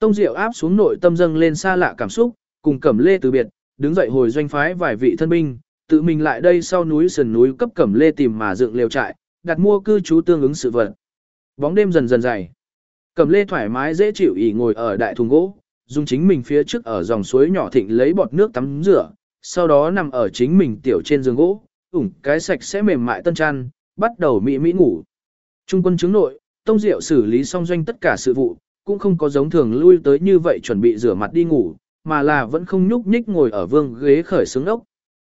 Tông Diệu áp xuống nội tâm dâng lên xa lạ cảm xúc, cùng Cẩm Lê từ biệt, đứng dậy hồi doanh phái vài vị thân binh, tự mình lại đây sau núi sườn núi cấp Cẩm Lê tìm mà dựng lều trại, đặt mua cư trú tương ứng sự vật. Bóng đêm dần dần dày. Cẩm Lê thoải mái dễ chịu ỉ ngồi ở đại thùng gỗ, dùng chính mình phía trước ở dòng suối nhỏ thịnh lấy bọt nước tắm rửa, sau đó nằm ở chính mình tiểu trên giường gỗ, ủng cái sạch sẽ mềm mại tân chăn, bắt đầu mỹ mỹ ngủ. Trung quân chứng nội, Tông Diệu xử lý xong doanh tất cả sự vụ, cũng không có giống thường lui tới như vậy chuẩn bị rửa mặt đi ngủ, mà là vẫn không nhúc nhích ngồi ở vương ghế khởi sướng ốc.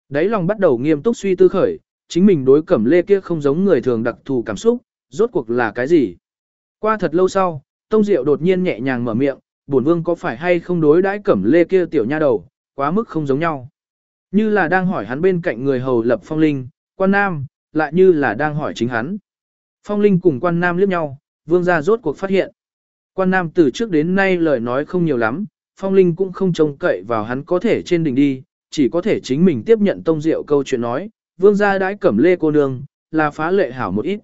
Đấy lòng bắt đầu nghiêm túc suy tư khởi, chính mình đối cẩm lê kia không giống người thường đặc thù cảm xúc, rốt cuộc là cái gì. Qua thật lâu sau, Tông Diệu đột nhiên nhẹ nhàng mở miệng, bổn vương có phải hay không đối đãi cẩm lê kia tiểu nha đầu, quá mức không giống nhau. Như là đang hỏi hắn bên cạnh người hầu lập phong linh, quan nam, lại như là đang hỏi chính hắn. Phong linh cùng quan nam liếc nhau, vương gia rốt cuộc phát hiện. Quan nam từ trước đến nay lời nói không nhiều lắm, phong linh cũng không trông cậy vào hắn có thể trên đỉnh đi, chỉ có thể chính mình tiếp nhận tông diệu câu chuyện nói, vương gia đãi cẩm lê cô nương, là phá lệ hảo một ít.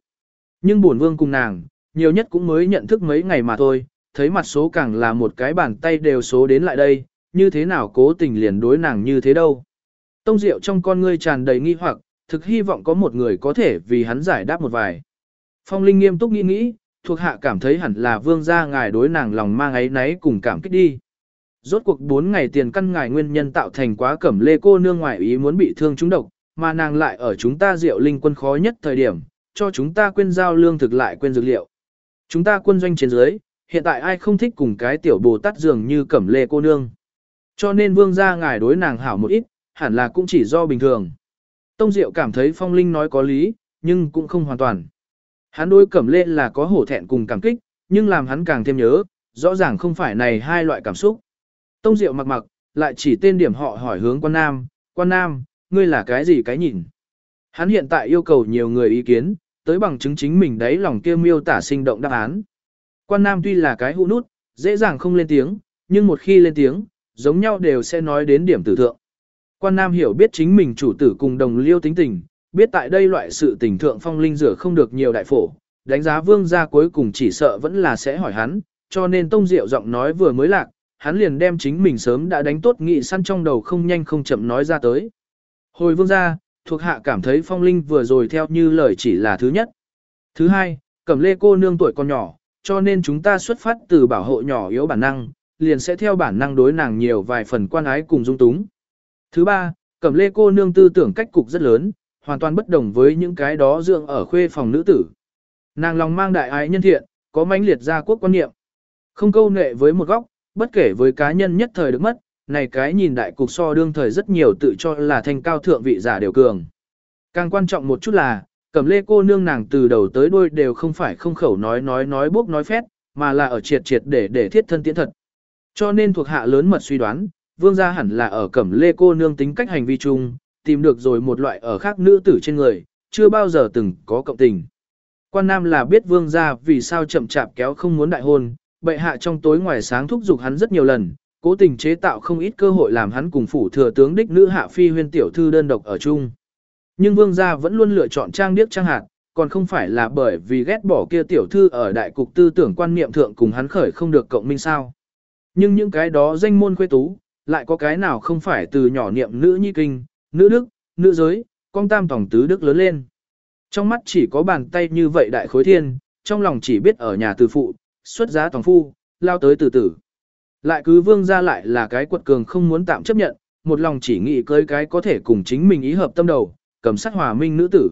Nhưng buồn vương cùng nàng, nhiều nhất cũng mới nhận thức mấy ngày mà thôi, thấy mặt số càng là một cái bàn tay đều số đến lại đây, như thế nào cố tình liền đối nàng như thế đâu. Tông Diệu trong con ngươi tràn đầy nghi hoặc, thực hy vọng có một người có thể vì hắn giải đáp một vài. Phong Linh nghiêm túc nghĩ nghĩ, thuộc hạ cảm thấy hẳn là vương gia ngài đối nàng lòng mang ấy náy cùng cảm kích đi. Rốt cuộc 4 ngày tiền căn ngài nguyên nhân tạo thành quá cẩm lê cô nương ngoại ý muốn bị thương trúng độc, mà nàng lại ở chúng ta diệu linh quân khó nhất thời điểm, cho chúng ta quên giao lương thực lại quên dược liệu. Chúng ta quân doanh trên dưới, hiện tại ai không thích cùng cái tiểu bồ tát dường như cẩm lê cô nương. Cho nên vương gia ngài đối nàng hảo một ít, hẳn là cũng chỉ do bình thường. Tông Diệu cảm thấy phong linh nói có lý, nhưng cũng không hoàn toàn. Hắn đối cẩm lê là có hổ thẹn cùng cảm kích, nhưng làm hắn càng thêm nhớ, rõ ràng không phải này hai loại cảm xúc. Tông Diệu mặc mặc, lại chỉ tên điểm họ hỏi hướng quan nam, quan nam, ngươi là cái gì cái nhìn. Hắn hiện tại yêu cầu nhiều người ý kiến, tới bằng chứng chính mình đấy lòng kia miêu tả sinh động đáp án. Quan nam tuy là cái hũ nút, dễ dàng không lên tiếng, nhưng một khi lên tiếng, giống nhau đều sẽ nói đến điểm tử thượng. Quan nam hiểu biết chính mình chủ tử cùng đồng liêu tính tình, biết tại đây loại sự tình thượng phong linh rửa không được nhiều đại phổ, đánh giá vương gia cuối cùng chỉ sợ vẫn là sẽ hỏi hắn, cho nên tông diệu giọng nói vừa mới lạc, hắn liền đem chính mình sớm đã đánh tốt nghị săn trong đầu không nhanh không chậm nói ra tới. Hồi vương gia, thuộc hạ cảm thấy phong linh vừa rồi theo như lời chỉ là thứ nhất. Thứ hai, cẩm lê cô nương tuổi còn nhỏ, cho nên chúng ta xuất phát từ bảo hộ nhỏ yếu bản năng, liền sẽ theo bản năng đối nàng nhiều vài phần quan ái cùng dung túng. Thứ ba, cẩm lê cô nương tư tưởng cách cục rất lớn, hoàn toàn bất đồng với những cái đó dưỡng ở khuê phòng nữ tử. Nàng lòng mang đại ái nhân thiện, có mãnh liệt gia quốc quan niệm. Không câu nệ với một góc, bất kể với cá nhân nhất thời được mất, này cái nhìn đại cục so đương thời rất nhiều tự cho là thành cao thượng vị giả đều cường. Càng quan trọng một chút là, cẩm lê cô nương nàng từ đầu tới đuôi đều không phải không khẩu nói nói nói bốc nói phét, mà là ở triệt triệt để để thiết thân tiễn thật. Cho nên thuộc hạ lớn mật suy đoán, vương gia hẳn là ở cẩm lê cô nương tính cách hành vi chung, tìm được rồi một loại ở khác nữ tử trên người, chưa bao giờ từng có cộng tình. Quan Nam là biết vương gia vì sao chậm chạp kéo không muốn đại hôn, bệ hạ trong tối ngoài sáng thúc giục hắn rất nhiều lần, cố tình chế tạo không ít cơ hội làm hắn cùng phủ thừa tướng đích nữ hạ phi huyên tiểu thư đơn độc ở chung. Nhưng vương gia vẫn luôn lựa chọn trang điếc trang hạt, còn không phải là bởi vì ghét bỏ kia tiểu thư ở đại cục tư tưởng quan niệm thượng cùng hắn khởi không được cộng minh sao. Nhưng những cái đó danh môn khuê tú, lại có cái nào không phải từ nhỏ niệm nữ nhi kinh, nữ đức, nữ giới, con tam tổng tứ đức lớn lên. Trong mắt chỉ có bàn tay như vậy đại khối thiên, trong lòng chỉ biết ở nhà từ phụ, xuất giá toàn phu, lao tới từ tử. Lại cứ vương ra lại là cái quật cường không muốn tạm chấp nhận, một lòng chỉ nghĩ cưới cái có thể cùng chính mình ý hợp tâm đầu, cầm sát hòa minh nữ tử.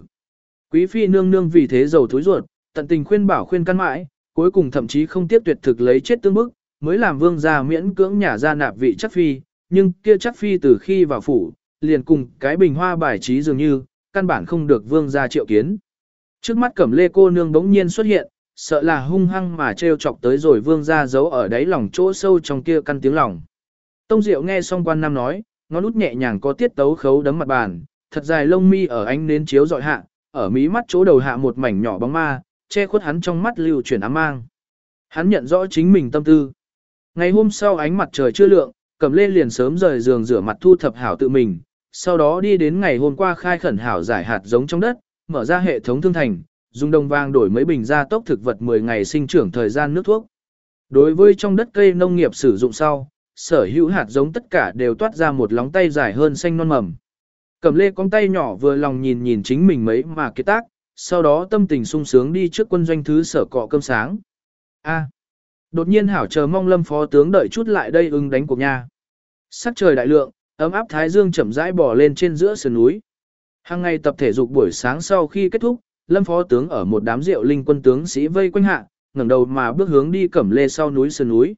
Quý phi nương nương vì thế giàu thối ruột, tận tình khuyên bảo khuyên căn mãi, cuối cùng thậm chí không tiếp tuyệt thực lấy chết tương bức, mới làm vương gia miễn cưỡng nhả ra nạp vị chắc phi, nhưng kia chắc phi từ khi vào phủ, liền cùng cái bình hoa bài trí dường như, căn bản không được vương gia triệu kiến. Trước mắt cẩm lê cô nương đống nhiên xuất hiện, sợ là hung hăng mà trêu chọc tới rồi vương gia giấu ở đáy lòng chỗ sâu trong kia căn tiếng lòng. Tông Diệu nghe xong quan nam nói, ngón út nhẹ nhàng có tiết tấu khấu đấm mặt bàn, thật dài lông mi ở ánh nến chiếu dọi hạ, ở mí mắt chỗ đầu hạ một mảnh nhỏ bóng ma, che khuất hắn trong mắt lưu chuyển ám mang. Hắn nhận rõ chính mình tâm tư. Ngày hôm sau ánh mặt trời chưa lượng, Cẩm Lê liền sớm rời giường rửa mặt thu thập hảo tự mình, sau đó đi đến ngày hôm qua khai khẩn hảo giải hạt giống trong đất, mở ra hệ thống thương thành, dùng đồng vàng đổi mấy bình gia tốc thực vật 10 ngày sinh trưởng thời gian nước thuốc. đối với trong đất cây nông nghiệp sử dụng sau, sở hữu hạt giống tất cả đều toát ra một lóng tay dài hơn xanh non mầm. Cầm lê con tay nhỏ vừa lòng nhìn nhìn chính mình mấy mà kết tác, sau đó tâm tình sung sướng đi trước quân doanh thứ sở cọ cơm sáng. A. À. đột nhiên hảo chờ mong lâm phó tướng đợi chút lại đây ưng đánh cuộc nha. Sắc trời đại lượng, ấm áp thái dương chậm rãi bò lên trên giữa sườn núi. Hàng ngày tập thể dục buổi sáng sau khi kết thúc, lâm phó tướng ở một đám rượu linh quân tướng sĩ vây quanh hạ, ngẩng đầu mà bước hướng đi cẩm lê sau núi sườn núi.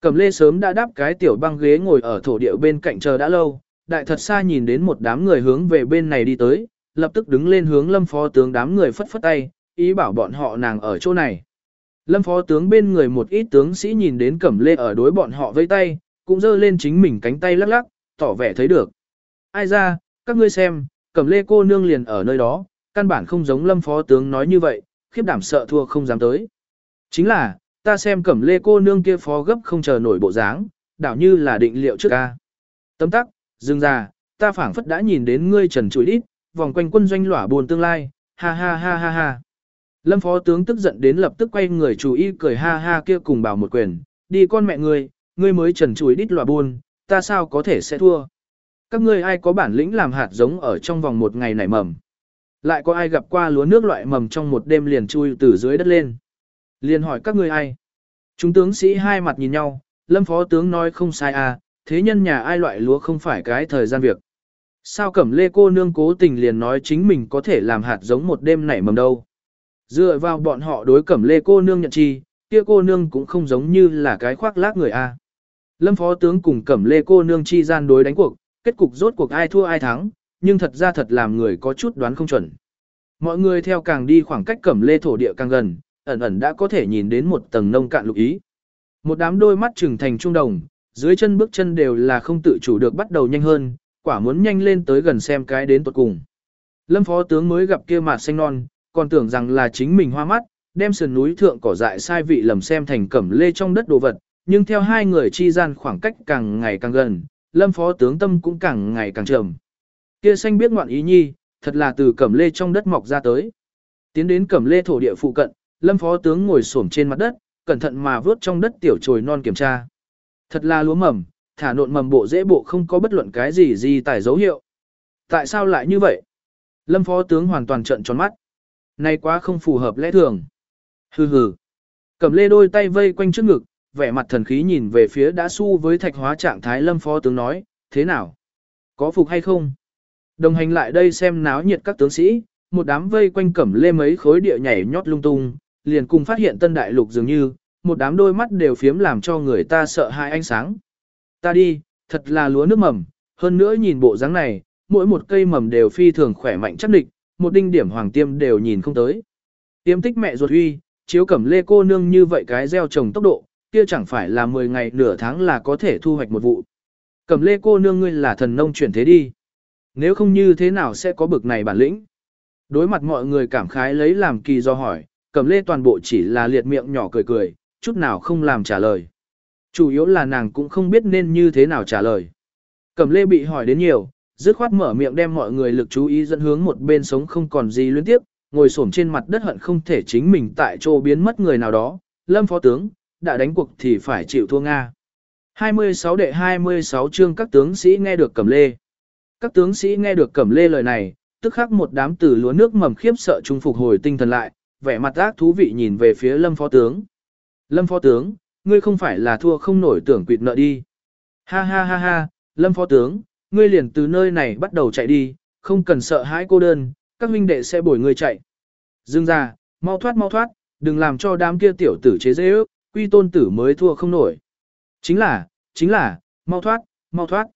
Cẩm lê sớm đã đáp cái tiểu băng ghế ngồi ở thổ địa bên cạnh chờ đã lâu, đại thật xa nhìn đến một đám người hướng về bên này đi tới, lập tức đứng lên hướng lâm phó tướng đám người phất phất tay, ý bảo bọn họ nàng ở chỗ này. Lâm phó tướng bên người một ít tướng sĩ nhìn đến cẩm lê ở đối bọn họ vây tay, cũng giơ lên chính mình cánh tay lắc lắc, tỏ vẻ thấy được. Ai ra, các ngươi xem, cẩm lê cô nương liền ở nơi đó, căn bản không giống lâm phó tướng nói như vậy, khiếp đảm sợ thua không dám tới. Chính là, ta xem cẩm lê cô nương kia phó gấp không chờ nổi bộ dáng, đảo như là định liệu trước ca. Tấm tắc, dừng ra, ta phảng phất đã nhìn đến ngươi trần chuỗi đít, vòng quanh quân doanh lỏa buồn tương lai, ha ha ha ha ha. Lâm phó tướng tức giận đến lập tức quay người chủ y cười ha ha kia cùng bảo một quyền, đi con mẹ ngươi, ngươi mới trần chuỗi đít lỏa buồn, ta sao có thể sẽ thua. Các ngươi ai có bản lĩnh làm hạt giống ở trong vòng một ngày nảy mầm. Lại có ai gặp qua lúa nước loại mầm trong một đêm liền chui từ dưới đất lên. Liền hỏi các ngươi ai. Chúng tướng sĩ hai mặt nhìn nhau, lâm phó tướng nói không sai à, thế nhân nhà ai loại lúa không phải cái thời gian việc. Sao cẩm lê cô nương cố tình liền nói chính mình có thể làm hạt giống một đêm nảy mầm đâu. Dựa vào bọn họ đối cẩm lê cô nương nhận chi, kia cô nương cũng không giống như là cái khoác lác người a. Lâm phó tướng cùng cẩm lê cô nương chi gian đối đánh cuộc, kết cục rốt cuộc ai thua ai thắng, nhưng thật ra thật làm người có chút đoán không chuẩn. Mọi người theo càng đi khoảng cách cẩm lê thổ địa càng gần, ẩn ẩn đã có thể nhìn đến một tầng nông cạn lục ý. Một đám đôi mắt trừng thành trung đồng, dưới chân bước chân đều là không tự chủ được bắt đầu nhanh hơn, quả muốn nhanh lên tới gần xem cái đến tuột cùng. Lâm phó tướng mới gặp kia mà xanh non, còn tưởng rằng là chính mình hoa mắt, đem sườn núi thượng cỏ dại sai vị lầm xem thành cẩm lê trong đất đồ vật, nhưng theo hai người chi gian khoảng cách càng ngày càng gần, lâm phó tướng tâm cũng càng ngày càng trầm. Kia xanh biết ngoạn ý nhi, thật là từ cẩm lê trong đất mọc ra tới. Tiến đến cẩm lê thổ địa phụ cận, lâm phó tướng ngồi xổm trên mặt đất, cẩn thận mà vớt trong đất tiểu trồi non kiểm tra. Thật là lúa mầm, thả nộn mầm bộ dễ bộ không có bất luận cái gì gì tải dấu hiệu. Tại sao lại như vậy? Lâm phó tướng hoàn toàn trợn tròn mắt. Này quá không phù hợp lẽ thường. Hừ hừ. cẩm lê đôi tay vây quanh trước ngực, vẻ mặt thần khí nhìn về phía đã su với thạch hóa trạng thái lâm phó tướng nói, thế nào? Có phục hay không? Đồng hành lại đây xem náo nhiệt các tướng sĩ, một đám vây quanh cẩm lê mấy khối địa nhảy nhót lung tung, liền cùng phát hiện tân đại lục dường như, một đám đôi mắt đều phiếm làm cho người ta sợ hãi ánh sáng. Ta đi, thật là lúa nước mầm, hơn nữa nhìn bộ dáng này, mỗi một cây mầm đều phi thường khỏe mạnh chắc địch, một đinh điểm hoàng tiêm đều nhìn không tới. Tiêm tích mẹ ruột huy, chiếu cẩm lê cô nương như vậy cái gieo trồng tốc độ, kia chẳng phải là 10 ngày nửa tháng là có thể thu hoạch một vụ. Cẩm lê cô nương ngươi là thần nông chuyển thế đi. Nếu không như thế nào sẽ có bực này bản lĩnh? Đối mặt mọi người cảm khái lấy làm kỳ do hỏi, cẩm lê toàn bộ chỉ là liệt miệng nhỏ cười cười, chút nào không làm trả lời. Chủ yếu là nàng cũng không biết nên như thế nào trả lời. Cẩm lê bị hỏi đến nhiều, dứt khoát mở miệng đem mọi người lực chú ý dẫn hướng một bên sống không còn gì luyến tiếp, ngồi xổm trên mặt đất hận không thể chính mình tại chỗ biến mất người nào đó. Lâm phó tướng, đã đánh cuộc thì phải chịu thua Nga. 26 đệ 26 chương các tướng sĩ nghe được cẩm lê. Các tướng sĩ nghe được cẩm lê lời này, tức khắc một đám tử lúa nước mầm khiếp sợ trung phục hồi tinh thần lại, vẻ mặt ác thú vị nhìn về phía lâm phó tướng. Lâm phó tướng, ngươi không phải là thua không nổi tưởng quỵt nợ đi. Ha ha ha ha, lâm phó tướng, ngươi liền từ nơi này bắt đầu chạy đi, không cần sợ hãi cô đơn, các huynh đệ sẽ bồi ngươi chạy. Dương ra, mau thoát mau thoát, đừng làm cho đám kia tiểu tử chế dễ ước, quy tôn tử mới thua không nổi. Chính là, chính là, mau thoát, mau thoát.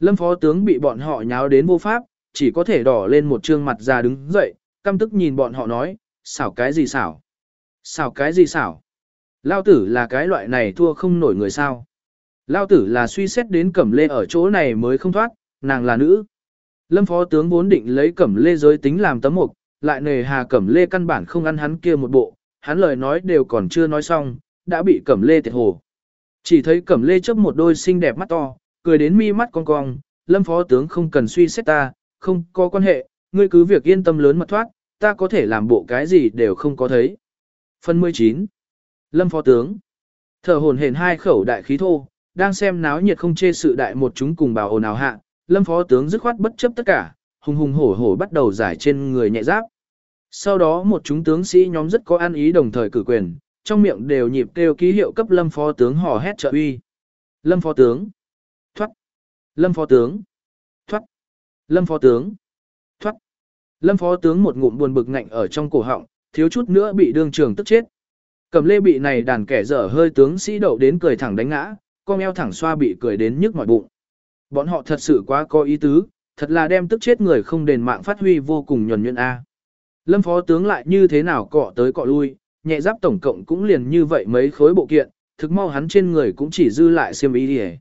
Lâm phó tướng bị bọn họ nháo đến vô pháp, chỉ có thể đỏ lên một trương mặt ra đứng dậy, căm tức nhìn bọn họ nói, xảo cái gì xảo? Xảo cái gì xảo? Lao tử là cái loại này thua không nổi người sao. Lao tử là suy xét đến cẩm lê ở chỗ này mới không thoát, nàng là nữ. Lâm phó tướng vốn định lấy cẩm lê giới tính làm tấm mục, lại nề hà cẩm lê căn bản không ăn hắn kia một bộ, hắn lời nói đều còn chưa nói xong, đã bị cẩm lê tiệt hồ. Chỉ thấy cẩm lê chấp một đôi xinh đẹp mắt to, cười đến mi mắt cong cong, lâm phó tướng không cần suy xét ta, không có quan hệ, ngươi cứ việc yên tâm lớn mật thoát, ta có thể làm bộ cái gì đều không có thấy. Phần 19 Lâm Phó Tướng Thở hồn hển hai khẩu đại khí thô, đang xem náo nhiệt không chê sự đại một chúng cùng bảo ồn ào hạ, lâm phó tướng dứt khoát bất chấp tất cả, hùng hùng hổ hổ bắt đầu giải trên người nhẹ giáp. Sau đó một chúng tướng sĩ nhóm rất có an ý đồng thời cử quyền, trong miệng đều nhịp kêu ký hiệu cấp lâm phó tướng hò hét trợ uy. Lâm phó tướng. Thoát. Lâm phó tướng. Thoát. Lâm phó tướng. Thoát. Lâm phó tướng một ngụm buồn bực ngạnh ở trong cổ họng, thiếu chút nữa bị đương trường tức chết. Cầm lê bị này đàn kẻ dở hơi tướng sĩ đậu đến cười thẳng đánh ngã, con eo thẳng xoa bị cười đến nhức mỏi bụng. Bọn họ thật sự quá có ý tứ, thật là đem tức chết người không đền mạng phát huy vô cùng nhuần nhuyễn A. Lâm phó tướng lại như thế nào cọ tới cọ lui, nhẹ giáp tổng cộng cũng liền như vậy mấy khối bộ kiện, thực mau hắn trên người cũng chỉ dư lại xiêm y đi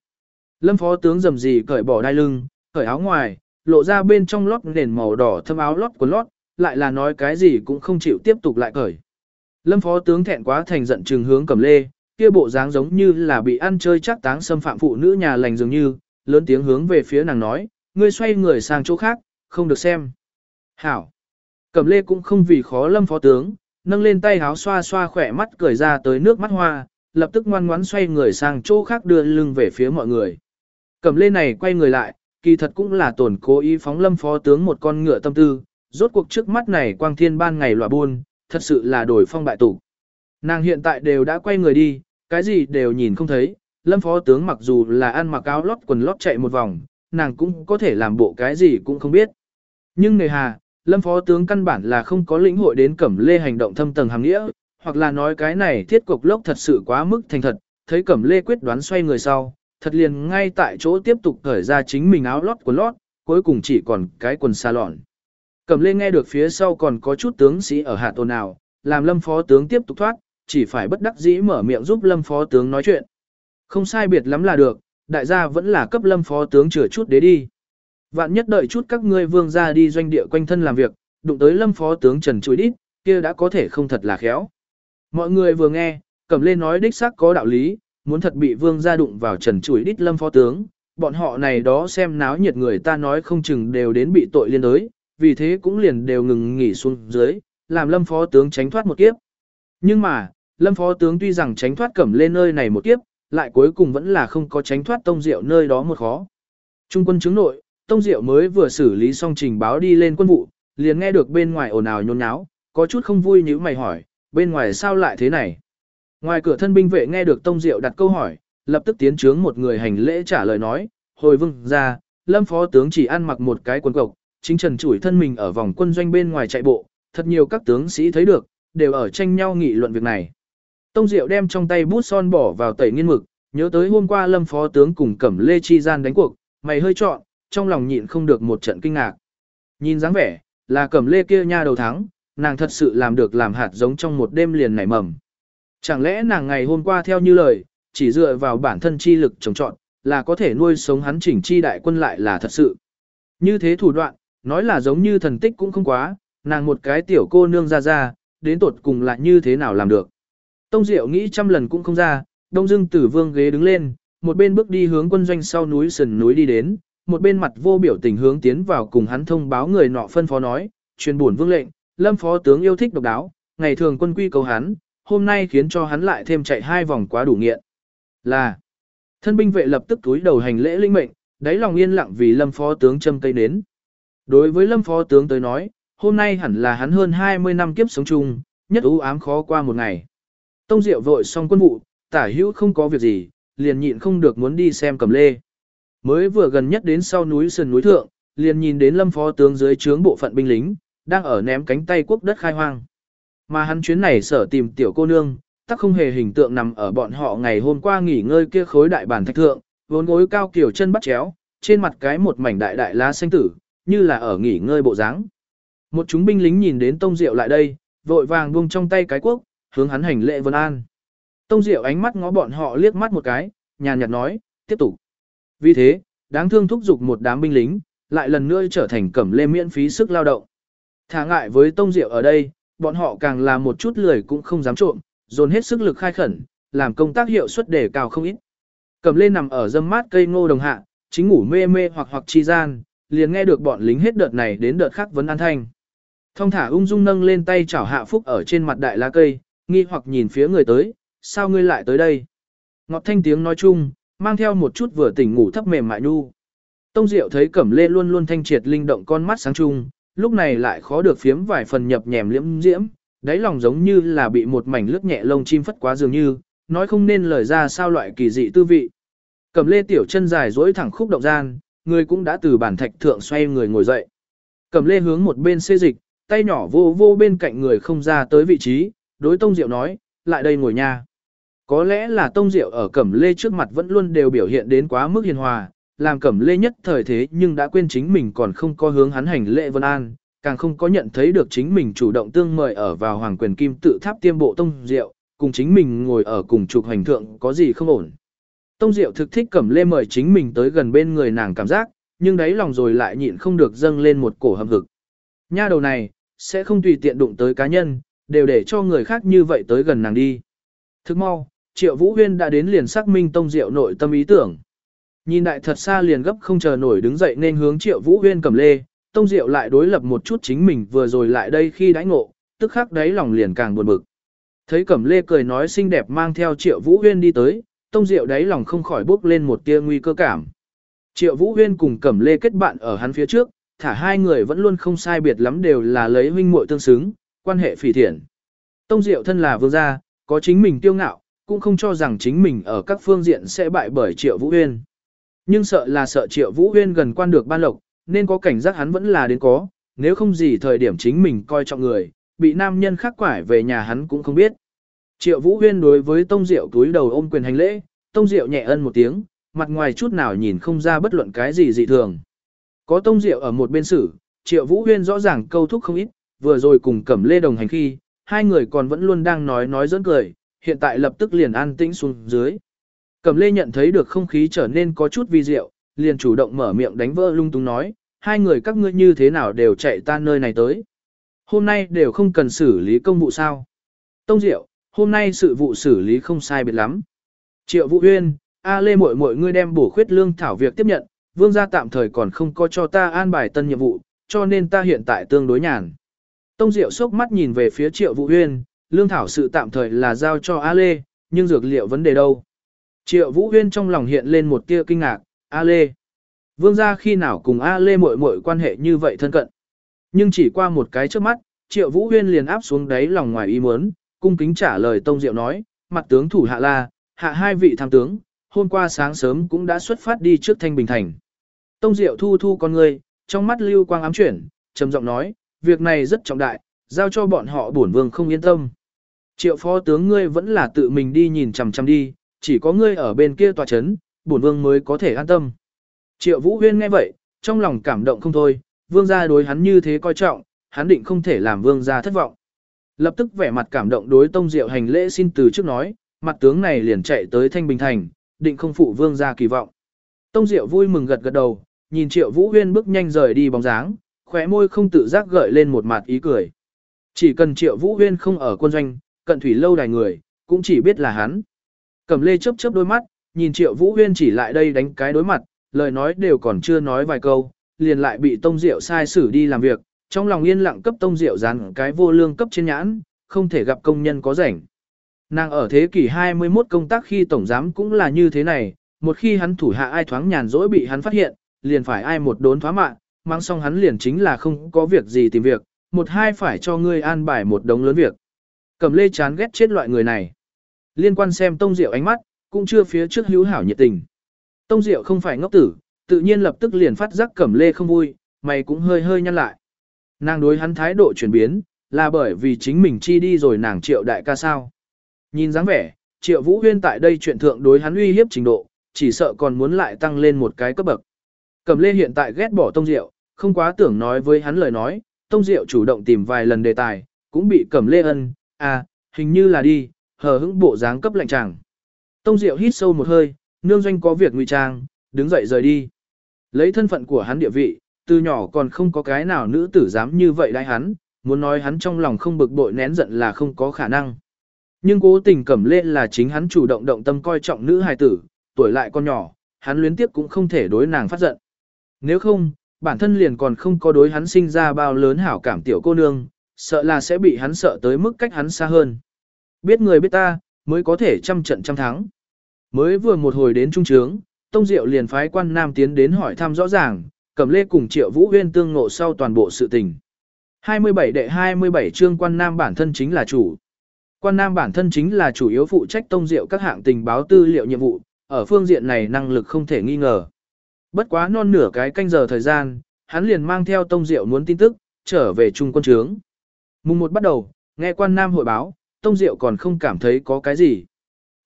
Lâm phó tướng dầm gì cởi bỏ đai lưng, cởi áo ngoài, lộ ra bên trong lót nền màu đỏ thâm áo lót của lót, lại là nói cái gì cũng không chịu tiếp tục lại cởi. Lâm phó tướng thẹn quá thành giận trừng hướng cầm lê, kia bộ dáng giống như là bị ăn chơi chắc táng xâm phạm phụ nữ nhà lành dường như, lớn tiếng hướng về phía nàng nói, ngươi xoay người sang chỗ khác, không được xem. Hảo. cầm lê cũng không vì khó lâm phó tướng, nâng lên tay háo xoa xoa khỏe mắt cười ra tới nước mắt hoa, lập tức ngoan ngoãn xoay người sang chỗ khác đưa lưng về phía mọi người. cầm lên này quay người lại, kỳ thật cũng là tổn cố ý phóng lâm phó tướng một con ngựa tâm tư, rốt cuộc trước mắt này quang thiên ban ngày lòa buôn, thật sự là đổi phong bại tủ. Nàng hiện tại đều đã quay người đi, cái gì đều nhìn không thấy, lâm phó tướng mặc dù là ăn mặc áo lót quần lót chạy một vòng, nàng cũng có thể làm bộ cái gì cũng không biết. Nhưng nề hà, lâm phó tướng căn bản là không có lĩnh hội đến cẩm lê hành động thâm tầng hàng nghĩa, hoặc là nói cái này thiết cục lốc thật sự quá mức thành thật, thấy cẩm lê quyết đoán xoay người sau, thật liền ngay tại chỗ tiếp tục cởi ra chính mình áo lót của lót, cuối cùng chỉ còn cái quần xa lọn. Cẩm lê nghe được phía sau còn có chút tướng sĩ ở hạ tổ nào, làm lâm phó tướng tiếp tục thoát, chỉ phải bất đắc dĩ mở miệng giúp lâm phó tướng nói chuyện. Không sai biệt lắm là được, đại gia vẫn là cấp lâm phó tướng chữa chút đế đi. Vạn nhất đợi chút các ngươi vương ra đi doanh địa quanh thân làm việc, đụng tới lâm phó tướng trần chuối đít, kia đã có thể không thật là khéo. Mọi người vừa nghe, cầm lên nói đích xác có đạo lý, muốn thật bị vương ra đụng vào trần chuối đít lâm phó tướng, bọn họ này đó xem náo nhiệt người ta nói không chừng đều đến bị tội liên đới, vì thế cũng liền đều ngừng nghỉ xuống dưới, làm lâm phó tướng tránh thoát một kiếp. Nhưng mà, lâm phó tướng tuy rằng tránh thoát cẩm lên nơi này một kiếp, lại cuối cùng vẫn là không có tránh thoát tông diệu nơi đó một khó. Trung quân chứng nội, tông diệu mới vừa xử lý xong trình báo đi lên quân vụ, liền nghe được bên ngoài ồn ào nhôn nháo, có chút không vui như mày hỏi, bên ngoài sao lại thế này? Ngoài cửa thân binh vệ nghe được tông diệu đặt câu hỏi, lập tức tiến trướng một người hành lễ trả lời nói, hồi vương ra, lâm phó tướng chỉ ăn mặc một cái quần cộc, chính trần chủi thân mình ở vòng quân doanh bên ngoài chạy bộ, thật nhiều các tướng sĩ thấy được, đều ở tranh nhau nghị luận việc này. Tông Diệu đem trong tay bút son bỏ vào tẩy nghiên mực, nhớ tới hôm qua lâm phó tướng cùng cẩm lê chi gian đánh cuộc, mày hơi trọn, trong lòng nhịn không được một trận kinh ngạc. Nhìn dáng vẻ, là cẩm lê kia nha đầu thắng, nàng thật sự làm được làm hạt giống trong một đêm liền nảy mầm. Chẳng lẽ nàng ngày hôm qua theo như lời, chỉ dựa vào bản thân chi lực trồng trọn, là có thể nuôi sống hắn chỉnh chi đại quân lại là thật sự. Như thế thủ đoạn, nói là giống như thần tích cũng không quá, nàng một cái tiểu cô nương ra ra, đến tột cùng lại như thế nào làm được. Tông Diệu nghĩ trăm lần cũng không ra, Đông Dương Tử Vương ghế đứng lên, một bên bước đi hướng quân doanh sau núi sườn núi đi đến, một bên mặt vô biểu tình hướng tiến vào cùng hắn thông báo người nọ phân phó nói, truyền buồn vương lệnh, Lâm phó tướng yêu thích độc đáo, ngày thường quân quy cầu hắn, hôm nay khiến cho hắn lại thêm chạy hai vòng quá đủ nghiện. Là, thân binh vệ lập tức túi đầu hành lễ linh mệnh, đáy lòng yên lặng vì Lâm phó tướng châm cây đến. Đối với Lâm phó tướng tới nói, hôm nay hẳn là hắn hơn 20 năm kiếp sống chung, nhất ưu ám khó qua một ngày. Tông Diệu vội xong quân vụ, tả hữu không có việc gì, liền nhịn không được muốn đi xem cầm lê. Mới vừa gần nhất đến sau núi sườn núi thượng, liền nhìn đến lâm phó tướng dưới trướng bộ phận binh lính, đang ở ném cánh tay quốc đất khai hoang. Mà hắn chuyến này sở tìm tiểu cô nương, tắc không hề hình tượng nằm ở bọn họ ngày hôm qua nghỉ ngơi kia khối đại bản thạch thượng, vốn gối cao kiểu chân bắt chéo, trên mặt cái một mảnh đại đại lá xanh tử, như là ở nghỉ ngơi bộ dáng. Một chúng binh lính nhìn đến Tông Diệu lại đây, vội vàng buông trong tay cái quốc, hướng hắn hành lễ vân an. Tông Diệu ánh mắt ngó bọn họ liếc mắt một cái, nhàn nhạt nói, tiếp tục. Vì thế, đáng thương thúc giục một đám binh lính, lại lần nữa trở thành cẩm lê miễn phí sức lao động. Thả ngại với Tông Diệu ở đây, bọn họ càng là một chút lười cũng không dám trộm, dồn hết sức lực khai khẩn, làm công tác hiệu suất đề cao không ít. Cẩm lê nằm ở dâm mát cây ngô đồng hạ, chính ngủ mê mê hoặc hoặc chi gian, liền nghe được bọn lính hết đợt này đến đợt khác vấn an thanh. Thông thả ung dung nâng lên tay chảo hạ phúc ở trên mặt đại lá cây, nghi hoặc nhìn phía người tới, sao ngươi lại tới đây? Ngọt thanh tiếng nói chung, mang theo một chút vừa tỉnh ngủ thấp mềm mại nhu. Tông Diệu thấy Cẩm Lê luôn luôn thanh triệt linh động con mắt sáng trung, lúc này lại khó được phiếm vài phần nhập nhèm liễm diễm, đáy lòng giống như là bị một mảnh lướt nhẹ lông chim phất quá dường như, nói không nên lời ra sao loại kỳ dị tư vị. Cẩm Lê tiểu chân dài duỗi thẳng khúc động gian, người cũng đã từ bản thạch thượng xoay người ngồi dậy. Cẩm Lê hướng một bên xê dịch, tay nhỏ vô vô bên cạnh người không ra tới vị trí, đối Tông Diệu nói, lại đây ngồi nha. Có lẽ là Tông Diệu ở Cẩm Lê trước mặt vẫn luôn đều biểu hiện đến quá mức hiền hòa, làm Cẩm Lê nhất thời thế nhưng đã quên chính mình còn không có hướng hắn hành lễ vân an, càng không có nhận thấy được chính mình chủ động tương mời ở vào Hoàng Quyền Kim tự tháp tiêm bộ Tông Diệu, cùng chính mình ngồi ở cùng trục hành thượng có gì không ổn. Tông Diệu thực thích Cẩm Lê mời chính mình tới gần bên người nàng cảm giác, nhưng đáy lòng rồi lại nhịn không được dâng lên một cổ hầm hực. Nha đầu này, sẽ không tùy tiện đụng tới cá nhân, đều để cho người khác như vậy tới gần nàng đi. Thức mau, Triệu Vũ Huyên đã đến liền xác minh Tông Diệu nội tâm ý tưởng. Nhìn đại thật xa liền gấp không chờ nổi đứng dậy nên hướng Triệu Vũ Huyên cầm lê, Tông Diệu lại đối lập một chút chính mình vừa rồi lại đây khi đãi ngộ, tức khắc đáy lòng liền càng buồn bực. Thấy Cẩm Lê cười nói xinh đẹp mang theo Triệu Vũ Huyên đi tới, Tông Diệu đáy lòng không khỏi bốc lên một tia nguy cơ cảm. Triệu Vũ Huyên cùng Cẩm Lê kết bạn ở hắn phía trước, thả hai người vẫn luôn không sai biệt lắm đều là lấy huynh muội tương xứng, quan hệ phỉ thiện. Tông Diệu thân là vương gia, có chính mình tiêu ngạo, cũng không cho rằng chính mình ở các phương diện sẽ bại bởi Triệu Vũ Huyên. Nhưng sợ là sợ Triệu Vũ Huyên gần quan được ban lộc, nên có cảnh giác hắn vẫn là đến có, nếu không gì thời điểm chính mình coi trọng người, bị nam nhân khác quải về nhà hắn cũng không biết. Triệu Vũ Huyên đối với Tông Diệu túi đầu ôm quyền hành lễ, Tông Diệu nhẹ ân một tiếng, mặt ngoài chút nào nhìn không ra bất luận cái gì dị thường. Có Tông Diệu ở một bên xử, Triệu Vũ Huyên rõ ràng câu thúc không ít, vừa rồi cùng Cẩm Lê đồng hành khi, hai người còn vẫn luôn đang nói nói giỡn cười, hiện tại lập tức liền an tĩnh xuống dưới. Cẩm Lê nhận thấy được không khí trở nên có chút vi diệu, liền chủ động mở miệng đánh vỡ lung tung nói, hai người các ngươi như thế nào đều chạy ta nơi này tới. Hôm nay đều không cần xử lý công vụ sao. Tông Diệu, hôm nay sự vụ xử lý không sai biệt lắm. Triệu Vũ Huyên, A Lê muội muội ngươi đem bổ khuyết lương thảo việc tiếp nhận, vương gia tạm thời còn không có cho ta an bài tân nhiệm vụ, cho nên ta hiện tại tương đối nhàn. Tông Diệu sốc mắt nhìn về phía Triệu Vũ Huyên, lương thảo sự tạm thời là giao cho A Lê, nhưng dược liệu vấn đề đâu? Triệu Vũ Huyên trong lòng hiện lên một tia kinh ngạc, A Lê. Vương gia khi nào cùng A Lê muội muội quan hệ như vậy thân cận. Nhưng chỉ qua một cái trước mắt, Triệu Vũ Huyên liền áp xuống đáy lòng ngoài ý muốn, cung kính trả lời Tông Diệu nói, mặt tướng thủ hạ la, hạ hai vị tham tướng, hôm qua sáng sớm cũng đã xuất phát đi trước Thanh Bình Thành. Tông Diệu thu thu con người, trong mắt lưu quang ám chuyển, trầm giọng nói, việc này rất trọng đại, giao cho bọn họ bổn vương không yên tâm. Triệu phó tướng ngươi vẫn là tự mình đi nhìn chằm chằm đi, chỉ có ngươi ở bên kia tòa chấn, bổn vương mới có thể an tâm. Triệu Vũ Huyên nghe vậy, trong lòng cảm động không thôi, vương gia đối hắn như thế coi trọng, hắn định không thể làm vương gia thất vọng. Lập tức vẻ mặt cảm động đối Tông Diệu hành lễ xin từ trước nói, mặt tướng này liền chạy tới Thanh Bình Thành, định không phụ vương gia kỳ vọng. Tông Diệu vui mừng gật gật đầu, nhìn Triệu Vũ Huyên bước nhanh rời đi bóng dáng, khóe môi không tự giác gợi lên một mặt ý cười. Chỉ cần Triệu Vũ Huyên không ở quân doanh, cận thủy lâu đài người, cũng chỉ biết là hắn. Cầm lê chớp chớp đôi mắt, nhìn Triệu Vũ Huyên chỉ lại đây đánh cái đối mặt, lời nói đều còn chưa nói vài câu, liền lại bị Tông Diệu sai xử đi làm việc, trong lòng yên lặng cấp Tông Diệu dán cái vô lương cấp trên nhãn, không thể gặp công nhân có rảnh. Nàng ở thế kỷ 21 công tác khi tổng giám cũng là như thế này, một khi hắn thủ hạ ai thoáng nhàn rỗi bị hắn phát hiện, liền phải ai một đốn thoá mạng, mang xong hắn liền chính là không có việc gì tìm việc, một hai phải cho ngươi an bài một đống lớn việc. Cầm lê chán ghét chết loại người này. Liên quan xem Tông Diệu ánh mắt, cũng chưa phía trước hữu hảo nhiệt tình. Tông Diệu không phải ngốc tử, tự nhiên lập tức liền phát giác Cẩm Lê không vui, mày cũng hơi hơi nhăn lại. Nàng đối hắn thái độ chuyển biến, là bởi vì chính mình chi đi rồi nàng triệu đại ca sao. Nhìn dáng vẻ, triệu vũ huyên tại đây chuyện thượng đối hắn uy hiếp trình độ, chỉ sợ còn muốn lại tăng lên một cái cấp bậc. Cẩm Lê hiện tại ghét bỏ Tông Diệu, không quá tưởng nói với hắn lời nói, Tông Diệu chủ động tìm vài lần đề tài, cũng bị Cẩm Lê ân, à, hình như là đi, hờ hững bộ dáng cấp lạnh chàng. Tông Diệu hít sâu một hơi, nương doanh có việc ngụy trang, đứng dậy rời đi. Lấy thân phận của hắn địa vị, từ nhỏ còn không có cái nào nữ tử dám như vậy đai hắn, muốn nói hắn trong lòng không bực bội nén giận là không có khả năng. Nhưng cố tình cẩm lên là chính hắn chủ động động tâm coi trọng nữ hài tử, tuổi lại con nhỏ, hắn luyến tiếp cũng không thể đối nàng phát giận. Nếu không, bản thân liền còn không có đối hắn sinh ra bao lớn hảo cảm tiểu cô nương, sợ là sẽ bị hắn sợ tới mức cách hắn xa hơn. Biết người biết ta, mới có thể trăm trận trăm thắng. Mới vừa một hồi đến trung trướng, Tông Diệu liền phái quan nam tiến đến hỏi thăm rõ ràng, Cẩm Lê cùng Triệu Vũ Huyên tương ngộ sau toàn bộ sự tình. 27 đệ 27 chương quan nam bản thân chính là chủ. Quan nam bản thân chính là chủ yếu phụ trách Tông Diệu các hạng tình báo tư liệu nhiệm vụ, ở phương diện này năng lực không thể nghi ngờ. Bất quá non nửa cái canh giờ thời gian, hắn liền mang theo Tông Diệu muốn tin tức, trở về trung quân trướng. Mùng một bắt đầu, nghe quan nam hội báo, Tông Diệu còn không cảm thấy có cái gì.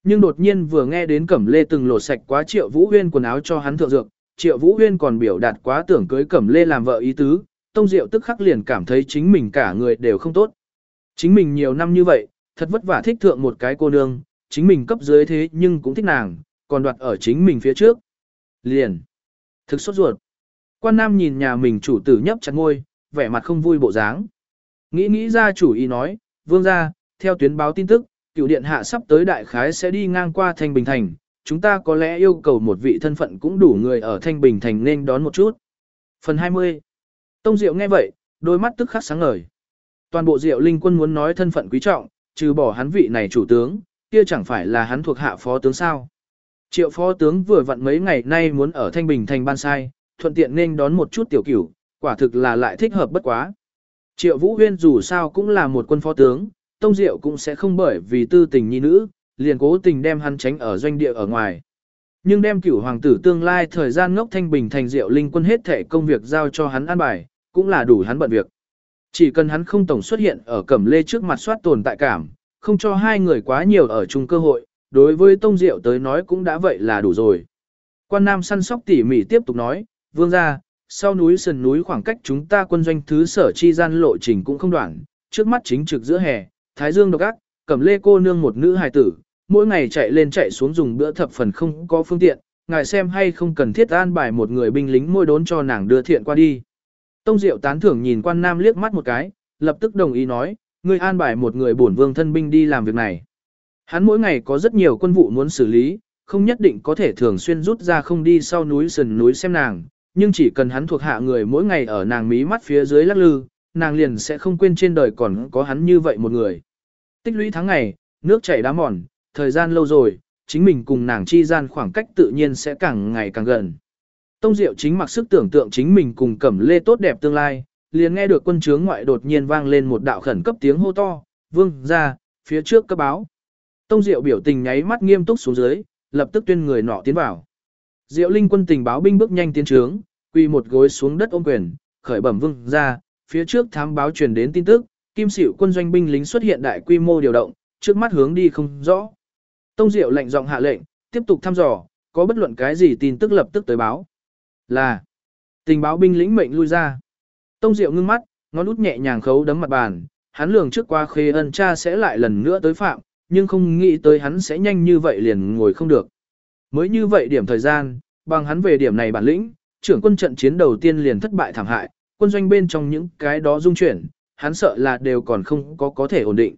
Nhưng đột nhiên vừa nghe đến Cẩm Lê từng lột sạch quá Triệu Vũ Huyên quần áo cho hắn thượng dược, Triệu Vũ Huyên còn biểu đạt quá tưởng cưới Cẩm Lê làm vợ ý tứ, Tông Diệu tức khắc liền cảm thấy chính mình cả người đều không tốt. Chính mình nhiều năm như vậy, thật vất vả thích thượng một cái cô nương, chính mình cấp dưới thế nhưng cũng thích nàng, còn đoạt ở chính mình phía trước. Liền. Thực sốt ruột. Quan Nam nhìn nhà mình chủ tử nhấp chặt ngôi, vẻ mặt không vui bộ dáng. Nghĩ nghĩ ra chủ ý nói, vương ra, theo tuyến báo tin tức, cựu điện hạ sắp tới đại khái sẽ đi ngang qua Thanh Bình Thành, chúng ta có lẽ yêu cầu một vị thân phận cũng đủ người ở Thanh Bình Thành nên đón một chút. Phần 20 Tông Diệu nghe vậy, đôi mắt tức khắc sáng ngời. Toàn bộ Diệu Linh quân muốn nói thân phận quý trọng, trừ bỏ hắn vị này chủ tướng, kia chẳng phải là hắn thuộc hạ phó tướng sao. Triệu phó tướng vừa vặn mấy ngày nay muốn ở Thanh Bình Thành ban sai, thuận tiện nên đón một chút tiểu cửu, quả thực là lại thích hợp bất quá. Triệu Vũ Huyên dù sao cũng là một quân phó tướng, Tông Diệu cũng sẽ không bởi vì tư tình nhi nữ, liền cố tình đem hắn tránh ở doanh địa ở ngoài. Nhưng đem cửu hoàng tử tương lai thời gian ngốc thanh bình thành Diệu Linh quân hết thể công việc giao cho hắn an bài, cũng là đủ hắn bận việc. Chỉ cần hắn không tổng xuất hiện ở cẩm lê trước mặt soát tồn tại cảm, không cho hai người quá nhiều ở chung cơ hội, đối với Tông Diệu tới nói cũng đã vậy là đủ rồi. Quan Nam săn sóc tỉ mỉ tiếp tục nói, vương ra, sau núi sườn núi khoảng cách chúng ta quân doanh thứ sở chi gian lộ trình cũng không đoạn, trước mắt chính trực giữa hè, thái dương độc ác, cẩm lê cô nương một nữ hài tử, mỗi ngày chạy lên chạy xuống dùng bữa thập phần không có phương tiện, ngài xem hay không cần thiết an bài một người binh lính môi đốn cho nàng đưa thiện qua đi. Tông Diệu tán thưởng nhìn quan nam liếc mắt một cái, lập tức đồng ý nói, ngươi an bài một người bổn vương thân binh đi làm việc này. Hắn mỗi ngày có rất nhiều quân vụ muốn xử lý, không nhất định có thể thường xuyên rút ra không đi sau núi sườn núi xem nàng, nhưng chỉ cần hắn thuộc hạ người mỗi ngày ở nàng mí mắt phía dưới lắc lư, nàng liền sẽ không quên trên đời còn có hắn như vậy một người. Tích lũy tháng ngày, nước chảy đá mòn, thời gian lâu rồi, chính mình cùng nàng chi gian khoảng cách tự nhiên sẽ càng ngày càng gần. Tông Diệu chính mặc sức tưởng tượng chính mình cùng Cẩm Lê tốt đẹp tương lai, liền nghe được quân chướng ngoại đột nhiên vang lên một đạo khẩn cấp tiếng hô to, "Vương ra, phía trước cấp báo." Tông Diệu biểu tình nháy mắt nghiêm túc xuống dưới, lập tức tuyên người nọ tiến vào. Diệu Linh quân tình báo binh bước nhanh tiến trướng, quỳ một gối xuống đất ôm quyền, khởi bẩm vương ra, phía trước thám báo truyền đến tin tức, kim Sĩ quân doanh binh lính xuất hiện đại quy mô điều động, trước mắt hướng đi không rõ. Tông Diệu lệnh giọng hạ lệnh, tiếp tục thăm dò, có bất luận cái gì tin tức lập tức tới báo. Là, tình báo binh lính mệnh lui ra. Tông Diệu ngưng mắt, ngón út nhẹ nhàng khấu đấm mặt bàn, hắn lường trước qua khê ân cha sẽ lại lần nữa tới phạm, nhưng không nghĩ tới hắn sẽ nhanh như vậy liền ngồi không được. Mới như vậy điểm thời gian, bằng hắn về điểm này bản lĩnh, trưởng quân trận chiến đầu tiên liền thất bại thảm hại, quân doanh bên trong những cái đó dung chuyển, hắn sợ là đều còn không có có thể ổn định.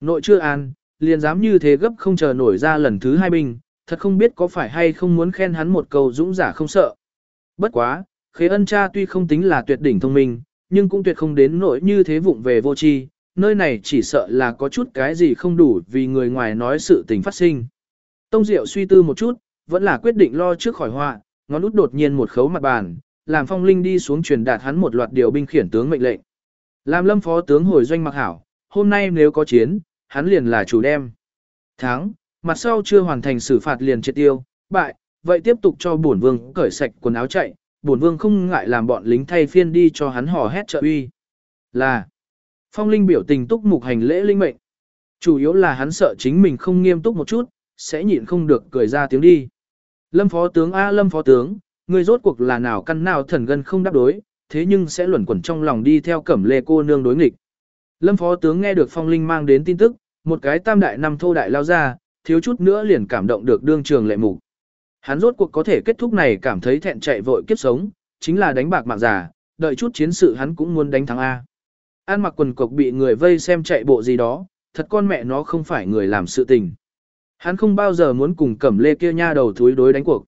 Nội chưa an, liền dám như thế gấp không chờ nổi ra lần thứ hai binh, thật không biết có phải hay không muốn khen hắn một câu dũng giả không sợ. Bất quá, khế ân cha tuy không tính là tuyệt đỉnh thông minh, nhưng cũng tuyệt không đến nỗi như thế vụng về vô tri nơi này chỉ sợ là có chút cái gì không đủ vì người ngoài nói sự tình phát sinh. Tông Diệu suy tư một chút, vẫn là quyết định lo trước khỏi họa, ngón út đột nhiên một khấu mặt bàn, làm phong linh đi xuống truyền đạt hắn một loạt điều binh khiển tướng mệnh lệnh. Làm lâm phó tướng hồi doanh mặc hảo, hôm nay nếu có chiến, hắn liền là chủ đem. thắng mặt sau chưa hoàn thành xử phạt liền triệt tiêu, bại, vậy tiếp tục cho bổn vương cởi sạch quần áo chạy, bổn vương không ngại làm bọn lính thay phiên đi cho hắn hò hét trợ uy. Là, phong linh biểu tình túc mục hành lễ linh mệnh. Chủ yếu là hắn sợ chính mình không nghiêm túc một chút, sẽ nhịn không được cười ra tiếng đi. Lâm phó tướng A lâm phó tướng, người rốt cuộc là nào căn nào thần gân không đáp đối, thế nhưng sẽ luẩn quẩn trong lòng đi theo cẩm lê cô nương đối nghịch. Lâm phó tướng nghe được phong linh mang đến tin tức, một cái tam đại năm thô đại lao ra, thiếu chút nữa liền cảm động được đương trường lệ mục. Hắn rốt cuộc có thể kết thúc này cảm thấy thẹn chạy vội kiếp sống, chính là đánh bạc mạng giả, đợi chút chiến sự hắn cũng muốn đánh thắng A. An mặc quần cộc bị người vây xem chạy bộ gì đó, thật con mẹ nó không phải người làm sự tình. Hắn không bao giờ muốn cùng cẩm lê kia nha đầu thúi đối đánh cuộc.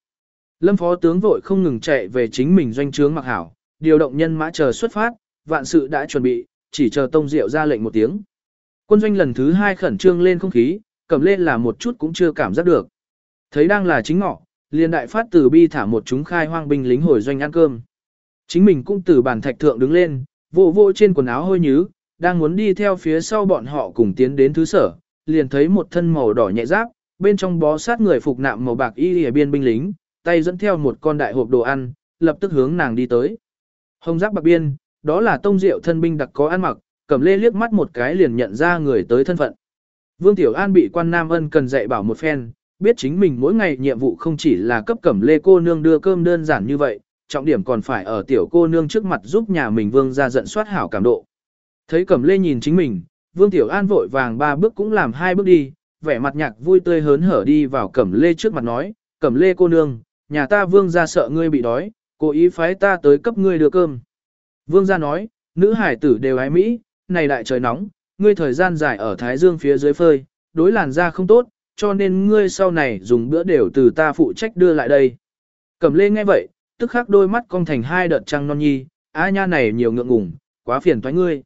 Lâm phó tướng vội không ngừng chạy về chính mình doanh trướng mặc hảo, điều động nhân mã chờ xuất phát, vạn sự đã chuẩn bị, chỉ chờ tông diệu ra lệnh một tiếng. Quân doanh lần thứ hai khẩn trương lên không khí, cẩm lê là một chút cũng chưa cảm giác được. Thấy đang là chính ngọ, liền đại phát từ bi thả một chúng khai hoang binh lính hồi doanh ăn cơm. Chính mình cũng từ bàn thạch thượng đứng lên, vô vô trên quần áo hôi nhứ, đang muốn đi theo phía sau bọn họ cùng tiến đến thứ sở, liền thấy một thân màu đỏ nhẹ giáp, bên trong bó sát người phục nạm màu bạc y lìa biên binh lính, tay dẫn theo một con đại hộp đồ ăn, lập tức hướng nàng đi tới. Hồng giáp bạc biên, đó là tông diệu thân binh đặc có ăn mặc, cầm lê liếc mắt một cái liền nhận ra người tới thân phận. Vương Tiểu An bị quan Nam Ân cần dạy bảo một phen, biết chính mình mỗi ngày nhiệm vụ không chỉ là cấp cẩm lê cô nương đưa cơm đơn giản như vậy, trọng điểm còn phải ở tiểu cô nương trước mặt giúp nhà mình vương ra giận soát hảo cảm độ. Thấy cẩm lê nhìn chính mình, vương tiểu an vội vàng ba bước cũng làm hai bước đi, vẻ mặt nhạc vui tươi hớn hở đi vào cẩm lê trước mặt nói, cẩm lê cô nương, nhà ta vương ra sợ ngươi bị đói, cố ý phái ta tới cấp ngươi đưa cơm. Vương ra nói, nữ hải tử đều ái Mỹ, này đại trời nóng, ngươi thời gian dài ở Thái Dương phía dưới phơi, đối làn da không tốt, cho nên ngươi sau này dùng bữa đều từ ta phụ trách đưa lại đây. Cẩm lê nghe vậy, tức khắc đôi mắt cong thành hai đợt trăng non nhi, á nha này nhiều ngượng ngùng, quá phiền toái ngươi.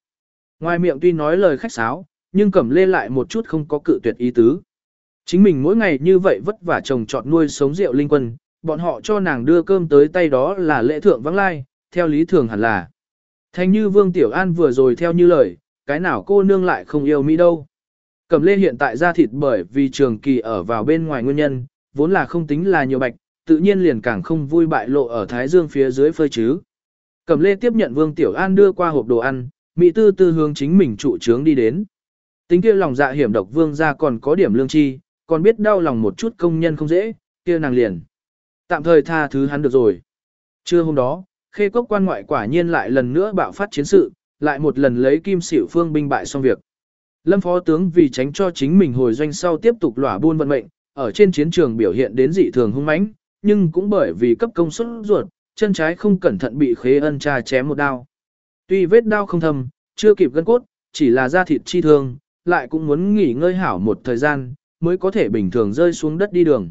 Ngoài miệng tuy nói lời khách sáo, nhưng cẩm lê lại một chút không có cự tuyệt ý tứ. Chính mình mỗi ngày như vậy vất vả chồng trọt nuôi sống rượu linh quân, bọn họ cho nàng đưa cơm tới tay đó là lễ thượng vắng lai, theo lý thường hẳn là. Thành như Vương Tiểu An vừa rồi theo như lời, cái nào cô nương lại không yêu Mỹ đâu. Cẩm lê hiện tại ra thịt bởi vì trường kỳ ở vào bên ngoài nguyên nhân, vốn là không tính là nhiều bạch, tự nhiên liền càng không vui bại lộ ở Thái Dương phía dưới phơi chứ. Cẩm lê tiếp nhận Vương Tiểu An đưa qua hộp đồ ăn, Mỹ tư tư hướng chính mình trụ trướng đi đến. Tính kia lòng dạ hiểm độc Vương ra còn có điểm lương chi, còn biết đau lòng một chút công nhân không dễ, kia nàng liền. Tạm thời tha thứ hắn được rồi. Trưa hôm đó, khê cốc quan ngoại quả nhiên lại lần nữa bạo phát chiến sự, lại một lần lấy kim xỉu phương binh bại xong việc. Lâm phó tướng vì tránh cho chính mình hồi doanh sau tiếp tục lỏa buôn vận mệnh, ở trên chiến trường biểu hiện đến dị thường hung mãnh, nhưng cũng bởi vì cấp công suất ruột, chân trái không cẩn thận bị khế ân cha chém một đao. Tuy vết đao không thâm, chưa kịp gân cốt, chỉ là da thịt chi thương, lại cũng muốn nghỉ ngơi hảo một thời gian, mới có thể bình thường rơi xuống đất đi đường.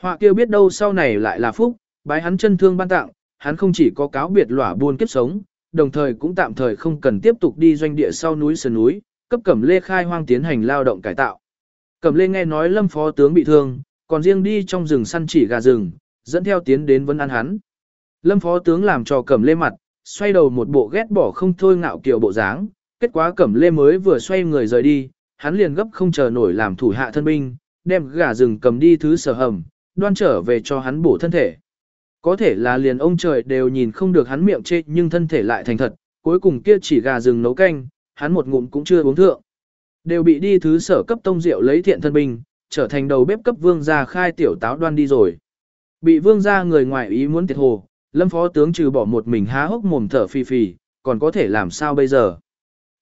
Họa kêu biết đâu sau này lại là phúc, bái hắn chân thương ban tặng, hắn không chỉ có cáo biệt lỏa buôn kiếp sống, đồng thời cũng tạm thời không cần tiếp tục đi doanh địa sau núi sườn núi, cấp Cẩm Lê khai hoang tiến hành lao động cải tạo. Cẩm Lê nghe nói Lâm phó tướng bị thương, còn riêng đi trong rừng săn chỉ gà rừng, dẫn theo tiến đến vấn an hắn. Lâm phó tướng làm cho Cẩm Lê mặt, xoay đầu một bộ ghét bỏ không thôi ngạo kiều bộ dáng, kết quả Cẩm Lê mới vừa xoay người rời đi, hắn liền gấp không chờ nổi làm thủ hạ thân binh, đem gà rừng cầm đi thứ sở hầm, đoan trở về cho hắn bổ thân thể. Có thể là liền ông trời đều nhìn không được hắn miệng chê nhưng thân thể lại thành thật, cuối cùng kia chỉ gà rừng nấu canh, hắn một ngụm cũng chưa uống thượng. Đều bị đi thứ sở cấp tông rượu lấy thiện thân binh, trở thành đầu bếp cấp vương gia khai tiểu táo đoan đi rồi. Bị vương gia người ngoài ý muốn tiệt hồ, lâm phó tướng trừ bỏ một mình há hốc mồm thở phì phì, còn có thể làm sao bây giờ.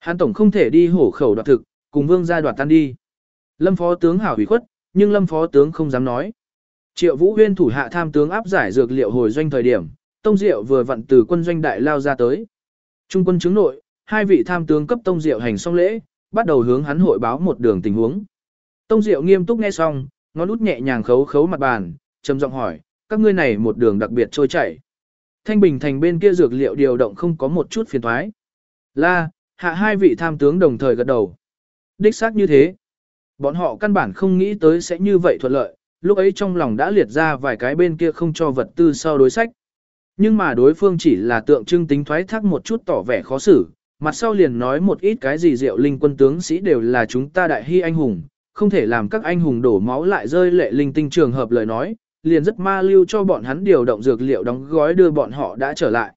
Hắn tổng không thể đi hổ khẩu đoạt thực, cùng vương gia đoạt tan đi. Lâm phó tướng hảo hủy khuất, nhưng lâm phó tướng không dám nói. Triệu Vũ Huyên thủ hạ tham tướng áp giải dược liệu hồi doanh thời điểm, Tông Diệu vừa vặn từ quân doanh đại lao ra tới. Trung quân chứng nội, hai vị tham tướng cấp Tông Diệu hành xong lễ, bắt đầu hướng hắn hội báo một đường tình huống. Tông Diệu nghiêm túc nghe xong, ngón út nhẹ nhàng khấu khấu mặt bàn, trầm giọng hỏi, các ngươi này một đường đặc biệt trôi chảy. Thanh Bình thành bên kia dược liệu điều động không có một chút phiền thoái. La, hạ hai vị tham tướng đồng thời gật đầu. Đích xác như thế. Bọn họ căn bản không nghĩ tới sẽ như vậy thuận lợi, lúc ấy trong lòng đã liệt ra vài cái bên kia không cho vật tư sau đối sách. Nhưng mà đối phương chỉ là tượng trưng tính thoái thác một chút tỏ vẻ khó xử, mặt sau liền nói một ít cái gì diệu linh quân tướng sĩ đều là chúng ta đại hy anh hùng, không thể làm các anh hùng đổ máu lại rơi lệ linh tinh trường hợp lời nói, liền rất ma lưu cho bọn hắn điều động dược liệu đóng gói đưa bọn họ đã trở lại.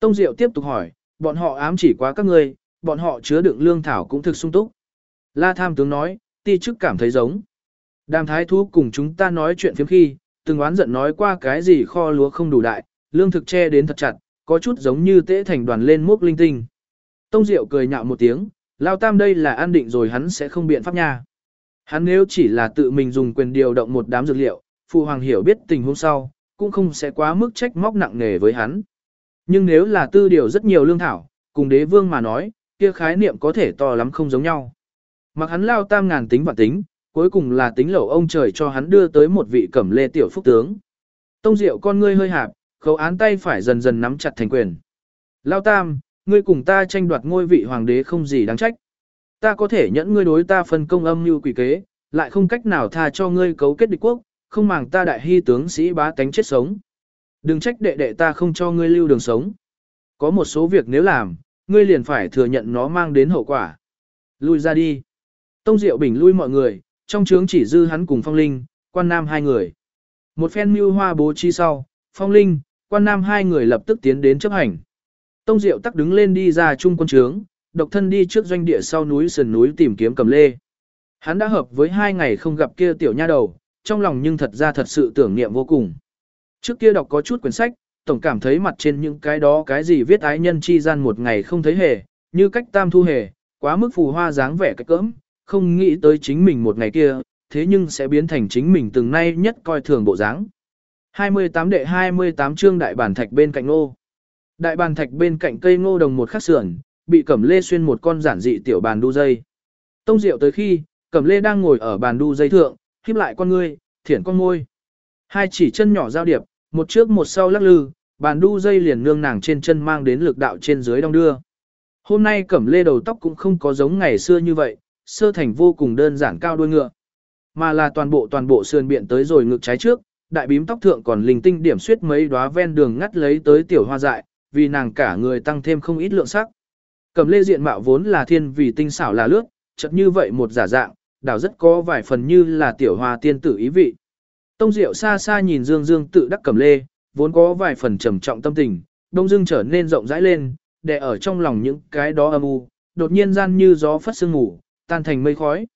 Tông Diệu tiếp tục hỏi, bọn họ ám chỉ quá các ngươi, bọn họ chứa đựng lương thảo cũng thực sung túc. La Tham tướng nói, ti chức cảm thấy giống. Đàm thái thú cùng chúng ta nói chuyện phiếm khi, từng oán giận nói qua cái gì kho lúa không đủ đại, lương thực che đến thật chặt, có chút giống như tễ thành đoàn lên mốc linh tinh. Tông Diệu cười nhạo một tiếng, Lao Tam đây là an định rồi hắn sẽ không biện pháp nha. Hắn nếu chỉ là tự mình dùng quyền điều động một đám dược liệu, Phụ Hoàng hiểu biết tình huống sau, cũng không sẽ quá mức trách móc nặng nề với hắn. Nhưng nếu là tư điều rất nhiều lương thảo, cùng đế vương mà nói, kia khái niệm có thể to lắm không giống nhau. Mặc hắn Lao Tam ngàn tính và tính, cuối cùng là tính lẩu ông trời cho hắn đưa tới một vị cẩm lê tiểu phúc tướng. Tông Diệu con ngươi hơi hạp, khấu án tay phải dần dần nắm chặt thành quyền. Lao Tam, ngươi cùng ta tranh đoạt ngôi vị hoàng đế không gì đáng trách. Ta có thể nhẫn ngươi đối ta phân công âm như quỷ kế, lại không cách nào tha cho ngươi cấu kết địch quốc, không màng ta đại hy tướng sĩ bá tánh chết sống. Đừng trách đệ đệ ta không cho ngươi lưu đường sống. Có một số việc nếu làm, ngươi liền phải thừa nhận nó mang đến hậu quả. Lui ra đi. Tông Diệu Bình lui mọi người, trong trướng chỉ dư hắn cùng Phong Linh, quan nam hai người. Một phen mưu hoa bố chi sau, Phong Linh, quan nam hai người lập tức tiến đến chấp hành. Tông Diệu tắc đứng lên đi ra chung quân trướng, độc thân đi trước doanh địa sau núi sườn núi tìm kiếm cầm lê. Hắn đã hợp với hai ngày không gặp kia tiểu nha đầu, trong lòng nhưng thật ra thật sự tưởng niệm vô cùng. Trước kia đọc có chút quyển sách, tổng cảm thấy mặt trên những cái đó cái gì viết ái nhân chi gian một ngày không thấy hề, như cách tam thu hề, quá mức phù hoa dáng vẻ cách cỡm, không nghĩ tới chính mình một ngày kia, thế nhưng sẽ biến thành chính mình từng nay nhất coi thường bộ dáng. 28 đệ 28 chương đại bản thạch bên cạnh ngô. Đại bàn thạch bên cạnh cây ngô đồng một khắc sườn, bị Cẩm Lê xuyên một con giản dị tiểu bàn đu dây. Tông Diệu tới khi, Cẩm Lê đang ngồi ở bàn đu dây thượng, khép lại con ngươi, thiển con môi. Hai chỉ chân nhỏ giao điệp, một trước một sau lắc lư, bàn đu dây liền nương nàng trên chân mang đến lực đạo trên dưới đong đưa. Hôm nay Cẩm Lê đầu tóc cũng không có giống ngày xưa như vậy, sơ thành vô cùng đơn giản cao đuôi ngựa, mà là toàn bộ toàn bộ sườn biện tới rồi ngực trái trước, đại bím tóc thượng còn linh tinh điểm suyết mấy đóa ven đường ngắt lấy tới tiểu hoa dại, vì nàng cả người tăng thêm không ít lượng sắc. Cẩm lê diện mạo vốn là thiên vì tinh xảo là lướt, chật như vậy một giả dạng, đảo rất có vài phần như là tiểu hoa tiên tử ý vị. Tông Diệu xa xa nhìn Dương Dương tự đắc cầm lê, vốn có vài phần trầm trọng tâm tình, đông dương trở nên rộng rãi lên, để ở trong lòng những cái đó âm u, đột nhiên gian như gió phất sương ngủ, tan thành mây khói.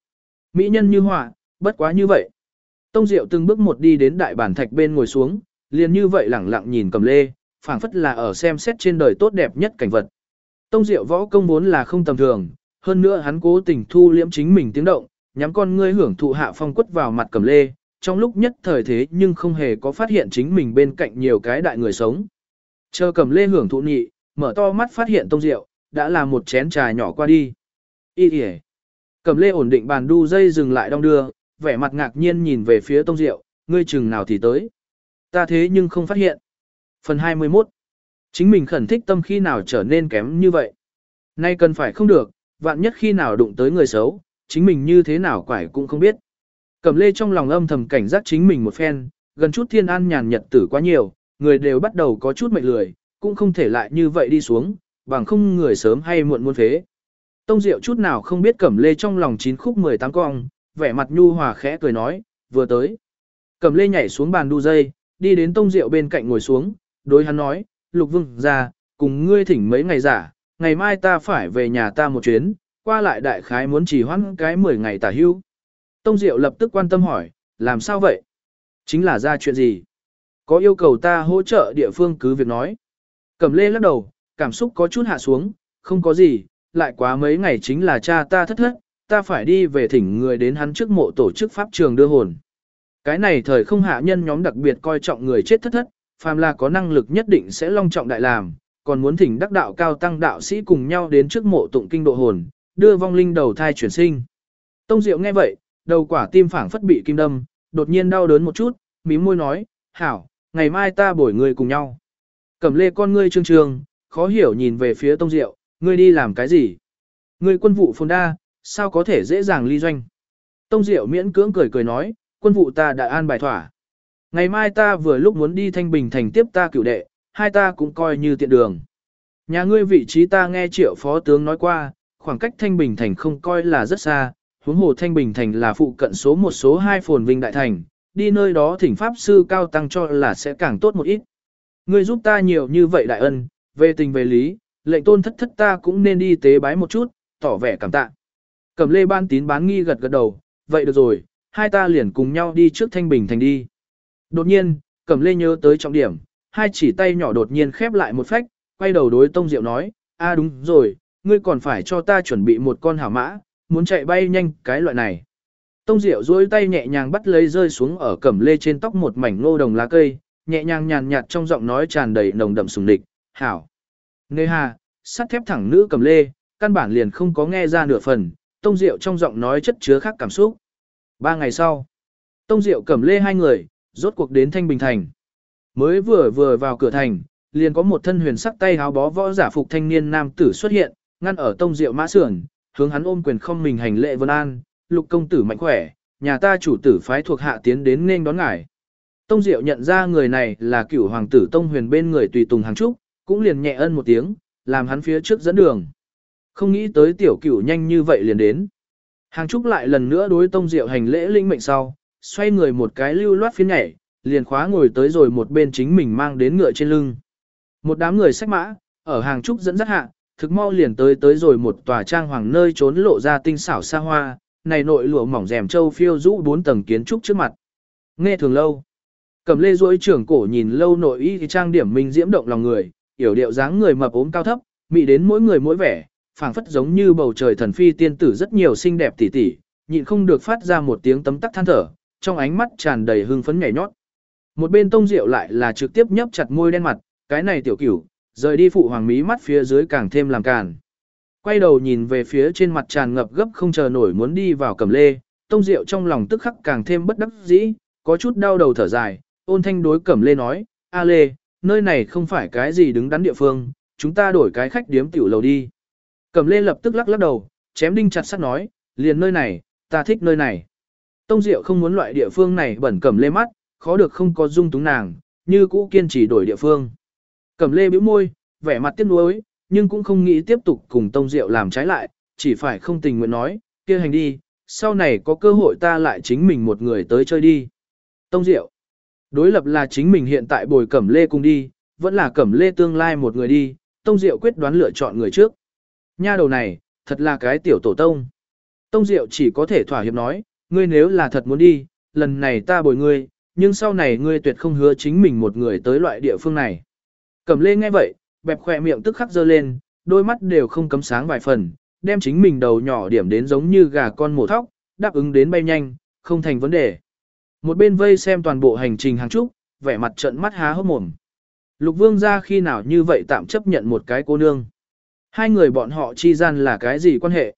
Mỹ nhân như họa, bất quá như vậy. Tông Diệu từng bước một đi đến đại bản thạch bên ngồi xuống, liền như vậy lẳng lặng nhìn cầm lê, phảng phất là ở xem xét trên đời tốt đẹp nhất cảnh vật. Tông Diệu võ công vốn là không tầm thường, hơn nữa hắn cố tình thu liễm chính mình tiếng động, nhắm con ngươi hưởng thụ hạ phong quất vào mặt cầm lê, trong lúc nhất thời thế nhưng không hề có phát hiện chính mình bên cạnh nhiều cái đại người sống. Chờ cầm lê hưởng thụ nhị, mở to mắt phát hiện Tông Diệu, đã là một chén trà nhỏ qua đi. Ý kìa. Cầm lê ổn định bàn đu dây dừng lại đong đưa, vẻ mặt ngạc nhiên nhìn về phía Tông Diệu, ngươi chừng nào thì tới. Ta thế nhưng không phát hiện. Phần 21. Chính mình khẩn thích tâm khi nào trở nên kém như vậy. Nay cần phải không được, vạn nhất khi nào đụng tới người xấu, chính mình như thế nào quải cũng không biết. Cẩm lê trong lòng âm thầm cảnh giác chính mình một phen, gần chút thiên an nhàn nhật tử quá nhiều, người đều bắt đầu có chút mệt lười, cũng không thể lại như vậy đi xuống, bằng không người sớm hay muộn muôn phế. Tông Diệu chút nào không biết Cẩm Lê trong lòng chín khúc 18 cong, vẻ mặt nhu hòa khẽ cười nói, vừa tới. Cẩm Lê nhảy xuống bàn đu dây, đi đến Tông Diệu bên cạnh ngồi xuống, đối hắn nói, Lục Vương ra, cùng ngươi thỉnh mấy ngày giả, ngày mai ta phải về nhà ta một chuyến, qua lại đại khái muốn chỉ hoãn cái 10 ngày tả hưu. Tông Diệu lập tức quan tâm hỏi, làm sao vậy? Chính là ra chuyện gì? Có yêu cầu ta hỗ trợ địa phương cứ việc nói. Cẩm lê lắc đầu, cảm xúc có chút hạ xuống, không có gì, lại quá mấy ngày chính là cha ta thất thất, ta phải đi về thỉnh người đến hắn trước mộ tổ chức pháp trường đưa hồn. Cái này thời không hạ nhân nhóm đặc biệt coi trọng người chết thất thất, phàm là có năng lực nhất định sẽ long trọng đại làm, còn muốn thỉnh đắc đạo cao tăng đạo sĩ cùng nhau đến trước mộ tụng kinh độ hồn, đưa vong linh đầu thai chuyển sinh. Tông Diệu nghe vậy, đầu quả tim phảng phất bị kim đâm, đột nhiên đau đớn một chút, mím môi nói, hảo, ngày mai ta bổi người cùng nhau. Cầm lê con ngươi trương trương, khó hiểu nhìn về phía Tông Diệu, ngươi đi làm cái gì? Ngươi quân vụ phồn đa, sao có thể dễ dàng ly doanh? Tông Diệu miễn cưỡng cười cười nói, quân vụ ta đã an bài thỏa. Ngày mai ta vừa lúc muốn đi Thanh Bình thành tiếp ta cửu đệ, hai ta cũng coi như tiện đường. Nhà ngươi vị trí ta nghe triệu phó tướng nói qua, khoảng cách Thanh Bình thành không coi là rất xa, huống hồ Thanh Bình thành là phụ cận số một số hai phồn vinh đại thành, đi nơi đó thỉnh pháp sư cao tăng cho là sẽ càng tốt một ít. Ngươi giúp ta nhiều như vậy đại ân, về tình về lý, lệnh tôn thất thất ta cũng nên đi tế bái một chút, tỏ vẻ cảm tạ. Cầm lê ban tín bán nghi gật gật đầu, vậy được rồi, hai ta liền cùng nhau đi trước Thanh Bình thành đi. Đột nhiên, Cẩm Lê nhớ tới trọng điểm, hai chỉ tay nhỏ đột nhiên khép lại một phách, quay đầu đối Tông Diệu nói, a đúng rồi, ngươi còn phải cho ta chuẩn bị một con hảo mã, muốn chạy bay nhanh cái loại này. Tông Diệu duỗi tay nhẹ nhàng bắt lấy rơi xuống ở Cẩm Lê trên tóc một mảnh ngô đồng lá cây, nhẹ nhàng nhàn nhạt trong giọng nói tràn đầy nồng đậm sùng địch, hảo. Nê hà, sắt thép thẳng nữ Cẩm Lê, căn bản liền không có nghe ra nửa phần, Tông Diệu trong giọng nói chất chứa khác cảm xúc. Ba ngày sau, Tông Diệu Cẩm Lê hai người, rốt cuộc đến Thanh Bình Thành. Mới vừa vừa vào cửa thành, liền có một thân huyền sắc tay háo bó võ giả phục thanh niên nam tử xuất hiện, ngăn ở tông diệu mã sườn, hướng hắn ôm quyền không mình hành lệ vân an, lục công tử mạnh khỏe, nhà ta chủ tử phái thuộc hạ tiến đến nên đón ngài. Tông Diệu nhận ra người này là cửu hoàng tử Tông Huyền bên người tùy tùng hàng trúc, cũng liền nhẹ ân một tiếng, làm hắn phía trước dẫn đường. Không nghĩ tới tiểu cửu nhanh như vậy liền đến. Hàng trúc lại lần nữa đối Tông Diệu hành lễ linh mệnh sau, xoay người một cái lưu loát phiến nhảy, liền khóa ngồi tới rồi một bên chính mình mang đến ngựa trên lưng. Một đám người sách mã, ở hàng trúc dẫn dắt hạ, thực mau liền tới tới rồi một tòa trang hoàng nơi trốn lộ ra tinh xảo xa hoa, này nội lụa mỏng rèm châu phiêu rũ bốn tầng kiến trúc trước mặt. Nghe thường lâu. Cầm lê duỗi trưởng cổ nhìn lâu nội y trang điểm minh diễm động lòng người, yểu điệu dáng người mập ốm cao thấp, mị đến mỗi người mỗi vẻ, phảng phất giống như bầu trời thần phi tiên tử rất nhiều xinh đẹp tỉ tỉ, nhịn không được phát ra một tiếng tấm tắc than thở, trong ánh mắt tràn đầy hưng phấn nhảy nhót. Một bên tông rượu lại là trực tiếp nhấp chặt môi đen mặt, cái này tiểu cửu, rời đi phụ hoàng mí mắt phía dưới càng thêm làm càn. Quay đầu nhìn về phía trên mặt tràn ngập gấp không chờ nổi muốn đi vào cầm lê, tông diệu trong lòng tức khắc càng thêm bất đắc dĩ, có chút đau đầu thở dài, ôn thanh đối cẩm lê nói, a lê, nơi này không phải cái gì đứng đắn địa phương, chúng ta đổi cái khách điếm tiểu lầu đi. Cẩm lê lập tức lắc lắc đầu, chém đinh chặt sắt nói, liền nơi này, ta thích nơi này. Tông Diệu không muốn loại địa phương này bẩn cẩm lê mắt, khó được không có dung túng nàng, như cũ kiên trì đổi địa phương. Cẩm lê bĩu môi, vẻ mặt tiếc nuối, nhưng cũng không nghĩ tiếp tục cùng Tông Diệu làm trái lại, chỉ phải không tình nguyện nói, kia hành đi, sau này có cơ hội ta lại chính mình một người tới chơi đi. Tông Diệu, đối lập là chính mình hiện tại bồi Cẩm lê cùng đi, vẫn là Cẩm lê tương lai một người đi, Tông Diệu quyết đoán lựa chọn người trước. Nha đầu này, thật là cái tiểu tổ tông. Tông Diệu chỉ có thể thỏa hiệp nói, ngươi nếu là thật muốn đi, lần này ta bồi ngươi, nhưng sau này ngươi tuyệt không hứa chính mình một người tới loại địa phương này. Cẩm lê nghe vậy, bẹp khỏe miệng tức khắc dơ lên, đôi mắt đều không cấm sáng vài phần, đem chính mình đầu nhỏ điểm đến giống như gà con mổ thóc, đáp ứng đến bay nhanh, không thành vấn đề. Một bên vây xem toàn bộ hành trình hàng trúc, vẻ mặt trận mắt há hốc mồm. Lục vương ra khi nào như vậy tạm chấp nhận một cái cô nương. Hai người bọn họ chi gian là cái gì quan hệ?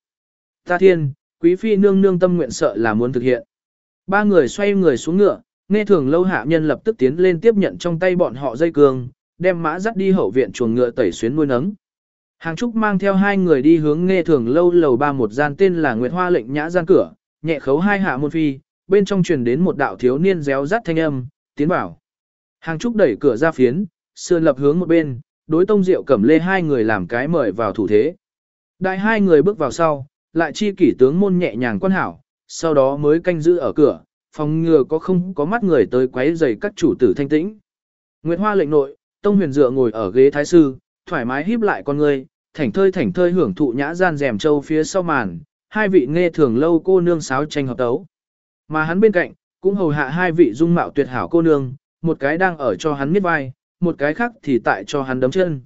Ta thiên, quý phi nương nương tâm nguyện sợ là muốn thực hiện. Ba người xoay người xuống ngựa, nghe thường lâu hạ nhân lập tức tiến lên tiếp nhận trong tay bọn họ dây cương, đem mã dắt đi hậu viện chuồng ngựa tẩy xuyến nuôi nấng. Hàng Trúc mang theo hai người đi hướng nghe thường lâu lầu ba một gian tên là Nguyệt Hoa lệnh nhã gian cửa, nhẹ khấu hai hạ môn phi, bên trong truyền đến một đạo thiếu niên réo rắt thanh âm, tiến vào. Hàng Trúc đẩy cửa ra phiến, sườn lập hướng một bên, đối tông rượu cẩm lê hai người làm cái mời vào thủ thế. Đại hai người bước vào sau, lại chi kỷ tướng môn nhẹ nhàng quan hảo, sau đó mới canh giữ ở cửa, phòng ngừa có không có mắt người tới quấy rầy các chủ tử thanh tĩnh. Nguyệt Hoa lệnh nội, Tông Huyền dựa ngồi ở ghế thái sư, thoải mái híp lại con người, thảnh thơi thảnh thơi hưởng thụ nhã gian rèm châu phía sau màn, hai vị nghe thường lâu cô nương sáo tranh hợp tấu. Mà hắn bên cạnh, cũng hầu hạ hai vị dung mạo tuyệt hảo cô nương, một cái đang ở cho hắn miết vai, một cái khác thì tại cho hắn đấm chân.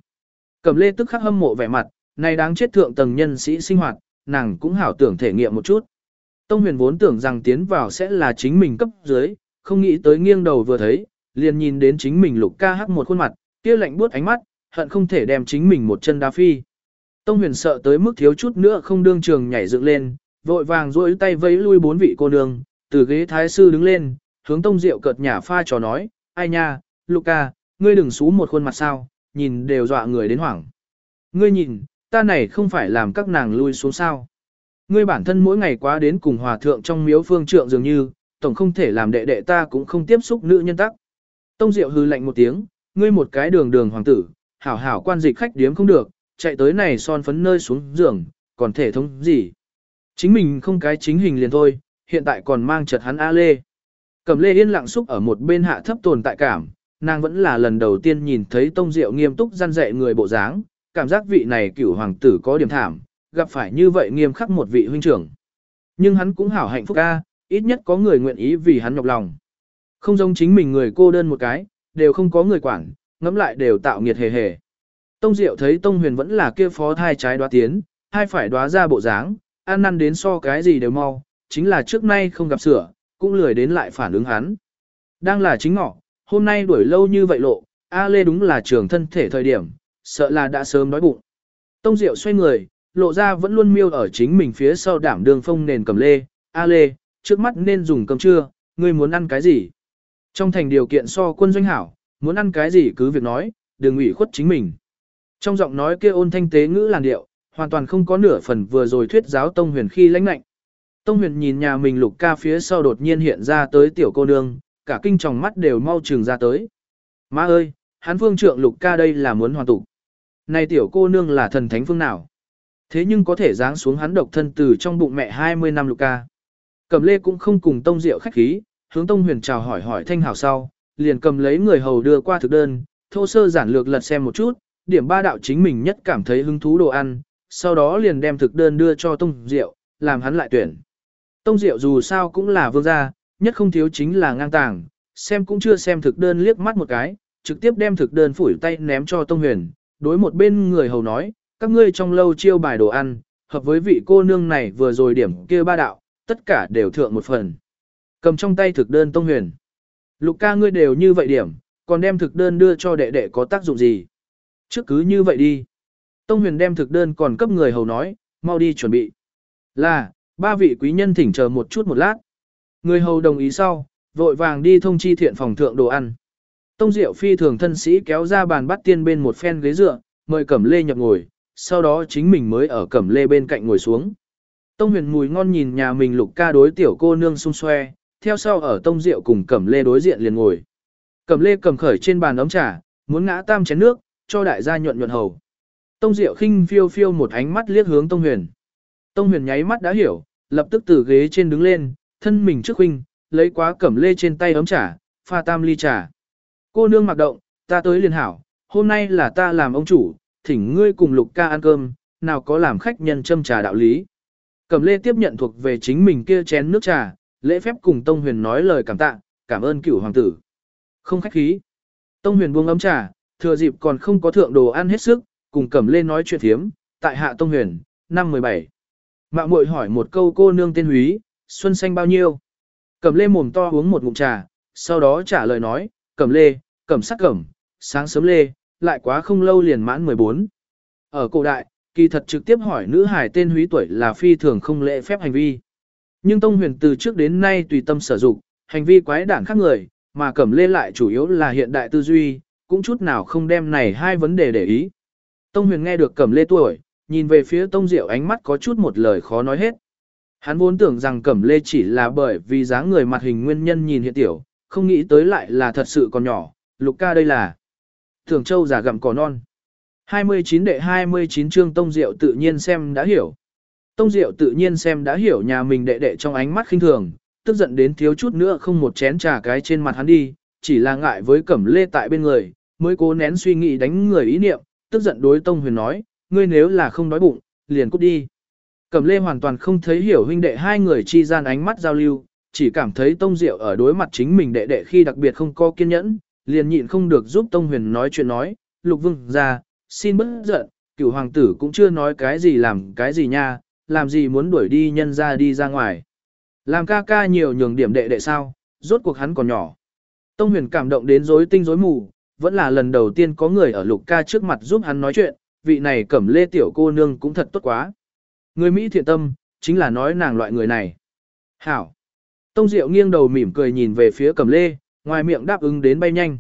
Cẩm lê tức khắc hâm mộ vẻ mặt, này đáng chết thượng tầng nhân sĩ sinh hoạt, nàng cũng hảo tưởng thể nghiệm một chút. Tông huyền vốn tưởng rằng tiến vào sẽ là chính mình cấp dưới, không nghĩ tới nghiêng đầu vừa thấy, liền nhìn đến chính mình lục ca hắc một khuôn mặt, kia lạnh buốt ánh mắt, hận không thể đem chính mình một chân đá phi. Tông huyền sợ tới mức thiếu chút nữa không đương trường nhảy dựng lên, vội vàng duỗi tay vẫy lui bốn vị cô nương, từ ghế thái sư đứng lên, hướng tông diệu cợt nhả pha trò nói, ai nha, Luca, ngươi đừng xú một khuôn mặt sao, nhìn đều dọa người đến hoảng. Ngươi nhìn, ta này không phải làm các nàng lui xuống sao. Ngươi bản thân mỗi ngày quá đến cùng hòa thượng trong miếu phương trượng dường như, tổng không thể làm đệ đệ ta cũng không tiếp xúc nữ nhân tắc. Tông Diệu hư lạnh một tiếng, ngươi một cái đường đường hoàng tử, hảo hảo quan dịch khách điếm không được, chạy tới này son phấn nơi xuống giường, còn thể thống gì. Chính mình không cái chính hình liền thôi, hiện tại còn mang chật hắn A Lê. Cẩm Lê yên lặng xúc ở một bên hạ thấp tồn tại cảm, nàng vẫn là lần đầu tiên nhìn thấy Tông Diệu nghiêm túc gian dạy người bộ dáng, cảm giác vị này cửu hoàng tử có điểm thảm, gặp phải như vậy nghiêm khắc một vị huynh trưởng. Nhưng hắn cũng hảo hạnh phúc ca, ít nhất có người nguyện ý vì hắn nhọc lòng. Không giống chính mình người cô đơn một cái, đều không có người quản, ngẫm lại đều tạo nghiệt hề hề. Tông Diệu thấy Tông Huyền vẫn là kia phó thai trái đoá tiến, hai phải đoá ra bộ dáng, ăn năn đến so cái gì đều mau, chính là trước nay không gặp sửa, cũng lười đến lại phản ứng hắn. Đang là chính ngọ, hôm nay đuổi lâu như vậy lộ, A Lê đúng là trường thân thể thời điểm, sợ là đã sớm đói bụng. Tông Diệu xoay người, lộ ra vẫn luôn miêu ở chính mình phía sau đảm đường phong nền cầm lê, A Lê, trước mắt nên dùng cơm trưa, ngươi muốn ăn cái gì? Trong thành điều kiện so quân doanh hảo, muốn ăn cái gì cứ việc nói, đừng ủy khuất chính mình. Trong giọng nói kia ôn thanh tế ngữ làn điệu, hoàn toàn không có nửa phần vừa rồi thuyết giáo tông huyền khi lãnh lạnh. Tông huyền nhìn nhà mình lục ca phía sau đột nhiên hiện ra tới tiểu cô nương, cả kinh tròng mắt đều mau trừng ra tới. Má ơi, hắn phương trượng lục ca đây là muốn hoàn tụ. Này tiểu cô nương là thần thánh phương nào? Thế nhưng có thể giáng xuống hắn độc thân từ trong bụng mẹ 20 năm lục ca. Cẩm lê cũng không cùng tông diệu khách khí, hướng tông huyền chào hỏi hỏi thanh hảo sau, liền cầm lấy người hầu đưa qua thực đơn, thô sơ giản lược lật xem một chút, điểm ba đạo chính mình nhất cảm thấy hứng thú đồ ăn, sau đó liền đem thực đơn đưa cho tông diệu, làm hắn lại tuyển. Tông diệu dù sao cũng là vương gia, nhất không thiếu chính là ngang tàng, xem cũng chưa xem thực đơn liếc mắt một cái, trực tiếp đem thực đơn phủi tay ném cho tông huyền, đối một bên người hầu nói, các ngươi trong lâu chiêu bài đồ ăn, hợp với vị cô nương này vừa rồi điểm kia ba đạo, tất cả đều thượng một phần. Cầm trong tay thực đơn Tông Huyền. Lục ca ngươi đều như vậy điểm, còn đem thực đơn đưa cho đệ đệ có tác dụng gì? Trước cứ như vậy đi. Tông Huyền đem thực đơn còn cấp người hầu nói, mau đi chuẩn bị. Là, ba vị quý nhân thỉnh chờ một chút một lát. Người hầu đồng ý sau, vội vàng đi thông chi thiện phòng thượng đồ ăn. Tông Diệu phi thường thân sĩ kéo ra bàn bắt tiên bên một phen ghế dựa, mời Cẩm Lê nhập ngồi, sau đó chính mình mới ở Cẩm Lê bên cạnh ngồi xuống. Tông huyền mùi ngon nhìn nhà mình lục ca đối tiểu cô nương xung xoe, theo sau ở tông rượu cùng cẩm lê đối diện liền ngồi. Cẩm lê cầm khởi trên bàn ấm trà, muốn ngã tam chén nước, cho đại gia nhuận nhuận hầu. Tông rượu khinh phiêu phiêu một ánh mắt liếc hướng tông huyền. Tông huyền nháy mắt đã hiểu, lập tức từ ghế trên đứng lên, thân mình trước huynh, lấy quá cẩm lê trên tay ấm trà, pha tam ly trà. Cô nương mặc động, ta tới liền hảo, hôm nay là ta làm ông chủ, thỉnh ngươi cùng lục ca ăn cơm, nào có làm khách nhân châm trà đạo lý. Cẩm lê tiếp nhận thuộc về chính mình kia chén nước trà, lễ phép cùng Tông Huyền nói lời cảm tạ, cảm ơn cửu hoàng tử. Không khách khí. Tông Huyền buông ấm trà, thừa dịp còn không có thượng đồ ăn hết sức, cùng Cẩm lê nói chuyện thiếm, tại hạ Tông Huyền, năm 17. Mạng muội hỏi một câu cô nương tên Húy, xuân xanh bao nhiêu? Cẩm lê mồm to uống một ngụm trà, sau đó trả lời nói, Cẩm lê, Cẩm sắc Cẩm, sáng sớm lê, lại quá không lâu liền mãn 14. Ở cổ đại, kỳ thật trực tiếp hỏi nữ hải tên húy tuổi là phi thường không lễ phép hành vi. Nhưng Tông Huyền từ trước đến nay tùy tâm sở dụng, hành vi quái đản khác người, mà cẩm lê lại chủ yếu là hiện đại tư duy, cũng chút nào không đem này hai vấn đề để ý. Tông Huyền nghe được cẩm lê tuổi, nhìn về phía Tông Diệu ánh mắt có chút một lời khó nói hết. Hắn vốn tưởng rằng cẩm lê chỉ là bởi vì dáng người mặt hình nguyên nhân nhìn hiện tiểu, không nghĩ tới lại là thật sự còn nhỏ, lục ca đây là thường châu giả gặm cỏ non. 29 đệ 29 chương Tông Diệu tự nhiên xem đã hiểu. Tông Diệu tự nhiên xem đã hiểu nhà mình đệ đệ trong ánh mắt khinh thường, tức giận đến thiếu chút nữa không một chén trà cái trên mặt hắn đi, chỉ là ngại với cẩm lê tại bên người, mới cố nén suy nghĩ đánh người ý niệm, tức giận đối Tông Huyền nói, ngươi nếu là không đói bụng, liền cút đi. Cẩm lê hoàn toàn không thấy hiểu huynh đệ hai người chi gian ánh mắt giao lưu, chỉ cảm thấy Tông Diệu ở đối mặt chính mình đệ đệ khi đặc biệt không có kiên nhẫn, liền nhịn không được giúp Tông Huyền nói chuyện nói, lục vương ra, xin bớt giận, cửu hoàng tử cũng chưa nói cái gì làm cái gì nha, làm gì muốn đuổi đi nhân ra đi ra ngoài. Làm ca ca nhiều nhường điểm đệ đệ sao, rốt cuộc hắn còn nhỏ. Tông huyền cảm động đến rối tinh rối mù, vẫn là lần đầu tiên có người ở lục ca trước mặt giúp hắn nói chuyện, vị này cẩm lê tiểu cô nương cũng thật tốt quá. Người Mỹ thiện tâm, chính là nói nàng loại người này. Hảo. Tông Diệu nghiêng đầu mỉm cười nhìn về phía cẩm lê, ngoài miệng đáp ứng đến bay nhanh.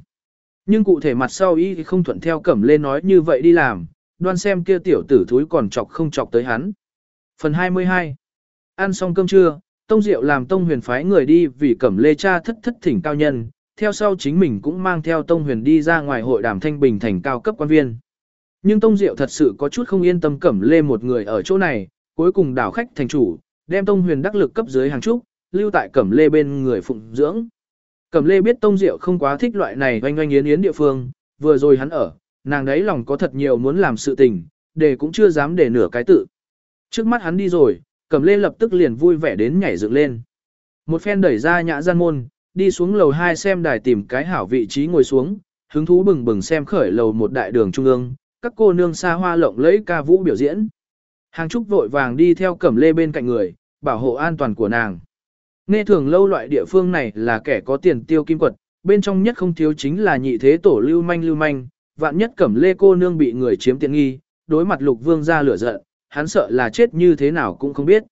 Nhưng cụ thể mặt sau y không thuận theo cẩm lê nói như vậy đi làm, đoan xem kia tiểu tử thúi còn chọc không chọc tới hắn. Phần 22 Ăn xong cơm trưa, Tông Diệu làm Tông Huyền phái người đi vì cẩm lê cha thất thất thỉnh cao nhân, theo sau chính mình cũng mang theo Tông Huyền đi ra ngoài hội đàm thanh bình thành cao cấp quan viên. Nhưng Tông Diệu thật sự có chút không yên tâm cẩm lê một người ở chỗ này, cuối cùng đảo khách thành chủ, đem Tông Huyền đắc lực cấp dưới hàng trúc, lưu tại cẩm lê bên người phụng dưỡng. Cẩm lê biết Tông Diệu không quá thích loại này oanh oanh yến yến địa phương, vừa rồi hắn ở, nàng đấy lòng có thật nhiều muốn làm sự tình, để cũng chưa dám để nửa cái tự. Trước mắt hắn đi rồi, Cẩm lê lập tức liền vui vẻ đến nhảy dựng lên. Một phen đẩy ra nhã gian môn, đi xuống lầu 2 xem đài tìm cái hảo vị trí ngồi xuống, hứng thú bừng bừng xem khởi lầu một đại đường trung ương, các cô nương xa hoa lộng lẫy ca vũ biểu diễn. Hàng trúc vội vàng đi theo Cẩm lê bên cạnh người, bảo hộ an toàn của nàng. Nghe thường lâu loại địa phương này là kẻ có tiền tiêu kim quật, bên trong nhất không thiếu chính là nhị thế tổ lưu manh lưu manh, vạn nhất cẩm lê cô nương bị người chiếm tiện nghi, đối mặt lục vương ra lửa giận, hắn sợ là chết như thế nào cũng không biết.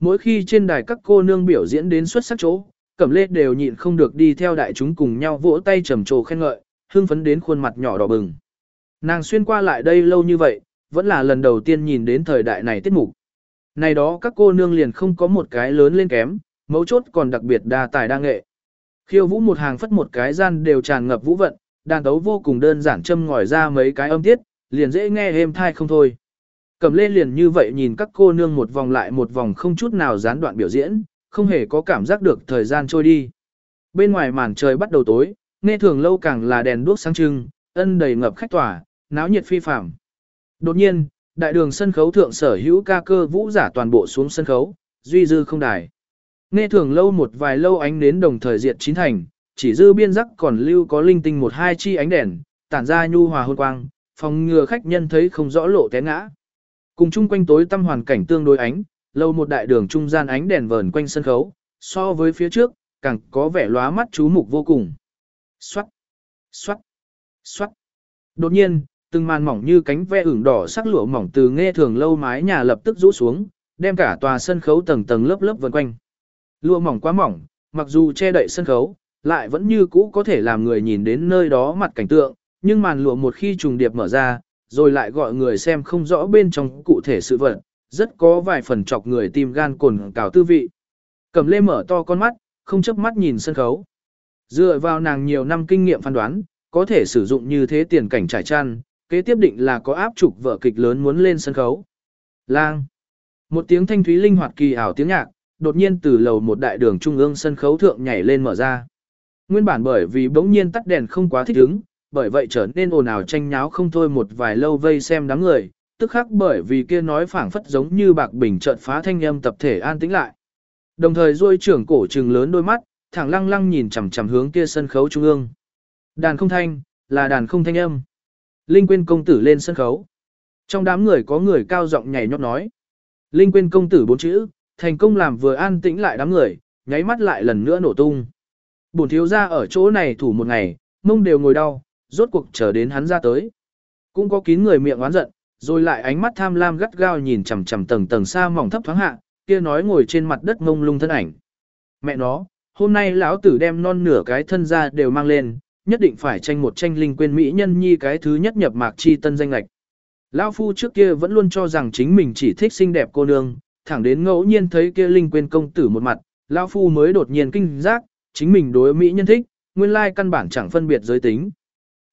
Mỗi khi trên đài các cô nương biểu diễn đến xuất sắc chỗ, cẩm lê đều nhịn không được đi theo đại chúng cùng nhau vỗ tay trầm trồ khen ngợi, hưng phấn đến khuôn mặt nhỏ đỏ bừng. Nàng xuyên qua lại đây lâu như vậy, vẫn là lần đầu tiên nhìn đến thời đại này tiết mục. này đó các cô nương liền không có một cái lớn lên kém, mấu chốt còn đặc biệt đa tài đa nghệ. Khiêu vũ một hàng phất một cái gian đều tràn ngập vũ vận, đàn tấu vô cùng đơn giản châm ngòi ra mấy cái âm tiết, liền dễ nghe êm thai không thôi. Cầm lên liền như vậy nhìn các cô nương một vòng lại một vòng không chút nào gián đoạn biểu diễn, không hề có cảm giác được thời gian trôi đi. Bên ngoài màn trời bắt đầu tối, nghe thường lâu càng là đèn đuốc sáng trưng, ân đầy ngập khách tỏa, náo nhiệt phi phạm. Đột nhiên, đại đường sân khấu thượng sở hữu ca cơ vũ giả toàn bộ xuống sân khấu, duy dư không đài. Nghe thường lâu một vài lâu ánh nến đồng thời diệt chín thành, chỉ dư biên rắc còn lưu có linh tinh một hai chi ánh đèn, tản ra nhu hòa hôn quang, phòng ngừa khách nhân thấy không rõ lộ té ngã. Cùng chung quanh tối tăm hoàn cảnh tương đối ánh, lâu một đại đường trung gian ánh đèn vờn quanh sân khấu, so với phía trước, càng có vẻ lóa mắt chú mục vô cùng. Xoát, xoát, xoát. Đột nhiên, từng màn mỏng như cánh ve ửng đỏ sắc lụa mỏng từ nghe thường lâu mái nhà lập tức rũ xuống, đem cả tòa sân khấu tầng tầng lớp lớp vần quanh. Lụa mỏng quá mỏng, mặc dù che đậy sân khấu, lại vẫn như cũ có thể làm người nhìn đến nơi đó mặt cảnh tượng, nhưng màn lụa một khi trùng điệp mở ra, rồi lại gọi người xem không rõ bên trong cụ thể sự vật, rất có vài phần chọc người tim gan cồn cào tư vị. Cầm lê mở to con mắt, không chấp mắt nhìn sân khấu. Dựa vào nàng nhiều năm kinh nghiệm phán đoán, có thể sử dụng như thế tiền cảnh trải chăn, kế tiếp định là có áp trục vở kịch lớn muốn lên sân khấu. Lang. Một tiếng thanh thúy linh hoạt kỳ ảo tiếng nhạc, đột nhiên từ lầu một đại đường trung ương sân khấu thượng nhảy lên mở ra. Nguyên bản bởi vì bỗng nhiên tắt đèn không quá thích ứng, bởi vậy trở nên ồn ào tranh nháo không thôi một vài lâu vây xem đám người, tức khắc bởi vì kia nói phảng phất giống như bạc bình chợt phá thanh âm tập thể an tĩnh lại. Đồng thời duỗi trưởng cổ trừng lớn đôi mắt, thẳng lăng lăng nhìn chằm chằm hướng kia sân khấu trung ương. Đàn không thanh, là đàn không thanh âm. Linh quên công tử lên sân khấu. Trong đám người có người cao giọng nhảy nhót nói. Linh quên công tử bốn chữ, thành công làm vừa an tĩnh lại đám người, nháy mắt lại lần nữa nổ tung. Bổn thiếu ra ở chỗ này thủ một ngày, mông đều ngồi đau, rốt cuộc chờ đến hắn ra tới. Cũng có kín người miệng oán giận, rồi lại ánh mắt tham lam gắt gao nhìn chằm chằm tầng tầng xa mỏng thấp thoáng hạ, kia nói ngồi trên mặt đất ngông lung thân ảnh. Mẹ nó, hôm nay lão tử đem non nửa cái thân ra đều mang lên, nhất định phải tranh một tranh linh quên mỹ nhân nhi cái thứ nhất nhập mạc chi tân danh lạch. Lão phu trước kia vẫn luôn cho rằng chính mình chỉ thích xinh đẹp cô nương, thẳng đến ngẫu nhiên thấy kia linh quên công tử một mặt, lão phu mới đột nhiên kinh giác, chính mình đối mỹ nhân thích, nguyên lai căn bản chẳng phân biệt giới tính.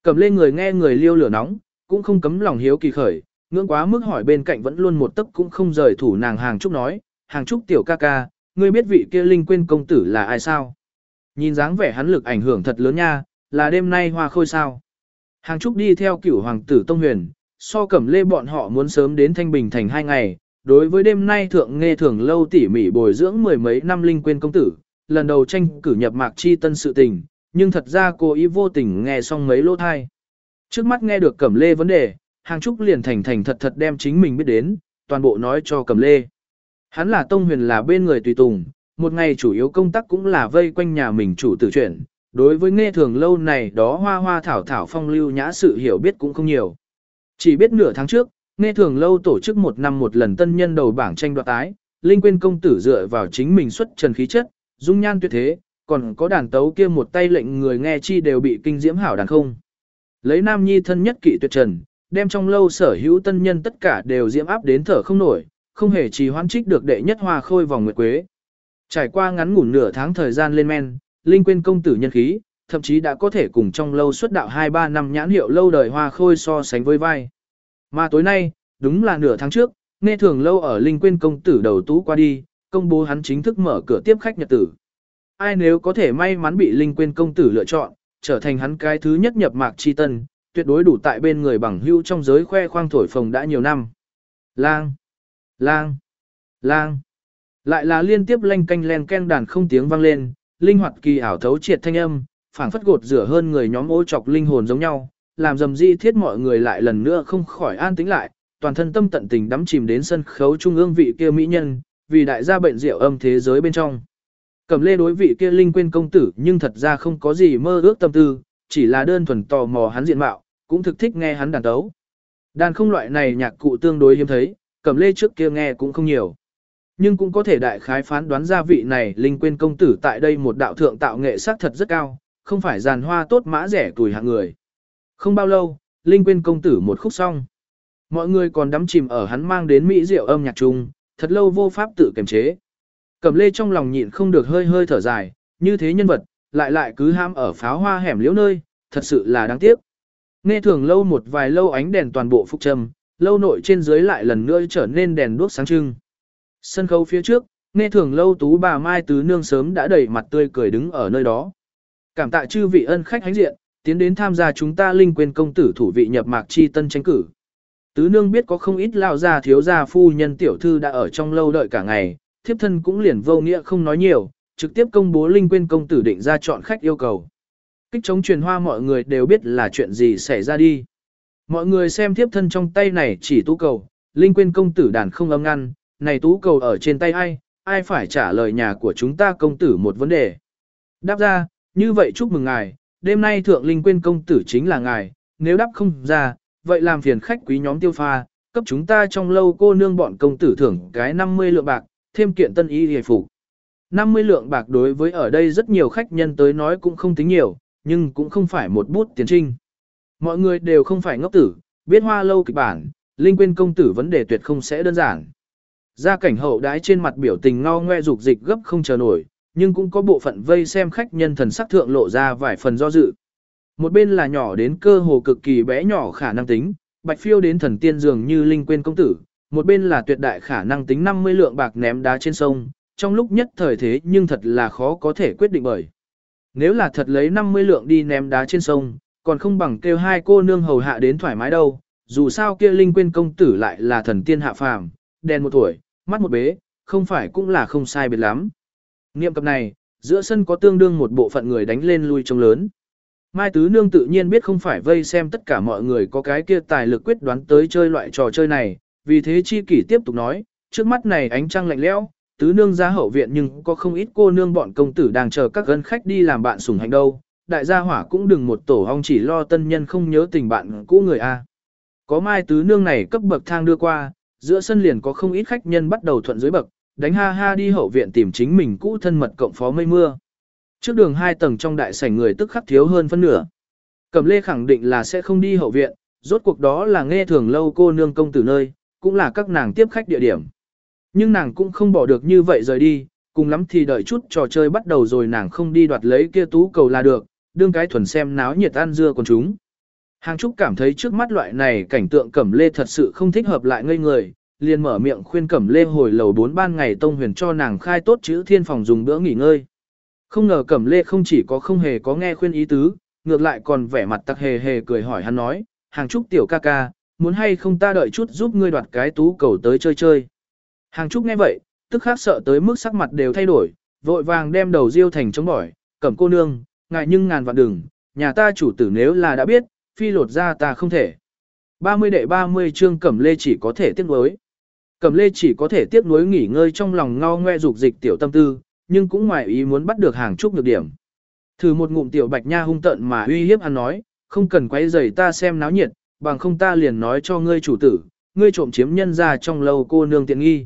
Cầm lên người nghe người liêu lửa nóng, cũng không cấm lòng hiếu kỳ khởi, ngưỡng quá mức hỏi bên cạnh vẫn luôn một tấc cũng không rời thủ nàng hàng trúc nói, hàng trúc tiểu ca ca, ngươi biết vị kia linh quên công tử là ai sao? Nhìn dáng vẻ hắn lực ảnh hưởng thật lớn nha, là đêm nay hoa khôi sao? Hàng trúc đi theo cửu hoàng tử Tông Huyền, so cẩm lê bọn họ muốn sớm đến Thanh Bình thành hai ngày, đối với đêm nay thượng nghe thường lâu tỉ mỉ bồi dưỡng mười mấy năm linh quên công tử, lần đầu tranh cử nhập mạc chi tân sự tình, nhưng thật ra cô ý vô tình nghe xong mấy lỗ thai. Trước mắt nghe được cẩm lê vấn đề, hàng trúc liền thành thành thật thật đem chính mình biết đến, toàn bộ nói cho cẩm lê. Hắn là Tông Huyền là bên người tùy tùng, một ngày chủ yếu công tác cũng là vây quanh nhà mình chủ tử chuyển. Đối với nghe thường lâu này đó hoa hoa thảo thảo phong lưu nhã sự hiểu biết cũng không nhiều. Chỉ biết nửa tháng trước, nghe thường lâu tổ chức một năm một lần tân nhân đầu bảng tranh đoạt tái, Linh Quyên công tử dựa vào chính mình xuất trần khí chất, dung nhan tuyệt thế, còn có đàn tấu kia một tay lệnh người nghe chi đều bị kinh diễm hảo đàn không. Lấy nam nhi thân nhất kỵ tuyệt trần, đem trong lâu sở hữu tân nhân tất cả đều diễm áp đến thở không nổi, không hề trì hoãn trích được đệ nhất hoa khôi vòng nguyệt quế. Trải qua ngắn ngủn nửa tháng thời gian lên men, linh quên công tử nhân khí, thậm chí đã có thể cùng trong lâu xuất đạo 2-3 năm nhãn hiệu lâu đời hoa khôi so sánh với vai. Mà tối nay, đúng là nửa tháng trước, nghe thường lâu ở linh quên công tử đầu tú qua đi, công bố hắn chính thức mở cửa tiếp khách nhật tử. Ai nếu có thể may mắn bị linh quên công tử lựa chọn, trở thành hắn cái thứ nhất nhập mạc chi tân, tuyệt đối đủ tại bên người bằng hưu trong giới khoe khoang thổi phồng đã nhiều năm. Lang! Lang! Lang! Lại là liên tiếp lanh canh len ken đàn không tiếng vang lên, linh hoạt kỳ ảo thấu triệt thanh âm, phảng phất gột rửa hơn người nhóm ô chọc linh hồn giống nhau, làm dầm di thiết mọi người lại lần nữa không khỏi an tĩnh lại, toàn thân tâm tận tình đắm chìm đến sân khấu trung ương vị kia mỹ nhân, vì đại gia bệnh rượu âm thế giới bên trong. Cẩm lê đối vị kia linh quên công tử nhưng thật ra không có gì mơ ước tâm tư, chỉ là đơn thuần tò mò hắn diện mạo, cũng thực thích nghe hắn đàn tấu. Đàn không loại này nhạc cụ tương đối hiếm thấy, Cẩm lê trước kia nghe cũng không nhiều. Nhưng cũng có thể đại khái phán đoán ra vị này linh quên công tử tại đây một đạo thượng tạo nghệ sắc thật rất cao, không phải giàn hoa tốt mã rẻ tuổi hạng người. Không bao lâu, linh quên công tử một khúc xong. Mọi người còn đắm chìm ở hắn mang đến mỹ diệu âm nhạc chung, thật lâu vô pháp tự kiềm chế. Cẩm lê trong lòng nhịn không được hơi hơi thở dài, như thế nhân vật, lại lại cứ ham ở pháo hoa hẻm liễu nơi, thật sự là đáng tiếc. Nghe thường lâu một vài lâu ánh đèn toàn bộ phục trầm, lâu nội trên dưới lại lần nữa trở nên đèn đuốc sáng trưng. Sân khấu phía trước, nghe thường lâu tú bà Mai Tứ Nương sớm đã đẩy mặt tươi cười đứng ở nơi đó. Cảm tạ chư vị ân khách hánh diện, tiến đến tham gia chúng ta linh quên công tử thủ vị nhập mạc chi tân tranh cử. Tứ Nương biết có không ít lao gia thiếu gia phu nhân tiểu thư đã ở trong lâu đợi cả ngày, thiếp thân cũng liền vô nghĩa không nói nhiều, trực tiếp công bố linh Quyên công tử định ra chọn khách yêu cầu. Kích chống truyền hoa mọi người đều biết là chuyện gì xảy ra đi. Mọi người xem thiếp thân trong tay này chỉ tú cầu, linh Quyên công tử đàn không âm ngăn, này tú cầu ở trên tay ai, ai phải trả lời nhà của chúng ta công tử một vấn đề. Đáp ra, như vậy chúc mừng ngài, đêm nay thượng linh Quyên công tử chính là ngài, nếu đáp không ra, vậy làm phiền khách quý nhóm tiêu pha, cấp chúng ta trong lâu cô nương bọn công tử thưởng cái 50 lượng bạc, thêm kiện tân y hề phục. 50 lượng bạc đối với ở đây rất nhiều khách nhân tới nói cũng không tính nhiều, nhưng cũng không phải một bút tiền trinh. Mọi người đều không phải ngốc tử, biết hoa lâu kịch bản, linh quên công tử vấn đề tuyệt không sẽ đơn giản. Gia cảnh hậu đái trên mặt biểu tình ngao ngoe dục dịch gấp không chờ nổi, nhưng cũng có bộ phận vây xem khách nhân thần sắc thượng lộ ra vài phần do dự. Một bên là nhỏ đến cơ hồ cực kỳ bé nhỏ khả năng tính, bạch phiêu đến thần tiên dường như linh quên công tử, một bên là tuyệt đại khả năng tính 50 lượng bạc ném đá trên sông, trong lúc nhất thời thế nhưng thật là khó có thể quyết định bởi. Nếu là thật lấy 50 lượng đi ném đá trên sông, còn không bằng kêu hai cô nương hầu hạ đến thoải mái đâu, dù sao kia linh quên công tử lại là thần tiên hạ phàm, đèn một tuổi, mắt một bế, không phải cũng là không sai biệt lắm. Niệm cập này, giữa sân có tương đương một bộ phận người đánh lên lui trông lớn. Mai Tứ Nương tự nhiên biết không phải vây xem tất cả mọi người có cái kia tài lực quyết đoán tới chơi loại trò chơi này, vì thế chi kỷ tiếp tục nói, trước mắt này ánh trăng lạnh lẽo, Tứ Nương ra hậu viện nhưng có không ít cô nương bọn công tử đang chờ các gân khách đi làm bạn sủng hành đâu, đại gia hỏa cũng đừng một tổ ong chỉ lo tân nhân không nhớ tình bạn cũ người a. Có Mai Tứ Nương này cấp bậc thang đưa qua, giữa sân liền có không ít khách nhân bắt đầu thuận dưới bậc, đánh ha ha đi hậu viện tìm chính mình cũ thân mật cộng phó mây mưa. Trước đường hai tầng trong đại sảnh người tức khắc thiếu hơn phân nửa. Cẩm lê khẳng định là sẽ không đi hậu viện, rốt cuộc đó là nghe thường lâu cô nương công tử nơi, cũng là các nàng tiếp khách địa điểm. Nhưng nàng cũng không bỏ được như vậy rời đi, cùng lắm thì đợi chút trò chơi bắt đầu rồi nàng không đi đoạt lấy kia tú cầu là được, đương cái thuần xem náo nhiệt ăn dưa con chúng. Hàng Trúc cảm thấy trước mắt loại này cảnh tượng Cẩm Lê thật sự không thích hợp lại ngây người, liền mở miệng khuyên Cẩm Lê hồi lầu bốn ban ngày Tông Huyền cho nàng khai tốt chữ thiên phòng dùng bữa nghỉ ngơi. Không ngờ Cẩm Lê không chỉ có không hề có nghe khuyên ý tứ, ngược lại còn vẻ mặt tặc hề hề cười hỏi hắn nói, Hàng Trúc tiểu ca ca, muốn hay không ta đợi chút giúp ngươi đoạt cái tú cầu tới chơi chơi. Hàng Trúc nghe vậy, tức khắc sợ tới mức sắc mặt đều thay đổi, vội vàng đem đầu riêu thành chống bỏi, cẩm cô nương, ngại nhưng ngàn vạn đừng, nhà ta chủ tử nếu là đã biết, phi lột ra ta không thể. 30 đệ 30 chương cẩm lê chỉ có thể tiếc nuối. Cẩm lê chỉ có thể tiếc nuối nghỉ ngơi trong lòng ngao ngoe dục dịch tiểu tâm tư, nhưng cũng ngoài ý muốn bắt được hàng trúc được điểm. Thử một ngụm tiểu bạch nha hung tận mà uy hiếp hắn nói, không cần quấy rầy ta xem náo nhiệt, bằng không ta liền nói cho ngươi chủ tử, ngươi trộm chiếm nhân ra trong lâu cô nương tiện nghi.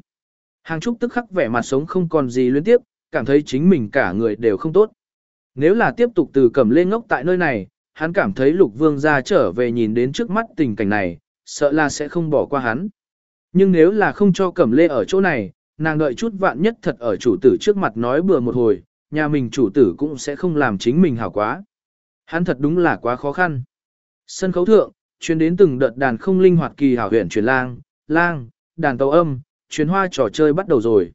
Hàng trúc tức khắc vẻ mặt sống không còn gì luyến tiếp, cảm thấy chính mình cả người đều không tốt. Nếu là tiếp tục từ cẩm lê ngốc tại nơi này, hắn cảm thấy lục vương ra trở về nhìn đến trước mắt tình cảnh này, sợ là sẽ không bỏ qua hắn. Nhưng nếu là không cho cẩm lê ở chỗ này, nàng đợi chút vạn nhất thật ở chủ tử trước mặt nói bừa một hồi, nhà mình chủ tử cũng sẽ không làm chính mình hảo quá. Hắn thật đúng là quá khó khăn. Sân khấu thượng, chuyên đến từng đợt đàn không linh hoạt kỳ hảo huyền truyền lang, lang, đàn tàu âm, chuyến hoa trò chơi bắt đầu rồi.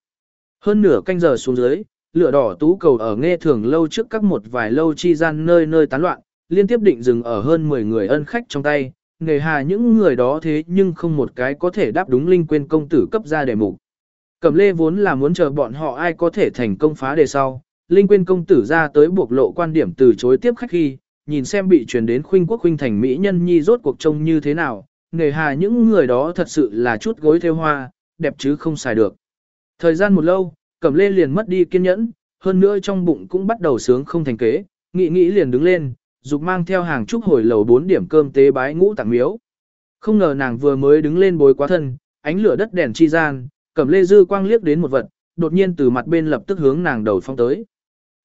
Hơn nửa canh giờ xuống dưới, lửa đỏ tú cầu ở nghe thường lâu trước các một vài lâu chi gian nơi nơi tán loạn, liên tiếp định dừng ở hơn 10 người ân khách trong tay, nghề hà những người đó thế nhưng không một cái có thể đáp đúng linh quên công tử cấp ra đề mục. Cẩm lê vốn là muốn chờ bọn họ ai có thể thành công phá đề sau, linh quên công tử ra tới buộc lộ quan điểm từ chối tiếp khách khi, nhìn xem bị truyền đến khuynh quốc khuynh thành mỹ nhân nhi rốt cuộc trông như thế nào, nghề hà những người đó thật sự là chút gối theo hoa, đẹp chứ không xài được. Thời gian một lâu, Cẩm Lê liền mất đi kiên nhẫn, hơn nữa trong bụng cũng bắt đầu sướng không thành kế, nghĩ nghĩ liền đứng lên, dục mang theo hàng chúc hồi lầu bốn điểm cơm tế bái ngũ tặng miếu. Không ngờ nàng vừa mới đứng lên bối quá thân, ánh lửa đất đèn chi gian, Cẩm Lê dư quang liếc đến một vật, đột nhiên từ mặt bên lập tức hướng nàng đầu phong tới.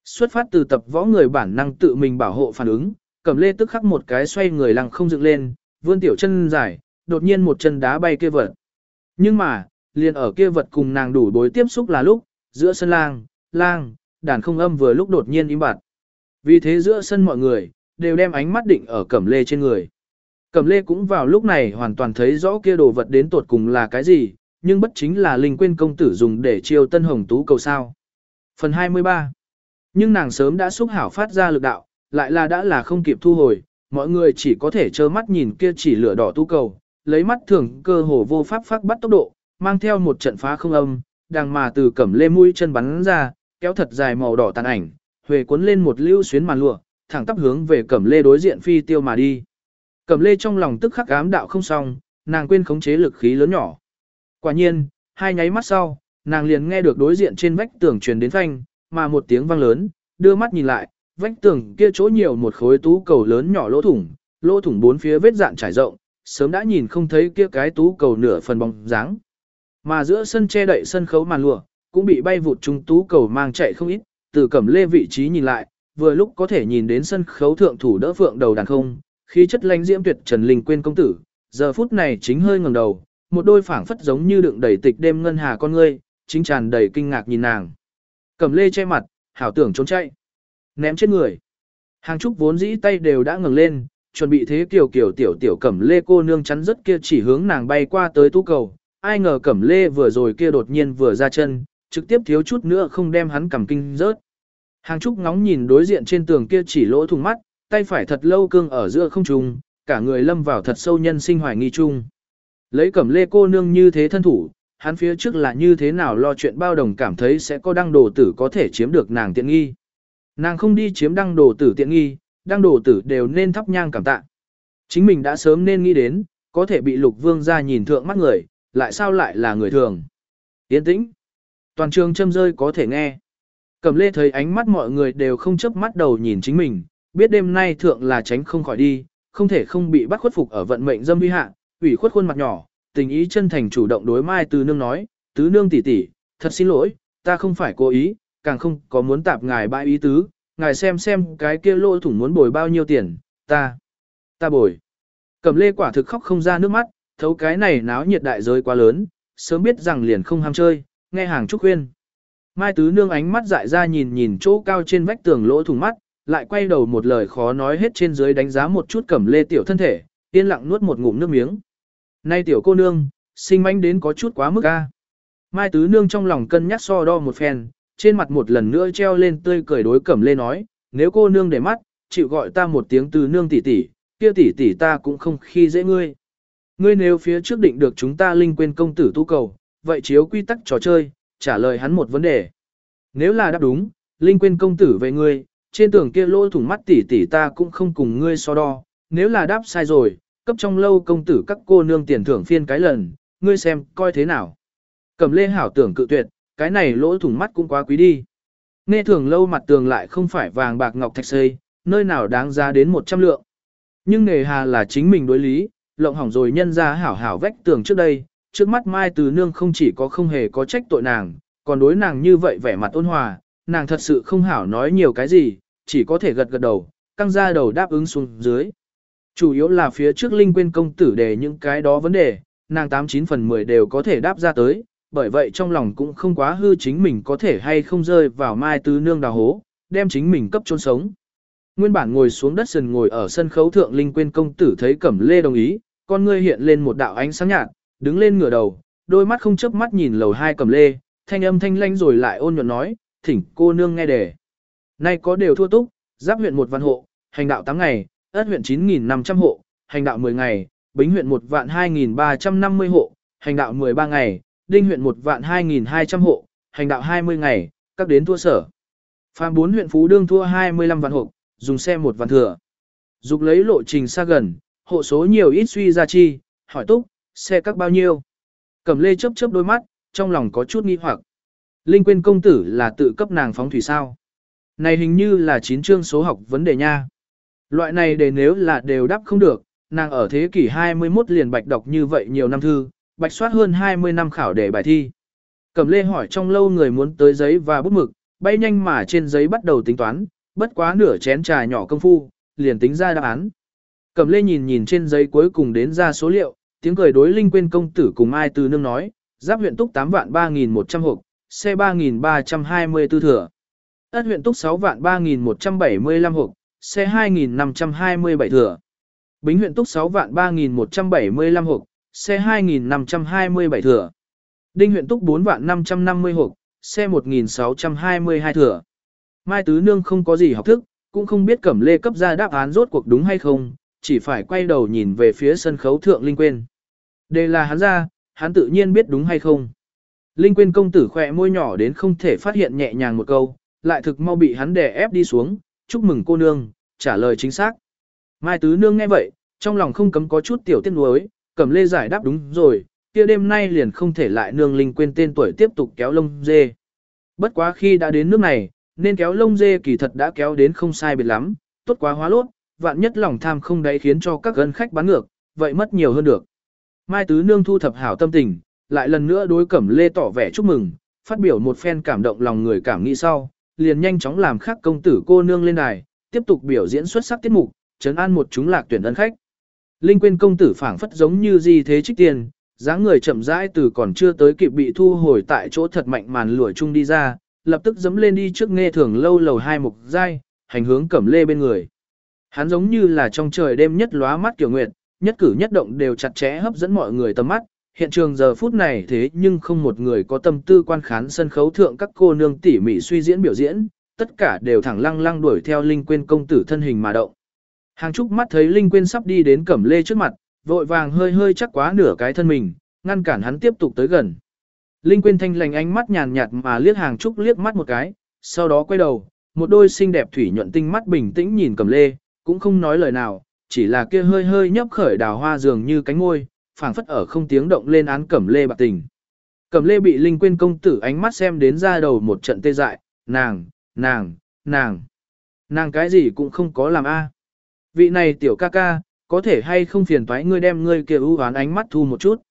Xuất phát từ tập võ người bản năng tự mình bảo hộ phản ứng, Cẩm Lê tức khắc một cái xoay người lăng không dựng lên, vươn tiểu chân dài, đột nhiên một chân đá bay kia vật. Nhưng mà, liền ở kia vật cùng nàng đủ bối tiếp xúc là lúc, giữa sân lang, lang, đàn không âm vừa lúc đột nhiên im bặt. Vì thế giữa sân mọi người, đều đem ánh mắt định ở cẩm lê trên người. Cẩm lê cũng vào lúc này hoàn toàn thấy rõ kia đồ vật đến tột cùng là cái gì, nhưng bất chính là linh quên công tử dùng để chiêu tân hồng tú cầu sao. Phần 23 nhưng nàng sớm đã xúc hảo phát ra lực đạo, lại là đã là không kịp thu hồi, mọi người chỉ có thể trơ mắt nhìn kia chỉ lửa đỏ tu cầu, lấy mắt thường cơ hồ vô pháp phát bắt tốc độ, mang theo một trận phá không âm, đằng mà từ cẩm lê mũi chân bắn ra, kéo thật dài màu đỏ tàn ảnh, huề cuốn lên một lưu xuyến màn lụa, thẳng tắp hướng về cẩm lê đối diện phi tiêu mà đi. Cẩm lê trong lòng tức khắc ám đạo không xong, nàng quên khống chế lực khí lớn nhỏ. Quả nhiên, hai nháy mắt sau, nàng liền nghe được đối diện trên vách tường truyền đến phanh, mà một tiếng vang lớn, đưa mắt nhìn lại, vách tường kia chỗ nhiều một khối tú cầu lớn nhỏ lỗ thủng, lỗ thủng bốn phía vết dạn trải rộng, sớm đã nhìn không thấy kia cái tú cầu nửa phần bóng dáng. Mà giữa sân che đậy sân khấu màn lụa, cũng bị bay vụt trung tú cầu mang chạy không ít, từ cẩm lê vị trí nhìn lại, vừa lúc có thể nhìn đến sân khấu thượng thủ đỡ phượng đầu đàn không, khí chất lãnh diễm tuyệt trần linh quên công tử, giờ phút này chính hơi ngẩng đầu, một đôi phảng phất giống như đựng đầy tịch đêm ngân hà con ngươi, chính tràn đầy kinh ngạc nhìn nàng. Cẩm lê che mặt, hảo tưởng trốn chạy, ném chết người. Hàng trúc vốn dĩ tay đều đã ngẩng lên, chuẩn bị thế kiểu kiểu tiểu tiểu cẩm lê cô nương chắn rất kia chỉ hướng nàng bay qua tới tú cầu, ai ngờ cẩm lê vừa rồi kia đột nhiên vừa ra chân, trực tiếp thiếu chút nữa không đem hắn cầm kinh rớt. Hàng trúc ngóng nhìn đối diện trên tường kia chỉ lỗ thùng mắt, tay phải thật lâu cương ở giữa không trùng, cả người lâm vào thật sâu nhân sinh hoài nghi chung. Lấy cẩm lê cô nương như thế thân thủ, hắn phía trước là như thế nào lo chuyện bao đồng cảm thấy sẽ có đăng đồ tử có thể chiếm được nàng tiện nghi. Nàng không đi chiếm đăng đồ tử tiện nghi, đăng đồ tử đều nên thắp nhang cảm tạ. Chính mình đã sớm nên nghĩ đến, có thể bị lục vương ra nhìn thượng mắt người, lại sao lại là người thường. Yên tĩnh. Toàn trường châm rơi có thể nghe. Cẩm lê thấy ánh mắt mọi người đều không chớp mắt đầu nhìn chính mình, biết đêm nay thượng là tránh không khỏi đi, không thể không bị bắt khuất phục ở vận mệnh dâm vi hạ, ủy khuất khuôn mặt nhỏ, tình ý chân thành chủ động đối mai tứ nương nói, tứ nương tỷ tỷ, thật xin lỗi, ta không phải cố ý, càng không có muốn tạp ngài bãi ý tứ, ngài xem xem cái kia lỗ thủng muốn bồi bao nhiêu tiền, ta, ta bồi. Cẩm lê quả thực khóc không ra nước mắt, thấu cái này náo nhiệt đại giới quá lớn, sớm biết rằng liền không ham chơi, nghe hàng trúc khuyên. Mai tứ nương ánh mắt dại ra nhìn nhìn chỗ cao trên vách tường lỗ thủng mắt, lại quay đầu một lời khó nói hết trên dưới đánh giá một chút cẩm lê tiểu thân thể, yên lặng nuốt một ngụm nước miếng. Nay tiểu cô nương, sinh manh đến có chút quá mức a. Mai tứ nương trong lòng cân nhắc so đo một phen, trên mặt một lần nữa treo lên tươi cười đối cẩm lê nói, nếu cô nương để mắt, chịu gọi ta một tiếng từ nương tỷ tỷ, kia tỷ tỷ ta cũng không khi dễ ngươi. Ngươi nếu phía trước định được chúng ta linh quên công tử tu cầu, vậy chiếu quy tắc trò chơi, trả lời hắn một vấn đề. Nếu là đáp đúng, linh quên công tử về ngươi, trên tường kia lỗ thủng mắt tỷ tỷ ta cũng không cùng ngươi so đo, nếu là đáp sai rồi, cấp trong lâu công tử các cô nương tiền thưởng phiên cái lần, ngươi xem, coi thế nào. Cầm lê hảo tưởng cự tuyệt, cái này lỗ thủng mắt cũng quá quý đi. Nghe thường lâu mặt tường lại không phải vàng bạc ngọc thạch xây, nơi nào đáng giá đến 100 lượng. Nhưng nghề hà là chính mình đối lý, lộng hỏng rồi nhân ra hảo hảo vách tường trước đây, trước mắt Mai Từ Nương không chỉ có không hề có trách tội nàng, còn đối nàng như vậy vẻ mặt ôn hòa, nàng thật sự không hảo nói nhiều cái gì, chỉ có thể gật gật đầu, căng ra đầu đáp ứng xuống dưới. Chủ yếu là phía trước Linh quên công tử đề những cái đó vấn đề, nàng 89 phần 10 đều có thể đáp ra tới, bởi vậy trong lòng cũng không quá hư chính mình có thể hay không rơi vào Mai tứ Nương đào hố, đem chính mình cấp chôn sống. Nguyên bản ngồi xuống đất sần ngồi ở sân khấu thượng Linh quên công tử thấy Cẩm Lê đồng ý, con ngươi hiện lên một đạo ánh sáng nhạt, đứng lên ngửa đầu, đôi mắt không chớp mắt nhìn lầu hai Cẩm Lê, thanh âm thanh lanh rồi lại ôn nhuận nói, thỉnh cô nương nghe đề. Nay có đều thua túc, giáp huyện một văn hộ, hành đạo 8 ngày, ất huyện 9.500 hộ, hành đạo 10 ngày, bính huyện 1 vạn 2.350 hộ, hành đạo 13 ngày, đinh huyện 1 vạn 2.200 hộ, hành đạo 20 ngày, các đến thua sở. Phạm 4 huyện Phú Đương thua 25 vạn hộ, dùng xe một vạn thừa. Dục lấy lộ trình xa gần, hộ số nhiều ít suy ra chi, hỏi túc, xe các bao nhiêu. Cẩm lê chớp chớp đôi mắt, trong lòng có chút nghi hoặc. Linh quên công tử là tự cấp nàng phóng thủy sao. Này hình như là chín chương số học vấn đề nha. Loại này để nếu là đều đáp không được, nàng ở thế kỷ 21 liền bạch đọc như vậy nhiều năm thư, bạch soát hơn 20 năm khảo để bài thi. Cẩm lê hỏi trong lâu người muốn tới giấy và bút mực, bay nhanh mà trên giấy bắt đầu tính toán, bất quá nửa chén trà nhỏ công phu, liền tính ra đáp án. Cẩm lê nhìn nhìn trên giấy cuối cùng đến ra số liệu, tiếng cười đối linh quên công tử cùng ai từ nương nói, giáp huyện túc 8 vạn 3.100 hộp, xe 3.324 thừa. Ất huyện túc 6 vạn 3.175 hộp, xe 2.527 thừa. Bính huyện túc 6 vạn 3.175 hộp, xe 2.527 thừa. Đinh huyện túc 4 vạn 550 hộp, xe 1.622 thừa. Mai Tứ Nương không có gì học thức, cũng không biết cẩm lê cấp ra đáp án rốt cuộc đúng hay không, chỉ phải quay đầu nhìn về phía sân khấu thượng Linh Quyên. Đây là hắn ra, hắn tự nhiên biết đúng hay không. Linh Quyên công tử khỏe môi nhỏ đến không thể phát hiện nhẹ nhàng một câu, lại thực mau bị hắn đè ép đi xuống, chúc mừng cô nương, trả lời chính xác. Mai Tứ Nương nghe vậy, trong lòng không cấm có chút tiểu tiết nuối, cẩm lê giải đáp đúng rồi, kia đêm nay liền không thể lại nương Linh quên tên tuổi tiếp tục kéo lông dê. Bất quá khi đã đến nước này, nên kéo lông dê kỳ thật đã kéo đến không sai biệt lắm, tốt quá hóa lốt, vạn nhất lòng tham không đáy khiến cho các gân khách bán ngược, vậy mất nhiều hơn được. Mai Tứ Nương thu thập hảo tâm tình, lại lần nữa đối Cẩm Lê tỏ vẻ chúc mừng, phát biểu một phen cảm động lòng người cảm nghĩ sau, liền nhanh chóng làm khác công tử cô nương lên đài, tiếp tục biểu diễn xuất sắc tiết mục, trấn an một chúng lạc tuyển ân khách. Linh quên công tử phảng phất giống như gì thế trích tiền, dáng người chậm rãi từ còn chưa tới kịp bị thu hồi tại chỗ thật mạnh màn lụa chung đi ra, lập tức dấm lên đi trước nghe thường lâu lầu hai mục giai, hành hướng Cẩm Lê bên người. Hắn giống như là trong trời đêm nhất lóa mắt kiểu nguyệt, nhất cử nhất động đều chặt chẽ hấp dẫn mọi người tầm mắt. Hiện trường giờ phút này thế nhưng không một người có tâm tư quan khán sân khấu thượng các cô nương tỉ mỉ suy diễn biểu diễn, tất cả đều thẳng lăng lăng đuổi theo Linh Quyên công tử thân hình mà động. Hàng Trúc mắt thấy Linh Quyên sắp đi đến Cẩm Lê trước mặt, vội vàng hơi hơi chắc quá nửa cái thân mình, ngăn cản hắn tiếp tục tới gần. Linh Quyên thanh lành ánh mắt nhàn nhạt mà liếc Hàng Trúc liếc mắt một cái, sau đó quay đầu, một đôi xinh đẹp thủy nhuận tinh mắt bình tĩnh nhìn Cẩm Lê, cũng không nói lời nào, chỉ là kia hơi hơi nhấp khởi đào hoa dường như cánh môi, phảng phất ở không tiếng động lên án Cẩm Lê bạc tình. Cẩm Lê bị Linh Quyên công tử ánh mắt xem đến ra đầu một trận tê dại, nàng, nàng, nàng, nàng cái gì cũng không có làm a. À. Vị này tiểu ca ca, có thể hay không phiền toái ngươi đem ngươi kia ưu oán ánh mắt thu một chút.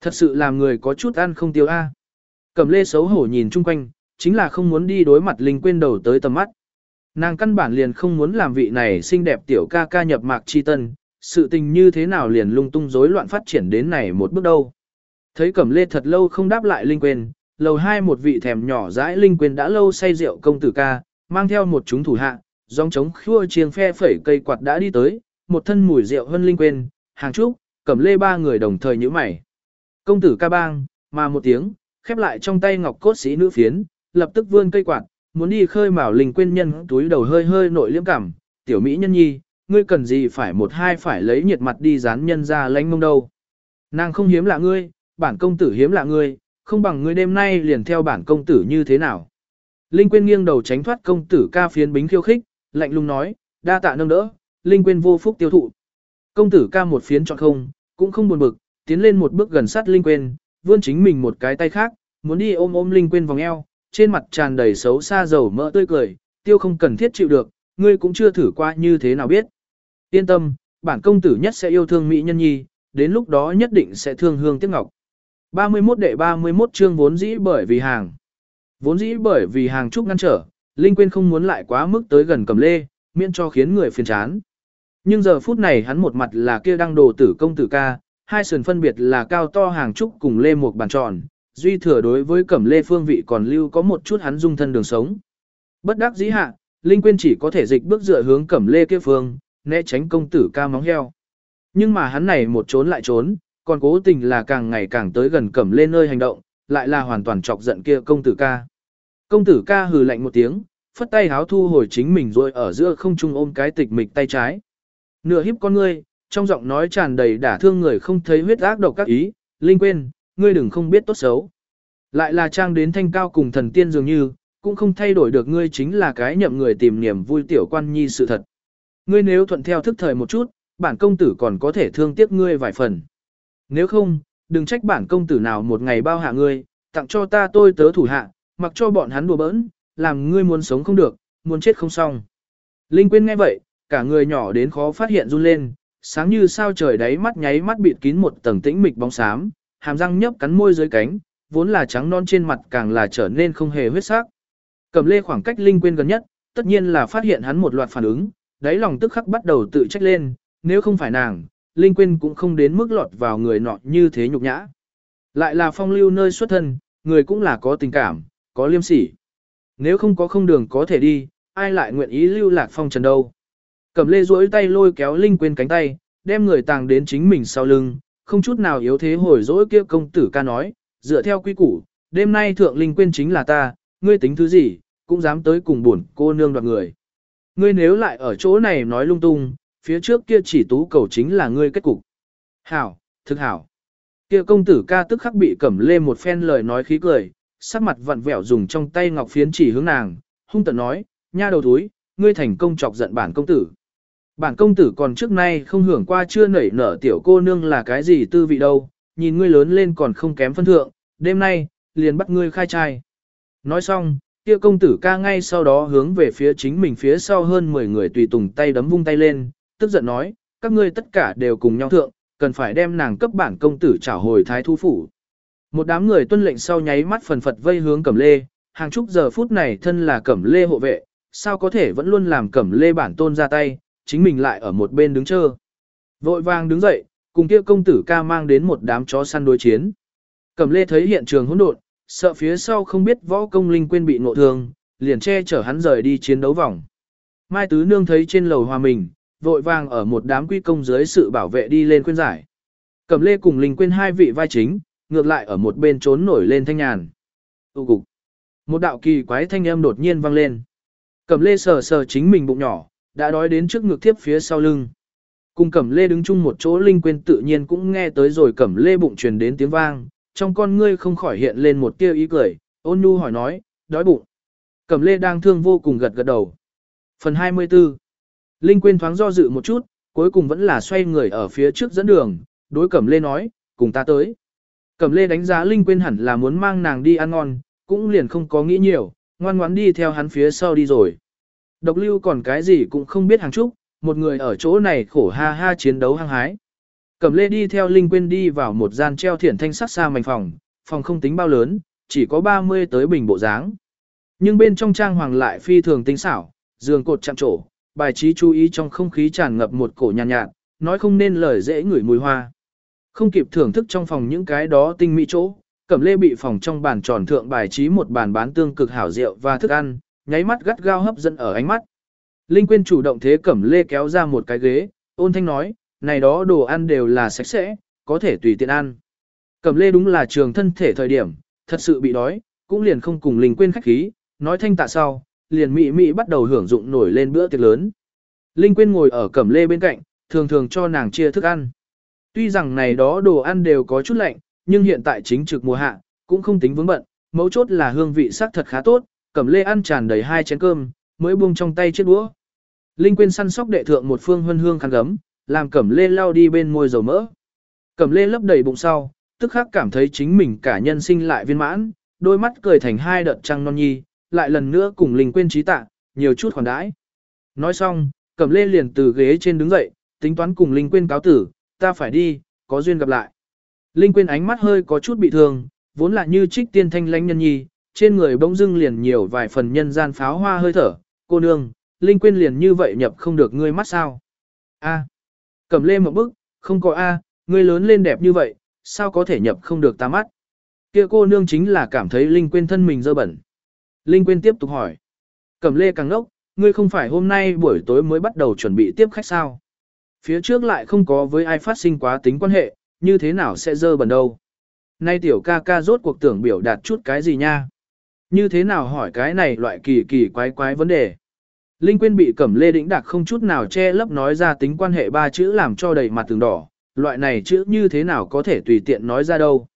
Thật sự làm người có chút ăn không tiêu a. À. Cẩm Lê xấu hổ nhìn chung quanh, chính là không muốn đi đối mặt Linh Quyên đầu tới tầm mắt. Nàng căn bản liền không muốn làm vị này xinh đẹp tiểu ca ca nhập mạc chi tân, sự tình như thế nào liền lung tung rối loạn phát triển đến này một bước đâu. Thấy Cẩm Lê thật lâu không đáp lại Linh quyền, lầu hai một vị thèm nhỏ dãi Linh quyền đã lâu say rượu công tử ca, mang theo một chúng thủ hạ, dòng trống khua chiêng phe phẩy cây quạt đã đi tới, một thân mùi rượu hơn Linh quyền, hàng trúc, Cẩm Lê ba người đồng thời nhíu mày. Công tử ca bang, mà một tiếng, khép lại trong tay ngọc cốt sĩ nữ phiến, lập tức vươn cây quạt, muốn đi khơi mào linh quên nhân túi đầu hơi hơi nội liễm cảm, tiểu mỹ nhân nhi, ngươi cần gì phải một hai phải lấy nhiệt mặt đi dán nhân ra lánh mông đâu. Nàng không hiếm lạ ngươi, bản công tử hiếm lạ ngươi, không bằng ngươi đêm nay liền theo bản công tử như thế nào. Linh Quyên nghiêng đầu tránh thoát công tử ca phiến bính khiêu khích, lạnh lùng nói, đa tạ nâng đỡ, linh Quyên vô phúc tiêu thụ. Công tử ca một phiến chọn không, cũng không buồn bực, tiến lên một bước gần sát linh Quyên, vươn chính mình một cái tay khác, muốn đi ôm ôm linh Quyên vòng eo, trên mặt tràn đầy xấu xa dầu mỡ tươi cười, tiêu không cần thiết chịu được, ngươi cũng chưa thử qua như thế nào biết. Yên tâm, bản công tử nhất sẽ yêu thương mỹ nhân nhi, đến lúc đó nhất định sẽ thương hương tiếc ngọc. 31 đệ 31 chương vốn dĩ bởi vì hàng. Vốn dĩ bởi vì hàng trúc ngăn trở, Linh Quyên không muốn lại quá mức tới gần cầm lê, miễn cho khiến người phiền chán. Nhưng giờ phút này hắn một mặt là kia đăng đồ tử công tử ca, hai sườn phân biệt là cao to hàng trúc cùng lê một bàn tròn, duy thừa đối với cẩm lê phương vị còn lưu có một chút hắn dung thân đường sống. Bất đắc dĩ hạ, Linh Quyên chỉ có thể dịch bước dựa hướng cẩm lê kia phương, né tránh công tử ca móng heo. Nhưng mà hắn này một trốn lại trốn, còn cố tình là càng ngày càng tới gần cẩm lên nơi hành động, lại là hoàn toàn chọc giận kia công tử ca. Công tử ca hừ lạnh một tiếng, phất tay háo thu hồi chính mình rồi ở giữa không trung ôm cái tịch mịch tay trái. Nửa hiếp con ngươi, trong giọng nói tràn đầy đả thương người không thấy huyết ác độc các ý, Linh quên, ngươi đừng không biết tốt xấu. Lại là trang đến thanh cao cùng thần tiên dường như, cũng không thay đổi được ngươi chính là cái nhậm người tìm niềm vui tiểu quan nhi sự thật. Ngươi nếu thuận theo thức thời một chút, bản công tử còn có thể thương tiếc ngươi vài phần. Nếu không, đừng trách bản công tử nào một ngày bao hạ ngươi, tặng cho ta tôi tớ thủ hạ, mặc cho bọn hắn đùa bỡn, làm ngươi muốn sống không được, muốn chết không xong. Linh Quyên nghe vậy, cả người nhỏ đến khó phát hiện run lên, sáng như sao trời đáy mắt nháy mắt bịt kín một tầng tĩnh mịch bóng xám, hàm răng nhấp cắn môi dưới cánh, vốn là trắng non trên mặt càng là trở nên không hề huyết sắc. Cầm lê khoảng cách Linh Quyên gần nhất, tất nhiên là phát hiện hắn một loạt phản ứng, đáy lòng tức khắc bắt đầu tự trách lên, nếu không phải nàng, Linh Quyên cũng không đến mức lọt vào người nọ như thế nhục nhã. Lại là phong lưu nơi xuất thân, người cũng là có tình cảm, có liêm sỉ. Nếu không có không đường có thể đi, ai lại nguyện ý lưu lạc phong trần đâu. Cẩm lê duỗi tay lôi kéo Linh Quyên cánh tay, đem người tàng đến chính mình sau lưng, không chút nào yếu thế hồi dỗi kia công tử ca nói, dựa theo quy củ, đêm nay thượng Linh Quyên chính là ta, ngươi tính thứ gì, cũng dám tới cùng buồn cô nương đoạt người. Ngươi nếu lại ở chỗ này nói lung tung, phía trước kia chỉ tú cầu chính là ngươi kết cục. Hảo, thực hảo. Kia công tử ca tức khắc bị cẩm lê một phen lời nói khí cười, sắc mặt vặn vẹo dùng trong tay ngọc phiến chỉ hướng nàng, hung tận nói, nha đầu túi, ngươi thành công chọc giận bản công tử. Bản công tử còn trước nay không hưởng qua chưa nảy nở tiểu cô nương là cái gì tư vị đâu, nhìn ngươi lớn lên còn không kém phân thượng, đêm nay, liền bắt ngươi khai trai. Nói xong, kia công tử ca ngay sau đó hướng về phía chính mình phía sau hơn 10 người tùy tùng tay đấm vung tay lên, tức giận nói, các ngươi tất cả đều cùng nhau thượng, cần phải đem nàng cấp bản công tử trả hồi thái thu phủ. Một đám người tuân lệnh sau nháy mắt phần phật vây hướng cẩm lê, hàng chục giờ phút này thân là cẩm lê hộ vệ, sao có thể vẫn luôn làm cẩm lê bản tôn ra tay, chính mình lại ở một bên đứng chờ. Vội vàng đứng dậy, cùng kia công tử ca mang đến một đám chó săn đối chiến. Cẩm lê thấy hiện trường hỗn độn, sợ phía sau không biết võ công linh quên bị ngộ thương, liền che chở hắn rời đi chiến đấu vòng. Mai Tứ Nương thấy trên lầu hòa mình, vội vàng ở một đám quy công dưới sự bảo vệ đi lên khuyên giải. Cẩm lê cùng linh quên hai vị vai chính, ngược lại ở một bên trốn nổi lên thanh nhàn. Tụ cục. Một đạo kỳ quái thanh âm đột nhiên vang lên. Cẩm lê sờ sờ chính mình bụng nhỏ, đã đói đến trước ngực tiếp phía sau lưng. Cùng Cẩm lê đứng chung một chỗ linh quên tự nhiên cũng nghe tới rồi Cẩm lê bụng truyền đến tiếng vang, trong con ngươi không khỏi hiện lên một tia ý cười, ôn nhu hỏi nói, đói bụng. Cẩm lê đang thương vô cùng gật gật đầu. Phần 24 Linh quên thoáng do dự một chút, cuối cùng vẫn là xoay người ở phía trước dẫn đường, đối Cẩm lê nói, cùng ta tới. Cẩm lê đánh giá Linh quên hẳn là muốn mang nàng đi ăn ngon, cũng liền không có nghĩ nhiều, ngoan ngoãn đi theo hắn phía sau đi rồi. Độc lưu còn cái gì cũng không biết hàng chút, một người ở chỗ này khổ ha ha chiến đấu hăng hái. Cẩm lê đi theo Linh Quyên đi vào một gian treo thiển thanh sắc xa mảnh phòng, phòng không tính bao lớn, chỉ có 30 tới bình bộ dáng. Nhưng bên trong trang hoàng lại phi thường tinh xảo, giường cột chạm trổ, bài trí chú ý trong không khí tràn ngập một cổ nhàn nhạt, nhạt, nói không nên lời dễ ngửi mùi hoa. Không kịp thưởng thức trong phòng những cái đó tinh mỹ chỗ, Cẩm Lê bị phòng trong bàn tròn thượng bài trí một bàn bán tương cực hảo rượu và thức ăn, nháy mắt gắt gao hấp dẫn ở ánh mắt. Linh Quyên chủ động thế Cẩm Lê kéo ra một cái ghế, ôn thanh nói, này đó đồ ăn đều là sạch sẽ, có thể tùy tiện ăn. Cẩm Lê đúng là trường thân thể thời điểm, thật sự bị đói, cũng liền không cùng Linh Quyên khách khí, nói thanh tạ sau, liền mị mị bắt đầu hưởng dụng nổi lên bữa tiệc lớn. Linh Quyên ngồi ở Cẩm Lê bên cạnh, thường thường cho nàng chia thức ăn. Tuy rằng này đó đồ ăn đều có chút lạnh, nhưng hiện tại chính trực mùa hạ, cũng không tính vướng bận, mấu chốt là hương vị sắc thật khá tốt, Cẩm Lê ăn tràn đầy hai chén cơm, mới buông trong tay chiếc đũa. Linh Quyên săn sóc đệ thượng một phương hân hương khăn gấm, làm Cẩm Lê lao đi bên môi dầu mỡ. Cẩm Lê lấp đầy bụng sau, tức khắc cảm thấy chính mình cả nhân sinh lại viên mãn, đôi mắt cười thành hai đợt trăng non nhi, lại lần nữa cùng Linh Quyên trí tạ, nhiều chút khoản đãi. Nói xong, Cẩm Lê liền từ ghế trên đứng dậy, tính toán cùng Linh Quyên cáo tử, ta phải đi, có duyên gặp lại. Linh Quyên ánh mắt hơi có chút bị thương, vốn là như trích tiên thanh lãnh nhân nhi, trên người bỗng dưng liền nhiều vài phần nhân gian pháo hoa hơi thở, cô nương, Linh Quyên liền như vậy nhập không được ngươi mắt sao. A. Cẩm lê một bức, không có A, ngươi lớn lên đẹp như vậy, sao có thể nhập không được ta mắt. Kia cô nương chính là cảm thấy Linh Quyên thân mình dơ bẩn. Linh Quyên tiếp tục hỏi. Cẩm lê càng ngốc, ngươi không phải hôm nay buổi tối mới bắt đầu chuẩn bị tiếp khách sao. Phía trước lại không có với ai phát sinh quá tính quan hệ, như thế nào sẽ dơ bẩn đâu. Nay tiểu ca ca rốt cuộc tưởng biểu đạt chút cái gì nha. Như thế nào hỏi cái này loại kỳ kỳ quái quái vấn đề. Linh Quyên bị Cẩm Lê Đĩnh Đạc không chút nào che lấp nói ra tính quan hệ ba chữ làm cho đầy mặt từng đỏ, loại này chữ như thế nào có thể tùy tiện nói ra đâu.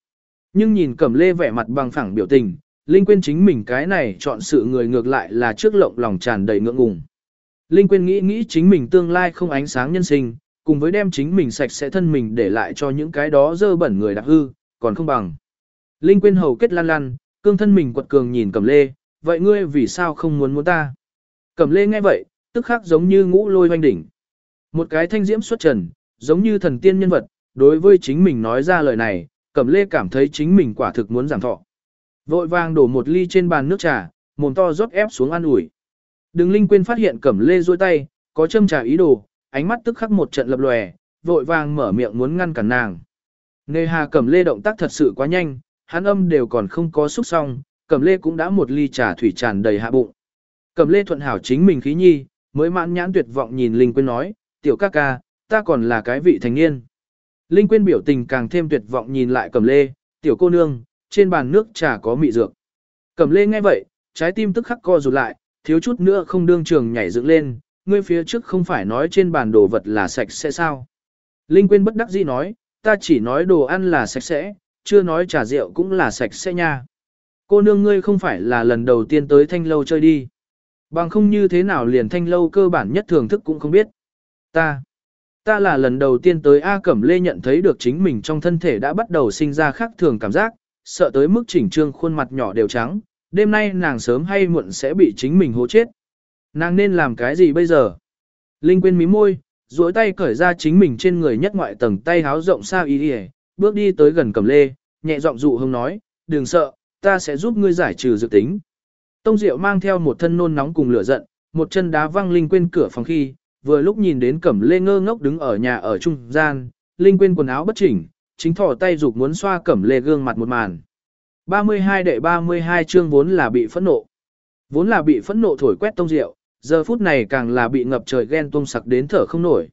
Nhưng nhìn Cẩm Lê vẻ mặt bằng phẳng biểu tình, Linh Quyên chính mình cái này chọn sự người ngược lại là trước lộng lòng tràn đầy ngượng ngùng. Linh Quyên nghĩ nghĩ chính mình tương lai không ánh sáng nhân sinh, cùng với đem chính mình sạch sẽ thân mình để lại cho những cái đó dơ bẩn người đặc hư, còn không bằng. Linh Quyên hầu kết lan lan, cương thân mình quật cường nhìn Cẩm Lê, vậy ngươi vì sao không muốn muốn ta? Cẩm lê nghe vậy, tức khắc giống như ngũ lôi hoanh đỉnh. Một cái thanh diễm xuất trần, giống như thần tiên nhân vật, đối với chính mình nói ra lời này, Cẩm lê cảm thấy chính mình quả thực muốn giảm thọ. Vội vàng đổ một ly trên bàn nước trà, mồm to rót ép xuống ăn ủi. Đừng linh quên phát hiện Cẩm lê duỗi tay, có châm trà ý đồ, ánh mắt tức khắc một trận lập lòe, vội vàng mở miệng muốn ngăn cản nàng. Nề hà cẩm lê động tác thật sự quá nhanh, hắn âm đều còn không có xúc xong, cẩm lê cũng đã một ly trà thủy tràn đầy hạ bụng. Cẩm lê thuận hảo chính mình khí nhi, mới mãn nhãn tuyệt vọng nhìn Linh Quyên nói, tiểu ca ca, ta còn là cái vị thành niên. Linh Quyên biểu tình càng thêm tuyệt vọng nhìn lại cẩm lê, tiểu cô nương, trên bàn nước trà có mị dược. Cẩm lê nghe vậy, trái tim tức khắc co rụt lại, thiếu chút nữa không đương trường nhảy dựng lên, ngươi phía trước không phải nói trên bàn đồ vật là sạch sẽ sao. Linh Quyên bất đắc dĩ nói, ta chỉ nói đồ ăn là sạch sẽ, chưa nói trà rượu cũng là sạch sẽ nha. Cô nương ngươi không phải là lần đầu tiên tới thanh lâu chơi đi. Bằng không như thế nào liền thanh lâu cơ bản nhất thưởng thức cũng không biết. Ta, ta là lần đầu tiên tới A Cẩm Lê nhận thấy được chính mình trong thân thể đã bắt đầu sinh ra khác thường cảm giác, sợ tới mức chỉnh trương khuôn mặt nhỏ đều trắng, đêm nay nàng sớm hay muộn sẽ bị chính mình hố chết. Nàng nên làm cái gì bây giờ? Linh quên mí môi, duỗi tay cởi ra chính mình trên người nhất ngoại tầng tay háo rộng sao ý đi bước đi tới gần Cẩm Lê, nhẹ giọng dụ hông nói, đừng sợ, ta sẽ giúp ngươi giải trừ dự tính. Tông Diệu mang theo một thân nôn nóng cùng lửa giận, một chân đá văng Linh Quyên cửa phòng khi, vừa lúc nhìn đến Cẩm Lê ngơ ngốc đứng ở nhà ở trung gian, Linh Quyên quần áo bất chỉnh, chính thỏ tay dục muốn xoa Cẩm Lê gương mặt một màn. 32 đệ 32 chương vốn là bị phẫn nộ. Vốn là bị phẫn nộ thổi quét Tông Diệu, giờ phút này càng là bị ngập trời ghen tuông sặc đến thở không nổi.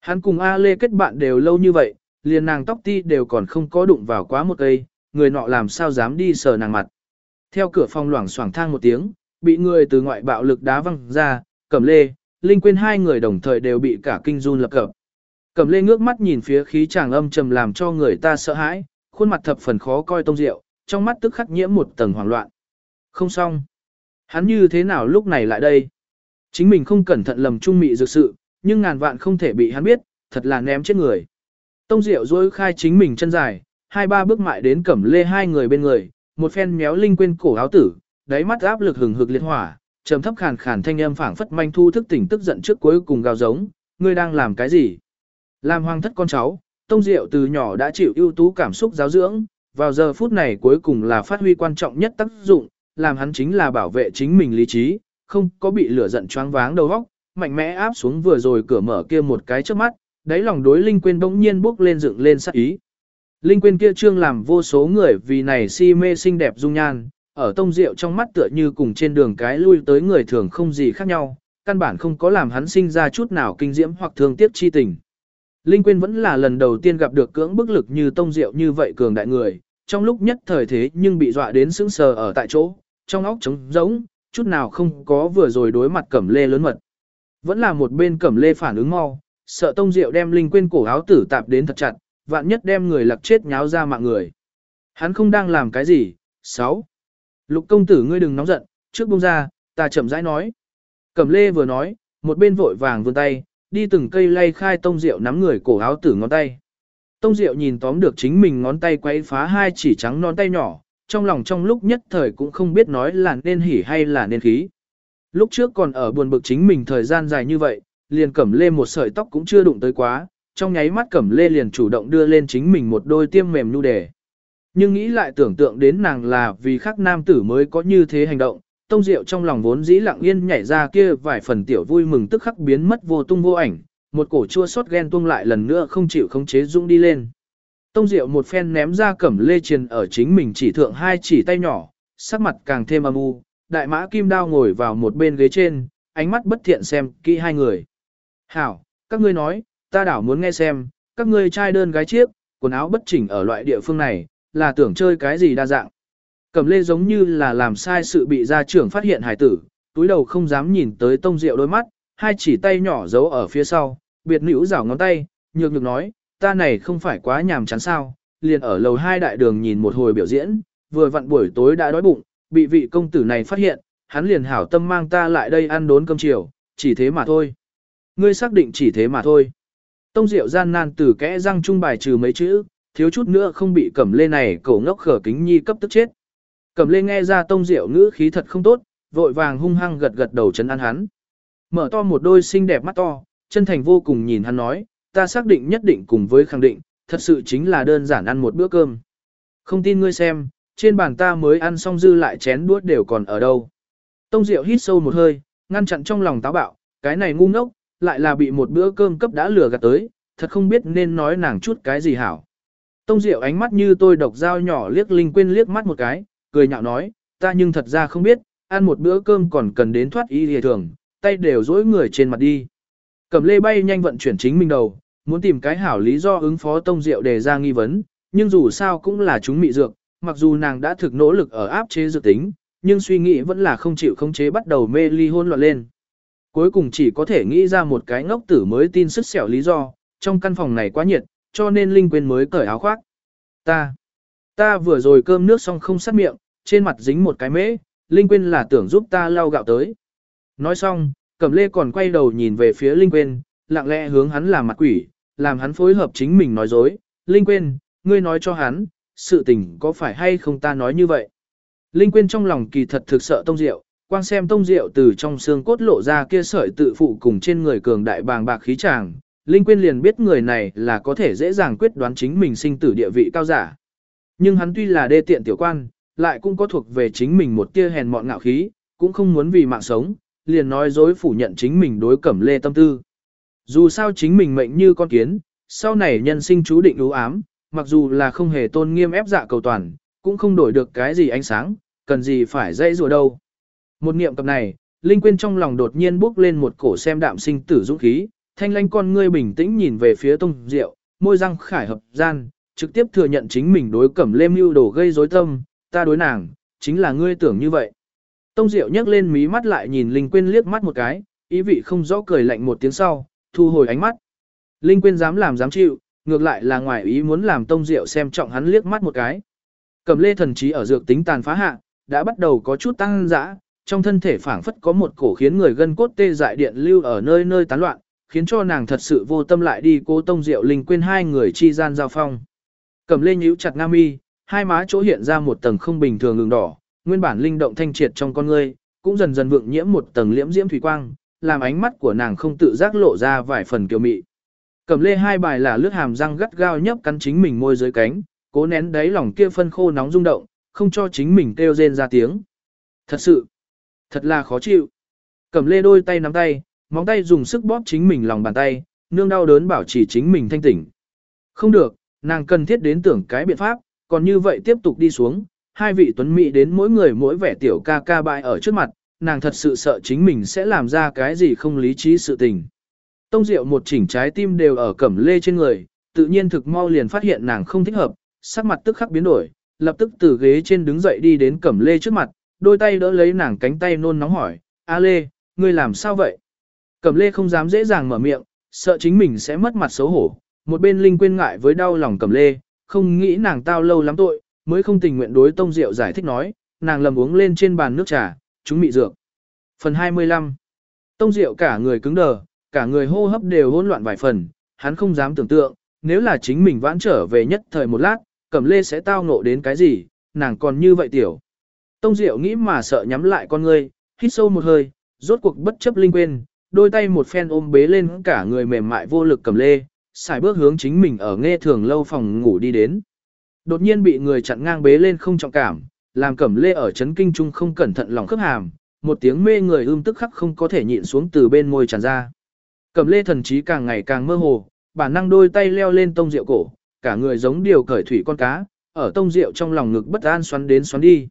Hắn cùng A Lê kết bạn đều lâu như vậy, liền nàng tóc ti đều còn không có đụng vào quá một cây, người nọ làm sao dám đi sờ nàng mặt. Theo cửa phòng loảng xoảng thang một tiếng, bị người từ ngoại bạo lực đá văng ra, cẩm lê, linh quên hai người đồng thời đều bị cả kinh run lập cập. Cẩm lê ngước mắt nhìn phía khí chàng âm trầm làm cho người ta sợ hãi, khuôn mặt thập phần khó coi tông rượu, trong mắt tức khắc nhiễm một tầng hoảng loạn. Không xong. Hắn như thế nào lúc này lại đây? Chính mình không cẩn thận lầm trung mị dược sự, nhưng ngàn vạn không thể bị hắn biết, thật là ném chết người. Tông Diệu dối khai chính mình chân dài, hai ba bước mại đến cẩm lê hai người bên người, một phen méo linh quên cổ áo tử, đáy mắt áp lực hừng hực liệt hỏa, trầm thấp khàn khàn thanh âm phảng phất manh thu thức tỉnh tức giận trước cuối cùng gào giống, ngươi đang làm cái gì? Làm hoàng thất con cháu, Tông Diệu từ nhỏ đã chịu ưu tú cảm xúc giáo dưỡng, vào giờ phút này cuối cùng là phát huy quan trọng nhất tác dụng, làm hắn chính là bảo vệ chính mình lý trí, không có bị lửa giận choáng váng đầu óc, mạnh mẽ áp xuống vừa rồi cửa mở kia một cái trước mắt, đáy lòng đối Linh Quyên bỗng nhiên bước lên dựng lên sát ý. Linh Quyên kia trương làm vô số người vì này si mê xinh đẹp dung nhan, ở tông rượu trong mắt tựa như cùng trên đường cái lui tới người thường không gì khác nhau, căn bản không có làm hắn sinh ra chút nào kinh diễm hoặc thương tiếc chi tình. Linh Quyên vẫn là lần đầu tiên gặp được cưỡng bức lực như tông rượu như vậy cường đại người, trong lúc nhất thời thế nhưng bị dọa đến sững sờ ở tại chỗ, trong óc trống rỗng, chút nào không có vừa rồi đối mặt cẩm lê lớn mật. Vẫn là một bên cẩm lê phản ứng mau, sợ tông diệu đem linh quên cổ áo tử tạp đến thật chặt, vạn nhất đem người lặc chết nháo ra mạng người. Hắn không đang làm cái gì. 6. Lục công tử ngươi đừng nóng giận, trước bông ra, ta chậm rãi nói. Cẩm lê vừa nói, một bên vội vàng vươn tay, đi từng cây lay khai tông diệu nắm người cổ áo tử ngón tay. Tông diệu nhìn tóm được chính mình ngón tay quay phá hai chỉ trắng non tay nhỏ, trong lòng trong lúc nhất thời cũng không biết nói là nên hỉ hay là nên khí. Lúc trước còn ở buồn bực chính mình thời gian dài như vậy, liền cẩm lê một sợi tóc cũng chưa đụng tới quá, trong nháy mắt cẩm lê liền chủ động đưa lên chính mình một đôi tiêm mềm nhu đề. Nhưng nghĩ lại tưởng tượng đến nàng là vì khác nam tử mới có như thế hành động, tông diệu trong lòng vốn dĩ lặng yên nhảy ra kia vài phần tiểu vui mừng tức khắc biến mất vô tung vô ảnh, một cổ chua xót ghen tuông lại lần nữa không chịu khống chế dũng đi lên. Tông Diệu một phen ném ra cẩm lê triền ở chính mình chỉ thượng hai chỉ tay nhỏ, sắc mặt càng thêm âm u, đại mã kim đao ngồi vào một bên ghế trên, ánh mắt bất thiện xem kỹ hai người. Hảo, các ngươi nói, ta đảo muốn nghe xem, các ngươi trai đơn gái chiếc, quần áo bất chỉnh ở loại địa phương này, là tưởng chơi cái gì đa dạng. Cẩm lê giống như là làm sai sự bị gia trưởng phát hiện hải tử, túi đầu không dám nhìn tới tông rượu đôi mắt, hai chỉ tay nhỏ giấu ở phía sau, biệt nữ rảo ngón tay, nhược nhược nói, ta này không phải quá nhàm chán sao, liền ở lầu hai đại đường nhìn một hồi biểu diễn, vừa vặn buổi tối đã đói bụng, bị vị công tử này phát hiện, hắn liền hảo tâm mang ta lại đây ăn đốn cơm chiều, chỉ thế mà thôi. Ngươi xác định chỉ thế mà thôi. Tông Diệu gian nan từ kẽ răng trung bài trừ mấy chữ, thiếu chút nữa không bị Cẩm Lê này cổ ngốc khở kính nhi cấp tức chết. Cẩm Lê nghe ra Tông Diệu ngữ khí thật không tốt, vội vàng hung hăng gật gật đầu chấn an hắn. Mở to một đôi xinh đẹp mắt to, chân thành vô cùng nhìn hắn nói, ta xác định nhất định cùng với khẳng định, thật sự chính là đơn giản ăn một bữa cơm. Không tin ngươi xem, trên bàn ta mới ăn xong dư lại chén đuốt đều còn ở đâu. Tông Diệu hít sâu một hơi, ngăn chặn trong lòng táo bạo, cái này ngu ngốc, lại là bị một bữa cơm cấp đã lừa gạt tới, thật không biết nên nói nàng chút cái gì hảo. Tông Diệu ánh mắt như tôi độc dao nhỏ liếc Linh Quyên liếc mắt một cái, cười nhạo nói, ta nhưng thật ra không biết, ăn một bữa cơm còn cần đến thoát y lìa thường, tay đều dỗi người trên mặt đi. Cẩm lê bay nhanh vận chuyển chính mình đầu, muốn tìm cái hảo lý do ứng phó Tông Diệu đề ra nghi vấn, nhưng dù sao cũng là chúng mị dược, mặc dù nàng đã thực nỗ lực ở áp chế dược tính, nhưng suy nghĩ vẫn là không chịu khống chế bắt đầu mê ly hôn loạn lên. Cuối cùng chỉ có thể nghĩ ra một cái ngốc tử mới tin sức xẻo lý do, trong căn phòng này quá nhiệt, cho nên Linh Quyên mới cởi áo khoác. Ta, ta vừa rồi cơm nước xong không sát miệng, trên mặt dính một cái mễ, Linh Quyên là tưởng giúp ta lau gạo tới. Nói xong, Cẩm Lê còn quay đầu nhìn về phía Linh Quyên, lặng lẽ hướng hắn làm mặt quỷ, làm hắn phối hợp chính mình nói dối. Linh Quyên, ngươi nói cho hắn, sự tình có phải hay không ta nói như vậy. Linh Quyên trong lòng kỳ thật thực sợ Tông Diệu, Quan xem Tông Diệu từ trong xương cốt lộ ra kia sợi tự phụ cùng trên người cường đại bàng bạc khí tràng, Linh Quyên liền biết người này là có thể dễ dàng quyết đoán chính mình sinh tử địa vị cao giả. Nhưng hắn tuy là đê tiện tiểu quan, lại cũng có thuộc về chính mình một tia hèn mọn ngạo khí, cũng không muốn vì mạng sống, liền nói dối phủ nhận chính mình đối cẩm lê tâm tư. Dù sao chính mình mệnh như con kiến, sau này nhân sinh chú định ưu ám, mặc dù là không hề tôn nghiêm ép dạ cầu toàn, cũng không đổi được cái gì ánh sáng, cần gì phải dây rùa đâu. Một niệm cập này, Linh Quyên trong lòng đột nhiên bước lên một cổ xem đạm sinh tử dũng khí, thanh lanh con ngươi bình tĩnh nhìn về phía Tông Diệu, môi răng khải hợp gian, trực tiếp thừa nhận chính mình đối cẩm lê lưu đồ gây rối tâm, ta đối nàng, chính là ngươi tưởng như vậy. Tông Diệu nhấc lên mí mắt lại nhìn Linh Quyên liếc mắt một cái, ý vị không rõ cười lạnh một tiếng sau, thu hồi ánh mắt. Linh Quyên dám làm dám chịu, ngược lại là ngoài ý muốn làm Tông Diệu xem trọng hắn liếc mắt một cái. Cẩm lê thần trí ở dược tính tàn phá hạ, đã bắt đầu có chút tăng dã, trong thân thể phảng phất có một cổ khiến người gân cốt tê dại điện lưu ở nơi nơi tán loạn, khiến cho nàng thật sự vô tâm lại đi cố tông diệu linh quên hai người chi gian giao phong. Cầm lên nhíu chặt nga mi, hai má chỗ hiện ra một tầng không bình thường ngừng đỏ, nguyên bản linh động thanh triệt trong con ngươi, cũng dần dần vượng nhiễm một tầng liễm diễm thủy quang, làm ánh mắt của nàng không tự giác lộ ra vài phần kiều mị. Cầm lê hai bài là lướt hàm răng gắt gao nhấp cắn chính mình môi dưới cánh, cố nén đáy lòng kia phân khô nóng rung động, không cho chính mình kêu rên ra tiếng. Thật sự, thật là khó chịu. Cầm lê đôi tay nắm tay, móng tay dùng sức bóp chính mình lòng bàn tay, nương đau đớn bảo trì chính mình thanh tỉnh. Không được, nàng cần thiết đến tưởng cái biện pháp, còn như vậy tiếp tục đi xuống, hai vị tuấn mỹ đến mỗi người mỗi vẻ tiểu ca ca bại ở trước mặt, nàng thật sự sợ chính mình sẽ làm ra cái gì không lý trí sự tình. Tông Diệu một chỉnh trái tim đều ở cẩm lê trên người, tự nhiên thực mau liền phát hiện nàng không thích hợp, sắc mặt tức khắc biến đổi, lập tức từ ghế trên đứng dậy đi đến cẩm lê trước mặt, đôi tay đỡ lấy nàng cánh tay nôn nóng hỏi, A Lê, ngươi làm sao vậy? Cẩm lê không dám dễ dàng mở miệng, sợ chính mình sẽ mất mặt xấu hổ. Một bên Linh quên ngại với đau lòng cẩm lê, không nghĩ nàng tao lâu lắm tội, mới không tình nguyện đối Tông Diệu giải thích nói, nàng lầm uống lên trên bàn nước trà, chúng bị dược. Phần 25 Tông Diệu cả người cứng đờ, cả người hô hấp đều hỗn loạn vài phần, hắn không dám tưởng tượng, nếu là chính mình vãn trở về nhất thời một lát, Cẩm Lê sẽ tao ngộ đến cái gì, nàng còn như vậy tiểu. Tông Diệu nghĩ mà sợ nhắm lại con ngươi, hít sâu một hơi, rốt cuộc bất chấp linh quên, đôi tay một phen ôm bế lên cả người mềm mại vô lực cầm lê, xài bước hướng chính mình ở nghe thường lâu phòng ngủ đi đến. Đột nhiên bị người chặn ngang bế lên không trọng cảm, làm cẩm lê ở chấn kinh trung không cẩn thận lòng khớp hàm, một tiếng mê người ưm tức khắc không có thể nhịn xuống từ bên môi tràn ra. Cẩm lê thần trí càng ngày càng mơ hồ, bản năng đôi tay leo lên tông rượu cổ, cả người giống điều cởi thủy con cá, ở tông rượu trong lòng ngực bất an xoắn đến xoắn đi.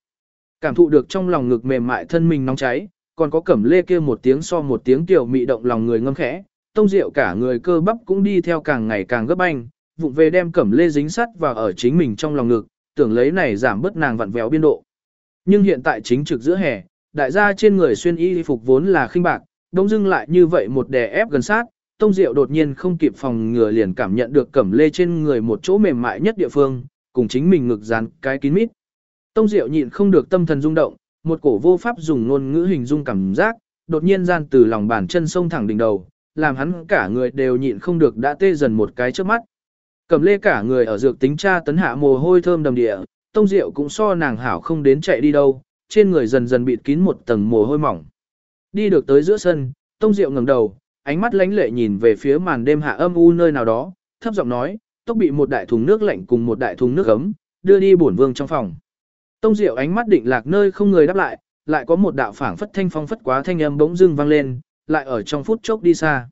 Cảm thụ được trong lòng ngực mềm mại thân mình nóng cháy, còn có cẩm lê kia một tiếng so một tiếng tiểu mị động lòng người ngâm khẽ, tông rượu cả người cơ bắp cũng đi theo càng ngày càng gấp anh, vụng về đem cẩm lê dính sắt vào ở chính mình trong lòng ngực, tưởng lấy này giảm bớt nàng vặn vẹo biên độ. Nhưng hiện tại chính trực giữa hè, đại gia trên người xuyên y phục vốn là khinh bạc, đông dưng lại như vậy một đè ép gần sát, tông diệu đột nhiên không kịp phòng ngừa liền cảm nhận được cẩm lê trên người một chỗ mềm mại nhất địa phương, cùng chính mình ngực dán cái kín mít. Tông diệu nhịn không được tâm thần rung động, một cổ vô pháp dùng ngôn ngữ hình dung cảm giác, đột nhiên gian từ lòng bàn chân sông thẳng đỉnh đầu, làm hắn cả người đều nhịn không được đã tê dần một cái trước mắt. Cầm lê cả người ở dược tính tra tấn hạ mồ hôi thơm đầm địa, tông Diệu cũng so nàng hảo không đến chạy đi đâu, trên người dần dần bịt kín một tầng mồ hôi mỏng. Đi được tới giữa sân, tông Diệu ngẩng đầu, ánh mắt lánh lệ nhìn về phía màn đêm hạ âm u nơi nào đó, thấp giọng nói, tốc bị một đại thùng nước lạnh cùng một đại thùng nước ấm, đưa đi bổn vương trong phòng. Tông Diệu ánh mắt định lạc nơi không người đáp lại, lại có một đạo phảng phất thanh phong phất quá thanh âm bỗng dưng vang lên, lại ở trong phút chốc đi xa.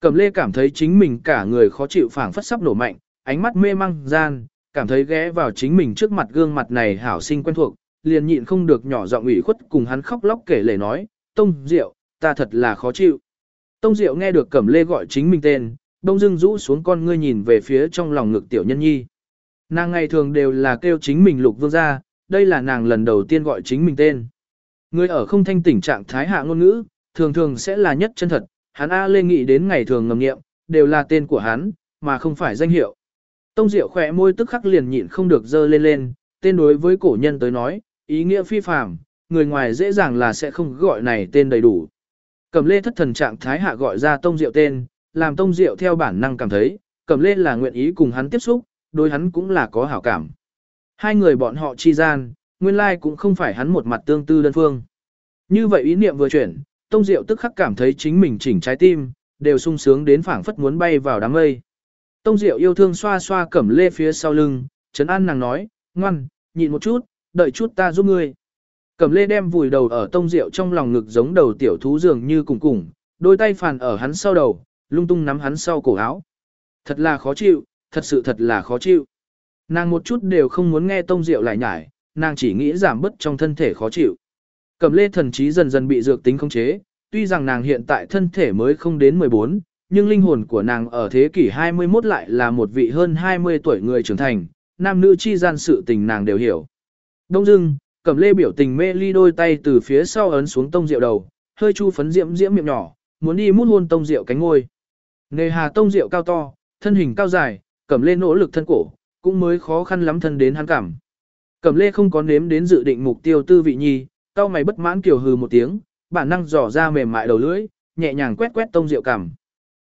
Cẩm Lê cảm thấy chính mình cả người khó chịu phảng phất sắp nổ mạnh, ánh mắt mê mang gian, cảm thấy ghé vào chính mình trước mặt gương mặt này hảo sinh quen thuộc, liền nhịn không được nhỏ giọng ủy khuất cùng hắn khóc lóc kể lể nói, Tông Diệu, ta thật là khó chịu. Tông Diệu nghe được Cẩm Lê gọi chính mình tên, đông dưng rũ xuống con ngươi nhìn về phía trong lòng ngực tiểu nhân nhi. Nàng ngày thường đều là kêu chính mình lục vương gia, đây là nàng lần đầu tiên gọi chính mình tên. Người ở không thanh tỉnh trạng thái hạ ngôn ngữ, thường thường sẽ là nhất chân thật, hắn A Lê nghĩ đến ngày thường ngầm nghiệm, đều là tên của hắn, mà không phải danh hiệu. Tông Diệu khỏe môi tức khắc liền nhịn không được dơ lên lên, tên đối với cổ nhân tới nói, ý nghĩa phi phàm, người ngoài dễ dàng là sẽ không gọi này tên đầy đủ. Cẩm Lê thất thần trạng thái hạ gọi ra Tông Diệu tên, làm Tông Diệu theo bản năng cảm thấy, Cẩm Lê là nguyện ý cùng hắn tiếp xúc, đối hắn cũng là có hảo cảm. Hai người bọn họ chi gian, nguyên lai cũng không phải hắn một mặt tương tư đơn phương. Như vậy ý niệm vừa chuyển, Tông Diệu tức khắc cảm thấy chính mình chỉnh trái tim, đều sung sướng đến phảng phất muốn bay vào đám mây. Tông Diệu yêu thương xoa xoa cẩm lê phía sau lưng, Trấn An nàng nói, ngoan, nhịn một chút, đợi chút ta giúp ngươi. Cẩm lê đem vùi đầu ở Tông Diệu trong lòng ngực giống đầu tiểu thú dường như cùng cùng, đôi tay phàn ở hắn sau đầu, lung tung nắm hắn sau cổ áo. Thật là khó chịu, thật sự thật là khó chịu. Nàng một chút đều không muốn nghe Tông Diệu lại nhải, nàng chỉ nghĩ giảm bớt trong thân thể khó chịu. Cẩm lê thần trí dần dần bị dược tính khống chế, tuy rằng nàng hiện tại thân thể mới không đến 14, nhưng linh hồn của nàng ở thế kỷ 21 lại là một vị hơn 20 tuổi người trưởng thành, nam nữ chi gian sự tình nàng đều hiểu. Đông dưng, cẩm lê biểu tình mê ly đôi tay từ phía sau ấn xuống tông rượu đầu, hơi chu phấn diễm diễm miệng nhỏ, muốn đi mút hôn tông rượu cánh ngôi. Nề hà tông rượu cao to, thân hình cao dài, cẩm lê nỗ lực thân cổ, cũng mới khó khăn lắm thân đến hắn cảm. Cẩm lê không có nếm đến dự định mục tiêu tư vị nhi, cao mày bất mãn kiểu hừ một tiếng, bản năng dò ra mềm mại đầu lưỡi, nhẹ nhàng quét quét tông rượu cằm.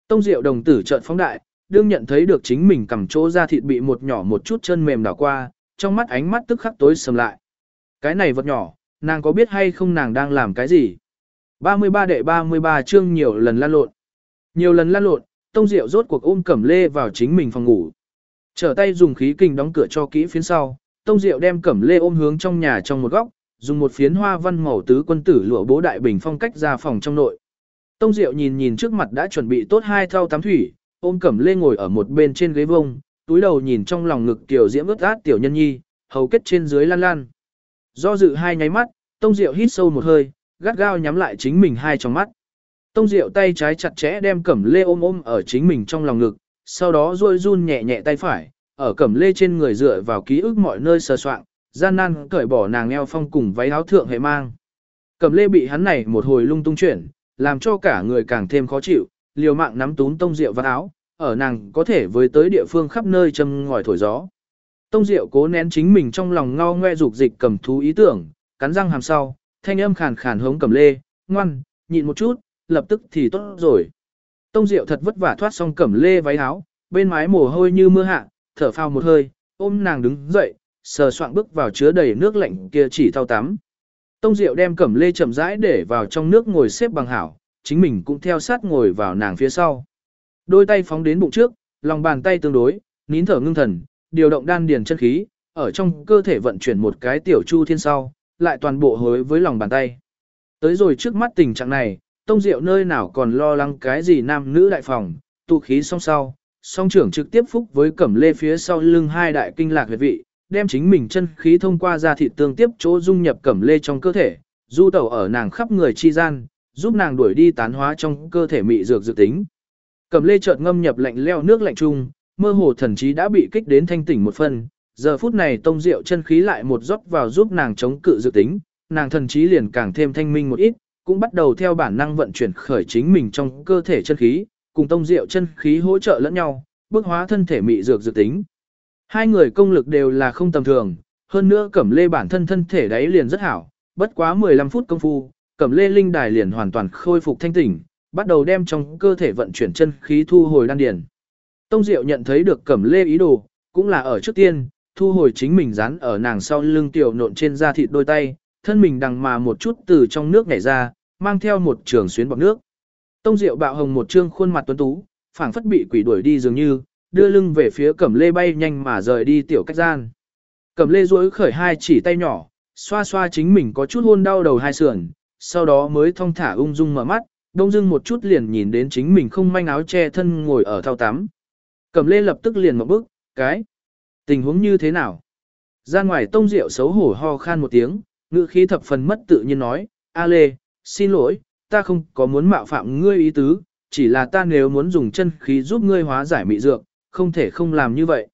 Tông Diệu đồng tử trợn phóng đại, đương nhận thấy được chính mình cầm chỗ da thịt bị một nhỏ một chút chân mềm đảo qua, trong mắt ánh mắt tức khắc tối sầm lại. Cái này vật nhỏ, nàng có biết hay không nàng đang làm cái gì? 33 đệ 33 chương nhiều lần lan lộn. Nhiều lần lan lộn, Tông Diệu rốt cuộc ôm Cẩm Lê vào chính mình phòng ngủ. Trở tay dùng khí kình đóng cửa cho kỹ phía sau, Tông Diệu đem Cẩm Lê ôm hướng trong nhà trong một góc, dùng một phiến hoa văn màu tứ quân tử lụa bố đại bình phong cách ra phòng trong nội. Tông Diệu nhìn nhìn trước mặt đã chuẩn bị tốt hai thau tắm thủy, ôm cẩm lê ngồi ở một bên trên ghế vông, túi đầu nhìn trong lòng ngực tiểu diễm ướt át tiểu nhân nhi, hầu kết trên dưới lan lan. Do dự hai nháy mắt, Tông Diệu hít sâu một hơi, gắt gao nhắm lại chính mình hai trong mắt. Tông Diệu tay trái chặt chẽ đem cẩm lê ôm ôm ở chính mình trong lòng ngực, sau đó ruôi run nhẹ nhẹ tay phải, ở cẩm lê trên người dựa vào ký ức mọi nơi sờ soạng, gian nan cởi bỏ nàng eo phong cùng váy áo thượng hệ mang. Cẩm lê bị hắn này một hồi lung tung chuyển, làm cho cả người càng thêm khó chịu, liều mạng nắm tún tông rượu vào áo, ở nàng có thể với tới địa phương khắp nơi châm ngòi thổi gió. Tông Diệu cố nén chính mình trong lòng ngao ngoe dục dịch cầm thú ý tưởng, cắn răng hàm sau, thanh âm khàn khàn hống cầm lê, ngoan, nhịn một chút, lập tức thì tốt rồi. Tông Diệu thật vất vả thoát xong cẩm lê váy áo, bên mái mồ hôi như mưa hạ, thở phào một hơi, ôm nàng đứng dậy, sờ soạng bước vào chứa đầy nước lạnh kia chỉ thao tắm. Tông Diệu đem cẩm lê chậm rãi để vào trong nước ngồi xếp bằng hảo, chính mình cũng theo sát ngồi vào nàng phía sau. Đôi tay phóng đến bụng trước, lòng bàn tay tương đối, nín thở ngưng thần, điều động đan điền chân khí, ở trong cơ thể vận chuyển một cái tiểu chu thiên sau, lại toàn bộ hối với lòng bàn tay. Tới rồi trước mắt tình trạng này, Tông Diệu nơi nào còn lo lắng cái gì nam nữ đại phòng, tụ khí song sau, song trưởng trực tiếp phúc với cẩm lê phía sau lưng hai đại kinh lạc huyệt vị, đem chính mình chân khí thông qua da thịt tương tiếp chỗ dung nhập cẩm lê trong cơ thể, du tẩu ở nàng khắp người chi gian, giúp nàng đuổi đi tán hóa trong cơ thể mị dược dự tính. Cẩm lê chợt ngâm nhập lạnh leo nước lạnh chung, mơ hồ thần trí đã bị kích đến thanh tỉnh một phần, giờ phút này tông Diệu chân khí lại một rót vào giúp nàng chống cự dự tính, nàng thần trí liền càng thêm thanh minh một ít, cũng bắt đầu theo bản năng vận chuyển khởi chính mình trong cơ thể chân khí, cùng tông rượu chân khí hỗ trợ lẫn nhau, bước hóa thân thể mị dược dự tính. Hai người công lực đều là không tầm thường, hơn nữa Cẩm Lê bản thân thân thể đấy liền rất hảo, bất quá 15 phút công phu, Cẩm Lê linh đài liền hoàn toàn khôi phục thanh tỉnh, bắt đầu đem trong cơ thể vận chuyển chân khí thu hồi đan điền. Tông Diệu nhận thấy được Cẩm Lê ý đồ, cũng là ở trước tiên, thu hồi chính mình dán ở nàng sau lưng tiểu nộn trên da thịt đôi tay, thân mình đằng mà một chút từ trong nước nhảy ra, mang theo một trường xuyến bọc nước. Tông Diệu bạo hồng một trương khuôn mặt tuấn tú, phảng phất bị quỷ đuổi đi dường như, đưa lưng về phía cẩm lê bay nhanh mà rời đi tiểu cách gian. Cẩm lê duỗi khởi hai chỉ tay nhỏ, xoa xoa chính mình có chút hôn đau đầu hai sườn, sau đó mới thong thả ung dung mở mắt, đông dưng một chút liền nhìn đến chính mình không manh áo che thân ngồi ở thao tắm. Cẩm lê lập tức liền một bước, cái, Tình huống như thế nào? Ra ngoài tông diệu xấu hổ ho khan một tiếng, ngữ khí thập phần mất tự nhiên nói, A Lê, xin lỗi, ta không có muốn mạo phạm ngươi ý tứ, chỉ là ta nếu muốn dùng chân khí giúp ngươi hóa giải mị dược, không thể không làm như vậy.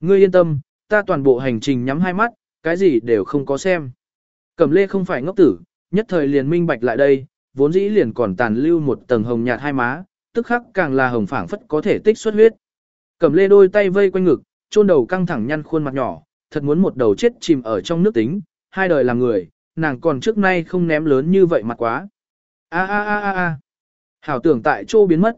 Ngươi yên tâm, ta toàn bộ hành trình nhắm hai mắt, cái gì đều không có xem. Cẩm lê không phải ngốc tử, nhất thời liền minh bạch lại đây, vốn dĩ liền còn tàn lưu một tầng hồng nhạt hai má, tức khắc càng là hồng phảng phất có thể tích xuất huyết. Cẩm lê đôi tay vây quanh ngực, chôn đầu căng thẳng nhăn khuôn mặt nhỏ, thật muốn một đầu chết chìm ở trong nước tính, hai đời làm người, nàng còn trước nay không ném lớn như vậy mặt quá. A a a a a. Hảo tưởng tại chỗ biến mất.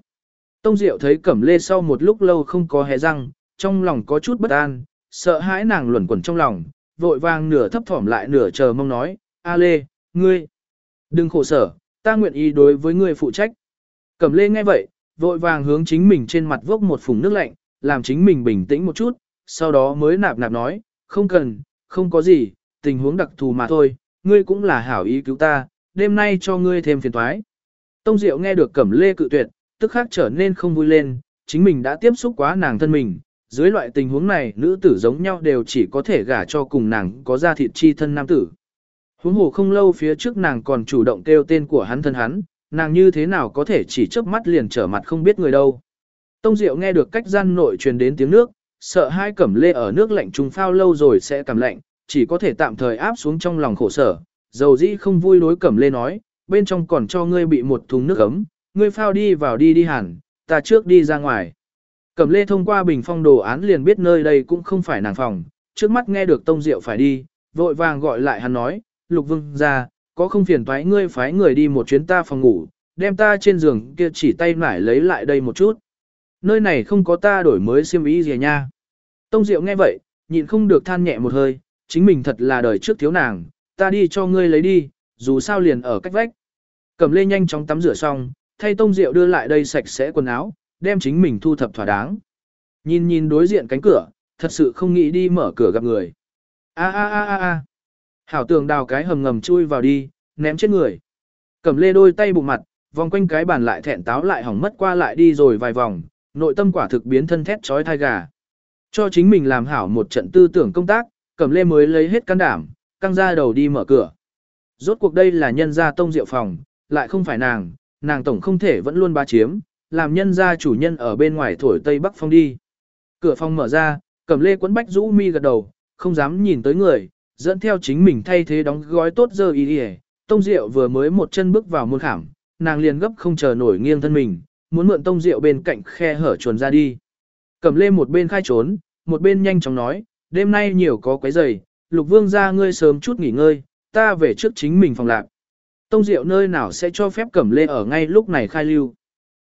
Tông Diệu thấy Cẩm Lê sau một lúc lâu không có hé răng, trong lòng có chút bất an, sợ hãi nàng luẩn quẩn trong lòng, vội vàng nửa thấp thỏm lại nửa chờ mong nói, A Lê, ngươi, đừng khổ sở, ta nguyện ý đối với ngươi phụ trách. Cẩm Lê nghe vậy, vội vàng hướng chính mình trên mặt vốc một phùng nước lạnh, làm chính mình bình tĩnh một chút, sau đó mới nạp nạp nói, không cần, không có gì, tình huống đặc thù mà thôi, ngươi cũng là hảo ý cứu ta, đêm nay cho ngươi thêm phiền toái. Tông Diệu nghe được Cẩm Lê cự tuyệt, tức khắc trở nên không vui lên, chính mình đã tiếp xúc quá nàng thân mình, dưới loại tình huống này nữ tử giống nhau đều chỉ có thể gả cho cùng nàng có ra thịt chi thân nam tử. Huống hồ không lâu phía trước nàng còn chủ động kêu tên của hắn thân hắn, nàng như thế nào có thể chỉ chớp mắt liền trở mặt không biết người đâu. Tông Diệu nghe được cách gian nội truyền đến tiếng nước, sợ hai cẩm lê ở nước lạnh trùng phao lâu rồi sẽ cảm lạnh, chỉ có thể tạm thời áp xuống trong lòng khổ sở. Dầu dĩ không vui đối cẩm lê nói, bên trong còn cho ngươi bị một thùng nước ấm, ngươi phao đi vào đi đi hẳn, ta trước đi ra ngoài. Cẩm lê thông qua bình phong đồ án liền biết nơi đây cũng không phải nàng phòng, trước mắt nghe được tông diệu phải đi, vội vàng gọi lại hắn nói, lục vương ra, có không phiền toái ngươi phái người đi một chuyến ta phòng ngủ, đem ta trên giường kia chỉ tay nải lấy lại đây một chút. Nơi này không có ta đổi mới xiêm ý gì à nha. Tông Diệu nghe vậy, nhịn không được than nhẹ một hơi, chính mình thật là đời trước thiếu nàng, ta đi cho ngươi lấy đi, dù sao liền ở cách vách. Cẩm lê nhanh chóng tắm rửa xong, thay Tông rượu đưa lại đây sạch sẽ quần áo, đem chính mình thu thập thỏa đáng. Nhìn nhìn đối diện cánh cửa, thật sự không nghĩ đi mở cửa gặp người. A a a a a. Hảo tường đào cái hầm ngầm chui vào đi, ném chết người. Cẩm lê đôi tay bụng mặt, vòng quanh cái bàn lại thẹn táo lại hỏng mất qua lại đi rồi vài vòng, nội tâm quả thực biến thân thét trói thai gà. Cho chính mình làm hảo một trận tư tưởng công tác, Cẩm lê mới lấy hết can đảm, căng ra đầu đi mở cửa. Rốt cuộc đây là nhân gia tông diệu phòng, lại không phải nàng, nàng tổng không thể vẫn luôn ba chiếm, làm nhân gia chủ nhân ở bên ngoài thổi tây bắc phong đi. Cửa phòng mở ra, Cẩm lê quấn bách rũ mi gật đầu, không dám nhìn tới người, dẫn theo chính mình thay thế đóng gói tốt giờ y đi Tông Diệu vừa mới một chân bước vào môn khảm, nàng liền gấp không chờ nổi nghiêng thân mình, muốn mượn Tông Diệu bên cạnh khe hở chuồn ra đi. Cẩm Lê một bên khai trốn, một bên nhanh chóng nói, đêm nay nhiều có quấy giày, Lục Vương ra ngươi sớm chút nghỉ ngơi, ta về trước chính mình phòng lạc. Tông Diệu nơi nào sẽ cho phép Cẩm Lê ở ngay lúc này khai lưu.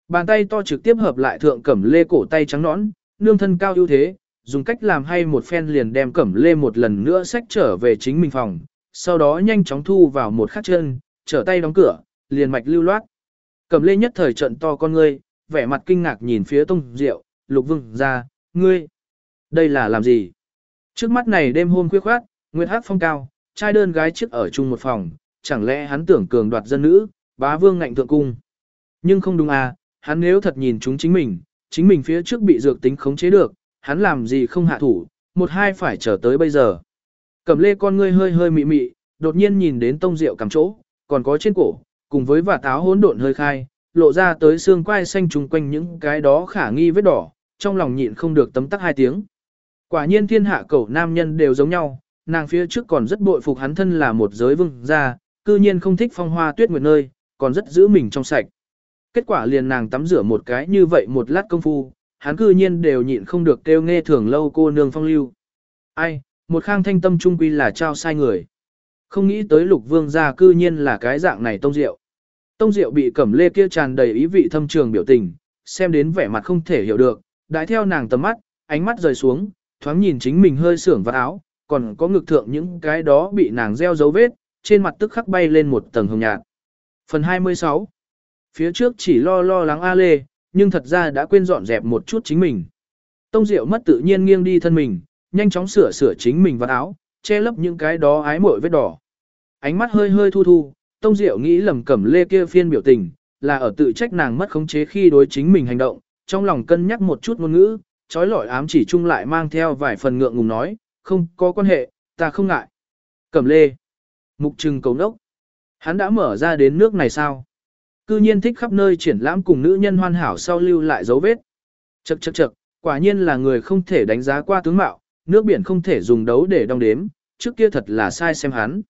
Bàn tay to trực tiếp hợp lại thượng Cẩm Lê cổ tay trắng nõn, nương thân cao ưu thế, dùng cách làm hay một phen liền đem Cẩm Lê một lần nữa xách trở về chính mình phòng, sau đó nhanh chóng thu vào một khắc chân, trở tay đóng cửa, liền mạch lưu loát. Cẩm Lê nhất thời trận to con ngươi, vẻ mặt kinh ngạc nhìn phía Tông Diệu, Lục Vương ra, ngươi, đây là làm gì? Trước mắt này đêm hôm khuya khoát, Nguyệt Hát phong cao, trai đơn gái trước ở chung một phòng, chẳng lẽ hắn tưởng cường đoạt dân nữ, bá vương ngạnh thượng cung. Nhưng không đúng à, hắn nếu thật nhìn chúng chính mình, chính mình phía trước bị dược tính khống chế được, hắn làm gì không hạ thủ, một hai phải chờ tới bây giờ. Cẩm lê con ngươi hơi hơi mị mị, đột nhiên nhìn đến tông rượu cầm chỗ, còn có trên cổ, cùng với vả táo hỗn độn hơi khai, lộ ra tới xương quai xanh trùng quanh những cái đó khả nghi vết đỏ, trong lòng nhịn không được tấm tắc hai tiếng. Quả nhiên thiên hạ cẩu nam nhân đều giống nhau, nàng phía trước còn rất bội phục hắn thân là một giới vương gia, cư nhiên không thích phong hoa tuyết nguyệt nơi, còn rất giữ mình trong sạch. Kết quả liền nàng tắm rửa một cái như vậy một lát công phu, hắn cư nhiên đều nhịn không được kêu nghe thường lâu cô nương phong lưu. Ai, một khang thanh tâm trung quy là trao sai người. Không nghĩ tới lục vương gia cư nhiên là cái dạng này tông diệu. Tông diệu bị cẩm lê kia tràn đầy ý vị thâm trường biểu tình, xem đến vẻ mặt không thể hiểu được, đãi theo nàng tầm mắt, ánh mắt rời xuống, thoáng nhìn chính mình hơi sưởng và áo, còn có ngực thượng những cái đó bị nàng gieo dấu vết, trên mặt tức khắc bay lên một tầng hồng nhạt. Phần 26 Phía trước chỉ lo lo lắng A Lê, nhưng thật ra đã quên dọn dẹp một chút chính mình. Tông Diệu mất tự nhiên nghiêng đi thân mình, nhanh chóng sửa sửa chính mình và áo, che lấp những cái đó ái mội vết đỏ. Ánh mắt hơi hơi thu thu, Tông Diệu nghĩ lầm cẩm lê kia phiên biểu tình, là ở tự trách nàng mất khống chế khi đối chính mình hành động, trong lòng cân nhắc một chút ngôn ngữ, trói lọi ám chỉ chung lại mang theo vài phần ngượng ngùng nói, không có quan hệ, ta không ngại. Cẩm lê. Mục trừng cầu nốc. Hắn đã mở ra đến nước này sao? Cư nhiên thích khắp nơi triển lãm cùng nữ nhân hoàn hảo sau lưu lại dấu vết. Chậc chậc chậc, quả nhiên là người không thể đánh giá qua tướng mạo, nước biển không thể dùng đấu để đong đếm, trước kia thật là sai xem hắn.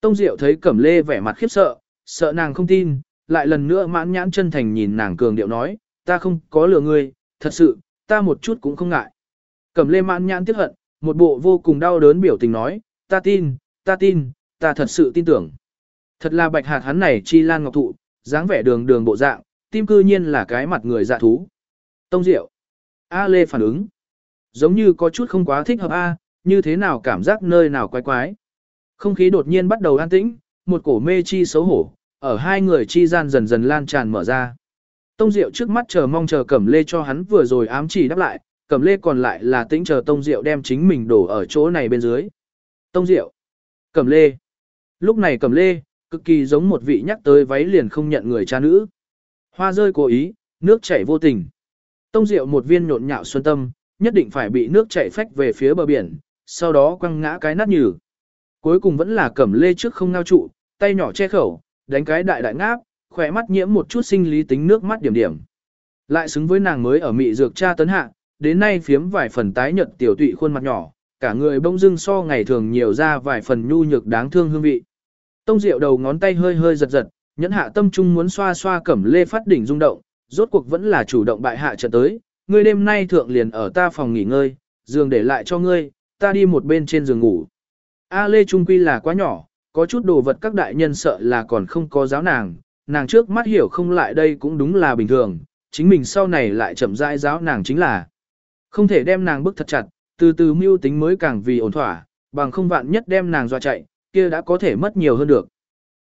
Tông Diệu thấy Cẩm Lê vẻ mặt khiếp sợ, sợ nàng không tin, lại lần nữa mãn nhãn chân thành nhìn nàng cường điệu nói, ta không có lừa ngươi, thật sự, ta một chút cũng không ngại. Cẩm Lê mãn nhãn tiếc hận, một bộ vô cùng đau đớn biểu tình nói, ta tin, ta tin, ta thật sự tin tưởng. Thật là bạch hạt hắn này chi lan ngọc thụ, dáng vẻ đường đường bộ dạng, tim cư nhiên là cái mặt người dạ thú. Tông Diệu. A Lê phản ứng. Giống như có chút không quá thích hợp A, như thế nào cảm giác nơi nào quái quái. Không khí đột nhiên bắt đầu an tĩnh, một cổ mê chi xấu hổ, ở hai người chi gian dần dần lan tràn mở ra. Tông Diệu trước mắt chờ mong chờ Cẩm Lê cho hắn vừa rồi ám chỉ đáp lại, Cẩm Lê còn lại là tĩnh chờ Tông Diệu đem chính mình đổ ở chỗ này bên dưới. Tông Diệu. Cẩm Lê. Lúc này Cẩm Lê, cực kỳ giống một vị nhắc tới váy liền không nhận người cha nữ. Hoa rơi cố ý, nước chảy vô tình. Tông Diệu một viên nhộn nhạo xuân tâm, nhất định phải bị nước chảy phách về phía bờ biển, sau đó quăng ngã cái nát nhừ. Cuối cùng vẫn là Cẩm Lê trước không ngao trụ, tay nhỏ che khẩu, đánh cái đại đại ngáp, khỏe mắt nhiễm một chút sinh lý tính nước mắt điểm điểm. Lại xứng với nàng mới ở mị dược cha tấn hạ, đến nay phiếm vài phần tái nhợt tiểu tụy khuôn mặt nhỏ, cả người bông dưng so ngày thường nhiều ra vài phần nhu nhược đáng thương hương vị. Tông Diệu đầu ngón tay hơi hơi giật giật, nhẫn hạ tâm trung muốn xoa xoa cẩm lê phát đỉnh rung động, rốt cuộc vẫn là chủ động bại hạ trận tới, ngươi đêm nay thượng liền ở ta phòng nghỉ ngơi, giường để lại cho ngươi, ta đi một bên trên giường ngủ. A Lê Trung Quy là quá nhỏ, có chút đồ vật các đại nhân sợ là còn không có giáo nàng, nàng trước mắt hiểu không lại đây cũng đúng là bình thường, chính mình sau này lại chậm rãi giáo nàng chính là. Không thể đem nàng bức thật chặt, từ từ mưu tính mới càng vì ổn thỏa, bằng không vạn nhất đem nàng dọa chạy, kia đã có thể mất nhiều hơn được.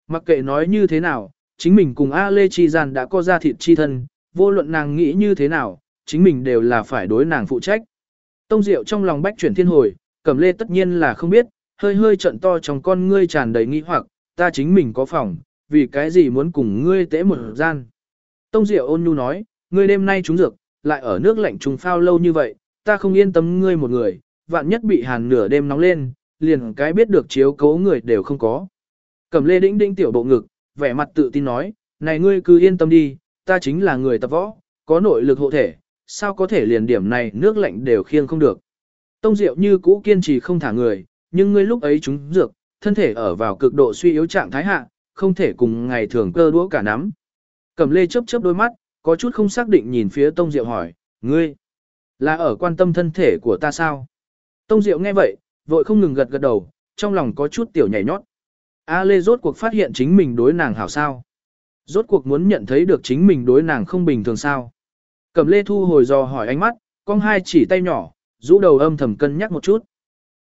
Mặc kệ nói như thế nào, chính mình cùng A Lê Chi Gian đã có ra thịt chi thân, vô luận nàng nghĩ như thế nào, chính mình đều là phải đối nàng phụ trách. Tông Diệu trong lòng bách chuyển thiên hồi, Cẩm Lê tất nhiên là không biết, hơi hơi trận to trong con ngươi tràn đầy nghi hoặc, ta chính mình có phòng, vì cái gì muốn cùng ngươi tễ một gian. Tông Diệu ôn nhu nói, ngươi đêm nay trúng dược, lại ở nước lạnh trùng phao lâu như vậy, ta không yên tâm ngươi một người, vạn nhất bị hàn nửa đêm nóng lên, liền cái biết được chiếu cố người đều không có. Cẩm lê đĩnh đĩnh tiểu bộ ngực, vẻ mặt tự tin nói, này ngươi cứ yên tâm đi, ta chính là người tập võ, có nội lực hộ thể, sao có thể liền điểm này nước lạnh đều khiêng không được. Tông Diệu như cũ kiên trì không thả người, nhưng ngươi lúc ấy chúng dược, thân thể ở vào cực độ suy yếu trạng thái hạ, không thể cùng ngày thường cơ đũa cả nắm. Cẩm lê chớp chớp đôi mắt, có chút không xác định nhìn phía Tông Diệu hỏi, ngươi, là ở quan tâm thân thể của ta sao? Tông Diệu nghe vậy, vội không ngừng gật gật đầu, trong lòng có chút tiểu nhảy nhót. A Lê rốt cuộc phát hiện chính mình đối nàng hảo sao. Rốt cuộc muốn nhận thấy được chính mình đối nàng không bình thường sao. Cẩm Lê thu hồi dò hỏi ánh mắt, con hai chỉ tay nhỏ, rũ đầu âm thầm cân nhắc một chút.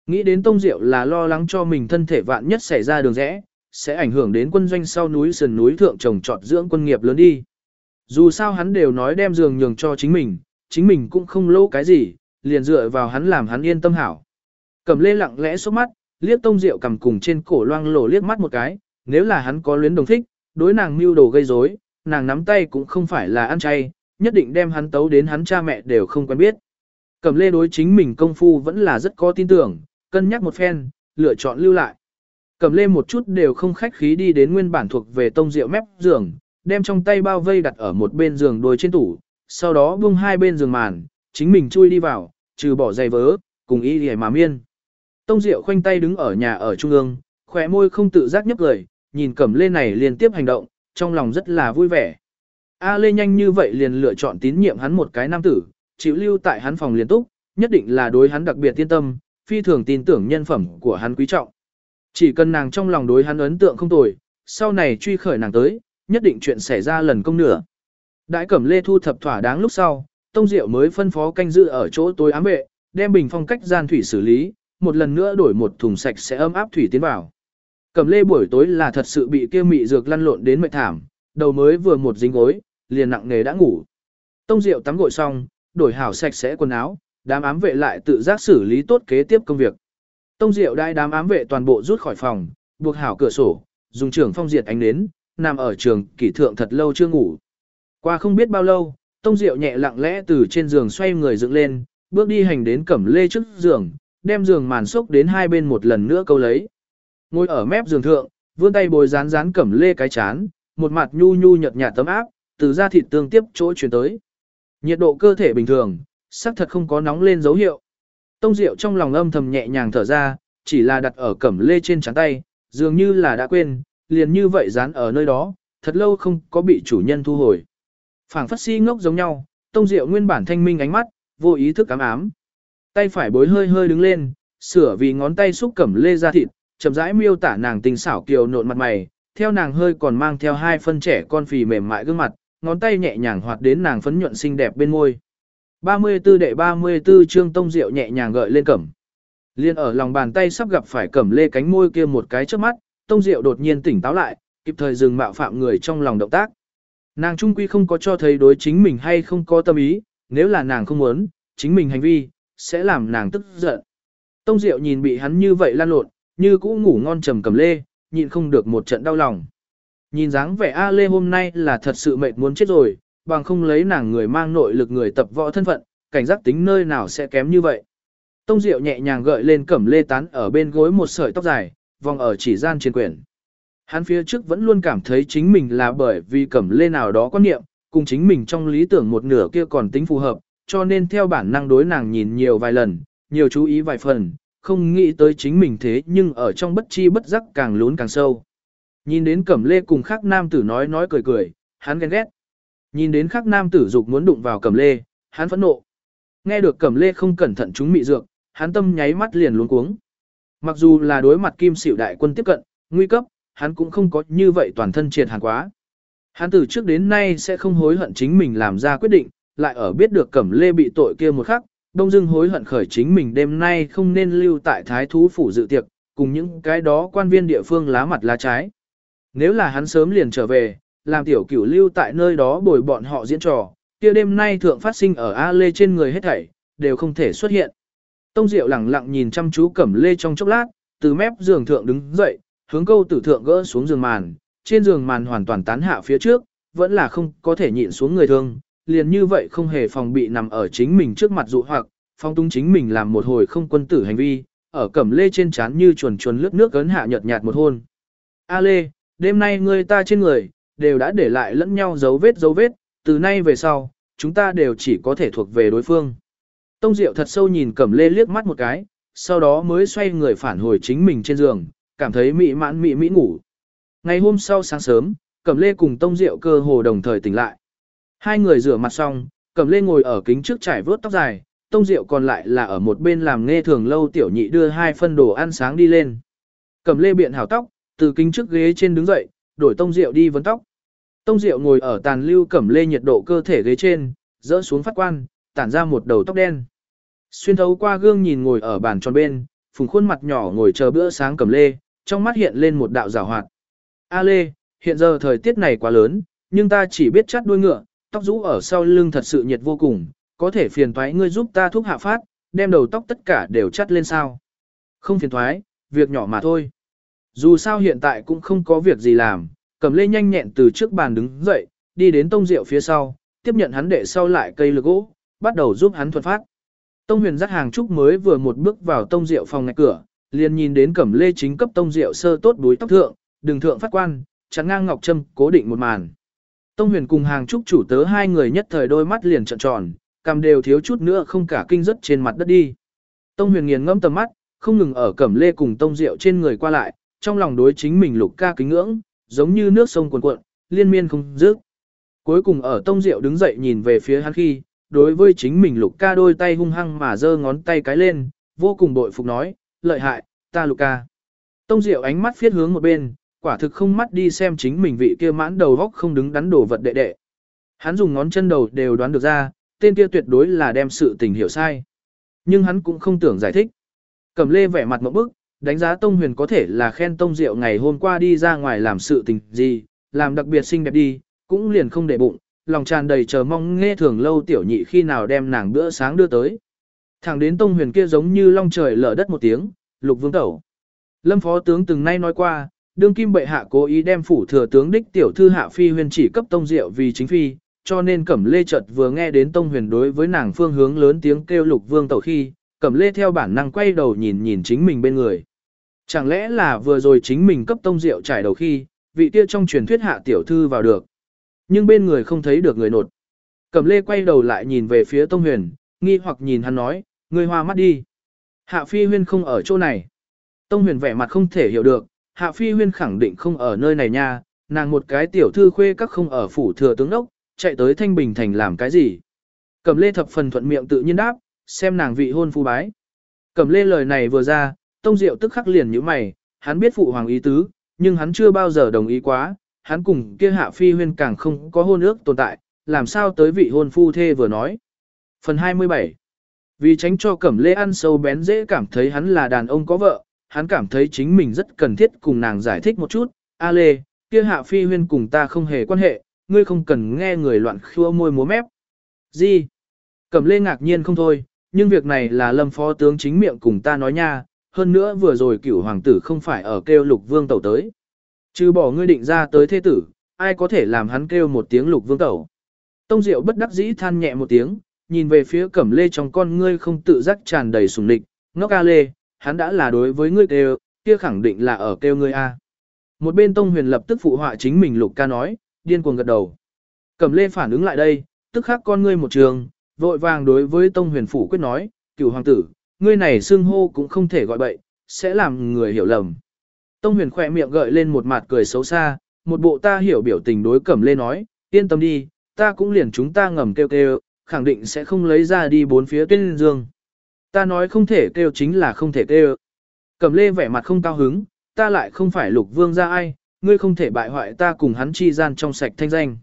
Nghĩ đến Tông Diệu là lo lắng cho mình thân thể vạn nhất xảy ra đường rẽ, sẽ ảnh hưởng đến quân doanh sau núi sườn núi thượng trồng trọt dưỡng quân nghiệp lớn đi. Dù sao hắn đều nói đem giường nhường cho chính mình, chính mình cũng không lỗ cái gì, liền dựa vào hắn làm hắn yên tâm hảo. cầm lê lặng lẽ số mắt, liếc tông rượu cầm cùng trên cổ loang lổ liếc mắt một cái, nếu là hắn có luyến đồng thích, đối nàng mưu đồ gây rối, nàng nắm tay cũng không phải là ăn chay, nhất định đem hắn tấu đến hắn cha mẹ đều không quen biết. cầm lê đối chính mình công phu vẫn là rất có tin tưởng, cân nhắc một phen, lựa chọn lưu lại cầm lê một chút đều không khách khí đi đến nguyên bản thuộc về tông rượu mép giường, đem trong tay bao vây đặt ở một bên giường đôi trên tủ, sau đó buông hai bên giường màn, chính mình chui đi vào, trừ bỏ giày vớ, cùng y lìa mà miên. Tông Diệu khoanh tay đứng ở nhà ở trung ương, khỏe môi không tự giác nhấp lời, nhìn cẩm lê này liên tiếp hành động, trong lòng rất là vui vẻ. A lê nhanh như vậy liền lựa chọn tín nhiệm hắn một cái nam tử, chịu lưu tại hắn phòng liên túc, nhất định là đối hắn đặc biệt yên tâm, phi thường tin tưởng nhân phẩm của hắn quý trọng. Chỉ cần nàng trong lòng đối hắn ấn tượng không tồi, sau này truy khởi nàng tới, nhất định chuyện xảy ra lần công nửa. Đại cẩm lê thu thập thỏa đáng lúc sau, Tông Diệu mới phân phó canh giữ ở chỗ tối ám vệ, đem bình phong cách gian thủy xử lý, một lần nữa đổi một thùng sạch sẽ ấm áp thủy tiến vào. Cẩm lê buổi tối là thật sự bị kia mị dược lăn lộn đến mệt thảm, đầu mới vừa một dính gối, liền nặng nề đã ngủ. Tông Diệu tắm gội xong, đổi hảo sạch sẽ quần áo, đám ám vệ lại tự giác xử lý tốt kế tiếp công việc. Tông Diệu đai đám ám vệ toàn bộ rút khỏi phòng, buộc hảo cửa sổ, dùng trưởng phong diệt ánh nến, nằm ở trường kỷ thượng thật lâu chưa ngủ. Qua không biết bao lâu, Tông Diệu nhẹ lặng lẽ từ trên giường xoay người dựng lên, bước đi hành đến cẩm lê trước giường, đem giường màn xốc đến hai bên một lần nữa câu lấy. Ngồi ở mép giường thượng, vươn tay bồi rán rán cẩm lê cái chán, một mặt nhu nhu nhợt nhạt tấm áp, từ da thịt tương tiếp chỗ chuyển tới. Nhiệt độ cơ thể bình thường, sắc thật không có nóng lên dấu hiệu. Tông Diệu trong lòng âm thầm nhẹ nhàng thở ra, chỉ là đặt ở cẩm lê trên trắng tay, dường như là đã quên, liền như vậy dán ở nơi đó, thật lâu không có bị chủ nhân thu hồi. phảng phất si ngốc giống nhau, Tông Diệu nguyên bản thanh minh ánh mắt, vô ý thức ám ám. Tay phải bối hơi hơi đứng lên, sửa vì ngón tay xúc cẩm lê ra thịt, chậm rãi miêu tả nàng tình xảo kiều nộn mặt mày, theo nàng hơi còn mang theo hai phân trẻ con phì mềm mại gương mặt, ngón tay nhẹ nhàng hoạt đến nàng phấn nhuận xinh đẹp bên môi. 34 đệ 34 trương tông diệu nhẹ nhàng gợi lên cẩm. Liên ở lòng bàn tay sắp gặp phải cẩm lê cánh môi kia một cái trước mắt, tông diệu đột nhiên tỉnh táo lại, kịp thời dừng mạo phạm người trong lòng động tác. Nàng trung quy không có cho thấy đối chính mình hay không có tâm ý, nếu là nàng không muốn, chính mình hành vi, sẽ làm nàng tức giận. Tông Diệu nhìn bị hắn như vậy lan lộn, như cũ ngủ ngon trầm cầm lê, nhịn không được một trận đau lòng. Nhìn dáng vẻ A Lê hôm nay là thật sự mệt muốn chết rồi, bằng không lấy nàng người mang nội lực người tập võ thân phận, cảnh giác tính nơi nào sẽ kém như vậy. Tông Diệu nhẹ nhàng gợi lên cẩm lê tán ở bên gối một sợi tóc dài, vòng ở chỉ gian trên quyển. Hắn phía trước vẫn luôn cảm thấy chính mình là bởi vì cẩm lê nào đó quan niệm, cùng chính mình trong lý tưởng một nửa kia còn tính phù hợp, cho nên theo bản năng đối nàng nhìn nhiều vài lần, nhiều chú ý vài phần, không nghĩ tới chính mình thế nhưng ở trong bất chi bất giác càng lún càng sâu. Nhìn đến cẩm lê cùng khác nam tử nói nói cười cười, hắn ghen ghét. Nhìn đến khắc nam tử dục muốn đụng vào cẩm lê, hắn phẫn nộ. Nghe được cẩm lê không cẩn thận chúng mị dược, hắn tâm nháy mắt liền luống cuống. Mặc dù là đối mặt kim xỉu đại quân tiếp cận, nguy cấp, hắn cũng không có như vậy toàn thân triệt hàn quá. Hắn từ trước đến nay sẽ không hối hận chính mình làm ra quyết định, lại ở biết được Cẩm Lê bị tội kia một khắc, đông dưng hối hận khởi chính mình đêm nay không nên lưu tại thái thú phủ dự tiệc, cùng những cái đó quan viên địa phương lá mặt lá trái. Nếu là hắn sớm liền trở về, làm tiểu cửu lưu tại nơi đó bồi bọn họ diễn trò, kia đêm nay thượng phát sinh ở A Lê trên người hết thảy, đều không thể xuất hiện. Tông Diệu lẳng lặng nhìn chăm chú Cẩm Lê trong chốc lát, từ mép giường thượng đứng dậy, hướng câu tử thượng gỡ xuống giường màn, trên giường màn hoàn toàn tán hạ phía trước, vẫn là không có thể nhịn xuống người thương, liền như vậy không hề phòng bị nằm ở chính mình trước mặt dụ hoặc, phong tung chính mình làm một hồi không quân tử hành vi, ở cẩm lê trên trán như chuồn chuồn lướt nước gấn hạ nhợt nhạt một hôn. A lê, đêm nay người ta trên người, đều đã để lại lẫn nhau dấu vết dấu vết, từ nay về sau, chúng ta đều chỉ có thể thuộc về đối phương. Tông Diệu thật sâu nhìn cẩm lê liếc mắt một cái, sau đó mới xoay người phản hồi chính mình trên giường, cảm thấy mị mãn mị mỹ ngủ. Ngày hôm sau sáng sớm, Cẩm Lê cùng Tông Diệu cơ hồ đồng thời tỉnh lại. Hai người rửa mặt xong, Cẩm Lê ngồi ở kính trước trải vớt tóc dài, Tông Diệu còn lại là ở một bên làm nghe thường lâu tiểu nhị đưa hai phân đồ ăn sáng đi lên. Cẩm Lê biện hảo tóc, từ kính trước ghế trên đứng dậy, đổi Tông Diệu đi vấn tóc. Tông Diệu ngồi ở tàn lưu Cẩm Lê nhiệt độ cơ thể ghế trên, dỡ xuống phát quan, tản ra một đầu tóc đen. Xuyên thấu qua gương nhìn ngồi ở bàn tròn bên, phùng khuôn mặt nhỏ ngồi chờ bữa sáng Cẩm Lê, trong mắt hiện lên một đạo rào hoạt. A Lê, hiện giờ thời tiết này quá lớn, nhưng ta chỉ biết chắt đuôi ngựa, tóc rũ ở sau lưng thật sự nhiệt vô cùng, có thể phiền thoái ngươi giúp ta thuốc hạ phát, đem đầu tóc tất cả đều chắt lên sao. Không phiền thoái, việc nhỏ mà thôi. Dù sao hiện tại cũng không có việc gì làm, cầm lê nhanh nhẹn từ trước bàn đứng dậy, đi đến tông rượu phía sau, tiếp nhận hắn đệ sau lại cây lực gỗ, bắt đầu giúp hắn thuật phát. Tông huyền dắt hàng trúc mới vừa một bước vào tông rượu phòng ngạch cửa, liền nhìn đến cẩm lê chính cấp tông rượu sơ tốt đuối tóc thượng, đường thượng phát quan, chắn ngang ngọc trâm cố định một màn. Tông huyền cùng hàng trúc chủ tớ hai người nhất thời đôi mắt liền trợn tròn, cầm đều thiếu chút nữa không cả kinh rất trên mặt đất đi. Tông huyền nghiền ngẫm tầm mắt, không ngừng ở cẩm lê cùng tông rượu trên người qua lại, trong lòng đối chính mình lục ca kính ngưỡng, giống như nước sông cuồn cuộn, liên miên không dứt. Cuối cùng ở tông diệu đứng dậy nhìn về phía hắn khi, đối với chính mình lục ca đôi tay hung hăng mà giơ ngón tay cái lên, vô cùng bội phục nói, lợi hại, ta lục ca. Tông Diệu ánh mắt phiết hướng một bên, quả thực không mắt đi xem chính mình vị kia mãn đầu góc không đứng đắn đổ vật đệ đệ. Hắn dùng ngón chân đầu đều đoán được ra, tên kia tuyệt đối là đem sự tình hiểu sai. Nhưng hắn cũng không tưởng giải thích. Cẩm lê vẻ mặt một bức, đánh giá Tông Huyền có thể là khen Tông Diệu ngày hôm qua đi ra ngoài làm sự tình gì, làm đặc biệt xinh đẹp đi, cũng liền không để bụng, lòng tràn đầy chờ mong nghe thường lâu tiểu nhị khi nào đem nàng bữa sáng đưa tới. Thẳng đến Tông Huyền kia giống như long trời lở đất một tiếng, lục vương tẩu. Lâm phó tướng từng nay nói qua, đương kim bệ hạ cố ý đem phủ thừa tướng đích tiểu thư hạ phi huyền chỉ cấp tông diệu vì chính phi, cho nên Cẩm Lê chợt vừa nghe đến Tông Huyền đối với nàng phương hướng lớn tiếng kêu Lục Vương tẩu khi, Cẩm Lê theo bản năng quay đầu nhìn nhìn chính mình bên người. Chẳng lẽ là vừa rồi chính mình cấp tông rượu trải đầu khi, vị kia trong truyền thuyết hạ tiểu thư vào được. Nhưng bên người không thấy được người nột. Cẩm Lê quay đầu lại nhìn về phía Tông Huyền, nghi hoặc nhìn hắn nói, người hoa mắt đi. Hạ Phi Huyên không ở chỗ này. Tông Huyền vẻ mặt không thể hiểu được, Hạ Phi Huyên khẳng định không ở nơi này nha, nàng một cái tiểu thư khuê các không ở phủ thừa tướng đốc, chạy tới Thanh Bình Thành làm cái gì. Cẩm Lê thập phần thuận miệng tự nhiên đáp, xem nàng vị hôn phu bái. Cẩm Lê lời này vừa ra, Tông Diệu tức khắc liền như mày, hắn biết phụ hoàng ý tứ, nhưng hắn chưa bao giờ đồng ý quá, hắn cùng kia Hạ Phi Huyên càng không có hôn ước tồn tại, làm sao tới vị hôn phu thê vừa nói. Phần 27 Vì tránh cho Cẩm Lê ăn sâu bén dễ cảm thấy hắn là đàn ông có vợ, hắn cảm thấy chính mình rất cần thiết cùng nàng giải thích một chút. A Lê, kia Hạ Phi Huyên cùng ta không hề quan hệ, ngươi không cần nghe người loạn khua môi múa mép. Gì? Cẩm Lê ngạc nhiên không thôi, nhưng việc này là lâm phó tướng chính miệng cùng ta nói nha, hơn nữa vừa rồi cửu hoàng tử không phải ở kêu lục vương tẩu tới. Chứ bỏ ngươi định ra tới thế tử, ai có thể làm hắn kêu một tiếng lục vương tẩu. Tông Diệu bất đắc dĩ than nhẹ một tiếng, nhìn về phía cẩm lê trong con ngươi không tự giác tràn đầy sùng địch, ngốc ca lê, hắn đã là đối với ngươi kêu, kia khẳng định là ở kêu ngươi a. Một bên Tông Huyền lập tức phụ họa chính mình lục ca nói, điên cuồng gật đầu. Cẩm lê phản ứng lại đây, tức khắc con ngươi một trường, vội vàng đối với Tông Huyền phủ quyết nói, cửu hoàng tử, ngươi này xưng hô cũng không thể gọi bậy, sẽ làm người hiểu lầm. Tông Huyền khỏe miệng gợi lên một mặt cười xấu xa, một bộ ta hiểu biểu tình đối Cẩm lê nói, yên tâm đi, ta cũng liền chúng ta ngầm kêu kêu, khẳng định sẽ không lấy ra đi bốn phía tuyên dương. Ta nói không thể kêu chính là không thể kêu. Cẩm lê vẻ mặt không cao hứng, ta lại không phải lục vương ra ai, ngươi không thể bại hoại ta cùng hắn chi gian trong sạch thanh danh.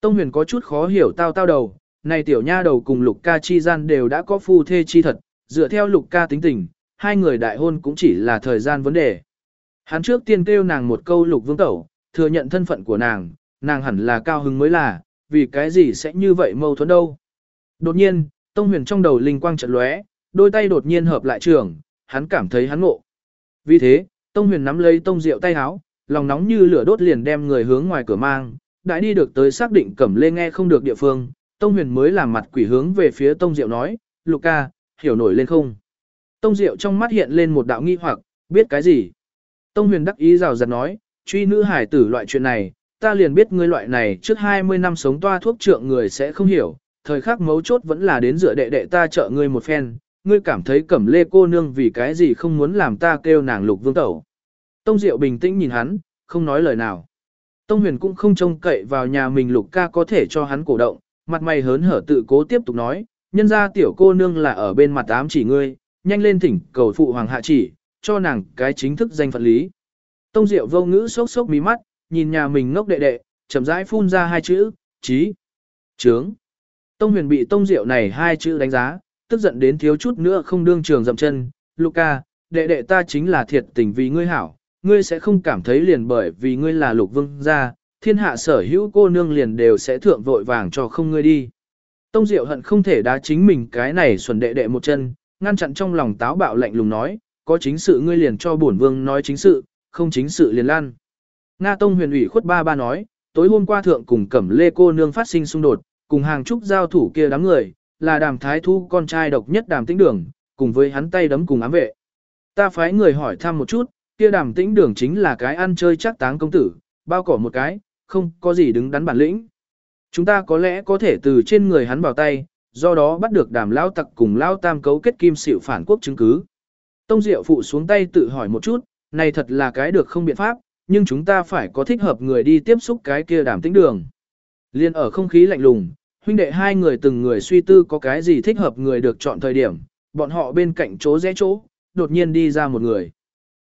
Tông huyền có chút khó hiểu tao tao đầu, này tiểu nha đầu cùng lục ca chi gian đều đã có phu thê chi thật, dựa theo lục ca tính tình, hai người đại hôn cũng chỉ là thời gian vấn đề. Hắn trước tiên kêu nàng một câu lục vương tẩu, thừa nhận thân phận của nàng, nàng hẳn là cao hứng mới là, vì cái gì sẽ như vậy mâu thuẫn đâu. Đột nhiên, Tông Huyền trong đầu linh quang chợt lóe, đôi tay đột nhiên hợp lại trường, hắn cảm thấy hắn ngộ. Vì thế, Tông Huyền nắm lấy Tông Diệu tay háo, lòng nóng như lửa đốt liền đem người hướng ngoài cửa mang, đã đi được tới xác định Cẩm Lê nghe không được địa phương, Tông Huyền mới làm mặt quỷ hướng về phía Tông Diệu nói, Luca, hiểu nổi lên không? Tông Diệu trong mắt hiện lên một đạo nghi hoặc, biết cái gì? Tông Huyền đắc ý rào rạt nói, truy nữ hải tử loại chuyện này, ta liền biết ngươi loại này trước 20 năm sống toa thuốc trượng người sẽ không hiểu, thời khắc mấu chốt vẫn là đến dựa đệ đệ ta trợ ngươi một phen, ngươi cảm thấy cẩm lê cô nương vì cái gì không muốn làm ta kêu nàng lục vương tẩu. Tông Diệu bình tĩnh nhìn hắn, không nói lời nào. Tông Huyền cũng không trông cậy vào nhà mình lục ca có thể cho hắn cổ động, mặt mày hớn hở tự cố tiếp tục nói, nhân ra tiểu cô nương là ở bên mặt ám chỉ ngươi, nhanh lên thỉnh cầu phụ hoàng hạ chỉ, cho nàng cái chính thức danh phận lý. Tông Diệu vô ngữ sốc sốc mí mắt, nhìn nhà mình ngốc đệ đệ, chậm rãi phun ra hai chữ, trí, trướng. Tông huyền bị tông diệu này hai chữ đánh giá, tức giận đến thiếu chút nữa không đương trường dậm chân, Luca, đệ đệ ta chính là thiệt tình vì ngươi hảo, ngươi sẽ không cảm thấy liền bởi vì ngươi là lục vương gia, thiên hạ sở hữu cô nương liền đều sẽ thượng vội vàng cho không ngươi đi. Tông diệu hận không thể đá chính mình cái này xuẩn đệ đệ một chân, ngăn chặn trong lòng táo bạo lạnh lùng nói, có chính sự ngươi liền cho bổn vương nói chính sự, không chính sự liền lan. Nga Tông huyền ủy khuất ba ba nói, tối hôm qua thượng cùng cẩm lê cô nương phát sinh xung đột, cùng hàng trúc giao thủ kia đám người, là đàm thái thu con trai độc nhất đàm tĩnh đường, cùng với hắn tay đấm cùng ám vệ. Ta phái người hỏi thăm một chút, kia đàm tĩnh đường chính là cái ăn chơi chắc táng công tử, bao cỏ một cái, không có gì đứng đắn bản lĩnh. Chúng ta có lẽ có thể từ trên người hắn vào tay, do đó bắt được đàm lao tặc cùng lao tam cấu kết kim xịu phản quốc chứng cứ. Tông Diệu phụ xuống tay tự hỏi một chút, này thật là cái được không biện pháp, nhưng chúng ta phải có thích hợp người đi tiếp xúc cái kia đàm tĩnh đường. Liên ở không khí lạnh lùng, huynh đệ hai người từng người suy tư có cái gì thích hợp người được chọn thời điểm, bọn họ bên cạnh chỗ rẽ chỗ, đột nhiên đi ra một người.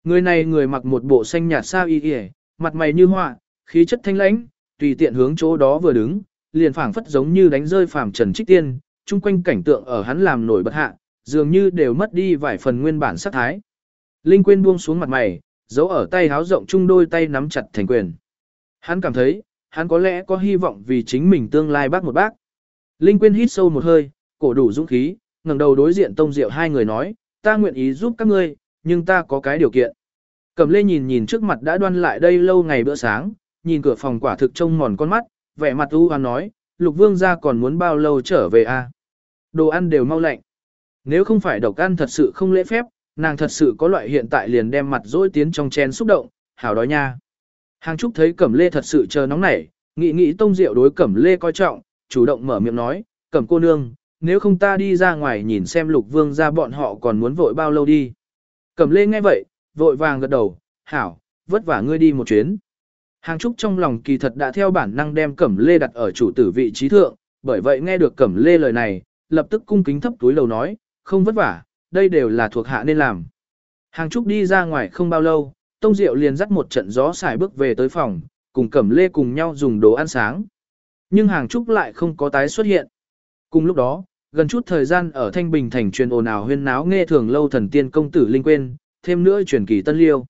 Người này người mặc một bộ xanh nhạt sao y y, mặt mày như họa, khí chất thanh lãnh, tùy tiện hướng chỗ đó vừa đứng, liền phảng phất giống như đánh rơi phàm trần trích tiên, chung quanh cảnh tượng ở hắn làm nổi bật hạ, dường như đều mất đi vài phần nguyên bản sắc thái. Linh quên buông xuống mặt mày, giấu ở tay háo rộng chung đôi tay nắm chặt thành quyền. Hắn cảm thấy, hắn có lẽ có hy vọng vì chính mình tương lai bác một bác. Linh Quyên hít sâu một hơi, cổ đủ dũng khí, ngẩng đầu đối diện Tông Diệu hai người nói, ta nguyện ý giúp các ngươi, nhưng ta có cái điều kiện. Cẩm Lê nhìn nhìn trước mặt đã đoan lại đây lâu ngày bữa sáng, nhìn cửa phòng quả thực trông mòn con mắt, vẻ mặt u hoan nói, lục vương gia còn muốn bao lâu trở về a? Đồ ăn đều mau lạnh. Nếu không phải độc ăn thật sự không lễ phép, nàng thật sự có loại hiện tại liền đem mặt dỗi tiến trong chén xúc động, hảo đói nha. Hàng Trúc thấy Cẩm Lê thật sự chờ nóng nảy, nghĩ nghĩ tông diệu đối Cẩm Lê coi trọng, chủ động mở miệng nói, Cẩm cô nương, nếu không ta đi ra ngoài nhìn xem lục vương ra bọn họ còn muốn vội bao lâu đi. Cẩm Lê nghe vậy, vội vàng gật đầu, hảo, vất vả ngươi đi một chuyến. Hàng Trúc trong lòng kỳ thật đã theo bản năng đem Cẩm Lê đặt ở chủ tử vị trí thượng, bởi vậy nghe được Cẩm Lê lời này, lập tức cung kính thấp túi lầu nói, không vất vả, đây đều là thuộc hạ nên làm. Hàng Trúc đi ra ngoài không bao lâu, Tông Diệu liền dắt một trận gió xài bước về tới phòng, cùng Cẩm Lê cùng nhau dùng đồ ăn sáng. Nhưng Hàng Trúc lại không có tái xuất hiện. Cùng lúc đó, gần chút thời gian ở Thanh Bình thành truyền ồn ào huyên náo nghe thường lâu thần tiên công tử Linh Quên, thêm nữa truyền kỳ tân liêu.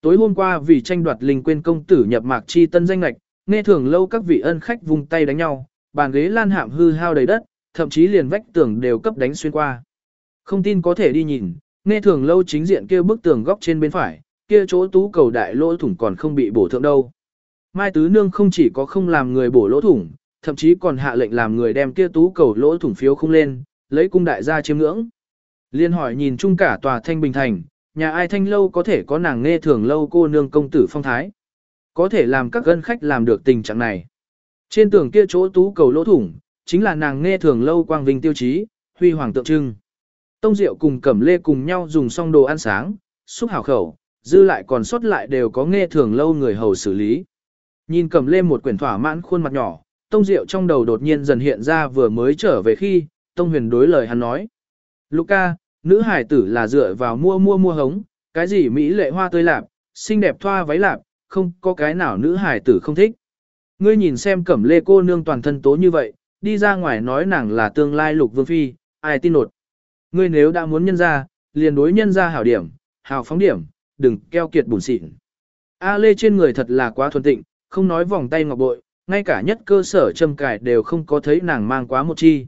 Tối hôm qua vì tranh đoạt Linh Quên công tử nhập mạc chi tân danh lạch, nghe thường lâu các vị ân khách vùng tay đánh nhau, bàn ghế lan hạm hư hao đầy đất, thậm chí liền vách tường đều cấp đánh xuyên qua. Không tin có thể đi nhìn, nghe thường lâu chính diện kia bức tường góc trên bên phải, kia chỗ tú cầu đại lỗ thủng còn không bị bổ thượng đâu. Mai Tứ Nương không chỉ có không làm người bổ lỗ thủng, thậm chí còn hạ lệnh làm người đem kia tú cầu lỗ thủng phiếu không lên, lấy cung đại gia chiếm ngưỡng. Liên hỏi nhìn chung cả tòa thanh bình thành, nhà ai thanh lâu có thể có nàng nghe thường lâu cô nương công tử phong thái. Có thể làm các gân khách làm được tình trạng này. Trên tường kia chỗ tú cầu lỗ thủng, chính là nàng nghe thường lâu quang vinh tiêu chí, huy hoàng tượng trưng. Tông Diệu cùng Cẩm Lê cùng nhau dùng xong đồ ăn sáng, xúc hảo khẩu, dư lại còn sót lại đều có nghe thường lâu người hầu xử lý. Nhìn Cẩm Lê một quyển thỏa mãn khuôn mặt nhỏ, Tông Diệu trong đầu đột nhiên dần hiện ra vừa mới trở về khi, Tông Huyền đối lời hắn nói. Luca, nữ hải tử là dựa vào mua mua mua hống, cái gì Mỹ lệ hoa tươi lạp, xinh đẹp thoa váy lạp, không có cái nào nữ hải tử không thích. Ngươi nhìn xem Cẩm Lê cô nương toàn thân tố như vậy, đi ra ngoài nói nàng là tương lai lục vương phi, ai tin nột. Ngươi nếu đã muốn nhân ra, liền đối nhân ra hảo điểm, hảo phóng điểm, đừng keo kiệt bùn xịn. A Lê trên người thật là quá thuần tịnh, không nói vòng tay ngọc bội, ngay cả nhất cơ sở châm cài đều không có thấy nàng mang quá một chi.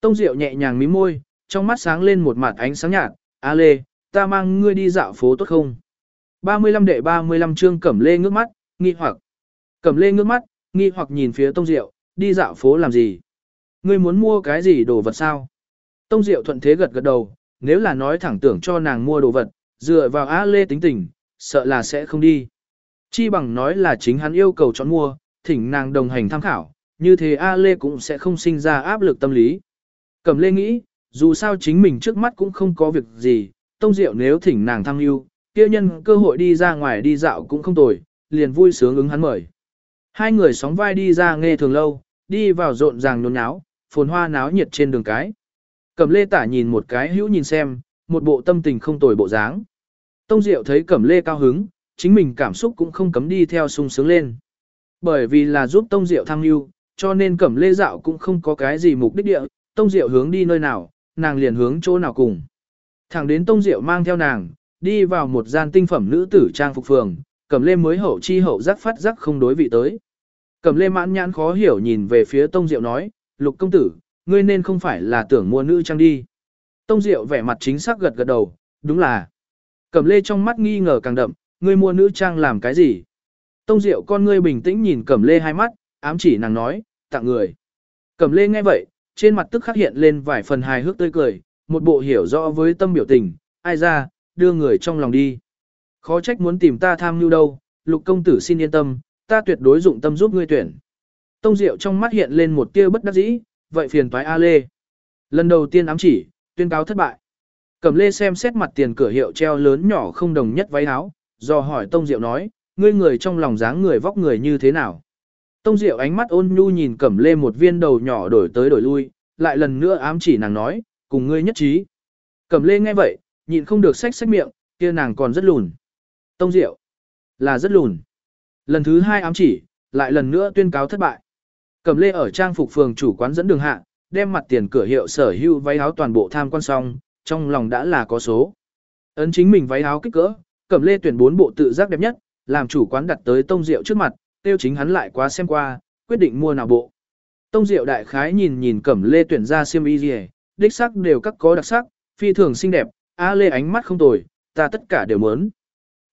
Tông Diệu nhẹ nhàng mím môi, trong mắt sáng lên một mặt ánh sáng nhạt, A Lê, ta mang ngươi đi dạo phố tốt không? 35 đệ 35 chương Cẩm Lê ngước mắt, nghi hoặc. Cẩm Lê ngước mắt, nghi hoặc nhìn phía Tông Diệu, đi dạo phố làm gì? Ngươi muốn mua cái gì đồ vật sao? Tông Diệu thuận thế gật gật đầu, nếu là nói thẳng tưởng cho nàng mua đồ vật, dựa vào A Lê tính tình, sợ là sẽ không đi. Chi bằng nói là chính hắn yêu cầu chọn mua, thỉnh nàng đồng hành tham khảo, như thế A Lê cũng sẽ không sinh ra áp lực tâm lý. Cẩm Lê nghĩ, dù sao chính mình trước mắt cũng không có việc gì, Tông Diệu nếu thỉnh nàng thăng yêu, kia nhân cơ hội đi ra ngoài đi dạo cũng không tồi, liền vui sướng ứng hắn mời. Hai người sóng vai đi ra nghe thường lâu, đi vào rộn ràng nhốn nháo, phồn hoa náo nhiệt trên đường cái. Cẩm lê tả nhìn một cái hữu nhìn xem, một bộ tâm tình không tồi bộ dáng. Tông Diệu thấy Cẩm lê cao hứng, chính mình cảm xúc cũng không cấm đi theo sung sướng lên. Bởi vì là giúp Tông Diệu thăng lưu, cho nên Cẩm lê dạo cũng không có cái gì mục đích địa, Tông Diệu hướng đi nơi nào, nàng liền hướng chỗ nào cùng. Thẳng đến Tông Diệu mang theo nàng, đi vào một gian tinh phẩm nữ tử trang phục phường, Cẩm lê mới hậu chi hậu giác phát giác không đối vị tới. Cẩm lê mãn nhãn khó hiểu nhìn về phía Tông Diệu nói, lục công tử, ngươi nên không phải là tưởng mua nữ trang đi. Tông Diệu vẻ mặt chính xác gật gật đầu, đúng là. Cẩm lê trong mắt nghi ngờ càng đậm, ngươi mua nữ trang làm cái gì? Tông Diệu con ngươi bình tĩnh nhìn Cẩm lê hai mắt, ám chỉ nàng nói, tặng người. Cẩm lê nghe vậy, trên mặt tức khắc hiện lên vài phần hài hước tươi cười, một bộ hiểu rõ với tâm biểu tình, ai ra, đưa người trong lòng đi. Khó trách muốn tìm ta tham mưu đâu, lục công tử xin yên tâm, ta tuyệt đối dụng tâm giúp ngươi tuyển. Tông Diệu trong mắt hiện lên một tia bất đắc dĩ, vậy phiền toái A Lê. Lần đầu tiên ám chỉ, tuyên cáo thất bại. Cẩm Lê xem xét mặt tiền cửa hiệu treo lớn nhỏ không đồng nhất váy áo, do hỏi Tông Diệu nói, ngươi người trong lòng dáng người vóc người như thế nào. Tông Diệu ánh mắt ôn nhu nhìn Cẩm Lê một viên đầu nhỏ đổi tới đổi lui, lại lần nữa ám chỉ nàng nói, cùng ngươi nhất trí. Cẩm Lê nghe vậy, nhịn không được xách xách miệng, kia nàng còn rất lùn. Tông Diệu, là rất lùn. Lần thứ hai ám chỉ, lại lần nữa tuyên cáo thất bại. Cẩm Lê ở trang phục phường chủ quán dẫn đường hạ, đem mặt tiền cửa hiệu sở hữu váy áo toàn bộ tham quan xong, trong lòng đã là có số. Ấn chính mình váy áo kích cỡ, Cẩm Lê tuyển bốn bộ tự giác đẹp nhất, làm chủ quán đặt tới tông Diệu trước mặt, tiêu chính hắn lại quá xem qua, quyết định mua nào bộ. Tông Diệu đại khái nhìn nhìn Cẩm Lê tuyển ra xiêm y gì, đích sắc đều các có đặc sắc, phi thường xinh đẹp, A Lê ánh mắt không tồi, ta tất cả đều muốn.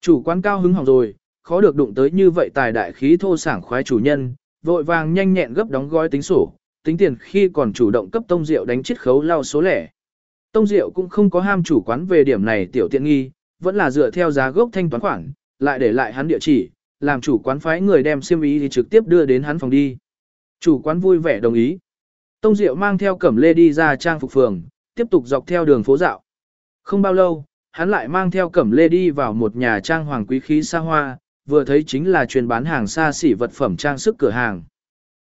Chủ quán cao hứng hỏng rồi, khó được đụng tới như vậy tài đại khí thô sảng khoái chủ nhân, vội vàng nhanh nhẹn gấp đóng gói tính sổ, tính tiền khi còn chủ động cấp Tông Diệu đánh chiết khấu lao số lẻ. Tông Diệu cũng không có ham chủ quán về điểm này tiểu tiện nghi, vẫn là dựa theo giá gốc thanh toán khoản, lại để lại hắn địa chỉ, làm chủ quán phái người đem xiêm ý thì trực tiếp đưa đến hắn phòng đi. Chủ quán vui vẻ đồng ý. Tông Diệu mang theo Cẩm Lê đi ra trang phục phường, tiếp tục dọc theo đường phố dạo. Không bao lâu, hắn lại mang theo Cẩm Lê đi vào một nhà trang hoàng quý khí xa hoa, vừa thấy chính là chuyên bán hàng xa xỉ vật phẩm trang sức cửa hàng.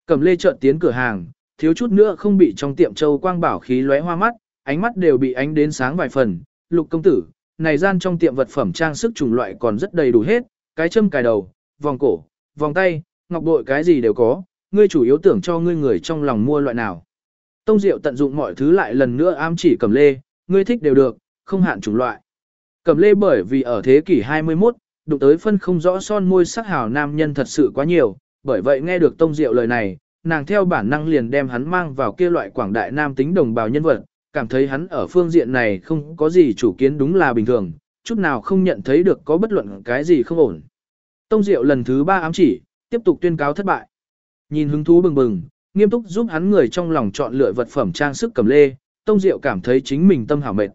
Cẩm Lê chợt tiến cửa hàng, thiếu chút nữa không bị trong tiệm châu quang bảo khí lóe hoa mắt, ánh mắt đều bị ánh đến sáng vài phần. Lục công tử, này gian trong tiệm vật phẩm trang sức chủng loại còn rất đầy đủ hết, cái châm cài đầu, vòng cổ, vòng tay, ngọc bội cái gì đều có, ngươi chủ yếu tưởng cho ngươi người trong lòng mua loại nào. Tông Diệu tận dụng mọi thứ lại lần nữa ám chỉ Cẩm Lê, ngươi thích đều được, không hạn chủng loại. Cẩm Lê bởi vì ở thế kỷ 21, đụng tới phân không rõ son môi sắc hào nam nhân thật sự quá nhiều, bởi vậy nghe được Tông Diệu lời này, nàng theo bản năng liền đem hắn mang vào kia loại quảng đại nam tính đồng bào nhân vật, cảm thấy hắn ở phương diện này không có gì chủ kiến đúng là bình thường, chút nào không nhận thấy được có bất luận cái gì không ổn. Tông Diệu lần thứ ba ám chỉ, tiếp tục tuyên cáo thất bại. Nhìn hứng thú bừng bừng, nghiêm túc giúp hắn người trong lòng chọn lựa vật phẩm trang sức cầm lê, Tông Diệu cảm thấy chính mình tâm hảo mệt.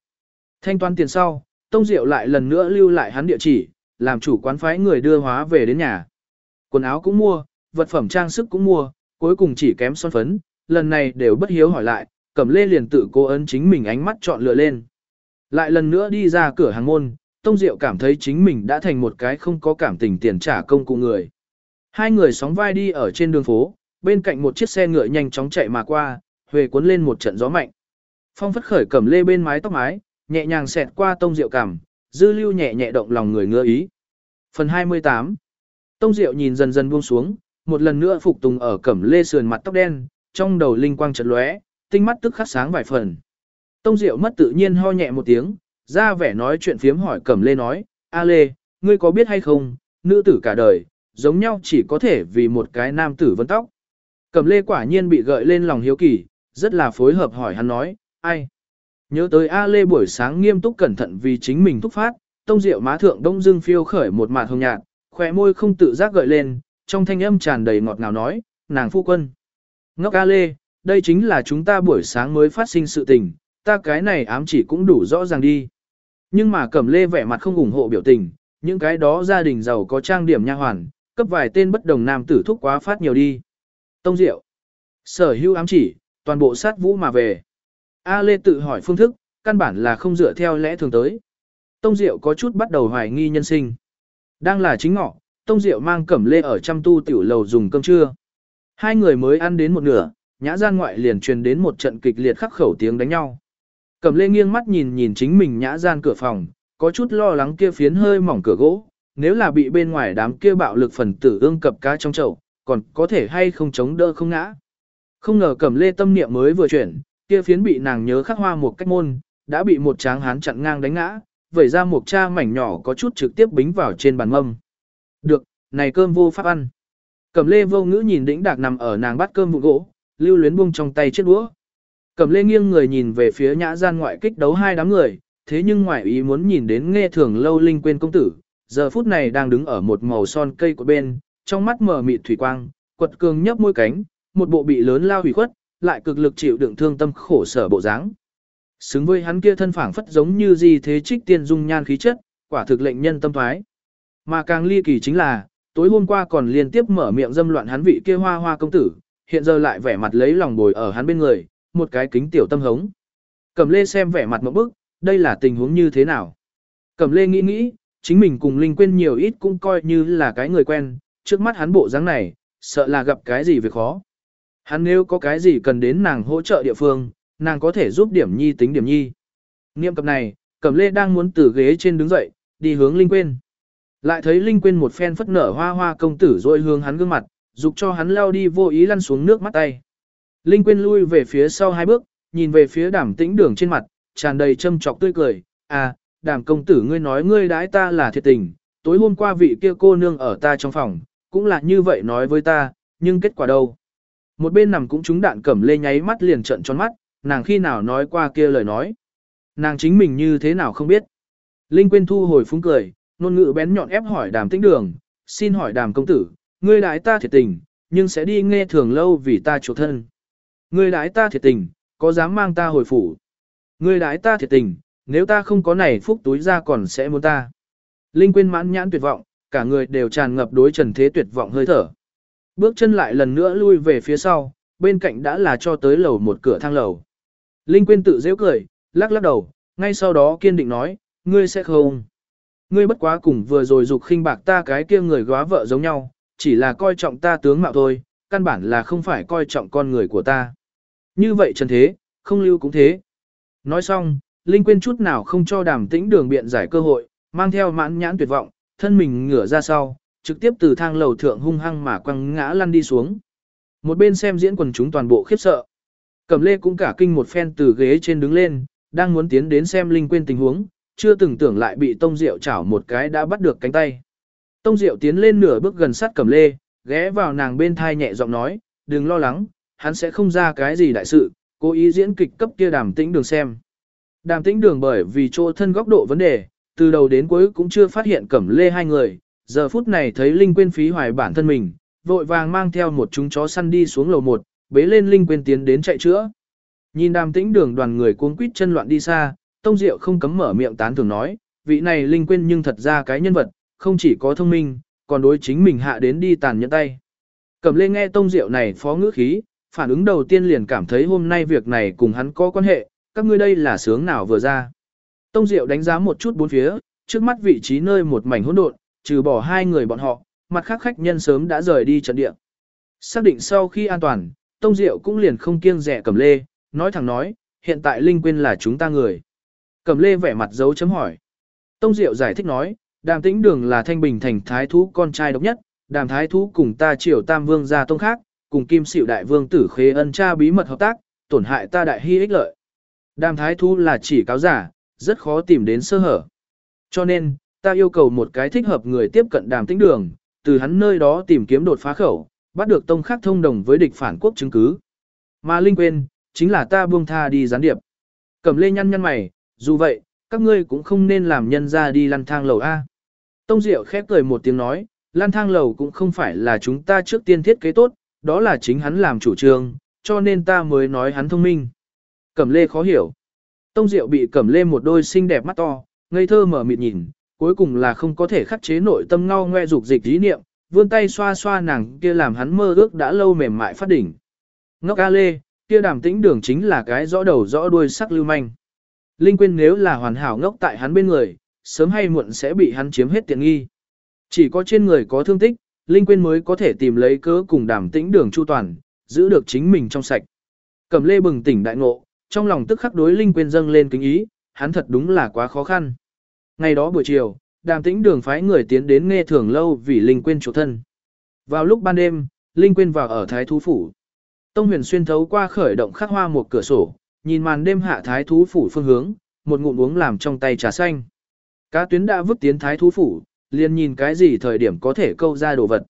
Thanh toán tiền sau, Tông Diệu lại lần nữa lưu lại hắn địa chỉ, làm chủ quán phái người đưa hóa về đến nhà. Quần áo cũng mua, vật phẩm trang sức cũng mua, cuối cùng chỉ kém son phấn, lần này đều bất hiếu hỏi lại, Cẩm Lê liền tự cố ấn chính mình ánh mắt chọn lựa lên. Lại lần nữa đi ra cửa hàng môn, Tông Diệu cảm thấy chính mình đã thành một cái không có cảm tình tiền trả công cụ người. Hai người sóng vai đi ở trên đường phố, bên cạnh một chiếc xe ngựa nhanh chóng chạy mà qua, huề cuốn lên một trận gió mạnh. Phong phất khởi Cẩm Lê bên mái tóc mái, nhẹ nhàng xẹt qua Tông Diệu cảm, dư lưu nhẹ nhẹ động lòng người ngứa ý. Phần 28 Tông Diệu nhìn dần dần buông xuống, một lần nữa phục tùng ở Cẩm Lê sườn mặt tóc đen, trong đầu linh quang chợt lóe, tinh mắt tức khắc sáng vài phần. Tông Diệu mất tự nhiên ho nhẹ một tiếng, ra vẻ nói chuyện phiếm hỏi Cẩm Lê nói, A Lê, ngươi có biết hay không, nữ tử cả đời, giống nhau chỉ có thể vì một cái nam tử vấn tóc. Cẩm Lê quả nhiên bị gợi lên lòng hiếu kỳ, rất là phối hợp hỏi hắn nói, ai? Nhớ tới A Lê buổi sáng nghiêm túc cẩn thận vì chính mình thúc phát, Tông rượu má thượng đông dương phiêu khởi một mạt hồng nhạt, khoe môi không tự giác gợi lên, trong thanh âm tràn đầy ngọt ngào nói, nàng phu quân. Ngốc A Lê, đây chính là chúng ta buổi sáng mới phát sinh sự tình, ta cái này ám chỉ cũng đủ rõ ràng đi. Nhưng mà Cẩm Lê vẻ mặt không ủng hộ biểu tình, những cái đó gia đình giàu có trang điểm nha hoàn, cấp vài tên bất đồng nam tử thúc quá phát nhiều đi. Tông Diệu, sở hữu ám chỉ, toàn bộ sát vũ mà về. A Lê tự hỏi phương thức, căn bản là không dựa theo lẽ thường tới. Tông Diệu có chút bắt đầu hoài nghi nhân sinh. Đang là chính ngọ, Tông Diệu mang Cẩm Lê ở trăm tu tiểu lầu dùng cơm trưa. Hai người mới ăn đến một nửa, nhã gian ngoại liền truyền đến một trận kịch liệt khắc khẩu tiếng đánh nhau. Cẩm lê nghiêng mắt nhìn nhìn chính mình nhã gian cửa phòng, có chút lo lắng kia phiến hơi mỏng cửa gỗ, nếu là bị bên ngoài đám kia bạo lực phần tử ương cập cá trong chậu, còn có thể hay không chống đỡ không ngã. Không ngờ cẩm lê tâm niệm mới vừa chuyển, kia phiến bị nàng nhớ khắc hoa một cách môn, đã bị một tráng hán chặn ngang đánh ngã, vẩy ra một cha mảnh nhỏ có chút trực tiếp bính vào trên bàn mâm. Được, này cơm vô pháp ăn. Cẩm lê vô ngữ nhìn đĩnh đạc nằm ở nàng bát cơm vụ gỗ, lưu luyến buông trong tay chiếc đũa. Cẩm lê nghiêng người nhìn về phía nhã gian ngoại kích đấu hai đám người, thế nhưng ngoại ý muốn nhìn đến nghe thường lâu linh quên công tử, giờ phút này đang đứng ở một màu son cây của bên, trong mắt mở mịt thủy quang, quật cường nhấp môi cánh, một bộ bị lớn lao hủy khuất, lại cực lực chịu đựng thương tâm khổ sở bộ dáng. Xứng với hắn kia thân phảng phất giống như gì thế trích tiên dung nhan khí chất, quả thực lệnh nhân tâm thoái. Mà càng ly kỳ chính là, tối hôm qua còn liên tiếp mở miệng dâm loạn hắn vị kia hoa hoa công tử, hiện giờ lại vẻ mặt lấy lòng bồi ở hắn bên người, một cái kính tiểu tâm hống. Cẩm lê xem vẻ mặt một bức, đây là tình huống như thế nào? Cẩm lê nghĩ nghĩ, chính mình cùng Linh quyên nhiều ít cũng coi như là cái người quen, trước mắt hắn bộ dáng này, sợ là gặp cái gì việc khó. Hắn nếu có cái gì cần đến nàng hỗ trợ địa phương, nàng có thể giúp điểm nhi tính điểm nhi. Niệm cập này, Cẩm lê đang muốn từ ghế trên đứng dậy, đi hướng Linh quyên, Lại thấy Linh quyên một phen phất nở hoa hoa công tử rồi hướng hắn gương mặt, dục cho hắn lao đi vô ý lăn xuống nước mắt tay. Linh Quyên lui về phía sau hai bước, nhìn về phía đàm tĩnh đường trên mặt, tràn đầy châm trọc tươi cười, à, đàm công tử ngươi nói ngươi đãi ta là thiệt tình, tối hôm qua vị kia cô nương ở ta trong phòng, cũng là như vậy nói với ta, nhưng kết quả đâu? Một bên nằm cũng trúng đạn cẩm lê nháy mắt liền trận tròn mắt, nàng khi nào nói qua kia lời nói. Nàng chính mình như thế nào không biết. Linh Quyên thu hồi phúng cười, nôn ngữ bén nhọn ép hỏi đàm tĩnh đường, xin hỏi đàm công tử, ngươi đãi ta thiệt tình, nhưng sẽ đi nghe thường lâu vì ta chủ thân. Ngươi đái ta thiệt tình, có dám mang ta hồi phủ? Ngươi đái ta thiệt tình, nếu ta không có này phúc túi ra còn sẽ muốn ta. Linh Quyên mãn nhãn tuyệt vọng, cả người đều tràn ngập đối trần thế tuyệt vọng hơi thở. Bước chân lại lần nữa lui về phía sau, bên cạnh đã là cho tới lầu một cửa thang lầu. Linh Quyên tự dễ cười, lắc lắc đầu, ngay sau đó kiên định nói, ngươi sẽ không. Ngươi bất quá cùng vừa rồi dục khinh bạc ta cái kia người góa vợ giống nhau, chỉ là coi trọng ta tướng mạo thôi, căn bản là không phải coi trọng con người của ta. Như vậy trần thế, không lưu cũng thế. Nói xong, Linh Quyên chút nào không cho đàm tĩnh đường biện giải cơ hội, mang theo mãn nhãn tuyệt vọng, thân mình ngửa ra sau, trực tiếp từ thang lầu thượng hung hăng mà quăng ngã lăn đi xuống. Một bên xem diễn quần chúng toàn bộ khiếp sợ. Cẩm lê cũng cả kinh một phen từ ghế trên đứng lên, đang muốn tiến đến xem Linh Quyên tình huống, chưa từng tưởng lại bị Tông Diệu chảo một cái đã bắt được cánh tay. Tông Diệu tiến lên nửa bước gần sát Cẩm lê, ghé vào nàng bên thai nhẹ giọng nói, đừng lo lắng, hắn sẽ không ra cái gì đại sự, cố ý diễn kịch cấp kia đàm tĩnh đường xem. Đàm tĩnh đường bởi vì chỗ thân góc độ vấn đề, từ đầu đến cuối cũng chưa phát hiện cẩm lê hai người, giờ phút này thấy Linh Quyên phí hoài bản thân mình, vội vàng mang theo một chúng chó săn đi xuống lầu một, bế lên Linh Quyên tiến đến chạy chữa. Nhìn đàm tĩnh đường đoàn người cuống quýt chân loạn đi xa, Tông Diệu không cấm mở miệng tán thường nói, vị này Linh Quyên nhưng thật ra cái nhân vật, không chỉ có thông minh, còn đối chính mình hạ đến đi tàn nhẫn tay. Cẩm lê nghe Tông Diệu này phó ngữ khí, phản ứng đầu tiên liền cảm thấy hôm nay việc này cùng hắn có quan hệ, các ngươi đây là sướng nào vừa ra. Tông Diệu đánh giá một chút bốn phía, trước mắt vị trí nơi một mảnh hỗn độn, trừ bỏ hai người bọn họ, mặt khác khách nhân sớm đã rời đi trận địa. Xác định sau khi an toàn, Tông Diệu cũng liền không kiêng rẻ cầm Lê, nói thẳng nói, hiện tại Linh Quyên là chúng ta người. Cầm Lê vẻ mặt dấu chấm hỏi. Tông Diệu giải thích nói, Đàm Tĩnh Đường là thanh bình thành thái thú con trai độc nhất, Đàm thái thú cùng ta triều tam vương gia tông khác, cùng kim xịu đại vương tử khế ân cha bí mật hợp tác, tổn hại ta đại hy ích lợi. Đàm thái thú là chỉ cáo giả, rất khó tìm đến sơ hở. Cho nên, ta yêu cầu một cái thích hợp người tiếp cận đàm tĩnh đường, từ hắn nơi đó tìm kiếm đột phá khẩu, bắt được tông khác thông đồng với địch phản quốc chứng cứ. Mà Linh quên, chính là ta buông tha đi gián điệp. Cầm lê nhăn nhăn mày, dù vậy, các ngươi cũng không nên làm nhân ra đi lăn thang lầu A. Tông Diệu khép cười một tiếng nói, lan thang lầu cũng không phải là chúng ta trước tiên thiết kế tốt, đó là chính hắn làm chủ trương, cho nên ta mới nói hắn thông minh. Cẩm lê khó hiểu. Tông Diệu bị cẩm lê một đôi xinh đẹp mắt to, ngây thơ mở mịt nhìn, cuối cùng là không có thể khắc chế nội tâm ngao ngoe dục dịch ý niệm, vươn tay xoa xoa nàng kia làm hắn mơ ước đã lâu mềm mại phát đỉnh. Ngốc A Lê, kia đàm tĩnh đường chính là cái rõ đầu rõ đuôi sắc lưu manh. Linh Quyên nếu là hoàn hảo ngốc tại hắn bên người, sớm hay muộn sẽ bị hắn chiếm hết tiện nghi. Chỉ có trên người có thương tích, Linh Quyên mới có thể tìm lấy cớ cùng đàm tĩnh đường chu toàn, giữ được chính mình trong sạch. Cẩm lê bừng tỉnh đại ngộ, trong lòng tức khắc đối Linh Quyên dâng lên kính ý, hắn thật đúng là quá khó khăn. Ngày đó buổi chiều, đàm tĩnh đường phái người tiến đến nghe thưởng lâu vì Linh Quyên chủ thân. Vào lúc ban đêm, Linh Quyên vào ở Thái Thú Phủ. Tông huyền xuyên thấu qua khởi động khắc hoa một cửa sổ, nhìn màn đêm hạ Thái Thú Phủ phương hướng, một ngụm uống làm trong tay trà xanh. Cá tuyến đã vứt tiến Thái Thú Phủ, liền nhìn cái gì thời điểm có thể câu ra đồ vật.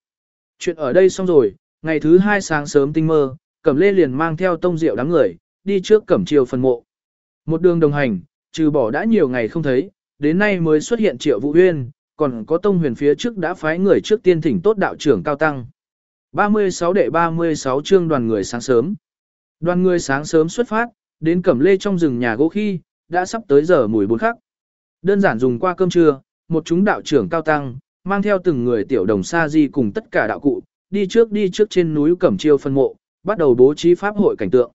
Chuyện ở đây xong rồi, ngày thứ hai sáng sớm tinh mơ, Cẩm Lê liền mang theo tông rượu đám người, đi trước Cẩm Triều phần mộ. Một đường đồng hành, trừ bỏ đã nhiều ngày không thấy, đến nay mới xuất hiện Triệu Vũ Huyên, còn có tông huyền phía trước đã phái người trước tiên thỉnh tốt đạo trưởng cao tăng. 36 đệ 36 chương đoàn người sáng sớm. Đoàn người sáng sớm xuất phát, đến Cẩm Lê trong rừng nhà gỗ khi, đã sắp tới giờ mùi bốn khắc. Đơn giản dùng qua cơm trưa, một chúng đạo trưởng cao tăng, mang theo từng người tiểu đồng sa di cùng tất cả đạo cụ, đi trước đi trước trên núi Cẩm Chiêu phân mộ, bắt đầu bố trí pháp hội cảnh tượng.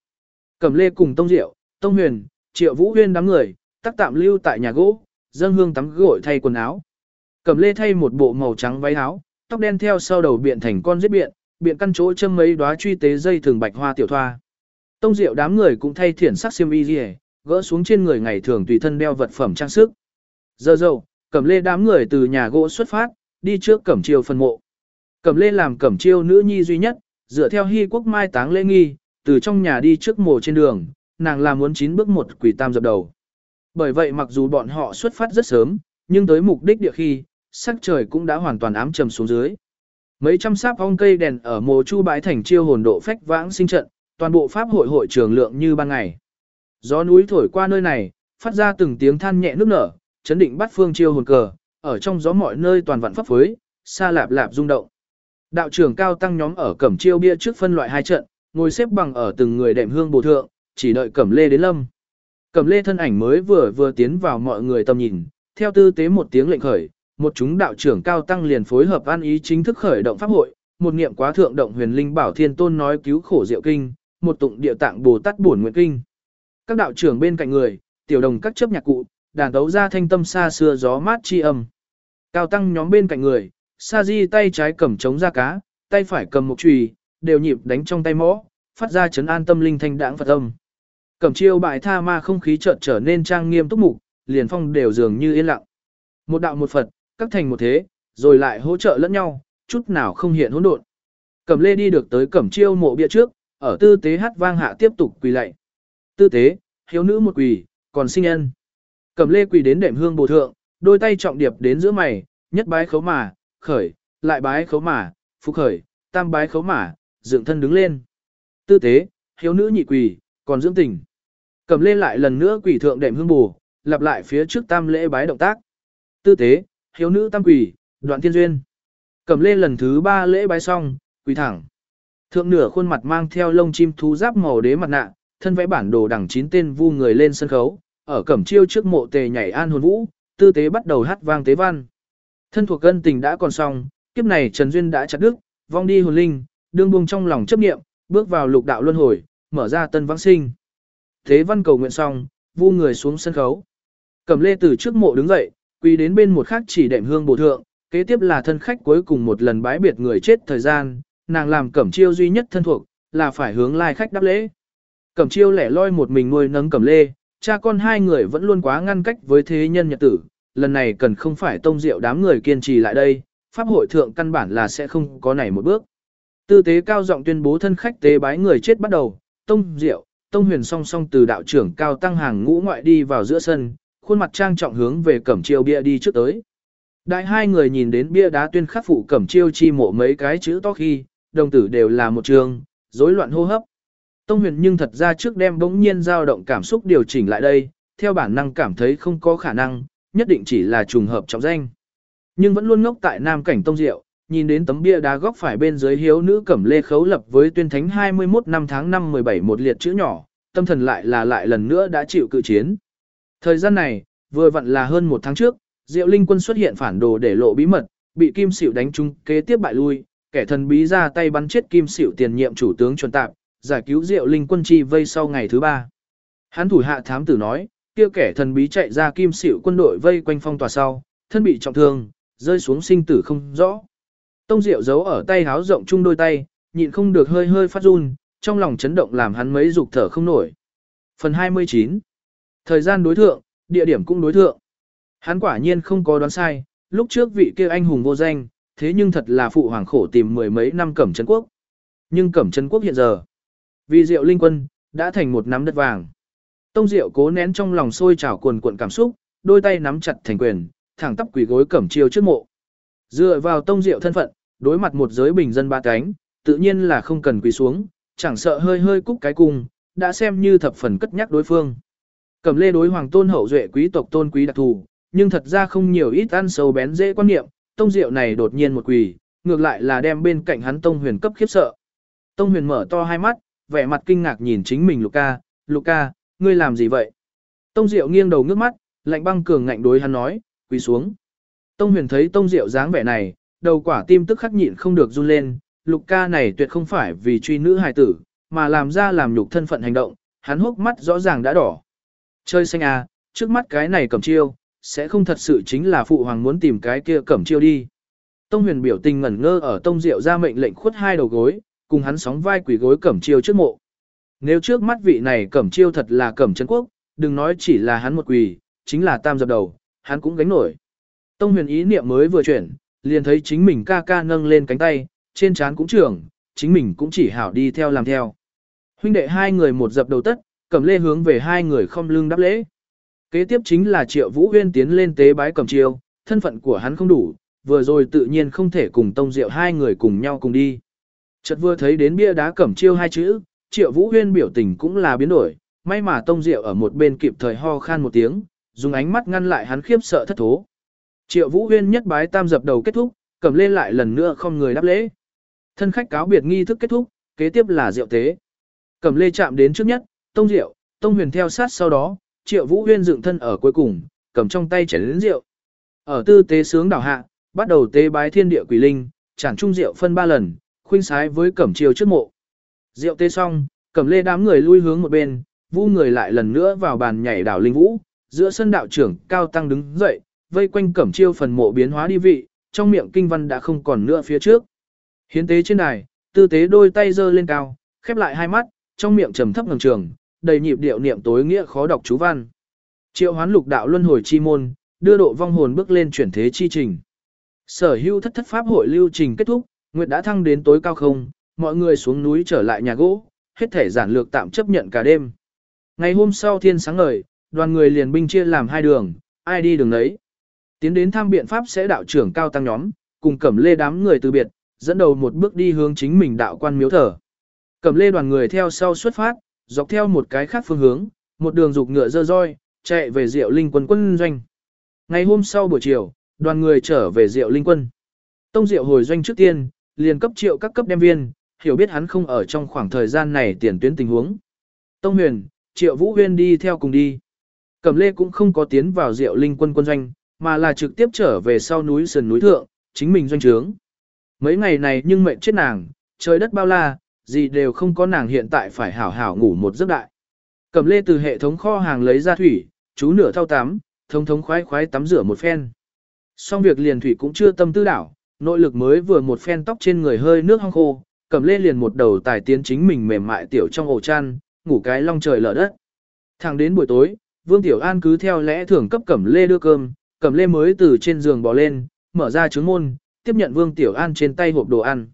Cẩm Lê cùng Tông Diệu, Tông Huyền, Triệu Vũ Huyên đám người, tắc tạm lưu tại nhà gỗ, dân hương tắm gội thay quần áo. Cẩm Lê thay một bộ màu trắng váy áo, tóc đen theo sau đầu biện thành con giết biện, biện căn chỗ châm mấy đóa truy tế dây thường bạch hoa tiểu thoa. Tông Diệu đám người cũng thay thiển sắc xiêm y gỡ xuống trên người ngày thường tùy thân đeo vật phẩm trang sức. Giờ dầu Cẩm Lê đám người từ nhà gỗ xuất phát, đi trước Cẩm Chiêu phân mộ. Cẩm Lê làm Cẩm Chiêu nữ nhi duy nhất, dựa theo hy quốc mai táng lễ nghi, từ trong nhà đi trước mộ trên đường, nàng làm muốn chín bước một quỷ tam dập đầu. Bởi vậy mặc dù bọn họ xuất phát rất sớm, nhưng tới mục đích địa khi, sắc trời cũng đã hoàn toàn ám trầm xuống dưới. Mấy trăm sáp ong cây đèn ở mồ chu bãi thành chiêu hồn độ phách vãng sinh trận, toàn bộ pháp hội hội trường lượng như ban ngày. Gió núi thổi qua nơi này, phát ra từng tiếng than nhẹ nước nở, chấn định bắt phương chiêu hồn cờ, ở trong gió mọi nơi toàn vạn pháp phối, xa lạp lạp rung động. Đạo trưởng cao tăng nhóm ở cẩm chiêu bia trước phân loại hai trận, ngồi xếp bằng ở từng người đệm hương bổ thượng, chỉ đợi Cẩm Lê đến lâm. Cẩm Lê thân ảnh mới vừa vừa tiến vào mọi người tầm nhìn, theo tư tế một tiếng lệnh khởi, một chúng đạo trưởng cao tăng liền phối hợp an ý chính thức khởi động pháp hội, một niệm quá thượng động huyền linh bảo thiên tôn nói cứu khổ diệu kinh, một tụng địa tạng bồ tát bổn nguyện kinh. Các đạo trưởng bên cạnh người, tiểu đồng các chấp nhạc cụ, đàn tấu ra thanh tâm xa xưa gió mát chi âm. Cao tăng nhóm bên cạnh người, sa di tay trái cầm trống ra cá, tay phải cầm một chùy, đều nhịp đánh trong tay mõ, phát ra chấn an tâm linh thanh đãng Phật âm. Cẩm chiêu bại tha ma không khí chợt trở nên trang nghiêm túc mục, liền phong đều dường như yên lặng. Một đạo một Phật, các thành một thế, rồi lại hỗ trợ lẫn nhau, chút nào không hiện hỗn độn. Cẩm lê đi được tới cẩm chiêu mộ bia trước, ở tư tế hát vang hạ tiếp tục quỳ lạy. Tư tế, hiếu nữ một quỳ, còn sinh ân. Cẩm lê quỳ đến đệm hương bồ thượng, đôi tay trọng điệp đến giữa mày, nhất bái khấu mà, khởi, lại bái khấu mà, phục khởi, tam bái khấu mà, dựng thân đứng lên. Tư tế, hiếu nữ nhị quỳ, còn dưỡng tình. Cẩm lê lại lần nữa quỳ thượng đệm hương bồ, lặp lại phía trước tam lễ bái động tác. Tư tế, hiếu nữ tam quỳ, đoạn thiên duyên. Cẩm lê lần thứ ba lễ bái xong, quỳ thẳng. Thượng nửa khuôn mặt mang theo lông chim thú giáp màu đế mặt nạ, thân vẽ bản đồ đẳng chín tên vu người lên sân khấu, ở cẩm chiêu trước mộ tề nhảy an hồn vũ, tư tế bắt đầu hát vang tế văn. Thân thuộc cân tình đã còn xong, kiếp này Trần Duyên đã chặt đức vong đi hồn linh, đương buông trong lòng chấp niệm, bước vào lục đạo luân hồi, mở ra tân vãng sinh. Thế văn cầu nguyện xong, vu người xuống sân khấu. Cẩm lê từ trước mộ đứng dậy, quỳ đến bên một khác chỉ đệm hương bổ thượng, kế tiếp là thân khách cuối cùng một lần bái biệt người chết thời gian, nàng làm cẩm chiêu duy nhất thân thuộc, là phải hướng lai khách đáp lễ. Cẩm chiêu lẻ loi một mình nuôi nấng cẩm lê, cha con hai người vẫn luôn quá ngăn cách với thế nhân nhật tử, lần này cần không phải tông diệu đám người kiên trì lại đây, pháp hội thượng căn bản là sẽ không có này một bước. Tư tế cao giọng tuyên bố thân khách tế bái người chết bắt đầu, tông diệu, tông huyền song song từ đạo trưởng cao tăng hàng ngũ ngoại đi vào giữa sân, khuôn mặt trang trọng hướng về cẩm chiêu bia đi trước tới. Đại hai người nhìn đến bia đá tuyên khắc phụ cẩm chiêu chi mộ mấy cái chữ to khi, đồng tử đều là một trường, rối loạn hô hấp. Tông huyền nhưng thật ra trước đem bỗng nhiên dao động cảm xúc điều chỉnh lại đây, theo bản năng cảm thấy không có khả năng, nhất định chỉ là trùng hợp trọng danh. Nhưng vẫn luôn ngốc tại nam cảnh tông diệu, nhìn đến tấm bia đá góc phải bên dưới hiếu nữ cẩm lê khấu lập với tuyên thánh 21 năm tháng năm 17 một liệt chữ nhỏ, tâm thần lại là lại lần nữa đã chịu cự chiến. Thời gian này, vừa vặn là hơn một tháng trước, Diệu Linh quân xuất hiện phản đồ để lộ bí mật, bị Kim Sửu đánh trúng kế tiếp bại lui, kẻ thần bí ra tay bắn chết Kim Sửu tiền nhiệm chủ tướng chuẩn tạp, giải cứu Diệu Linh quân chi vây sau ngày thứ ba. Hắn thủ hạ thám tử nói, kia kẻ thần bí chạy ra Kim Sửu quân đội vây quanh phong tòa sau, thân bị trọng thương, rơi xuống sinh tử không rõ. Tông Diệu giấu ở tay háo rộng chung đôi tay, nhịn không được hơi hơi phát run, trong lòng chấn động làm hắn mấy dục thở không nổi. Phần 29 Thời gian đối thượng, địa điểm cũng đối thượng. Hắn quả nhiên không có đoán sai, lúc trước vị kia anh hùng vô danh, thế nhưng thật là phụ hoàng khổ tìm mười mấy năm cẩm trấn quốc. Nhưng cẩm trấn quốc hiện giờ, vì diệu linh quân, đã thành một nắm đất vàng. Tông diệu cố nén trong lòng sôi trào cuồn cuộn cảm xúc, đôi tay nắm chặt thành quyền, thẳng tắp quỳ gối cẩm chiêu trước mộ. Dựa vào tông diệu thân phận, đối mặt một giới bình dân ba cánh, tự nhiên là không cần quỳ xuống, chẳng sợ hơi hơi cúc cái cung, đã xem như thập phần cất nhắc đối phương. Cẩm lê đối hoàng tôn hậu duệ quý tộc tôn quý đặc thù, nhưng thật ra không nhiều ít ăn sâu bén dễ quan niệm, tông diệu này đột nhiên một quỳ, ngược lại là đem bên cạnh hắn tông huyền cấp khiếp sợ. Tông huyền mở to hai mắt, vẻ mặt kinh ngạc nhìn chính mình Luca, Luca, ngươi làm gì vậy? Tông diệu nghiêng đầu ngước mắt, lạnh băng cường ngạnh đối hắn nói, quỳ xuống. Tông huyền thấy tông diệu dáng vẻ này, đầu quả tim tức khắc nhịn không được run lên, Luca này tuyệt không phải vì truy nữ hài tử, mà làm ra làm nhục thân phận hành động, hắn hốc mắt rõ ràng đã đỏ. Chơi xanh à, trước mắt cái này cầm chiêu, sẽ không thật sự chính là phụ hoàng muốn tìm cái kia cẩm chiêu đi. Tông huyền biểu tình ngẩn ngơ ở tông diệu ra mệnh lệnh khuất hai đầu gối, cùng hắn sóng vai quỷ gối cẩm chiêu trước mộ. Nếu trước mắt vị này cẩm chiêu thật là cẩm chân quốc, đừng nói chỉ là hắn một quỳ, chính là tam dập đầu, hắn cũng gánh nổi. Tông huyền ý niệm mới vừa chuyển, liền thấy chính mình ca ca nâng lên cánh tay, trên trán cũng trưởng, chính mình cũng chỉ hảo đi theo làm theo. Huynh đệ hai người một dập đầu tất, cẩm lê hướng về hai người không lưng đáp lễ. Kế tiếp chính là Triệu Vũ Huyên tiến lên tế bái cẩm chiêu, thân phận của hắn không đủ, vừa rồi tự nhiên không thể cùng Tông Diệu hai người cùng nhau cùng đi. Chợt vừa thấy đến bia đá cẩm chiêu hai chữ, Triệu Vũ Huyên biểu tình cũng là biến đổi, may mà Tông Diệu ở một bên kịp thời ho khan một tiếng, dùng ánh mắt ngăn lại hắn khiếp sợ thất thố. Triệu Vũ Huyên nhất bái tam dập đầu kết thúc, cầm lên lại lần nữa không người đáp lễ. Thân khách cáo biệt nghi thức kết thúc, kế tiếp là rượu tế. cầm lê chạm đến trước nhất, tông diệu tông huyền theo sát sau đó, triệu vũ huyên dựng thân ở cuối cùng, cầm trong tay chén lớn rượu. Ở tư tế sướng đảo hạ, bắt đầu tế bái thiên địa quỷ linh, chẳng chung rượu phân ba lần, khuynh sái với cẩm chiều trước mộ. Rượu tê xong, cẩm lê đám người lui hướng một bên, vu người lại lần nữa vào bàn nhảy đảo linh vũ, giữa sân đạo trưởng cao tăng đứng dậy, vây quanh cẩm chiêu phần mộ biến hóa đi vị, trong miệng kinh văn đã không còn nữa phía trước. Hiến tế trên đài, tư tế đôi tay giơ lên cao, khép lại hai mắt, trong miệng trầm thấp ngầm trường, đầy nhịp điệu niệm tối nghĩa khó đọc chú văn. Triệu hoán lục đạo luân hồi chi môn, đưa độ vong hồn bước lên chuyển thế chi trình. Sở hữu thất thất pháp hội lưu trình kết thúc, Nguyệt đã thăng đến tối cao không, mọi người xuống núi trở lại nhà gỗ, hết thể giản lược tạm chấp nhận cả đêm. Ngày hôm sau thiên sáng ngời, đoàn người liền binh chia làm hai đường, ai đi đường đấy. Tiến đến thăm biện pháp sẽ đạo trưởng cao tăng nhóm, cùng cẩm lê đám người từ biệt, dẫn đầu một bước đi hướng chính mình đạo quan miếu thờ. Cẩm lê đoàn người theo sau xuất phát, dọc theo một cái khác phương hướng, một đường dục ngựa dơ roi, chạy về Diệu Linh quân quân doanh. Ngày hôm sau buổi chiều, đoàn người trở về Diệu Linh quân. Tông Diệu hồi doanh trước tiên, liền cấp triệu các cấp đem viên, hiểu biết hắn không ở trong khoảng thời gian này tiền tuyến tình huống. Tông Huyền, Triệu Vũ Huyên đi theo cùng đi. Cẩm Lê cũng không có tiến vào Diệu Linh quân quân doanh, mà là trực tiếp trở về sau núi sườn núi thượng, chính mình doanh trướng. Mấy ngày này nhưng mệnh chết nàng, trời đất bao la, gì đều không có nàng hiện tại phải hảo hảo ngủ một giấc đại. Cẩm Lê từ hệ thống kho hàng lấy ra thủy, chú nửa thao tắm, thông thống khoái khoái tắm rửa một phen. Xong việc liền thủy cũng chưa tâm tư đảo, nội lực mới vừa một phen tóc trên người hơi nước hong khô, Cẩm Lê liền một đầu tài tiến chính mình mềm mại tiểu trong ổ chăn, ngủ cái long trời lở đất. Thẳng đến buổi tối, Vương Tiểu An cứ theo lẽ thường cấp Cẩm Lê đưa cơm, Cẩm Lê mới từ trên giường bò lên, mở ra trứng môn, tiếp nhận Vương Tiểu An trên tay hộp đồ ăn.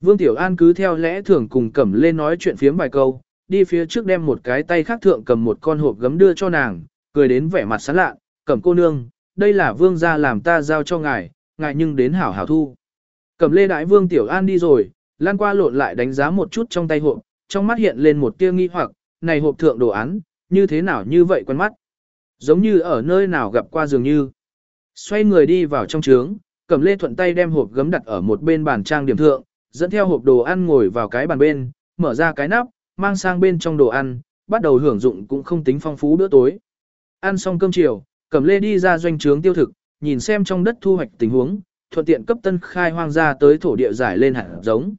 Vương Tiểu An cứ theo lẽ thường cùng Cẩm Lê nói chuyện phiếm vài câu, đi phía trước đem một cái tay khác thượng cầm một con hộp gấm đưa cho nàng, cười đến vẻ mặt sán lạ, Cẩm cô nương, đây là Vương gia làm ta giao cho ngài, ngài nhưng đến hảo hảo thu. cầm Lê đại Vương Tiểu An đi rồi, lan qua lộn lại đánh giá một chút trong tay hộp, trong mắt hiện lên một tia nghi hoặc, này hộp thượng đồ án, như thế nào như vậy quen mắt. Giống như ở nơi nào gặp qua dường như. Xoay người đi vào trong trướng, cầm Lê thuận tay đem hộp gấm đặt ở một bên bàn trang điểm thượng, dẫn theo hộp đồ ăn ngồi vào cái bàn bên, mở ra cái nắp, mang sang bên trong đồ ăn, bắt đầu hưởng dụng cũng không tính phong phú bữa tối. Ăn xong cơm chiều, cầm Lê đi ra doanh trướng tiêu thực, nhìn xem trong đất thu hoạch tình huống, thuận tiện cấp tân khai hoang ra tới thổ địa giải lên hạt giống.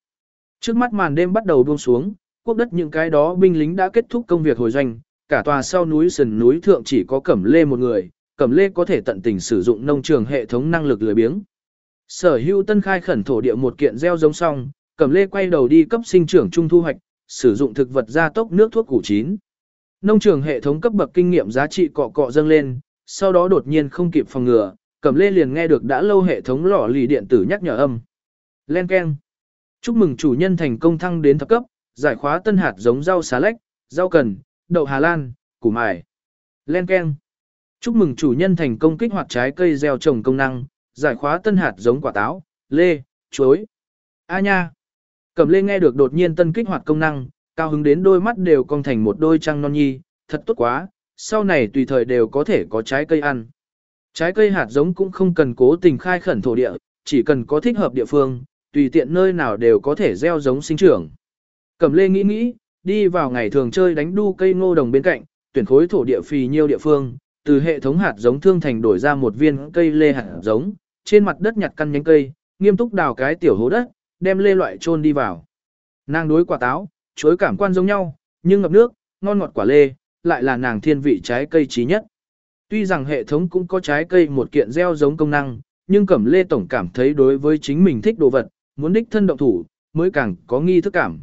Trước mắt màn đêm bắt đầu buông xuống, quốc đất những cái đó binh lính đã kết thúc công việc hồi doanh, cả tòa sau núi sườn núi thượng chỉ có Cẩm Lê một người, Cẩm Lê có thể tận tình sử dụng nông trường hệ thống năng lực lười biếng. Sở hữu tân khai khẩn thổ địa một kiện gieo giống xong, Cẩm Lê quay đầu đi cấp sinh trưởng trung thu hoạch, sử dụng thực vật gia tốc nước thuốc củ chín. Nông trường hệ thống cấp bậc kinh nghiệm giá trị cọ cọ dâng lên, sau đó đột nhiên không kịp phòng ngừa, Cẩm Lê liền nghe được đã lâu hệ thống lò lì điện tử nhắc nhở âm. Len keng. Chúc mừng chủ nhân thành công thăng đến thập cấp, giải khóa tân hạt giống rau xá lách, rau cần, đậu Hà Lan, củ mài. Len keng. Chúc mừng chủ nhân thành công kích hoạt trái cây gieo trồng công năng, giải khóa tân hạt giống quả táo, lê, chuối. A nha. Cẩm lê nghe được đột nhiên tân kích hoạt công năng, cao hứng đến đôi mắt đều cong thành một đôi trăng non nhi, thật tốt quá, sau này tùy thời đều có thể có trái cây ăn. Trái cây hạt giống cũng không cần cố tình khai khẩn thổ địa, chỉ cần có thích hợp địa phương, tùy tiện nơi nào đều có thể gieo giống sinh trưởng. Cẩm lê nghĩ nghĩ, đi vào ngày thường chơi đánh đu cây ngô đồng bên cạnh, tuyển khối thổ địa phì nhiêu địa phương, từ hệ thống hạt giống thương thành đổi ra một viên cây lê hạt giống, trên mặt đất nhặt căn nhánh cây, nghiêm túc đào cái tiểu hố đất, đem lê loại chôn đi vào. Nàng đối quả táo, chuối cảm quan giống nhau, nhưng ngập nước, ngon ngọt quả lê, lại là nàng thiên vị trái cây trí nhất. Tuy rằng hệ thống cũng có trái cây một kiện gieo giống công năng, nhưng Cẩm Lê Tổng cảm thấy đối với chính mình thích đồ vật, muốn đích thân động thủ, mới càng có nghi thức cảm.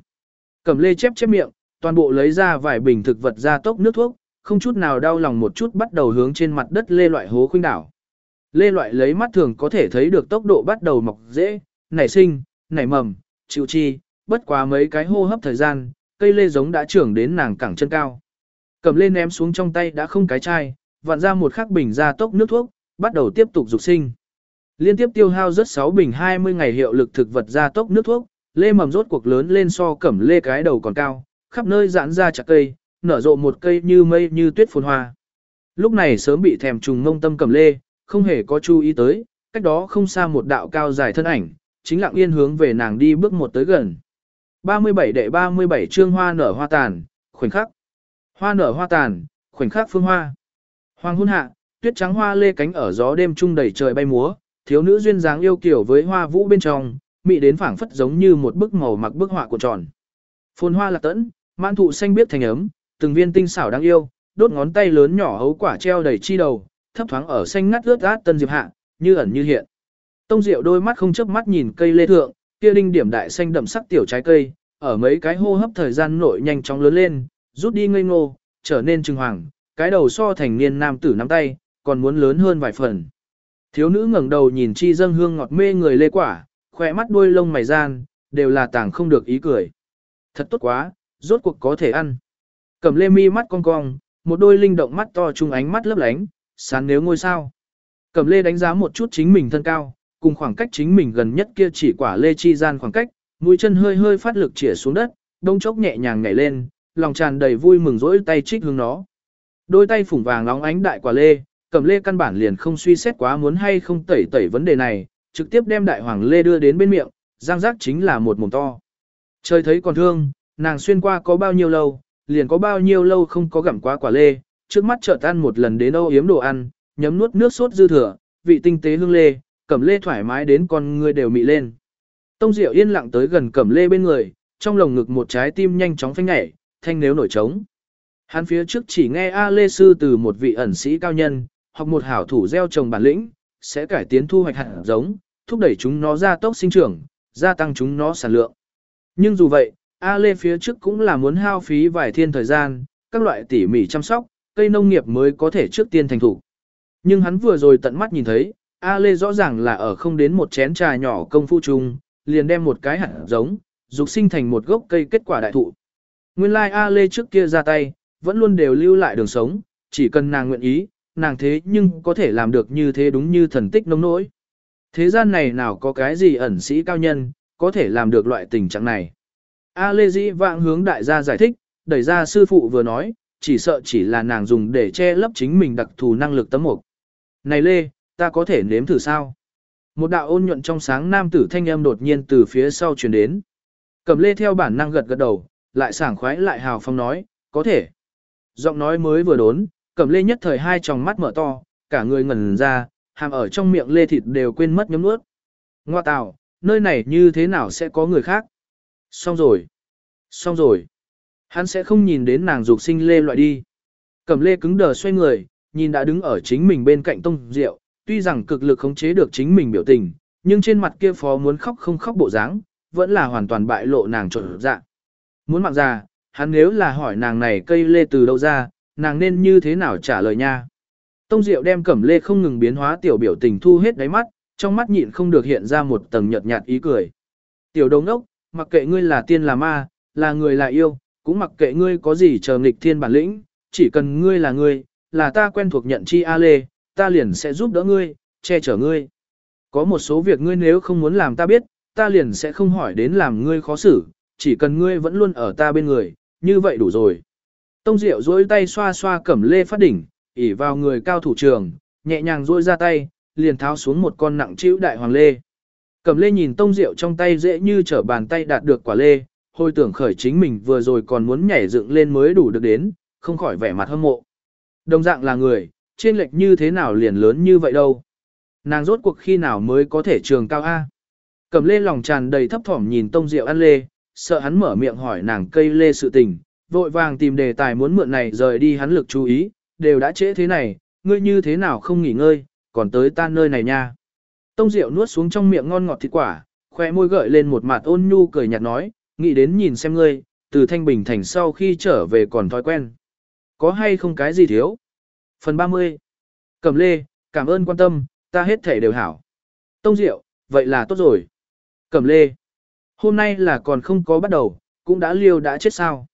Cẩm Lê chép chép miệng, toàn bộ lấy ra vài bình thực vật ra tốc nước thuốc, không chút nào đau lòng một chút bắt đầu hướng trên mặt đất lê loại hố khuynh đảo. Lê loại lấy mắt thường có thể thấy được tốc độ bắt đầu mọc dễ, nảy sinh, nảy mầm, chịu chi, bất quá mấy cái hô hấp thời gian, cây lê giống đã trưởng đến nàng cẳng chân cao. Cầm lên ném xuống trong tay đã không cái chai, vặn ra một khắc bình ra tốc nước thuốc, bắt đầu tiếp tục dục sinh. Liên tiếp tiêu hao rất 6 bình 20 ngày hiệu lực thực vật ra tốc nước thuốc, lê mầm rốt cuộc lớn lên so cẩm lê cái đầu còn cao, khắp nơi giãn ra chặt cây, nở rộ một cây như mây như tuyết phồn hoa. Lúc này sớm bị thèm trùng ngông tâm cẩm lê, không hề có chú ý tới, cách đó không xa một đạo cao dài thân ảnh, chính lặng yên hướng về nàng đi bước một tới gần. 37 đệ 37 chương hoa nở hoa tàn, khoảnh khắc. Hoa nở hoa tàn, khoảnh khắc phương hoa. Hoàng hôn hạ, tuyết trắng hoa lê cánh ở gió đêm trung đầy trời bay múa, thiếu nữ duyên dáng yêu kiều với hoa vũ bên trong, mị đến phảng phất giống như một bức màu mặc bức họa của tròn. Phồn hoa lạc tẫn, mãn thụ xanh biếc thành ấm, từng viên tinh xảo đáng yêu, đốt ngón tay lớn nhỏ hấu quả treo đầy chi đầu, thấp thoáng ở xanh ngắt ướt át tân diệp hạ, như ẩn như hiện. Tông Diệu đôi mắt không chớp mắt nhìn cây lê thượng, kia linh điểm đại xanh đậm sắc tiểu trái cây, ở mấy cái hô hấp thời gian nội nhanh chóng lớn lên, rút đi ngây ngô, trở nên trừng hoàng, cái đầu so thành niên nam tử nắm tay, còn muốn lớn hơn vài phần. Thiếu nữ ngẩng đầu nhìn chi dâng hương ngọt mê người lê quả, khỏe mắt đuôi lông mày gian, đều là tảng không được ý cười. Thật tốt quá, rốt cuộc có thể ăn. Cầm lê mi mắt cong cong, một đôi linh động mắt to trung ánh mắt lấp lánh, sáng nếu ngôi sao. Cầm lê đánh giá một chút chính mình thân cao, cùng khoảng cách chính mình gần nhất kia chỉ quả lê chi gian khoảng cách, mũi chân hơi hơi phát lực chĩa xuống đất, đông chốc nhẹ nhàng nhảy lên, lòng tràn đầy vui mừng rỗi tay trích hướng nó. Đôi tay phủng vàng nóng ánh đại quả lê, cầm lê căn bản liền không suy xét quá muốn hay không tẩy tẩy vấn đề này, trực tiếp đem đại hoàng lê đưa đến bên miệng, giang giác chính là một mồm to. Trời thấy còn thương, nàng xuyên qua có bao nhiêu lâu, liền có bao nhiêu lâu không có gặm quá quả lê, trước mắt chợt ăn một lần đến âu yếm đồ ăn, nhấm nuốt nước sốt dư thừa, vị tinh tế hương lê, cẩm lê thoải mái đến con người đều mị lên. Tông Diệu yên lặng tới gần cẩm lê bên người, trong lồng ngực một trái tim nhanh chóng phanh nhảy, thanh nếu nổi trống. Hắn phía trước chỉ nghe A Lê Sư từ một vị ẩn sĩ cao nhân, hoặc một hảo thủ gieo trồng bản lĩnh, sẽ cải tiến thu hoạch hạt giống, thúc đẩy chúng nó ra tốc sinh trưởng, gia tăng chúng nó sản lượng. Nhưng dù vậy, A Lê phía trước cũng là muốn hao phí vài thiên thời gian, các loại tỉ mỉ chăm sóc, cây nông nghiệp mới có thể trước tiên thành thủ. Nhưng hắn vừa rồi tận mắt nhìn thấy, A Lê rõ ràng là ở không đến một chén trà nhỏ công phu chung, liền đem một cái hạt giống, dục sinh thành một gốc cây kết quả đại thụ. Nguyên lai like A Lê trước kia ra tay, vẫn luôn đều lưu lại đường sống, chỉ cần nàng nguyện ý, nàng thế nhưng có thể làm được như thế đúng như thần tích nông nỗi. Thế gian này nào có cái gì ẩn sĩ cao nhân, có thể làm được loại tình trạng này. A Lê Dĩ vạng hướng đại gia giải thích, đẩy ra sư phụ vừa nói, chỉ sợ chỉ là nàng dùng để che lấp chính mình đặc thù năng lực tấm mục. Này Lê, ta có thể nếm thử sao? Một đạo ôn nhuận trong sáng nam tử thanh âm đột nhiên từ phía sau truyền đến. Cầm Lê theo bản năng gật gật đầu, lại sảng khoái lại hào phong nói, có thể. Giọng nói mới vừa đốn, cẩm Lê nhất thời hai tròng mắt mở to, cả người ngẩn ra, hàm ở trong miệng lê thịt đều quên mất nhấm nuốt. Ngoa tào, nơi này như thế nào sẽ có người khác? Xong rồi. Xong rồi. Hắn sẽ không nhìn đến nàng dục sinh lê loại đi. Cẩm lê cứng đờ xoay người, nhìn đã đứng ở chính mình bên cạnh tông rượu, tuy rằng cực lực khống chế được chính mình biểu tình, nhưng trên mặt kia phó muốn khóc không khóc bộ dáng, vẫn là hoàn toàn bại lộ nàng trộn dạ. Muốn mạng già, hắn nếu là hỏi nàng này cây lê từ đâu ra, nàng nên như thế nào trả lời nha. Tông Diệu đem cẩm lê không ngừng biến hóa tiểu biểu tình thu hết đáy mắt, trong mắt nhịn không được hiện ra một tầng nhợt nhạt ý cười. Tiểu đồng ốc, mặc kệ ngươi là tiên là ma, là người là yêu, cũng mặc kệ ngươi có gì chờ nghịch thiên bản lĩnh, chỉ cần ngươi là ngươi, là ta quen thuộc nhận chi A Lê, ta liền sẽ giúp đỡ ngươi, che chở ngươi. Có một số việc ngươi nếu không muốn làm ta biết, ta liền sẽ không hỏi đến làm ngươi khó xử, chỉ cần ngươi vẫn luôn ở ta bên người, như vậy đủ rồi. Tông Diệu duỗi tay xoa xoa cẩm lê phát đỉnh, ỉ vào người cao thủ trường, nhẹ nhàng duỗi ra tay, liền tháo xuống một con nặng chịu đại hoàng lê. Cẩm lê nhìn tông Diệu trong tay dễ như trở bàn tay đạt được quả lê, hồi tưởng khởi chính mình vừa rồi còn muốn nhảy dựng lên mới đủ được đến, không khỏi vẻ mặt hâm mộ. Đồng dạng là người, trên lệch như thế nào liền lớn như vậy đâu. Nàng rốt cuộc khi nào mới có thể trường cao A. Cẩm lê lòng tràn đầy thấp thỏm nhìn tông Diệu ăn lê, sợ hắn mở miệng hỏi nàng cây lê sự tình, vội vàng tìm đề tài muốn mượn này rời đi hắn lực chú ý, đều đã trễ thế này, ngươi như thế nào không nghỉ ngơi, còn tới ta nơi này nha. Tông Diệu nuốt xuống trong miệng ngon ngọt thịt quả, khoe môi gợi lên một mặt ôn nhu cười nhạt nói, nghĩ đến nhìn xem ngươi, từ Thanh Bình Thành sau khi trở về còn thói quen. Có hay không cái gì thiếu? Phần 30. Cẩm lê, cảm ơn quan tâm, ta hết thể đều hảo. Tông Diệu, vậy là tốt rồi. Cẩm lê. Hôm nay là còn không có bắt đầu, cũng đã liêu đã chết sao.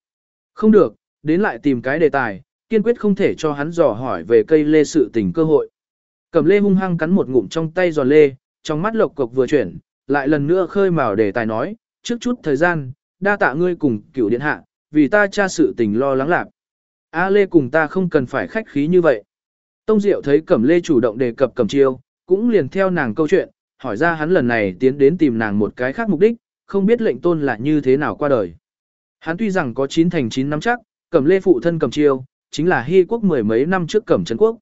Không được, đến lại tìm cái đề tài, kiên quyết không thể cho hắn dò hỏi về cây lê sự tình cơ hội. Cẩm lê hung hăng cắn một ngụm trong tay giòn lê, trong mắt lộc cộc vừa chuyển, lại lần nữa khơi mào đề tài nói, trước chút thời gian, đa tạ ngươi cùng cửu điện hạ, vì ta tra sự tình lo lắng lạc. A Lê cùng ta không cần phải khách khí như vậy. Tông Diệu thấy Cẩm Lê chủ động đề cập Cẩm Chiêu, cũng liền theo nàng câu chuyện, hỏi ra hắn lần này tiến đến tìm nàng một cái khác mục đích, không biết lệnh tôn là như thế nào qua đời. Hắn tuy rằng có 9 thành 9 năm chắc, cẩm lê phụ thân cầm chiêu, chính là hy quốc mười mấy năm trước cẩm trấn quốc.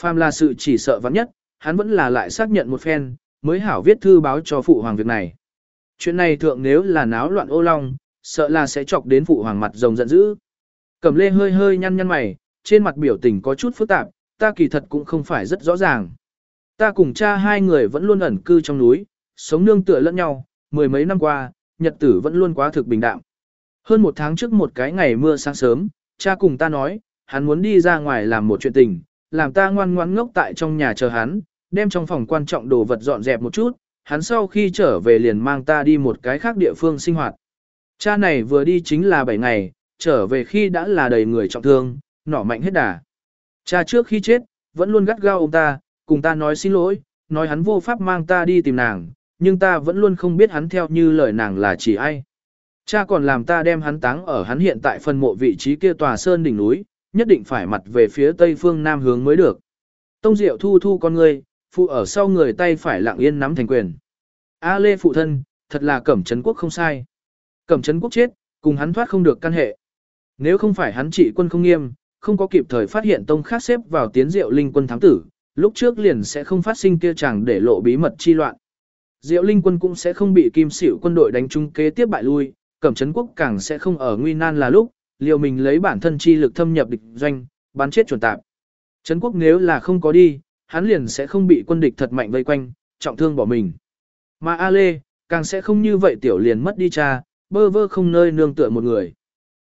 Phàm là sự chỉ sợ vắng nhất, hắn vẫn là lại xác nhận một phen, mới hảo viết thư báo cho phụ hoàng việc này. Chuyện này thượng nếu là náo loạn ô long, sợ là sẽ chọc đến phụ hoàng mặt rồng giận dữ. Cẩm lê hơi hơi nhăn nhăn mày, trên mặt biểu tình có chút phức tạp, ta kỳ thật cũng không phải rất rõ ràng. Ta cùng cha hai người vẫn luôn ẩn cư trong núi, sống nương tựa lẫn nhau, mười mấy năm qua, nhật tử vẫn luôn quá thực bình đạm. Hơn một tháng trước một cái ngày mưa sáng sớm, cha cùng ta nói, hắn muốn đi ra ngoài làm một chuyện tình, làm ta ngoan ngoãn ngốc tại trong nhà chờ hắn, đem trong phòng quan trọng đồ vật dọn dẹp một chút, hắn sau khi trở về liền mang ta đi một cái khác địa phương sinh hoạt. Cha này vừa đi chính là 7 ngày, trở về khi đã là đầy người trọng thương, nỏ mạnh hết đà. Cha trước khi chết, vẫn luôn gắt gao ông ta, cùng ta nói xin lỗi, nói hắn vô pháp mang ta đi tìm nàng, nhưng ta vẫn luôn không biết hắn theo như lời nàng là chỉ ai. Cha còn làm ta đem hắn táng ở hắn hiện tại phần mộ vị trí kia tòa sơn đỉnh núi, nhất định phải mặt về phía tây phương nam hướng mới được. Tông Diệu thu thu con người, phụ ở sau người tay phải lặng yên nắm thành quyền. A Lê phụ thân, thật là cẩm trấn quốc không sai. Cẩm trấn quốc chết, cùng hắn thoát không được căn hệ. Nếu không phải hắn trị quân không nghiêm, không có kịp thời phát hiện tông khác xếp vào tiến diệu linh quân thám tử, lúc trước liền sẽ không phát sinh kia chẳng để lộ bí mật chi loạn. Diệu linh quân cũng sẽ không bị kim xỉu quân đội đánh trúng kế tiếp bại lui, cẩm trấn quốc càng sẽ không ở nguy nan là lúc, liều mình lấy bản thân chi lực thâm nhập địch doanh, bắn chết chuẩn tạp. Trấn quốc nếu là không có đi, hắn liền sẽ không bị quân địch thật mạnh vây quanh, trọng thương bỏ mình. Mà A Lê, càng sẽ không như vậy tiểu liền mất đi cha, bơ vơ không nơi nương tựa một người.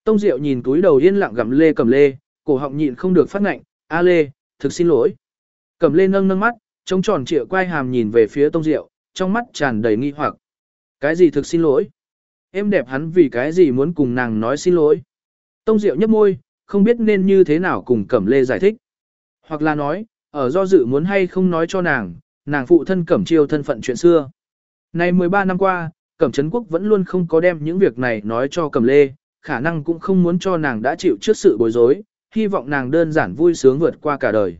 Tông Diệu nhìn túi đầu yên lặng gặm Lê cầm Lê, cổ họng nhịn không được phát ngạnh, A Lê, thực xin lỗi. Cầm Lê nâng nâng mắt, trông tròn trịa quay hàm nhìn về phía Tông Diệu, trong mắt tràn đầy nghi hoặc. Cái gì thực xin lỗi? Em đẹp hắn vì cái gì muốn cùng nàng nói xin lỗi? Tông Diệu nhấp môi, không biết nên như thế nào cùng Cẩm Lê giải thích. Hoặc là nói, ở do dự muốn hay không nói cho nàng, nàng phụ thân Cẩm Chiêu thân phận chuyện xưa. Này 13 năm qua, Cẩm Trấn Quốc vẫn luôn không có đem những việc này nói cho Cẩm Lê, khả năng cũng không muốn cho nàng đã chịu trước sự bối rối, hy vọng nàng đơn giản vui sướng vượt qua cả đời.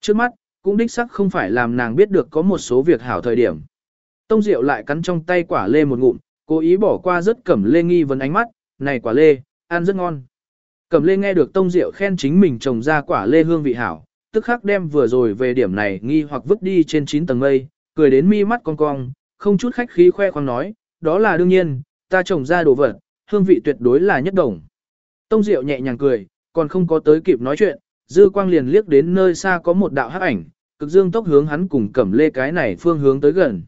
Trước mắt, cũng đích sắc không phải làm nàng biết được có một số việc hảo thời điểm. Tông Diệu lại cắn trong tay quả lê một ngụm, cố ý bỏ qua rất Cẩm Lê nghi vấn ánh mắt, này quả lê, ăn rất ngon. Cẩm Lê nghe được Tông Diệu khen chính mình trồng ra quả lê hương vị hảo, tức khắc đem vừa rồi về điểm này nghi hoặc vứt đi trên 9 tầng mây, cười đến mi mắt cong cong, không chút khách khí khoe khoang nói, đó là đương nhiên, ta trồng ra đồ vật, hương vị tuyệt đối là nhất đồng. Tông Diệu nhẹ nhàng cười, còn không có tới kịp nói chuyện, dư quang liền liếc đến nơi xa có một đạo hắc ảnh, cực dương tốc hướng hắn cùng cẩm lê cái này phương hướng tới gần.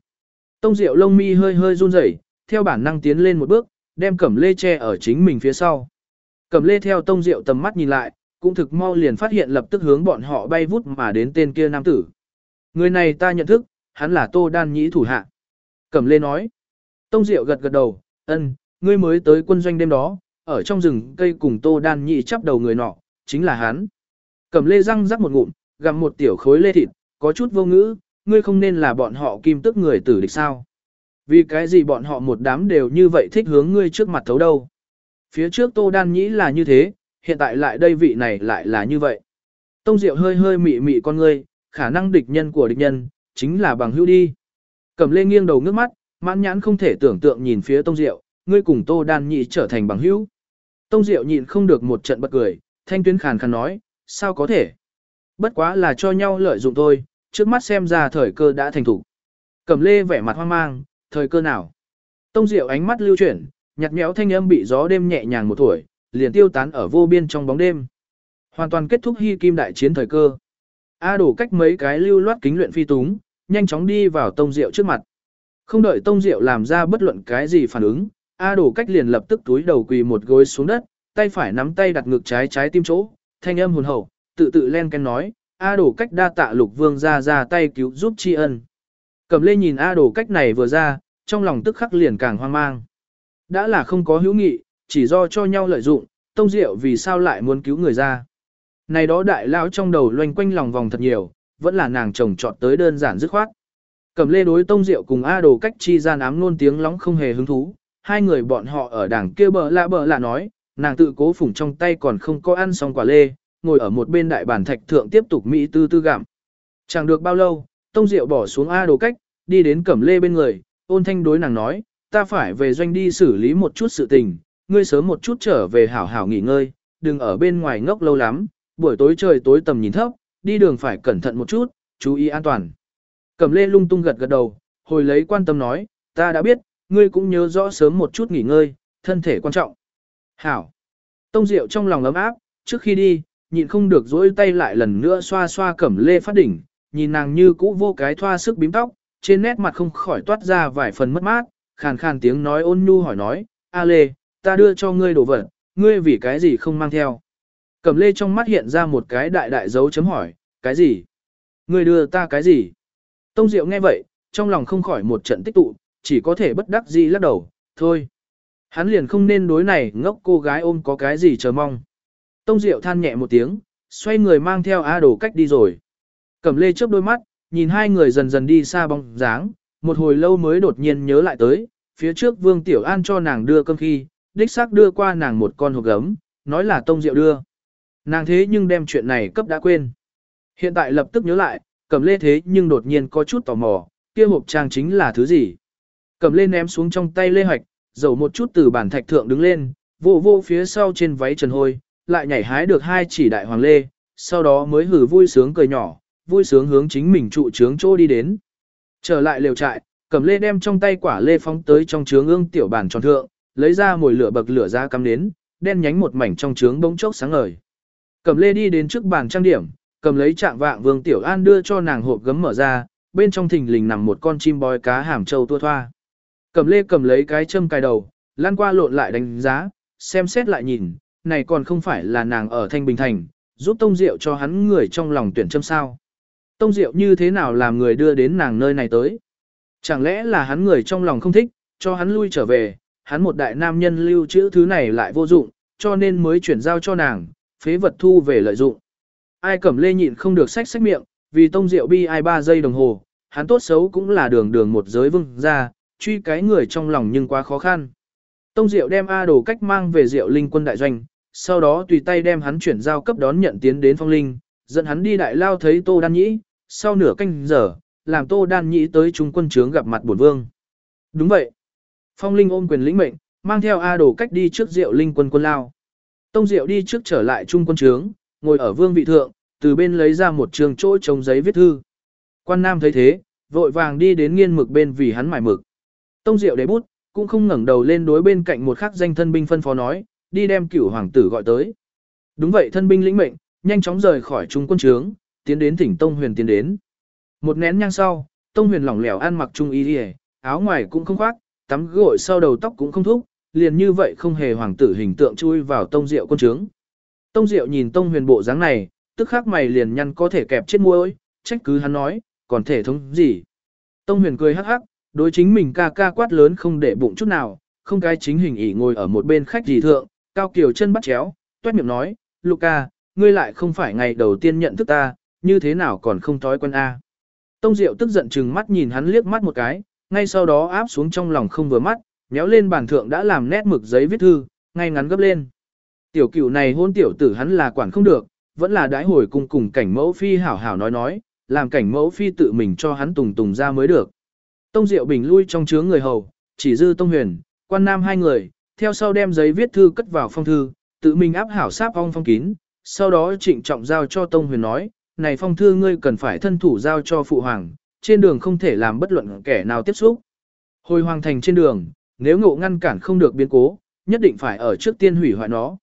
Tông Diệu lông mi hơi hơi run rẩy, theo bản năng tiến lên một bước, đem cẩm lê che ở chính mình phía sau. Cẩm lê theo Tông Diệu tầm mắt nhìn lại, cũng thực mau liền phát hiện lập tức hướng bọn họ bay vút mà đến tên kia nam tử. Người này ta nhận thức, hắn là Tô Đan Nhĩ thủ hạ. Cẩm lê nói. Tông Diệu gật gật đầu, ân, ngươi mới tới quân doanh đêm đó, ở trong rừng cây cùng Tô Đan Nhĩ chắp đầu người nọ, chính là hắn. Cẩm lê răng rắc một ngụm, gặm một tiểu khối lê thịt, có chút vô ngữ, ngươi không nên là bọn họ kim tức người tử địch sao. Vì cái gì bọn họ một đám đều như vậy thích hướng ngươi trước mặt thấu đâu. Phía trước Tô Đan Nhĩ là như thế, hiện tại lại đây vị này lại là như vậy. Tông Diệu hơi hơi mị mị con ngươi, khả năng địch nhân của địch nhân, chính là bằng hữu đi. Cẩm lê nghiêng đầu ngước mắt, mãn nhãn không thể tưởng tượng nhìn phía Tông Diệu, ngươi cùng Tô Đan Nhĩ trở thành bằng hữu. Tông Diệu nhịn không được một trận bật cười, thanh tuyến khàn khàn nói, sao có thể? Bất quá là cho nhau lợi dụng thôi, trước mắt xem ra thời cơ đã thành thủ. Cẩm lê vẻ mặt hoang mang, thời cơ nào? Tông Diệu ánh mắt lưu chuyển, nhạt nhẽo thanh âm bị gió đêm nhẹ nhàng một tuổi, liền tiêu tán ở vô biên trong bóng đêm. Hoàn toàn kết thúc hy kim đại chiến thời cơ. A đổ cách mấy cái lưu loát kính luyện phi túng, nhanh chóng đi vào Tông Diệu trước mặt. Không đợi Tông Diệu làm ra bất luận cái gì phản ứng, A đổ cách liền lập tức túi đầu quỳ một gối xuống đất, tay phải nắm tay đặt ngực trái trái tim chỗ, thanh âm hồn hậu, tự tự len ken nói, A đổ cách đa tạ lục vương ra ra tay cứu giúp tri ân. Cầm lê nhìn A đổ cách này vừa ra, trong lòng tức khắc liền càng hoang mang. Đã là không có hữu nghị, chỉ do cho nhau lợi dụng, tông diệu vì sao lại muốn cứu người ra. Này đó đại lão trong đầu loanh quanh lòng vòng thật nhiều, vẫn là nàng chồng chọn tới đơn giản dứt khoát. Cầm lê đối tông diệu cùng A đồ cách chi gian ám luôn tiếng lóng không hề hứng thú, hai người bọn họ ở đảng kia bờ lạ bờ lạ nói, nàng tự cố phủng trong tay còn không có ăn xong quả lê, ngồi ở một bên đại bản thạch thượng tiếp tục mỹ tư tư gặm. Chẳng được bao lâu, tông diệu bỏ xuống A đồ cách, đi đến cẩm lê bên người, ôn thanh đối nàng nói, ta phải về doanh đi xử lý một chút sự tình, ngươi sớm một chút trở về hảo hảo nghỉ ngơi, đừng ở bên ngoài ngốc lâu lắm, buổi tối trời tối tầm nhìn thấp, đi đường phải cẩn thận một chút, chú ý an toàn. Cẩm lê lung tung gật gật đầu, hồi lấy quan tâm nói, ta đã biết, ngươi cũng nhớ rõ sớm một chút nghỉ ngơi, thân thể quan trọng. Hảo. Tông Diệu trong lòng ấm áp, trước khi đi, nhịn không được dỗi tay lại lần nữa xoa xoa cẩm lê phát đỉnh, nhìn nàng như cũ vô cái thoa sức bím tóc, trên nét mặt không khỏi toát ra vài phần mất mát, khàn khàn tiếng nói ôn nhu hỏi nói, A Lê, ta đưa cho ngươi đồ vật, ngươi vì cái gì không mang theo. Cẩm lê trong mắt hiện ra một cái đại đại dấu chấm hỏi, cái gì? Ngươi đưa ta cái gì? Tông Diệu nghe vậy, trong lòng không khỏi một trận tích tụ, chỉ có thể bất đắc dĩ lắc đầu, thôi. Hắn liền không nên đối này ngốc cô gái ôm có cái gì chờ mong. Tông Diệu than nhẹ một tiếng, xoay người mang theo A đồ cách đi rồi. Cẩm lê chớp đôi mắt, nhìn hai người dần dần đi xa bóng dáng, một hồi lâu mới đột nhiên nhớ lại tới, phía trước Vương Tiểu An cho nàng đưa cơm khi, đích xác đưa qua nàng một con hộp gấm, nói là Tông Diệu đưa. Nàng thế nhưng đem chuyện này cấp đã quên. Hiện tại lập tức nhớ lại, Cẩm lê thế nhưng đột nhiên có chút tò mò, kia hộp trang chính là thứ gì. Cẩm lê ném xuống trong tay lê hoạch, dầu một chút từ bản thạch thượng đứng lên, vô vô phía sau trên váy trần hôi, lại nhảy hái được hai chỉ đại hoàng lê, sau đó mới hử vui sướng cười nhỏ, vui sướng hướng chính mình trụ trướng chỗ đi đến. Trở lại lều trại, cầm lê đem trong tay quả lê phóng tới trong trướng ương tiểu bản tròn thượng, lấy ra mồi lửa bậc lửa ra cắm đến, đen nhánh một mảnh trong trướng bỗng chốc sáng ngời. Cầm lê đi đến trước bàn trang điểm, cầm lấy trạng vạng vương tiểu an đưa cho nàng hộp gấm mở ra, bên trong thình lình nằm một con chim bói cá hàm châu tua thoa. Cầm lê cầm lấy cái châm cài đầu, lan qua lộn lại đánh giá, xem xét lại nhìn, này còn không phải là nàng ở Thanh Bình Thành, giúp Tông Diệu cho hắn người trong lòng tuyển châm sao. Tông Diệu như thế nào làm người đưa đến nàng nơi này tới? Chẳng lẽ là hắn người trong lòng không thích, cho hắn lui trở về, hắn một đại nam nhân lưu trữ thứ này lại vô dụng, cho nên mới chuyển giao cho nàng, phế vật thu về lợi dụng. Ai cẩm lê nhịn không được sách sách miệng, vì Tông Diệu bi ai ba giây đồng hồ, hắn tốt xấu cũng là đường đường một giới vương ra, truy cái người trong lòng nhưng quá khó khăn. Tông Diệu đem A đồ cách mang về Diệu Linh quân đại doanh, sau đó tùy tay đem hắn chuyển giao cấp đón nhận tiến đến phong linh, dẫn hắn đi đại lao thấy Tô Đan Nhĩ, sau nửa canh giờ, làm Tô Đan Nhĩ tới trung quân trướng gặp mặt bổn vương. Đúng vậy. Phong linh ôm quyền lĩnh mệnh, mang theo A đồ cách đi trước Diệu Linh quân quân lao. Tông Diệu đi trước trở lại trung quân trướng, ngồi ở vương vị thượng, từ bên lấy ra một trường chỗ trống giấy viết thư. Quan Nam thấy thế, vội vàng đi đến nghiên mực bên vì hắn mải mực. Tông Diệu để bút, cũng không ngẩng đầu lên đối bên cạnh một khắc danh thân binh phân phó nói, đi đem cửu hoàng tử gọi tới. Đúng vậy thân binh lĩnh mệnh, nhanh chóng rời khỏi trung quân trướng, tiến đến thỉnh Tông Huyền tiến đến. Một nén nhang sau, Tông Huyền lỏng lẻo ăn mặc trung y đi áo ngoài cũng không khoác, tắm gội sau đầu tóc cũng không thúc, liền như vậy không hề hoàng tử hình tượng chui vào Tông Diệu quân trướng. Tông Diệu nhìn Tông Huyền bộ dáng này, tức khắc mày liền nhăn có thể kẹp chết môi, trách cứ hắn nói, còn thể thống gì. Tông Huyền cười hắc hắc, đối chính mình ca ca quát lớn không để bụng chút nào, không cái chính hình ỉ ngồi ở một bên khách gì thượng, cao kiều chân bắt chéo, toét miệng nói, Luca, ngươi lại không phải ngày đầu tiên nhận thức ta, như thế nào còn không thói quen A. Tông Diệu tức giận chừng mắt nhìn hắn liếc mắt một cái, ngay sau đó áp xuống trong lòng không vừa mắt, nhéo lên bàn thượng đã làm nét mực giấy viết thư, ngay ngắn gấp lên. Tiểu cửu này hôn tiểu tử hắn là quản không được, vẫn là đái hồi cùng cùng cảnh mẫu phi hảo hảo nói nói, làm cảnh mẫu phi tự mình cho hắn tùng tùng ra mới được. Tông Diệu Bình lui trong chướng người hầu, chỉ dư Tông Huyền, quan nam hai người, theo sau đem giấy viết thư cất vào phong thư, tự mình áp hảo sáp ong phong kín, sau đó trịnh trọng giao cho Tông Huyền nói, này phong thư ngươi cần phải thân thủ giao cho phụ hoàng, trên đường không thể làm bất luận kẻ nào tiếp xúc. Hồi hoàng thành trên đường, nếu ngộ ngăn cản không được biến cố, nhất định phải ở trước tiên hủy hoại nó.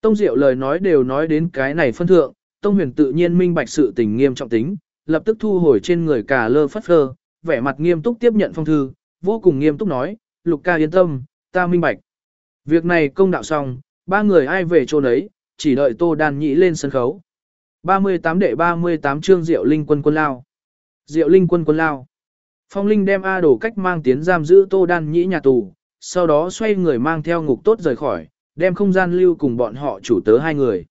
Tông Diệu lời nói đều nói đến cái này phân thượng, Tông Huyền tự nhiên minh bạch sự tình nghiêm trọng tính, lập tức thu hồi trên người cả lơ phất phơ, vẻ mặt nghiêm túc tiếp nhận phong thư, vô cùng nghiêm túc nói, Lục ca yên tâm, ta minh bạch. Việc này công đạo xong, ba người ai về chỗ nấy, chỉ đợi Tô Đan Nhĩ lên sân khấu. 38 đệ 38 chương Diệu Linh quân quân lao. Diệu Linh quân quân lao. Phong Linh đem A đổ cách mang tiến giam giữ Tô Đan Nhĩ nhà tù, sau đó xoay người mang theo ngục tốt rời khỏi, đem không gian lưu cùng bọn họ chủ tớ hai người.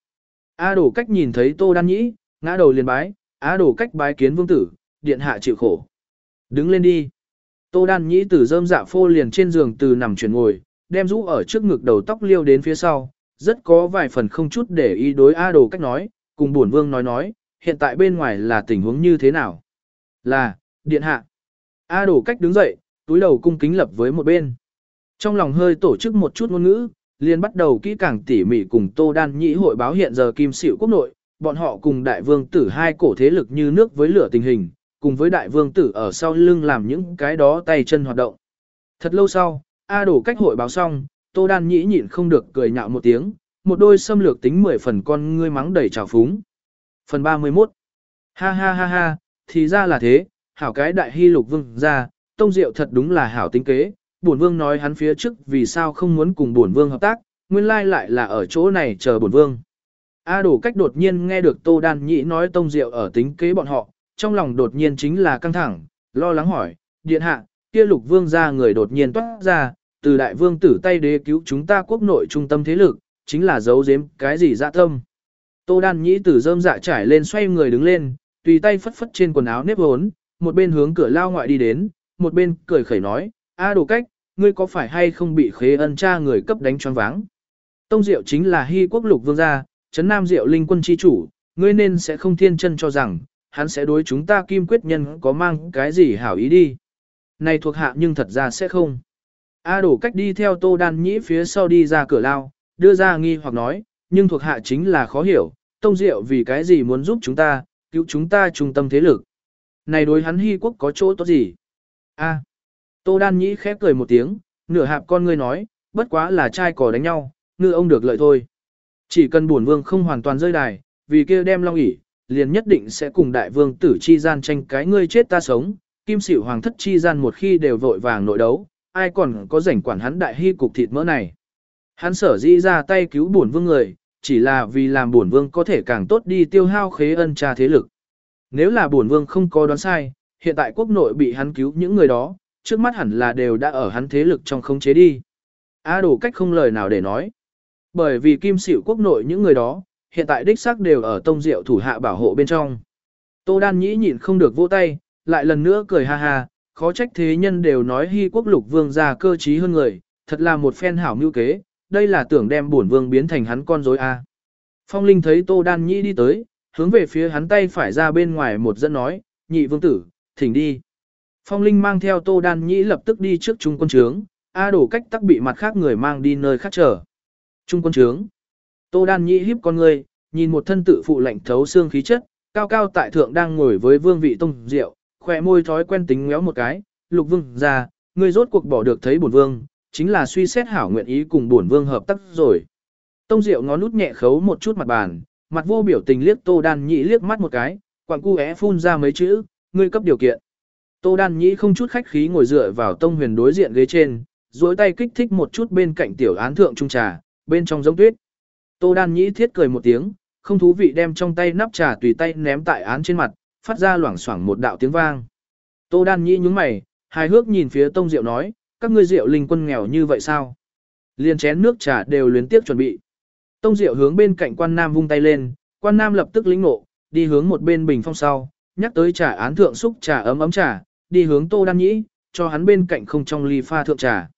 A đổ cách nhìn thấy Tô Đan Nhĩ, ngã đầu liền bái, A đổ cách bái kiến vương tử, điện hạ chịu khổ. Đứng lên đi. Tô Đan Nhĩ từ rơm dạ phô liền trên giường từ nằm chuyển ngồi, đem rũ ở trước ngực đầu tóc liêu đến phía sau, rất có vài phần không chút để ý đối A đồ cách nói, cùng buồn vương nói nói, hiện tại bên ngoài là tình huống như thế nào. Là, điện hạ. A đồ cách đứng dậy, túi đầu cung kính lập với một bên. Trong lòng hơi tổ chức một chút ngôn ngữ, liền bắt đầu kỹ càng tỉ mỉ cùng Tô Đan Nhĩ hội báo hiện giờ kim xịu quốc nội, bọn họ cùng đại vương tử hai cổ thế lực như nước với lửa tình hình, cùng với đại vương tử ở sau lưng làm những cái đó tay chân hoạt động. Thật lâu sau, A đổ cách hội báo xong, Tô Đan Nhĩ nhịn không được cười nhạo một tiếng, một đôi xâm lược tính mười phần con ngươi mắng đầy trào phúng. Phần 31 Ha ha ha ha, thì ra là thế, hảo cái đại hy lục vương ra, tông diệu thật đúng là hảo tính kế, bổn vương nói hắn phía trước vì sao không muốn cùng bổn vương hợp tác, nguyên lai lại là ở chỗ này chờ bổn vương. A đổ cách đột nhiên nghe được Tô Đan Nhĩ nói tông diệu ở tính kế bọn họ, trong lòng đột nhiên chính là căng thẳng, lo lắng hỏi, điện hạ, kia lục vương ra người đột nhiên toát ra, từ đại vương tử tay đế cứu chúng ta quốc nội trung tâm thế lực, chính là giấu giếm cái gì dạ tâm. Tô Đan Nhĩ tử rơm dạ trải lên xoay người đứng lên, tùy tay phất phất trên quần áo nếp hốn, một bên hướng cửa lao ngoại đi đến, một bên cười khẩy nói, a đồ cách, ngươi có phải hay không bị khế ân cha người cấp đánh choáng váng. Tông Diệu chính là hy quốc lục vương gia, chấn nam Diệu linh quân chi chủ, ngươi nên sẽ không thiên chân cho rằng, hắn sẽ đối chúng ta kim quyết nhân có mang cái gì hảo ý đi. Này thuộc hạ nhưng thật ra sẽ không. A đổ cách đi theo tô đan nhĩ phía sau đi ra cửa lao, đưa ra nghi hoặc nói, nhưng thuộc hạ chính là khó hiểu, tông diệu vì cái gì muốn giúp chúng ta, cứu chúng ta trung tâm thế lực. Này đối hắn hy quốc có chỗ tốt gì? A. Tô đan nhĩ khép cười một tiếng, nửa hạp con ngươi nói, bất quá là trai cỏ đánh nhau, ngư ông được lợi thôi. Chỉ cần bổn vương không hoàn toàn rơi đài, vì kia đem long ỉ, liền nhất định sẽ cùng đại vương tử chi gian tranh cái ngươi chết ta sống, kim sĩ hoàng thất chi gian một khi đều vội vàng nội đấu, ai còn có rảnh quản hắn đại hy cục thịt mỡ này. Hắn sở dĩ ra tay cứu bổn vương người, chỉ là vì làm bổn vương có thể càng tốt đi tiêu hao khế ân tra thế lực. Nếu là bổn vương không có đoán sai, hiện tại quốc nội bị hắn cứu những người đó, trước mắt hẳn là đều đã ở hắn thế lực trong khống chế đi. A đổ cách không lời nào để nói. Bởi vì kim sĩ quốc nội những người đó, hiện tại đích xác đều ở tông diệu thủ hạ bảo hộ bên trong. Tô đan nhĩ nhịn không được vỗ tay, lại lần nữa cười ha ha, khó trách thế nhân đều nói hy quốc lục vương ra cơ trí hơn người, thật là một phen hảo mưu kế, đây là tưởng đem bổn vương biến thành hắn con rối a. Phong Linh thấy Tô Đan Nhĩ đi tới, hướng về phía hắn tay phải ra bên ngoài một dẫn nói, nhị vương tử, thỉnh đi. Phong Linh mang theo Tô Đan Nhĩ lập tức đi trước trung quân trướng, A đổ cách tắc bị mặt khác người mang đi nơi khác chờ. Trung quân trướng. Tô Đan Nhĩ hiếp con người, nhìn một thân tự phụ lạnh thấu xương khí chất, cao cao tại thượng đang ngồi với vương vị tông rượu, khỏe môi thói quen tính ngéo một cái, lục vương ra, ngươi rốt cuộc bỏ được thấy bổn vương, chính là suy xét hảo nguyện ý cùng bổn vương hợp tác rồi. Tông Diệu ngón nút nhẹ khấu một chút mặt bàn, mặt vô biểu tình liếc Tô Đan Nhĩ liếc mắt một cái, quặng cu é phun ra mấy chữ, ngươi cấp điều kiện. Tô Đan Nhĩ không chút khách khí ngồi dựa vào Tông Huyền đối diện ghế trên, duỗi tay kích thích một chút bên cạnh tiểu án thượng trung trà, bên trong giống tuyết. Tô Đan Nhĩ thiết cười một tiếng, không thú vị đem trong tay nắp trà tùy tay ném tại án trên mặt, phát ra loảng xoảng một đạo tiếng vang. Tô Đan Nhĩ nhúng mày, hài hước nhìn phía Tông Diệu nói, các ngươi Diệu linh quân nghèo như vậy sao? Liên chén nước trà đều luyến tiếp chuẩn bị. Tông Diệu hướng bên cạnh quan nam vung tay lên, quan nam lập tức lĩnh nộ, đi hướng một bên bình phong sau, nhắc tới trà án thượng xúc trà ấm ấm trà, đi hướng Tô Đan Nhĩ, cho hắn bên cạnh không trong ly pha thượng trà.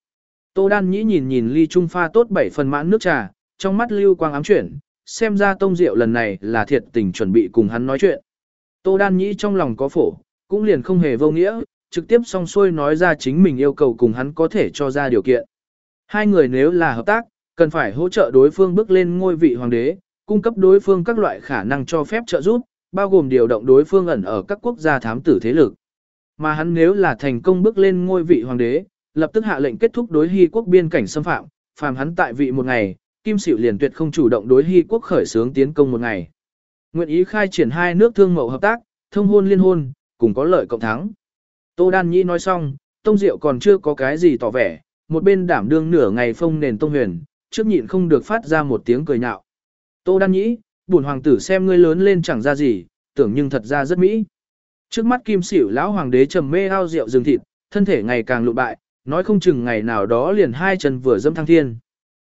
Tô Đan Nhĩ nhìn nhìn ly trung pha tốt bảy phần mãn nước trà, trong mắt lưu quang ám chuyển, xem ra Tông Diệu lần này là thiệt tình chuẩn bị cùng hắn nói chuyện. Tô Đan Nhĩ trong lòng có phổ, cũng liền không hề vô nghĩa, trực tiếp song xuôi nói ra chính mình yêu cầu cùng hắn có thể cho ra điều kiện. Hai người nếu là hợp tác, cần phải hỗ trợ đối phương bước lên ngôi vị hoàng đế, cung cấp đối phương các loại khả năng cho phép trợ giúp, bao gồm điều động đối phương ẩn ở các quốc gia thám tử thế lực. Mà hắn nếu là thành công bước lên ngôi vị hoàng đế, lập tức hạ lệnh kết thúc đối hy quốc biên cảnh xâm phạm, phàm hắn tại vị một ngày, Kim Sửu liền tuyệt không chủ động đối hy quốc khởi xướng tiến công một ngày. Nguyện ý khai triển hai nước thương mậu hợp tác, thông hôn liên hôn, cùng có lợi cộng thắng. Tô Đan Nhi nói xong, Tông Diệu còn chưa có cái gì tỏ vẻ, một bên đảm đương nửa ngày phong nền Tông Huyền, trước nhịn không được phát ra một tiếng cười nhạo. Tô Đan Nhĩ, bổn hoàng tử xem ngươi lớn lên chẳng ra gì, tưởng nhưng thật ra rất mỹ. Trước mắt kim xỉu lão hoàng đế trầm mê ao rượu rừng thịt, thân thể ngày càng lụ bại, nói không chừng ngày nào đó liền hai chân vừa dâm thăng thiên.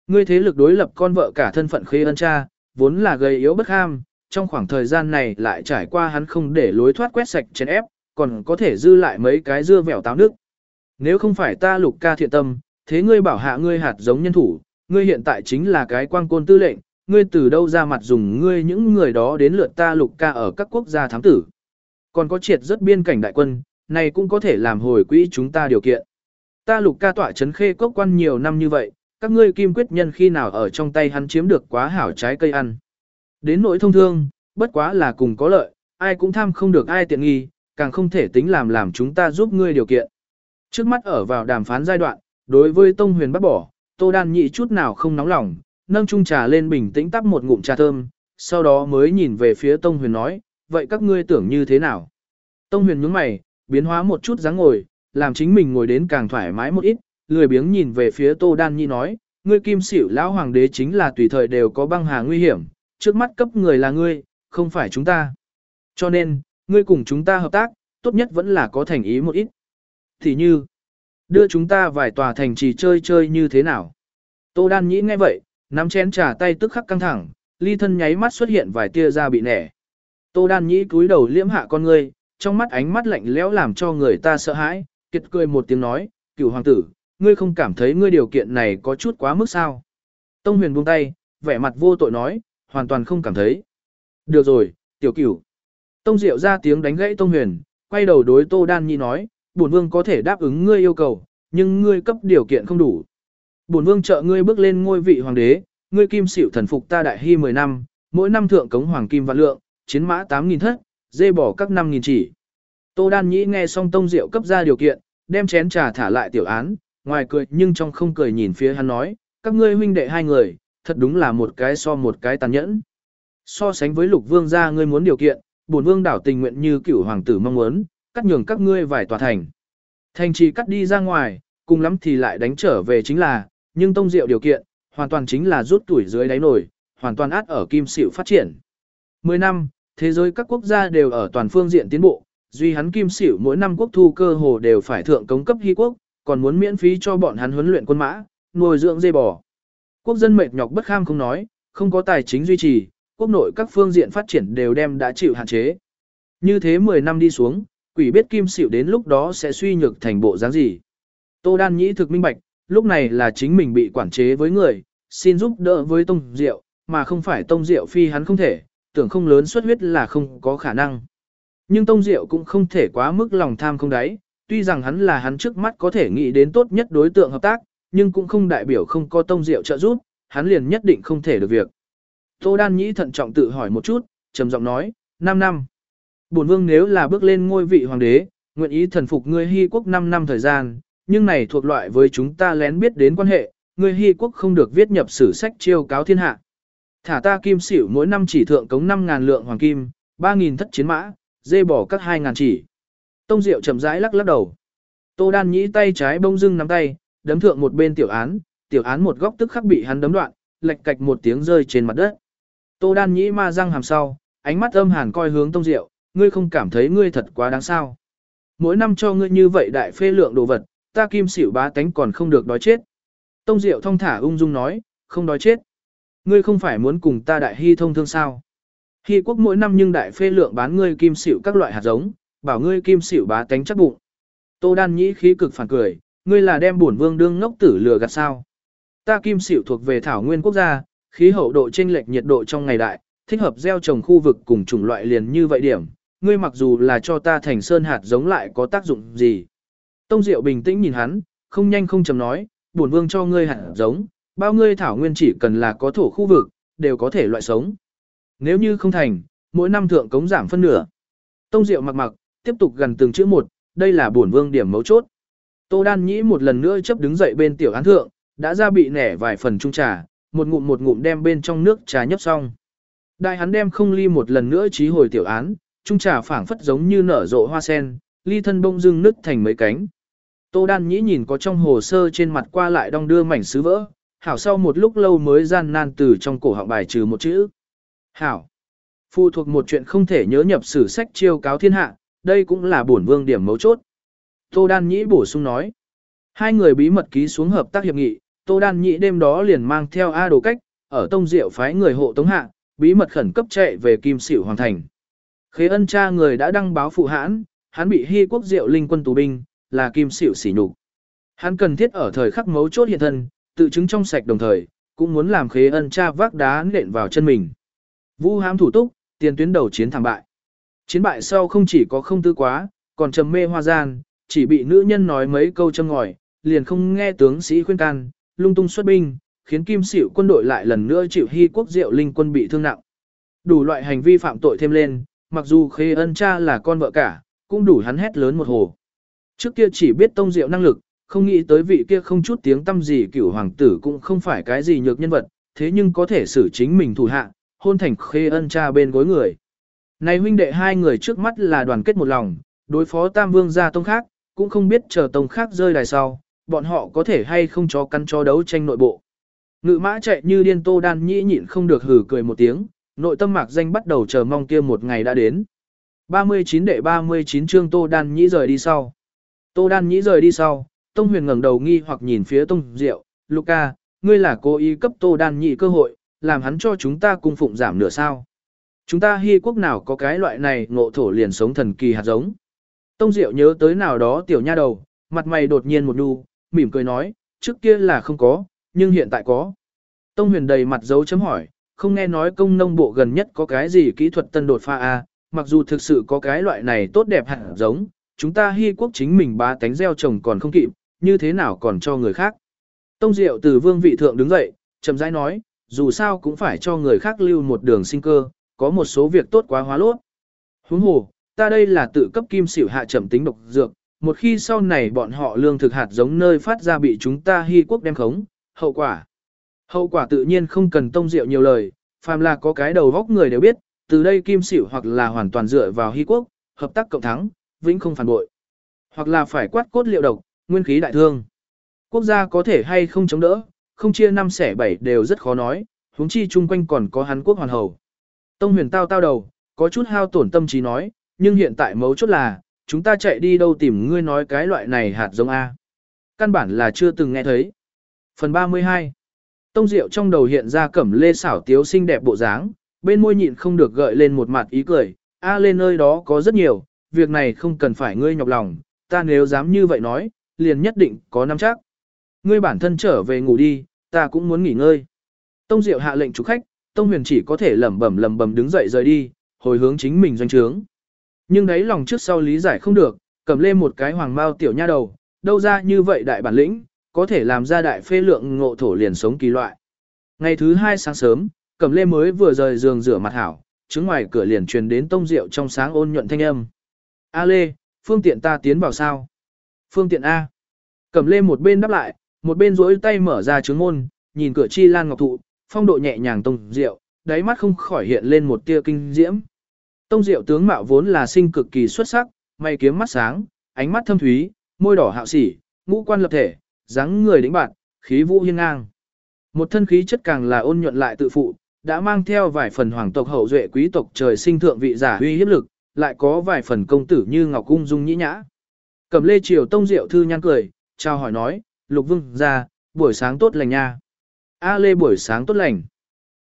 Ngươi thế lực đối lập con vợ cả thân phận khê ân cha, vốn là gầy yếu bất ham, trong khoảng thời gian này lại trải qua hắn không để lối thoát quét sạch chèn ép, còn có thể dư lại mấy cái dưa vẻo táo nước. Nếu không phải ta lục ca thiện tâm, thế ngươi bảo hạ ngươi hạt giống nhân thủ, ngươi hiện tại chính là cái quang côn tư lệnh, ngươi từ đâu ra mặt dùng ngươi những người đó đến lượt ta lục ca ở các quốc gia thám tử. Còn có triệt rất biên cảnh đại quân, này cũng có thể làm hồi quỹ chúng ta điều kiện. Ta lục ca tỏa chấn khê cốc quan nhiều năm như vậy, các ngươi kim quyết nhân khi nào ở trong tay hắn chiếm được quá hảo trái cây ăn. Đến nỗi thông thương, bất quá là cùng có lợi, ai cũng tham không được ai tiện nghi, càng không thể tính làm làm chúng ta giúp ngươi điều kiện. Trước mắt ở vào đàm phán giai đoạn, đối với Tông Huyền bắt bỏ, Tô Đan nhị chút nào không nóng lòng, nâng chung trà lên bình tĩnh tắp một ngụm trà thơm, sau đó mới nhìn về phía Tông Huyền nói, vậy các ngươi tưởng như thế nào? Tông Huyền nhướng mày, biến hóa một chút dáng ngồi, làm chính mình ngồi đến càng thoải mái một ít, lười biếng nhìn về phía Tô Đan Nhi nói, ngươi kim xỉu lão hoàng đế chính là tùy thời đều có băng hà nguy hiểm, trước mắt cấp người là ngươi, không phải chúng ta. Cho nên, ngươi cùng chúng ta hợp tác, tốt nhất vẫn là có thành ý một ít. Thì như, đưa chúng ta vài tòa thành trì chơi chơi như thế nào. Tô Đan Nhĩ nghe vậy, nắm chén trà tay tức khắc căng thẳng, ly thân nháy mắt xuất hiện vài tia da bị nẻ. Tô Đan Nhĩ cúi đầu liễm hạ con ngươi, trong mắt ánh mắt lạnh lẽo làm cho người ta sợ hãi, kiệt cười một tiếng nói, cửu hoàng tử, ngươi không cảm thấy ngươi điều kiện này có chút quá mức sao. Tông huyền buông tay, vẻ mặt vô tội nói, hoàn toàn không cảm thấy. Được rồi, tiểu cửu. Tông diệu ra tiếng đánh gãy Tông huyền, quay đầu đối Tô Đan Nhi nói, bổn vương có thể đáp ứng ngươi yêu cầu, nhưng ngươi cấp điều kiện không đủ. Bổn vương trợ ngươi bước lên ngôi vị hoàng đế, ngươi kim xỉu thần phục ta đại hy 10 năm, mỗi năm thượng cống hoàng kim vạn lượng, chiến mã 8.000 thất, dê bỏ các 5.000 chỉ. Tô Đan Nhĩ nghe xong Tông Diệu cấp ra điều kiện, đem chén trà thả lại tiểu án, ngoài cười nhưng trong không cười nhìn phía hắn nói, các ngươi huynh đệ hai người, thật đúng là một cái so một cái tàn nhẫn. So sánh với lục vương gia ngươi muốn điều kiện, bổn vương đảo tình nguyện như cửu hoàng tử mong muốn, cắt nhường các ngươi vài tòa thành. Thành trì cắt đi ra ngoài, cùng lắm thì lại đánh trở về chính là, nhưng tông diệu điều kiện, hoàn toàn chính là rút tuổi dưới đáy nổi, hoàn toàn át ở kim xỉu phát triển. Mười năm, thế giới các quốc gia đều ở toàn phương diện tiến bộ, duy hắn kim xỉu mỗi năm quốc thu cơ hồ đều phải thượng cống cấp hy quốc, còn muốn miễn phí cho bọn hắn huấn luyện quân mã, nuôi dưỡng dê bò. Quốc dân mệt nhọc bất kham không nói, không có tài chính duy trì, quốc nội các phương diện phát triển đều đem đã chịu hạn chế. Như thế 10 năm đi xuống, quỷ biết kim xỉu đến lúc đó sẽ suy nhược thành bộ dáng gì. Tô Đan Nhĩ thực minh bạch, lúc này là chính mình bị quản chế với người, xin giúp đỡ với Tông Diệu, mà không phải Tông Diệu phi hắn không thể, tưởng không lớn xuất huyết là không có khả năng. Nhưng Tông Diệu cũng không thể quá mức lòng tham không đáy, tuy rằng hắn là hắn trước mắt có thể nghĩ đến tốt nhất đối tượng hợp tác, nhưng cũng không đại biểu không có Tông Diệu trợ giúp, hắn liền nhất định không thể được việc. Tô Đan Nhĩ thận trọng tự hỏi một chút, trầm giọng nói, 5 năm. Bổn vương nếu là bước lên ngôi vị hoàng đế, nguyện ý thần phục ngươi hy quốc 5 năm thời gian, nhưng này thuộc loại với chúng ta lén biết đến quan hệ, ngươi hy quốc không được viết nhập sử sách chiêu cáo thiên hạ. Thả ta kim xỉu mỗi năm chỉ thượng cống 5.000 lượng hoàng kim, 3.000 thất chiến mã, dê bỏ các 2.000 chỉ. Tông Diệu chậm rãi lắc lắc đầu. Tô Đan nhĩ tay trái bông dưng nắm tay, đấm thượng một bên tiểu án, tiểu án một góc tức khắc bị hắn đấm đoạn, lệch cạch một tiếng rơi trên mặt đất. Tô Đan nhĩ ma răng hàm sau, ánh mắt âm hàn coi hướng Tông Diệu, ngươi không cảm thấy ngươi thật quá đáng sao. Mỗi năm cho ngươi như vậy đại phê lượng đồ vật, ta kim xỉu bá tánh còn không được đói chết. Tông Diệu thong thả ung dung nói, không đói chết. Ngươi không phải muốn cùng ta đại hy thông thương sao. Hy quốc mỗi năm nhưng đại phê lượng bán ngươi kim xỉu các loại hạt giống, bảo ngươi kim xỉu bá tánh chắc bụng. Tô đan nhĩ khí cực phản cười, ngươi là đem bổn vương đương ngốc tử lừa gạt sao. Ta kim xỉu thuộc về thảo nguyên quốc gia, khí hậu độ chênh lệch nhiệt độ trong ngày đại, thích hợp gieo trồng khu vực cùng chủng loại liền như vậy điểm, ngươi mặc dù là cho ta thành sơn hạt giống lại có tác dụng gì. Tông Diệu bình tĩnh nhìn hắn, không nhanh không chậm nói, bổn vương cho ngươi hạt giống, bao ngươi thảo nguyên chỉ cần là có thổ khu vực, đều có thể loại sống. Nếu như không thành, mỗi năm thượng cống giảm phân nửa. Tông Diệu mặc mặc, tiếp tục gần từng chữ một, đây là bổn vương điểm mấu chốt. Tô Đan Nhĩ một lần nữa chấp đứng dậy bên tiểu án thượng, đã ra bị nẻ vài phần trung trà, một ngụm một ngụm đem bên trong nước trà nhấp xong. Đại hắn đem không ly một lần nữa trí hồi tiểu án, trung trà phảng phất giống như nở rộ hoa sen, ly thân bông dưng nứt thành mấy cánh. Tô Đan Nhĩ nhìn có trong hồ sơ trên mặt qua lại đong đưa mảnh sứ vỡ, hảo sau một lúc lâu mới gian nan từ trong cổ họng bài trừ một chữ. Hảo. Phụ thuộc một chuyện không thể nhớ nhập sử sách chiêu cáo thiên hạ, đây cũng là bổn vương điểm mấu chốt. Tô Đan Nhĩ bổ sung nói. Hai người bí mật ký xuống hợp tác hiệp nghị, Tô Đan Nhĩ đêm đó liền mang theo A đồ cách, ở tông diệu phái người hộ tống hạ, bí mật khẩn cấp chạy về Kim Sửu Hoàng Thành. Khế ân cha người đã đăng báo phụ hãn, hắn bị hy quốc diệu linh quân tù binh, là Kim Sửu xỉ nhục. Hắn cần thiết ở thời khắc mấu chốt hiện thân, tự chứng trong sạch đồng thời, cũng muốn làm khế ân cha vác đá nện vào chân mình. Vũ hám thủ túc, tiền tuyến đầu chiến thảm bại. Chiến bại sau không chỉ có không tư quá, còn trầm mê hoa gian, chỉ bị nữ nhân nói mấy câu châm ngòi, liền không nghe tướng sĩ khuyên can, lung tung xuất binh, khiến kim xỉu quân đội lại lần nữa chịu hy quốc diệu linh quân bị thương nặng. Đủ loại hành vi phạm tội thêm lên, mặc dù khê ân cha là con vợ cả, cũng đủ hắn hét lớn một hồ. Trước kia chỉ biết tông diệu năng lực, không nghĩ tới vị kia không chút tiếng tâm gì cửu hoàng tử cũng không phải cái gì nhược nhân vật, thế nhưng có thể xử chính mình thủ hạ, hôn thành khê ân cha bên gối người. Này huynh đệ hai người trước mắt là đoàn kết một lòng, đối phó tam vương gia tông khác, cũng không biết chờ tông khác rơi đài sau, bọn họ có thể hay không cho căn cho đấu tranh nội bộ. Ngự mã chạy như điên tô đan nhĩ nhịn không được hử cười một tiếng, nội tâm mạc danh bắt đầu chờ mong kia một ngày đã đến. 39 đệ 39 chương tô đan nhĩ rời đi sau. Tô đan nhĩ rời đi sau, tông huyền ngẩng đầu nghi hoặc nhìn phía tông diệu, Luca, ngươi là cố ý cấp tô đan nhĩ cơ hội, làm hắn cho chúng ta cung phụng giảm nửa sao. Chúng ta hy quốc nào có cái loại này ngộ thổ liền sống thần kỳ hạt giống. Tông Diệu nhớ tới nào đó tiểu nha đầu, mặt mày đột nhiên một đu, mỉm cười nói, trước kia là không có, nhưng hiện tại có. Tông huyền đầy mặt dấu chấm hỏi, không nghe nói công nông bộ gần nhất có cái gì kỹ thuật tân đột pha a à, mặc dù thực sự có cái loại này tốt đẹp hẳn giống, chúng ta hy quốc chính mình ba tánh gieo trồng còn không kịp, như thế nào còn cho người khác. Tông Diệu từ vương vị thượng đứng dậy, chậm rãi nói, dù sao cũng phải cho người khác lưu một đường sinh cơ, có một số việc tốt quá hóa lốt. Huống hồ, ta đây là tự cấp kim xỉu hạ chậm tính độc dược, một khi sau này bọn họ lương thực hạt giống nơi phát ra bị chúng ta hy quốc đem khống, hậu quả. Hậu quả tự nhiên không cần tông rượu nhiều lời, phàm là có cái đầu góc người đều biết, từ đây kim xỉu hoặc là hoàn toàn dựa vào hy quốc, hợp tác cộng thắng, vĩnh không phản bội. Hoặc là phải quát cốt liệu độc, nguyên khí đại thương. Quốc gia có thể hay không chống đỡ, không chia năm xẻ bảy đều rất khó nói, huống chi chung quanh còn có hắn quốc hoàn hầu. Tông huyền tao tao đầu, có chút hao tổn tâm trí nói, nhưng hiện tại mấu chốt là, chúng ta chạy đi đâu tìm ngươi nói cái loại này hạt giống A. Căn bản là chưa từng nghe thấy. Phần 32 Tông Diệu trong đầu hiện ra cẩm lê xảo tiếu xinh đẹp bộ dáng, bên môi nhịn không được gợi lên một mặt ý cười, a lên nơi đó có rất nhiều, việc này không cần phải ngươi nhọc lòng, ta nếu dám như vậy nói, liền nhất định có nắm chắc. Ngươi bản thân trở về ngủ đi, ta cũng muốn nghỉ ngơi. Tông Diệu hạ lệnh chủ khách, Tông Huyền chỉ có thể lẩm bẩm lẩm bẩm đứng dậy rời đi, hồi hướng chính mình doanh trướng. Nhưng đấy lòng trước sau lý giải không được, cầm lên một cái hoàng mao tiểu nha đầu, đâu ra như vậy đại bản lĩnh, có thể làm ra đại phê lượng ngộ thổ liền sống kỳ loại. Ngày thứ hai sáng sớm, cầm lê mới vừa rời giường rửa mặt hảo, chứng ngoài cửa liền truyền đến tông rượu trong sáng ôn nhuận thanh âm. A lê, phương tiện ta tiến vào sao? Phương tiện A. Cầm lê một bên đáp lại, một bên duỗi tay mở ra trứng môn, nhìn cửa chi lan ngọc thụ, phong độ nhẹ nhàng tông rượu, đáy mắt không khỏi hiện lên một tia kinh diễm. Tông Diệu tướng mạo vốn là sinh cực kỳ xuất sắc, mày kiếm mắt sáng, ánh mắt thâm thúy, môi đỏ hạo sỉ, ngũ quan lập thể, dáng người đĩnh bạn, khí vũ hiên ngang. Một thân khí chất càng là ôn nhuận lại tự phụ, đã mang theo vài phần hoàng tộc hậu duệ quý tộc trời sinh thượng vị giả uy hiếp lực, lại có vài phần công tử như ngọc cung dung nhĩ nhã. Cầm lê triều tông diệu thư nhăn cười, chào hỏi nói, lục vương ra, buổi sáng tốt lành nha. A lê buổi sáng tốt lành.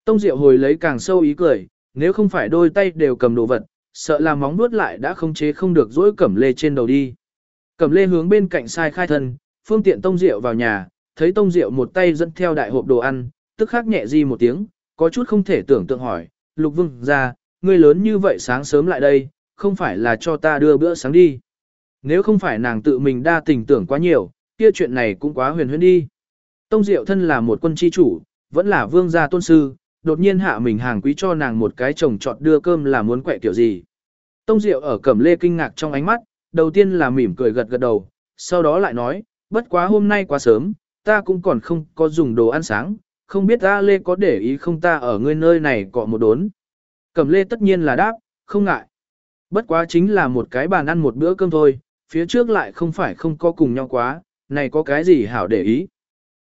Tông diệu hồi lấy càng sâu ý cười, nếu không phải đôi tay đều cầm đồ vật, sợ là móng nuốt lại đã không chế không được dỗi cẩm lê trên đầu đi. Cẩm lê hướng bên cạnh sai khai thân, phương tiện tông rượu vào nhà, thấy tông rượu một tay dẫn theo đại hộp đồ ăn, tức khắc nhẹ di một tiếng, có chút không thể tưởng tượng hỏi, lục vương ra, ngươi lớn như vậy sáng sớm lại đây, không phải là cho ta đưa bữa sáng đi. Nếu không phải nàng tự mình đa tình tưởng quá nhiều, kia chuyện này cũng quá huyền huyễn đi. Tông Diệu thân là một quân chi chủ, vẫn là vương gia tôn sư, đột nhiên hạ mình hàng quý cho nàng một cái chồng chọn đưa cơm là muốn quẹ kiểu gì. Tông Diệu ở cẩm lê kinh ngạc trong ánh mắt, đầu tiên là mỉm cười gật gật đầu, sau đó lại nói, bất quá hôm nay quá sớm, ta cũng còn không có dùng đồ ăn sáng, không biết ta lê có để ý không ta ở ngươi nơi này cọ một đốn. Cẩm lê tất nhiên là đáp, không ngại. Bất quá chính là một cái bàn ăn một bữa cơm thôi, phía trước lại không phải không có cùng nhau quá, này có cái gì hảo để ý.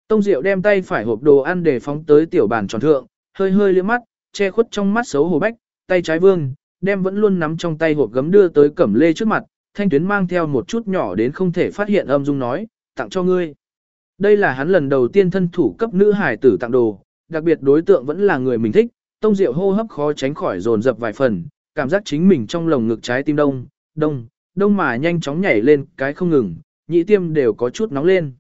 Tông Diệu đem tay phải hộp đồ ăn để phóng tới tiểu bàn tròn thượng, hơi hơi liếc mắt, che khuất trong mắt xấu hổ bách, tay trái vương, đem vẫn luôn nắm trong tay hộp gấm đưa tới cẩm lê trước mặt, thanh tuyến mang theo một chút nhỏ đến không thể phát hiện âm dung nói, tặng cho ngươi. Đây là hắn lần đầu tiên thân thủ cấp nữ hải tử tặng đồ, đặc biệt đối tượng vẫn là người mình thích, tông diệu hô hấp khó tránh khỏi dồn dập vài phần, cảm giác chính mình trong lồng ngực trái tim đông, đông, đông mà nhanh chóng nhảy lên cái không ngừng, nhị tiêm đều có chút nóng lên.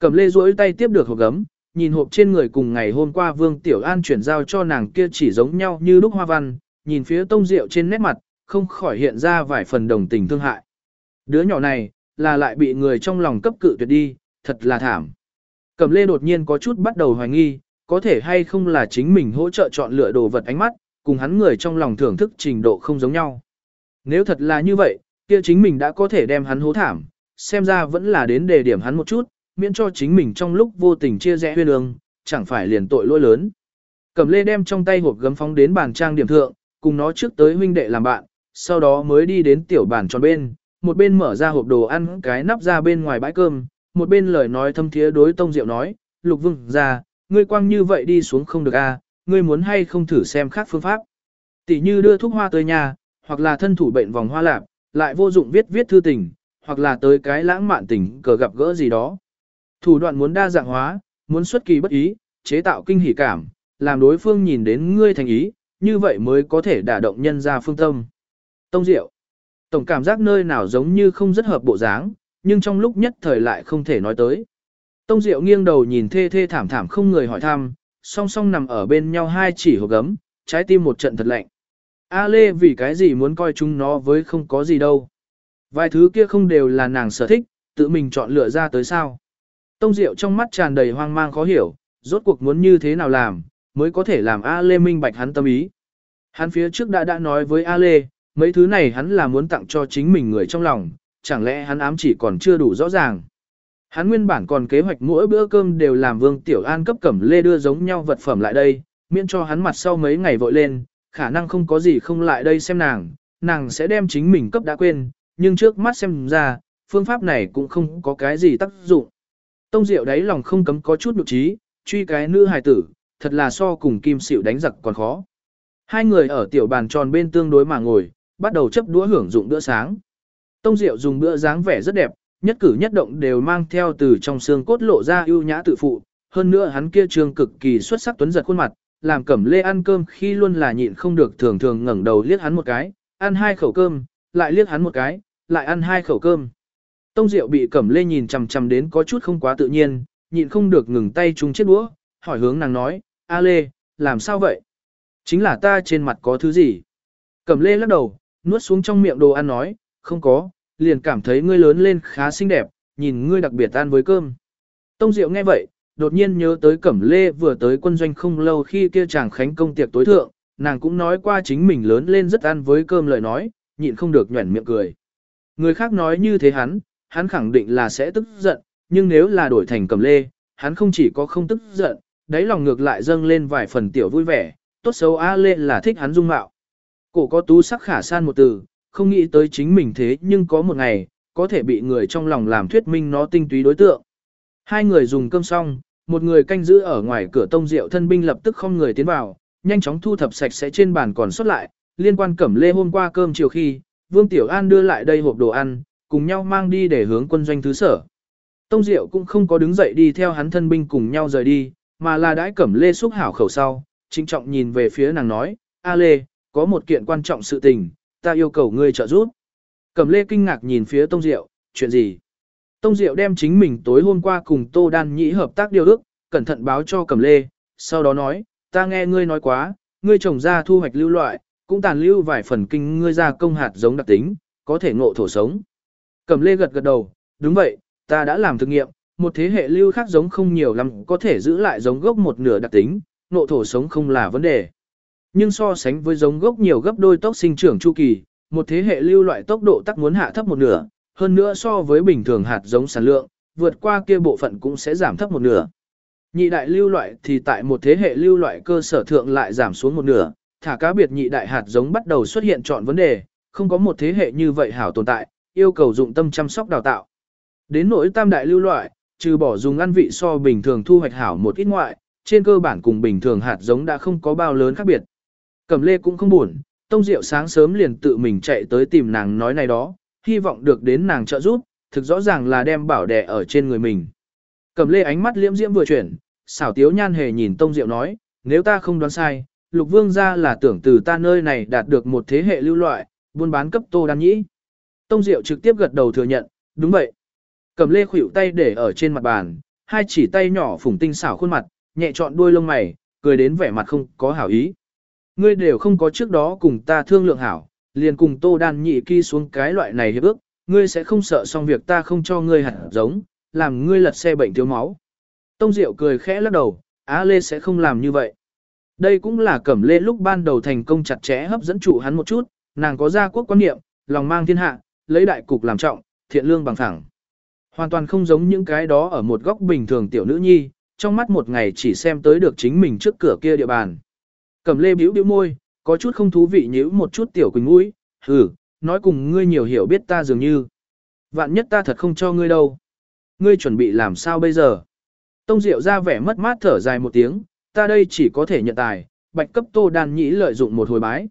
Cẩm lê duỗi tay tiếp được hộp gấm, nhìn hộp trên người cùng ngày hôm qua Vương Tiểu An chuyển giao cho nàng kia chỉ giống nhau như lúc hoa văn, nhìn phía tông rượu trên nét mặt, không khỏi hiện ra vài phần đồng tình thương hại. Đứa nhỏ này, là lại bị người trong lòng cấp cự tuyệt đi, thật là thảm. Cẩm lê đột nhiên có chút bắt đầu hoài nghi, có thể hay không là chính mình hỗ trợ chọn lựa đồ vật ánh mắt, cùng hắn người trong lòng thưởng thức trình độ không giống nhau. Nếu thật là như vậy, kia chính mình đã có thể đem hắn hố thảm, xem ra vẫn là đến đề điểm hắn một chút, miễn cho chính mình trong lúc vô tình chia rẽ huyên ương, chẳng phải liền tội lỗi lớn. Cẩm lê đem trong tay hộp gấm phóng đến bàn trang điểm thượng, cùng nó trước tới huynh đệ làm bạn, sau đó mới đi đến tiểu bàn tròn bên, một bên mở ra hộp đồ ăn cái nắp ra bên ngoài bãi cơm, một bên lời nói thâm thiế đối tông diệu nói, lục vương ra, ngươi quăng như vậy đi xuống không được a, à, ngươi muốn hay không thử xem khác phương pháp. Tỷ như đưa thuốc hoa tới nhà, hoặc là thân thủ bệnh vòng hoa lạp, lại vô dụng viết viết thư tình, hoặc là tới cái lãng mạn tình cờ gặp gỡ gì đó. Thủ đoạn muốn đa dạng hóa, muốn xuất kỳ bất ý, chế tạo kinh hỉ cảm, làm đối phương nhìn đến ngươi thành ý, như vậy mới có thể đả động nhân ra phương tâm. Tông Diệu. Tổng cảm giác nơi nào giống như không rất hợp bộ dáng, nhưng trong lúc nhất thời lại không thể nói tới. Tông Diệu nghiêng đầu nhìn thê thê thảm thảm không người hỏi thăm, song song nằm ở bên nhau hai chỉ hộp gấm, trái tim một trận thật lạnh. A Lê vì cái gì muốn coi chúng nó với không có gì đâu. Vài thứ kia không đều là nàng sở thích, tự mình chọn lựa ra tới sao. Tông Diệu trong mắt tràn đầy hoang mang khó hiểu, rốt cuộc muốn như thế nào làm, mới có thể làm A Lê minh bạch hắn tâm ý. Hắn phía trước đã đã nói với A Lê, mấy thứ này hắn là muốn tặng cho chính mình người trong lòng, chẳng lẽ hắn ám chỉ còn chưa đủ rõ ràng. Hắn nguyên bản còn kế hoạch mỗi bữa cơm đều làm Vương Tiểu An cấp cẩm lê đưa giống nhau vật phẩm lại đây, miễn cho hắn mặt sau mấy ngày vội lên, khả năng không có gì không lại đây xem nàng, nàng sẽ đem chính mình cấp đã quên, nhưng trước mắt xem ra, phương pháp này cũng không có cái gì tác dụng. Tông Diệu đấy lòng không cấm có chút nhục trí, truy cái nữ hài tử, thật là so cùng kim xỉu đánh giặc còn khó. Hai người ở tiểu bàn tròn bên tương đối mà ngồi, bắt đầu chấp đũa hưởng dụng bữa sáng. Tông Diệu dùng bữa dáng vẻ rất đẹp, nhất cử nhất động đều mang theo từ trong xương cốt lộ ra ưu nhã tự phụ, hơn nữa hắn kia trương cực kỳ xuất sắc tuấn giật khuôn mặt, làm Cẩm Lê ăn cơm khi luôn là nhịn không được thường thường ngẩng đầu liếc hắn một cái, ăn hai khẩu cơm, lại liếc hắn một cái, lại ăn hai khẩu cơm. Tông Diệu bị Cẩm Lê nhìn chằm chằm đến có chút không quá tự nhiên, nhịn không được ngừng tay chung chiếc đũa, hỏi hướng nàng nói, A Lê, làm sao vậy? Chính là ta trên mặt có thứ gì? Cẩm Lê lắc đầu, nuốt xuống trong miệng đồ ăn nói, không có, liền cảm thấy ngươi lớn lên khá xinh đẹp, nhìn ngươi đặc biệt ăn với cơm. Tông Diệu nghe vậy, đột nhiên nhớ tới Cẩm Lê vừa tới quân doanh không lâu khi kia chàng khánh công tiệc tối thượng, nàng cũng nói qua chính mình lớn lên rất ăn với cơm lời nói, nhịn không được nhuẩn miệng cười. Người khác nói như thế hắn, hắn khẳng định là sẽ tức giận, nhưng nếu là đổi thành Cẩm Lê, hắn không chỉ có không tức giận, đáy lòng ngược lại dâng lên vài phần tiểu vui vẻ, tốt xấu A Lê là thích hắn dung mạo. Cổ có tú sắc khả san một từ, không nghĩ tới chính mình thế nhưng có một ngày, có thể bị người trong lòng làm thuyết minh nó tinh túy đối tượng. Hai người dùng cơm xong, một người canh giữ ở ngoài cửa tông rượu thân binh lập tức không người tiến vào, nhanh chóng thu thập sạch sẽ trên bàn còn sót lại, liên quan cẩm lê hôm qua cơm chiều khi, Vương Tiểu An đưa lại đây hộp đồ ăn, cùng nhau mang đi để hướng quân doanh thứ sở. Tông Diệu cũng không có đứng dậy đi theo hắn thân binh cùng nhau rời đi, mà là đãi cẩm lê xúc hảo khẩu sau, trinh trọng nhìn về phía nàng nói, A Lê, có một kiện quan trọng sự tình, ta yêu cầu ngươi trợ giúp. Cẩm lê kinh ngạc nhìn phía Tông Diệu, chuyện gì? Tông Diệu đem chính mình tối hôm qua cùng Tô Đan Nhĩ hợp tác điều ước, cẩn thận báo cho Cẩm lê, sau đó nói, ta nghe ngươi nói quá, ngươi trồng ra thu hoạch lưu loại, cũng tàn lưu vài phần kinh ngươi ra công hạt giống đặc tính, có thể ngộ thổ sống. Cẩm lê gật gật đầu, đúng vậy, ta đã làm thực nghiệm, một thế hệ lưu khác giống không nhiều lắm có thể giữ lại giống gốc một nửa đặc tính, nộ thổ sống không là vấn đề. Nhưng so sánh với giống gốc nhiều gấp đôi tốc sinh trưởng chu kỳ, một thế hệ lưu loại tốc độ tắc muốn hạ thấp một nửa, hơn nữa so với bình thường hạt giống sản lượng, vượt qua kia bộ phận cũng sẽ giảm thấp một nửa. Nhị đại lưu loại thì tại một thế hệ lưu loại cơ sở thượng lại giảm xuống một nửa, thả cá biệt nhị đại hạt giống bắt đầu xuất hiện chọn vấn đề, không có một thế hệ như vậy hảo tồn tại, yêu cầu dụng tâm chăm sóc đào tạo. Đến nỗi tam đại lưu loại, trừ bỏ dùng ăn vị so bình thường thu hoạch hảo một ít ngoại, trên cơ bản cùng bình thường hạt giống đã không có bao lớn khác biệt. Cẩm lê cũng không buồn, tông diệu sáng sớm liền tự mình chạy tới tìm nàng nói này đó, hy vọng được đến nàng trợ giúp, thực rõ ràng là đem bảo đẻ ở trên người mình. Cẩm lê ánh mắt liễm diễm vừa chuyển, xảo tiếu nhan hề nhìn tông diệu nói, nếu ta không đoán sai, lục vương ra là tưởng từ ta nơi này đạt được một thế hệ lưu loại, buôn bán cấp tô đan nhĩ. Tông diệu trực tiếp gật đầu thừa nhận, đúng vậy. Cẩm lê khuỷu tay để ở trên mặt bàn, hai chỉ tay nhỏ phủng tinh xảo khuôn mặt, nhẹ chọn đuôi lông mày, cười đến vẻ mặt không có hảo ý. Ngươi đều không có trước đó cùng ta thương lượng hảo, liền cùng tô đan nhị kỳ xuống cái loại này hiệp ước, ngươi sẽ không sợ xong việc ta không cho ngươi hẳn giống, làm ngươi lật xe bệnh thiếu máu. Tông Diệu cười khẽ lắc đầu, Á Lê sẽ không làm như vậy. Đây cũng là Cẩm Lê lúc ban đầu thành công chặt chẽ hấp dẫn chủ hắn một chút, nàng có gia quốc quan niệm, lòng mang thiên hạ, lấy đại cục làm trọng, thiện lương bằng phẳng. Hoàn toàn không giống những cái đó ở một góc bình thường tiểu nữ nhi, trong mắt một ngày chỉ xem tới được chính mình trước cửa kia địa bàn. Cẩm Lê bĩu bĩu môi, có chút không thú vị nhíu một chút tiểu quỳnh mũi, hừ, nói cùng ngươi nhiều hiểu biết ta dường như. Vạn nhất ta thật không cho ngươi đâu. Ngươi chuẩn bị làm sao bây giờ? Tông Diệu ra vẻ mất mát thở dài một tiếng, ta đây chỉ có thể nhận tài, bạch cấp tô đàn nhĩ lợi dụng một hồi bái.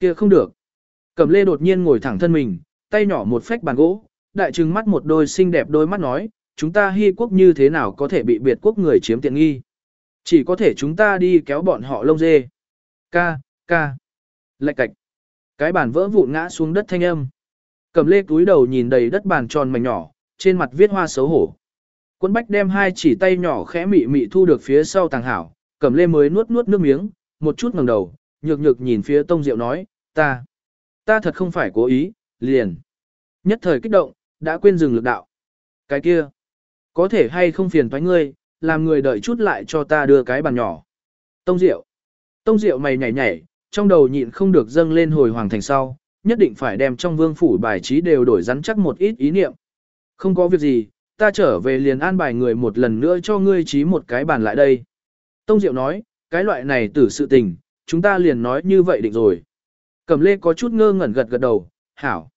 kia không được. Cẩm lê đột nhiên ngồi thẳng thân mình, tay nhỏ một phách bàn gỗ, đại trừng mắt một đôi xinh đẹp đôi mắt nói, chúng ta hy quốc như thế nào có thể bị biệt quốc người chiếm tiện nghi. Chỉ có thể chúng ta đi kéo bọn họ lông dê. Ca, ca. Lạch cạch. Cái bàn vỡ vụn ngã xuống đất thanh âm. Cầm lê túi đầu nhìn đầy đất bàn tròn mảnh nhỏ, trên mặt viết hoa xấu hổ. Quân bách đem hai chỉ tay nhỏ khẽ mị mị thu được phía sau tàng hảo, cầm lê mới nuốt nuốt nước miếng, một chút ngẩng đầu, nhược nhược nhìn phía tông diệu nói, ta, ta thật không phải cố ý, liền. Nhất thời kích động, đã quên dừng lực đạo. Cái kia, có thể hay không phiền thoái ngươi, làm người đợi chút lại cho ta đưa cái bàn nhỏ. Tông diệu, tông diệu mày nhảy nhảy, trong đầu nhịn không được dâng lên hồi hoàng thành sau, nhất định phải đem trong vương phủ bài trí đều đổi rắn chắc một ít ý niệm. Không có việc gì, ta trở về liền an bài người một lần nữa cho ngươi trí một cái bàn lại đây. Tông Diệu nói, cái loại này tử sự tình, chúng ta liền nói như vậy định rồi. Cẩm lê có chút ngơ ngẩn gật gật đầu, hảo.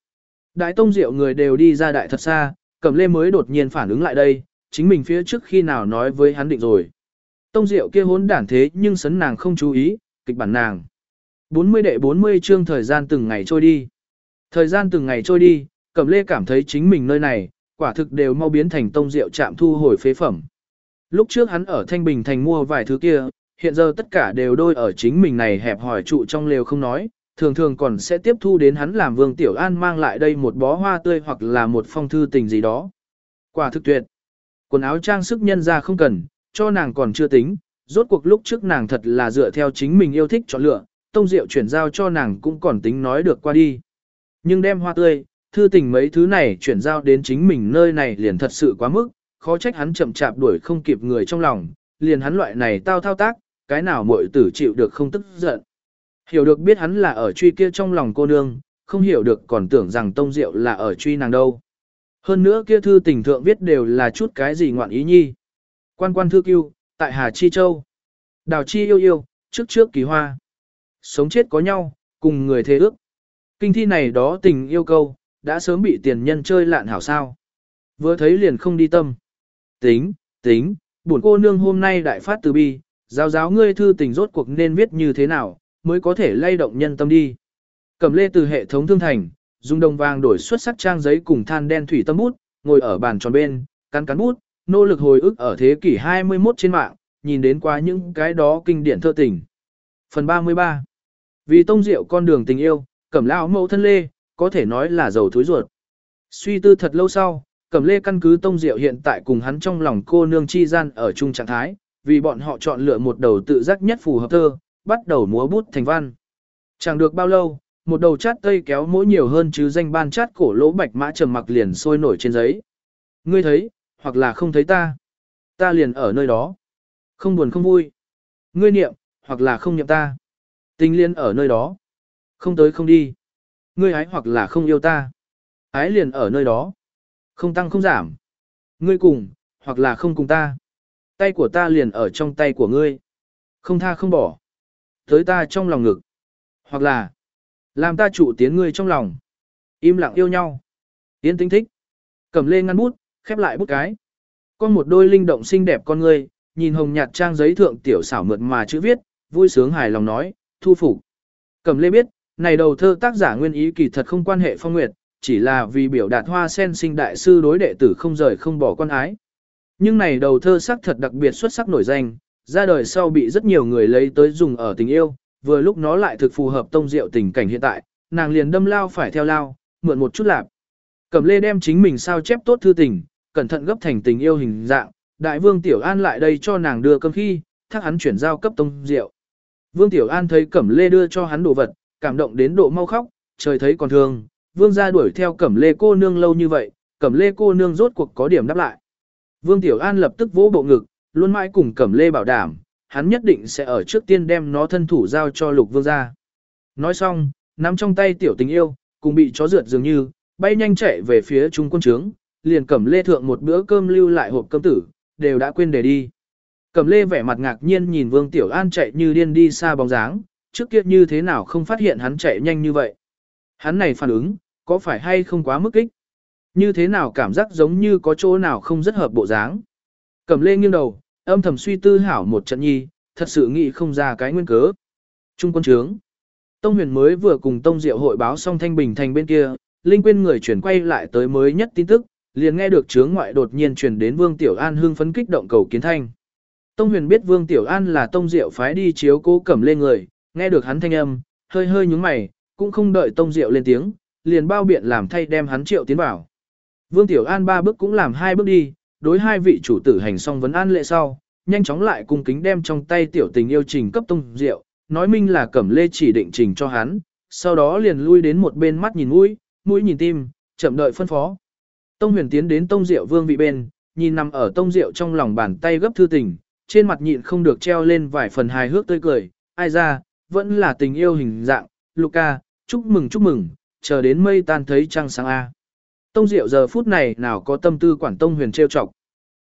Đại Tông Diệu người đều đi ra đại thật xa, Cẩm lê mới đột nhiên phản ứng lại đây, chính mình phía trước khi nào nói với hắn định rồi. Tông Diệu kia hốn đản thế nhưng sấn nàng không chú ý, kịch bản nàng. 40 đệ 40 chương thời gian từng ngày trôi đi. Thời gian từng ngày trôi đi, Cẩm Lê cảm thấy chính mình nơi này, quả thực đều mau biến thành tông rượu chạm thu hồi phế phẩm. Lúc trước hắn ở Thanh Bình Thành mua vài thứ kia, hiện giờ tất cả đều đôi ở chính mình này hẹp hỏi trụ trong lều không nói, thường thường còn sẽ tiếp thu đến hắn làm Vương Tiểu An mang lại đây một bó hoa tươi hoặc là một phong thư tình gì đó. Quả thực tuyệt. Quần áo trang sức nhân ra không cần, cho nàng còn chưa tính, rốt cuộc lúc trước nàng thật là dựa theo chính mình yêu thích chọn lựa, tông rượu chuyển giao cho nàng cũng còn tính nói được qua đi. Nhưng đem hoa tươi, thư tình mấy thứ này chuyển giao đến chính mình nơi này liền thật sự quá mức, khó trách hắn chậm chạp đuổi không kịp người trong lòng, liền hắn loại này tao thao tác, cái nào muội tử chịu được không tức giận. Hiểu được biết hắn là ở truy kia trong lòng cô nương, không hiểu được còn tưởng rằng tông diệu là ở truy nàng đâu. Hơn nữa kia thư tình thượng viết đều là chút cái gì ngoạn ý nhi. Quan quan thư cưu, tại Hà Chi Châu. Đào Chi yêu yêu, trước trước kỳ hoa. Sống chết có nhau, cùng người thế ước. Kinh thi này đó tình yêu câu, đã sớm bị tiền nhân chơi lạn hảo sao. Vừa thấy liền không đi tâm. Tính, tính, buồn cô nương hôm nay đại phát từ bi, giáo giáo ngươi thư tình rốt cuộc nên viết như thế nào, mới có thể lay động nhân tâm đi. Cầm lê từ hệ thống thương thành, dùng đồng vàng đổi xuất sắc trang giấy cùng than đen thủy tâm bút, ngồi ở bàn tròn bên, cắn cắn bút, nỗ lực hồi ức ở thế kỷ 21 trên mạng, nhìn đến qua những cái đó kinh điển thơ tình. Phần 33 Vì tông diệu con đường tình yêu, cẩm lão mẫu thân lê, có thể nói là giàu thối ruột. Suy tư thật lâu sau, Cẩm Lê căn cứ Tông Diệu hiện tại cùng hắn trong lòng cô nương chi gian ở chung trạng thái, vì bọn họ chọn lựa một đầu tự giác nhất phù hợp thơ, bắt đầu múa bút thành văn. Chẳng được bao lâu, một đầu chát tây kéo mỗi nhiều hơn chứ danh ban chát cổ lỗ bạch mã trầm mặc liền sôi nổi trên giấy. Ngươi thấy, hoặc là không thấy ta. Ta liền ở nơi đó. Không buồn không vui. Ngươi niệm, hoặc là không niệm ta. Tình liên ở nơi đó. Không tới không đi. Ngươi ái hoặc là không yêu ta. Ái liền ở nơi đó. Không tăng không giảm. Ngươi cùng, hoặc là không cùng ta. Tay của ta liền ở trong tay của ngươi. Không tha không bỏ. Tới ta trong lòng ngực. Hoặc là, làm ta chủ tiến ngươi trong lòng. Im lặng yêu nhau. Tiến tính thích. Cầm lên ngăn bút, khép lại bút cái. Con một đôi linh động xinh đẹp con ngươi, nhìn hồng nhạt trang giấy thượng tiểu xảo mượt mà chữ viết, vui sướng hài lòng nói, thu phục. Cầm lê biết, này đầu thơ tác giả nguyên ý kỳ thật không quan hệ phong nguyệt, chỉ là vì biểu đạt hoa sen sinh đại sư đối đệ tử không rời không bỏ con ái. Nhưng này đầu thơ sắc thật đặc biệt xuất sắc nổi danh, ra đời sau bị rất nhiều người lấy tới dùng ở tình yêu, vừa lúc nó lại thực phù hợp tông diệu tình cảnh hiện tại, nàng liền đâm lao phải theo lao, mượn một chút lạp. Cẩm lê đem chính mình sao chép tốt thư tình, cẩn thận gấp thành tình yêu hình dạng, đại vương Tiểu An lại đây cho nàng đưa cơm khi, thác hắn chuyển giao cấp tông rượu. Vương Tiểu An thấy Cẩm lê đưa cho hắn đồ vật, cảm động đến độ mau khóc, trời thấy còn thương, vương gia đuổi theo cẩm lê cô nương lâu như vậy, cẩm lê cô nương rốt cuộc có điểm đáp lại. Vương Tiểu An lập tức vỗ bộ ngực, luôn mãi cùng Cẩm Lê bảo đảm, hắn nhất định sẽ ở trước tiên đem nó thân thủ giao cho Lục Vương ra. Nói xong, nắm trong tay tiểu tình yêu, cùng bị chó rượt dường như, bay nhanh chạy về phía trung quân trướng, liền Cẩm Lê thượng một bữa cơm lưu lại hộp cơm tử, đều đã quên để đi. Cẩm Lê vẻ mặt ngạc nhiên nhìn Vương Tiểu An chạy như điên đi xa bóng dáng, trước kia như thế nào không phát hiện hắn chạy nhanh như vậy. Hắn này phản ứng, có phải hay không quá mức kích? Như thế nào cảm giác giống như có chỗ nào không rất hợp bộ dáng? Cẩm Lê nghiêng đầu, âm thầm suy tư hảo một trận nhi, thật sự nghĩ không ra cái nguyên cớ. Trung quân trướng. Tông huyền mới vừa cùng Tông Diệu hội báo xong Thanh Bình thành bên kia, Linh Quyên người chuyển quay lại tới mới nhất tin tức, liền nghe được trướng ngoại đột nhiên truyền đến Vương Tiểu An hưng phấn kích động cầu kiến thanh. Tông huyền biết Vương Tiểu An là Tông Diệu phái đi chiếu cố cẩm lên người, nghe được hắn thanh âm, hơi hơi nhúng mày, cũng không đợi Tông Diệu lên tiếng, liền bao biện làm thay đem hắn triệu tiến vào. Vương Tiểu An ba bước cũng làm hai bước đi, đối hai vị chủ tử hành xong vấn an lệ sau, nhanh chóng lại cung kính đem trong tay tiểu tình yêu trình cấp Tông Diệu, nói minh là cẩm lê chỉ định trình cho hắn, sau đó liền lui đến một bên mắt nhìn mũi, mũi nhìn tim, chậm đợi phân phó. Tông huyền tiến đến Tông Diệu vương vị bên, nhìn nằm ở Tông Diệu trong lòng bàn tay gấp thư tình, trên mặt nhịn không được treo lên vài phần hài hước tươi cười, ai ra, vẫn là tình yêu hình dạng, Luca, chúc mừng chúc mừng, chờ đến mây tan thấy trăng sáng A. Tông Diệu giờ phút này nào có tâm tư quản Tông huyền trêu chọc.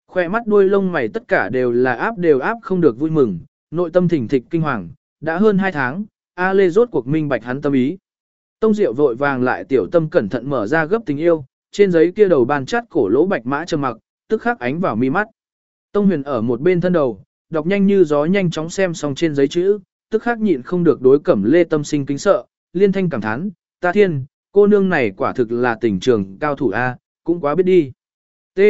Khoe mắt đuôi lông mày tất cả đều là áp đều áp không được vui mừng, nội tâm thỉnh thịch kinh hoàng, đã hơn hai tháng, A Lê rốt cuộc minh bạch hắn tâm ý. Tông Diệu vội vàng lại tiểu tâm cẩn thận mở ra gấp tình yêu, trên giấy kia đầu ban chát cổ lỗ bạch mã trầm mặc, tức khắc ánh vào mi mắt. Tông Huyền ở một bên thân đầu, đọc nhanh như gió nhanh chóng xem xong trên giấy chữ, tức khắc nhịn không được đối cẩm lê tâm sinh kính sợ, liên thanh cảm thán, ta thiên, cô nương này quả thực là tình trường cao thủ A, cũng quá biết đi. T.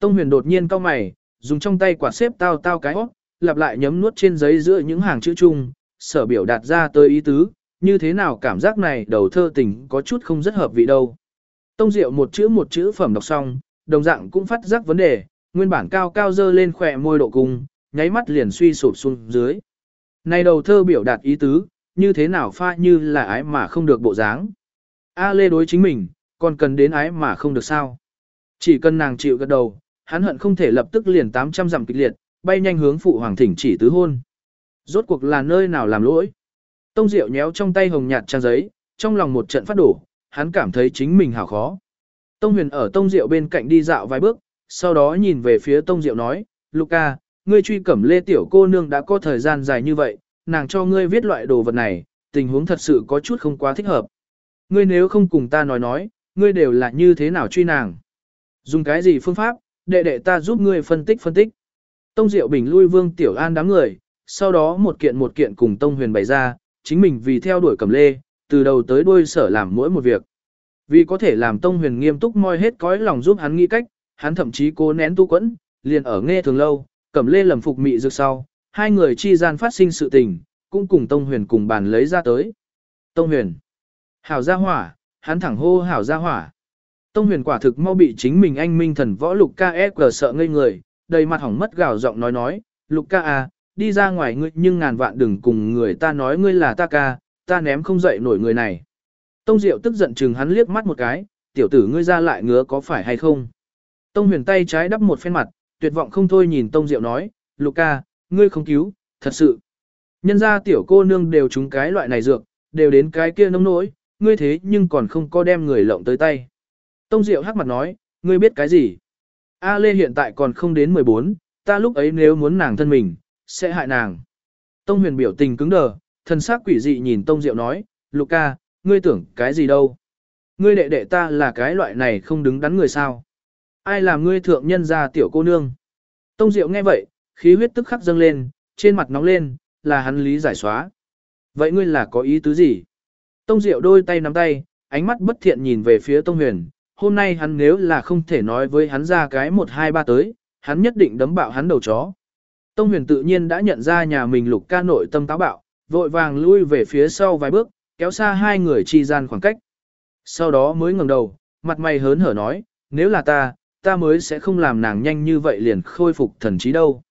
Tông Huyền đột nhiên cau mày, dùng trong tay quạt xếp tao tao cái hót, lặp lại nhấm nuốt trên giấy giữa những hàng chữ chung, sở biểu đạt ra tới ý tứ, như thế nào cảm giác này đầu thơ tình có chút không rất hợp vị đâu. Tông Diệu một chữ một chữ phẩm đọc xong, đồng dạng cũng phát giác vấn đề, nguyên bản cao cao dơ lên khỏe môi độ cung, nháy mắt liền suy sụp xuống dưới. Này đầu thơ biểu đạt ý tứ, như thế nào pha như là ái mà không được bộ dáng. A lê đối chính mình, còn cần đến ái mà không được sao. Chỉ cần nàng chịu gật đầu, hắn hận không thể lập tức liền 800 dặm kịch liệt, bay nhanh hướng phụ hoàng thỉnh chỉ tứ hôn. Rốt cuộc là nơi nào làm lỗi. Tông Diệu nhéo trong tay hồng nhạt trang giấy, trong lòng một trận phát đổ, hắn cảm thấy chính mình hảo khó. Tông Huyền ở Tông Diệu bên cạnh đi dạo vài bước, sau đó nhìn về phía Tông Diệu nói, Luca, ngươi truy cẩm lê tiểu cô nương đã có thời gian dài như vậy, nàng cho ngươi viết loại đồ vật này, tình huống thật sự có chút không quá thích hợp. Ngươi nếu không cùng ta nói nói, ngươi đều là như thế nào truy nàng. Dùng cái gì phương pháp, đệ đệ ta giúp ngươi phân tích phân tích. Tông Diệu Bình lui Vương Tiểu An đám người, sau đó một kiện một kiện cùng Tông Huyền bày ra, chính mình vì theo đuổi cẩm lê, từ đầu tới đuôi sở làm mỗi một việc. Vì có thể làm Tông Huyền nghiêm túc moi hết cõi lòng giúp hắn nghĩ cách, hắn thậm chí cố nén tu quẫn, liền ở nghe thường lâu, cẩm lê lầm phục mị dược sau, hai người chi gian phát sinh sự tình, cũng cùng Tông Huyền cùng bàn lấy ra tới. Tông Huyền, hảo gia hỏa, hắn thẳng hô hảo gia hỏa. Tông Huyền quả thực mau bị chính mình anh minh thần võ lục ca ép sợ ngây người, đầy mặt hỏng mất gào giọng nói nói, lục ca à, đi ra ngoài ngươi nhưng ngàn vạn đừng cùng người ta nói ngươi là ta ca, ta ném không dậy nổi người này. Tông Diệu tức giận chừng hắn liếc mắt một cái, tiểu tử ngươi ra lại ngứa có phải hay không. Tông huyền tay trái đắp một phen mặt, tuyệt vọng không thôi nhìn Tông Diệu nói, Lục Ca, ngươi không cứu, thật sự. Nhân ra tiểu cô nương đều trúng cái loại này dược, đều đến cái kia nông nỗi, ngươi thế nhưng còn không có đem người lộng tới tay. Tông Diệu hắc mặt nói, ngươi biết cái gì? A Lê hiện tại còn không đến 14, ta lúc ấy nếu muốn nàng thân mình, sẽ hại nàng. Tông huyền biểu tình cứng đờ, thân xác quỷ dị nhìn Tông Diệu nói, Luca, ngươi tưởng cái gì đâu? Ngươi đệ đệ ta là cái loại này không đứng đắn người sao? Ai làm ngươi thượng nhân ra tiểu cô nương? Tông Diệu nghe vậy, khí huyết tức khắc dâng lên, trên mặt nóng lên, là hắn lý giải xóa. Vậy ngươi là có ý tứ gì? Tông Diệu đôi tay nắm tay, ánh mắt bất thiện nhìn về phía Tông Huyền, hôm nay hắn nếu là không thể nói với hắn ra cái một hai ba tới, hắn nhất định đấm bạo hắn đầu chó. Tông huyền tự nhiên đã nhận ra nhà mình lục ca nội tâm táo bạo, vội vàng lui về phía sau vài bước, kéo xa hai người chi gian khoảng cách. Sau đó mới ngẩng đầu, mặt mày hớn hở nói, nếu là ta, ta mới sẽ không làm nàng nhanh như vậy liền khôi phục thần trí đâu.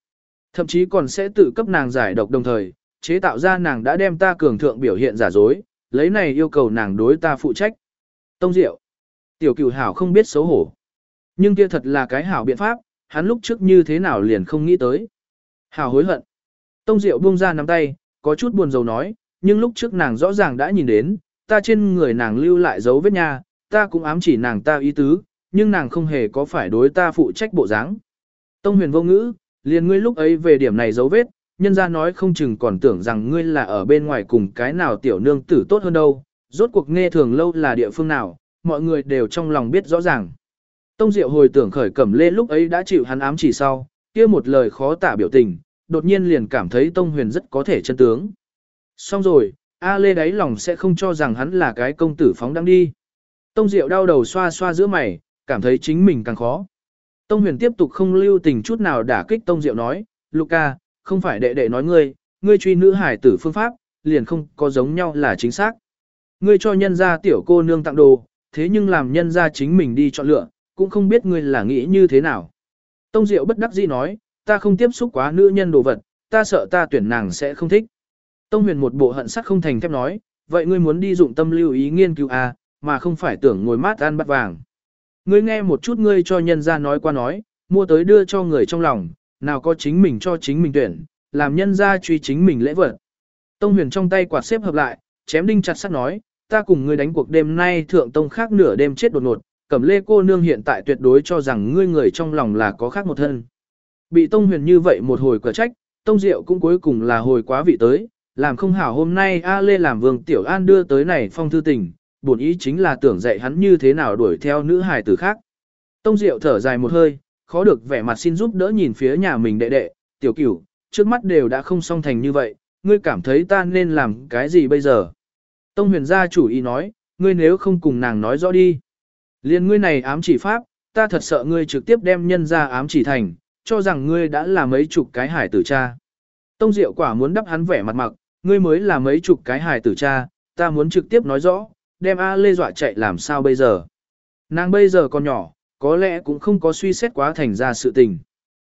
Thậm chí còn sẽ tự cấp nàng giải độc đồng thời, chế tạo ra nàng đã đem ta cường thượng biểu hiện giả dối, lấy này yêu cầu nàng đối ta phụ trách. Tông Diệu. Tiểu cửu hảo không biết xấu hổ. Nhưng kia thật là cái hảo biện pháp, hắn lúc trước như thế nào liền không nghĩ tới. Hảo hối hận. Tông Diệu buông ra nắm tay, có chút buồn rầu nói, nhưng lúc trước nàng rõ ràng đã nhìn đến, ta trên người nàng lưu lại dấu vết nha, ta cũng ám chỉ nàng ta ý tứ, nhưng nàng không hề có phải đối ta phụ trách bộ dáng. Tông huyền vô ngữ, liền ngươi lúc ấy về điểm này dấu vết, nhân ra nói không chừng còn tưởng rằng ngươi là ở bên ngoài cùng cái nào tiểu nương tử tốt hơn đâu, rốt cuộc nghe thường lâu là địa phương nào, mọi người đều trong lòng biết rõ ràng. Tông Diệu hồi tưởng khởi cẩm lê lúc ấy đã chịu hắn ám chỉ sau, kia một lời khó tả biểu tình, đột nhiên liền cảm thấy Tông Huyền rất có thể chân tướng. Xong rồi, A Lê đáy lòng sẽ không cho rằng hắn là cái công tử phóng đang đi. Tông Diệu đau đầu xoa xoa giữa mày, cảm thấy chính mình càng khó. Tông Huyền tiếp tục không lưu tình chút nào đả kích Tông Diệu nói, Luca, không phải đệ đệ nói ngươi, ngươi truy nữ hải tử phương pháp, liền không có giống nhau là chính xác. Ngươi cho nhân gia tiểu cô nương tặng đồ, thế nhưng làm nhân gia chính mình đi chọn lựa, cũng không biết ngươi là nghĩ như thế nào. Tông Diệu bất đắc dĩ nói, ta không tiếp xúc quá nữ nhân đồ vật, ta sợ ta tuyển nàng sẽ không thích. Tông huyền một bộ hận sắc không thành thép nói, vậy ngươi muốn đi dụng tâm lưu ý nghiên cứu à, mà không phải tưởng ngồi mát ăn bát vàng. Ngươi nghe một chút ngươi cho nhân gia nói qua nói, mua tới đưa cho người trong lòng, nào có chính mình cho chính mình tuyển, làm nhân gia truy chính mình lễ vật. Tông huyền trong tay quạt xếp hợp lại, chém đinh chặt sắt nói, ta cùng ngươi đánh cuộc đêm nay thượng tông khác nửa đêm chết đột ngột, cẩm lê cô nương hiện tại tuyệt đối cho rằng ngươi người trong lòng là có khác một thân. Bị tông huyền như vậy một hồi quả trách, tông diệu cũng cuối cùng là hồi quá vị tới, làm không hảo hôm nay A Lê làm vương tiểu an đưa tới này phong thư tình, bổn ý chính là tưởng dạy hắn như thế nào đuổi theo nữ hài tử khác. Tông diệu thở dài một hơi, khó được vẻ mặt xin giúp đỡ nhìn phía nhà mình đệ đệ, tiểu cửu, trước mắt đều đã không song thành như vậy, ngươi cảm thấy ta nên làm cái gì bây giờ? Tông huyền gia chủ ý nói, ngươi nếu không cùng nàng nói rõ đi. Liên ngươi này ám chỉ pháp, ta thật sợ ngươi trực tiếp đem nhân ra ám chỉ thành, cho rằng ngươi đã là mấy chục cái hải tử cha. Tông Diệu quả muốn đắp hắn vẻ mặt mặc, ngươi mới là mấy chục cái hải tử cha, ta muốn trực tiếp nói rõ, đem A Lê dọa chạy làm sao bây giờ. Nàng bây giờ còn nhỏ, có lẽ cũng không có suy xét quá thành ra sự tình.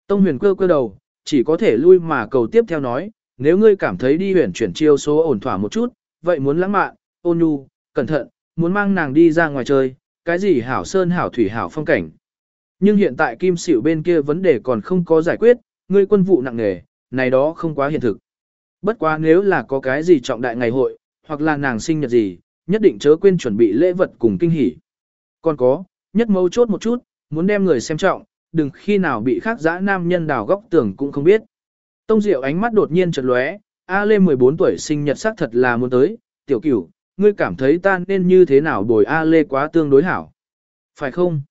Tông huyền cơ cơ đầu, chỉ có thể lui mà cầu tiếp theo nói, nếu ngươi cảm thấy đi huyền chuyển chiêu số ổn thỏa một chút, vậy muốn lãng mạn, ôn nhu, cẩn thận, muốn mang nàng đi ra ngoài chơi, cái gì hảo sơn hảo thủy hảo phong cảnh. Nhưng hiện tại kim xỉu bên kia vấn đề còn không có giải quyết, ngươi quân vụ nặng nề, này đó không quá hiện thực. Bất quá nếu là có cái gì trọng đại ngày hội, hoặc là nàng sinh nhật gì, nhất định chớ quên chuẩn bị lễ vật cùng kinh hỉ. Còn có, nhất mấu chốt một chút, muốn đem người xem trọng, đừng khi nào bị khác dã nam nhân đào góc tưởng cũng không biết. Tông Diệu ánh mắt đột nhiên chợt lóe, A Lê 14 tuổi sinh nhật xác thật là muốn tới, tiểu cửu, ngươi cảm thấy ta nên như thế nào bồi A Lê quá tương đối hảo. Phải không?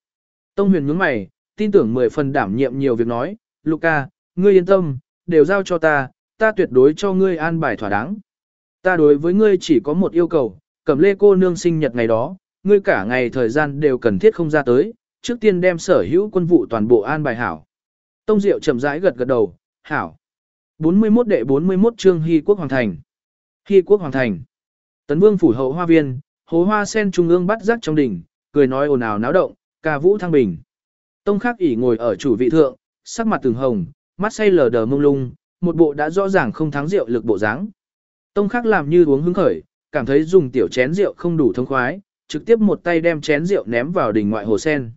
Tông huyền nhướng mày, tin tưởng mười phần đảm nhiệm nhiều việc nói, Luca, ngươi yên tâm, đều giao cho ta, ta tuyệt đối cho ngươi an bài thỏa đáng. Ta đối với ngươi chỉ có một yêu cầu, cầm lê cô nương sinh nhật ngày đó, ngươi cả ngày thời gian đều cần thiết không ra tới, trước tiên đem sở hữu quân vụ toàn bộ an bài hảo. Tông Diệu chậm rãi gật gật đầu, hảo. 41 đệ 41 chương Hy Quốc Hoàng Thành. Hy Quốc Hoàng Thành. Tấn Vương phủ hậu hoa viên, hố hoa sen trung ương bắt rắc trong đỉnh, cười nói ồn ào náo động, ca vũ thăng bình. Tông khắc ỉ ngồi ở chủ vị thượng, sắc mặt từng hồng, mắt say lờ đờ mông lung, một bộ đã rõ ràng không thắng rượu lực bộ dáng. Tông khắc làm như uống hứng khởi, cảm thấy dùng tiểu chén rượu không đủ thông khoái, trực tiếp một tay đem chén rượu ném vào đỉnh ngoại hồ sen.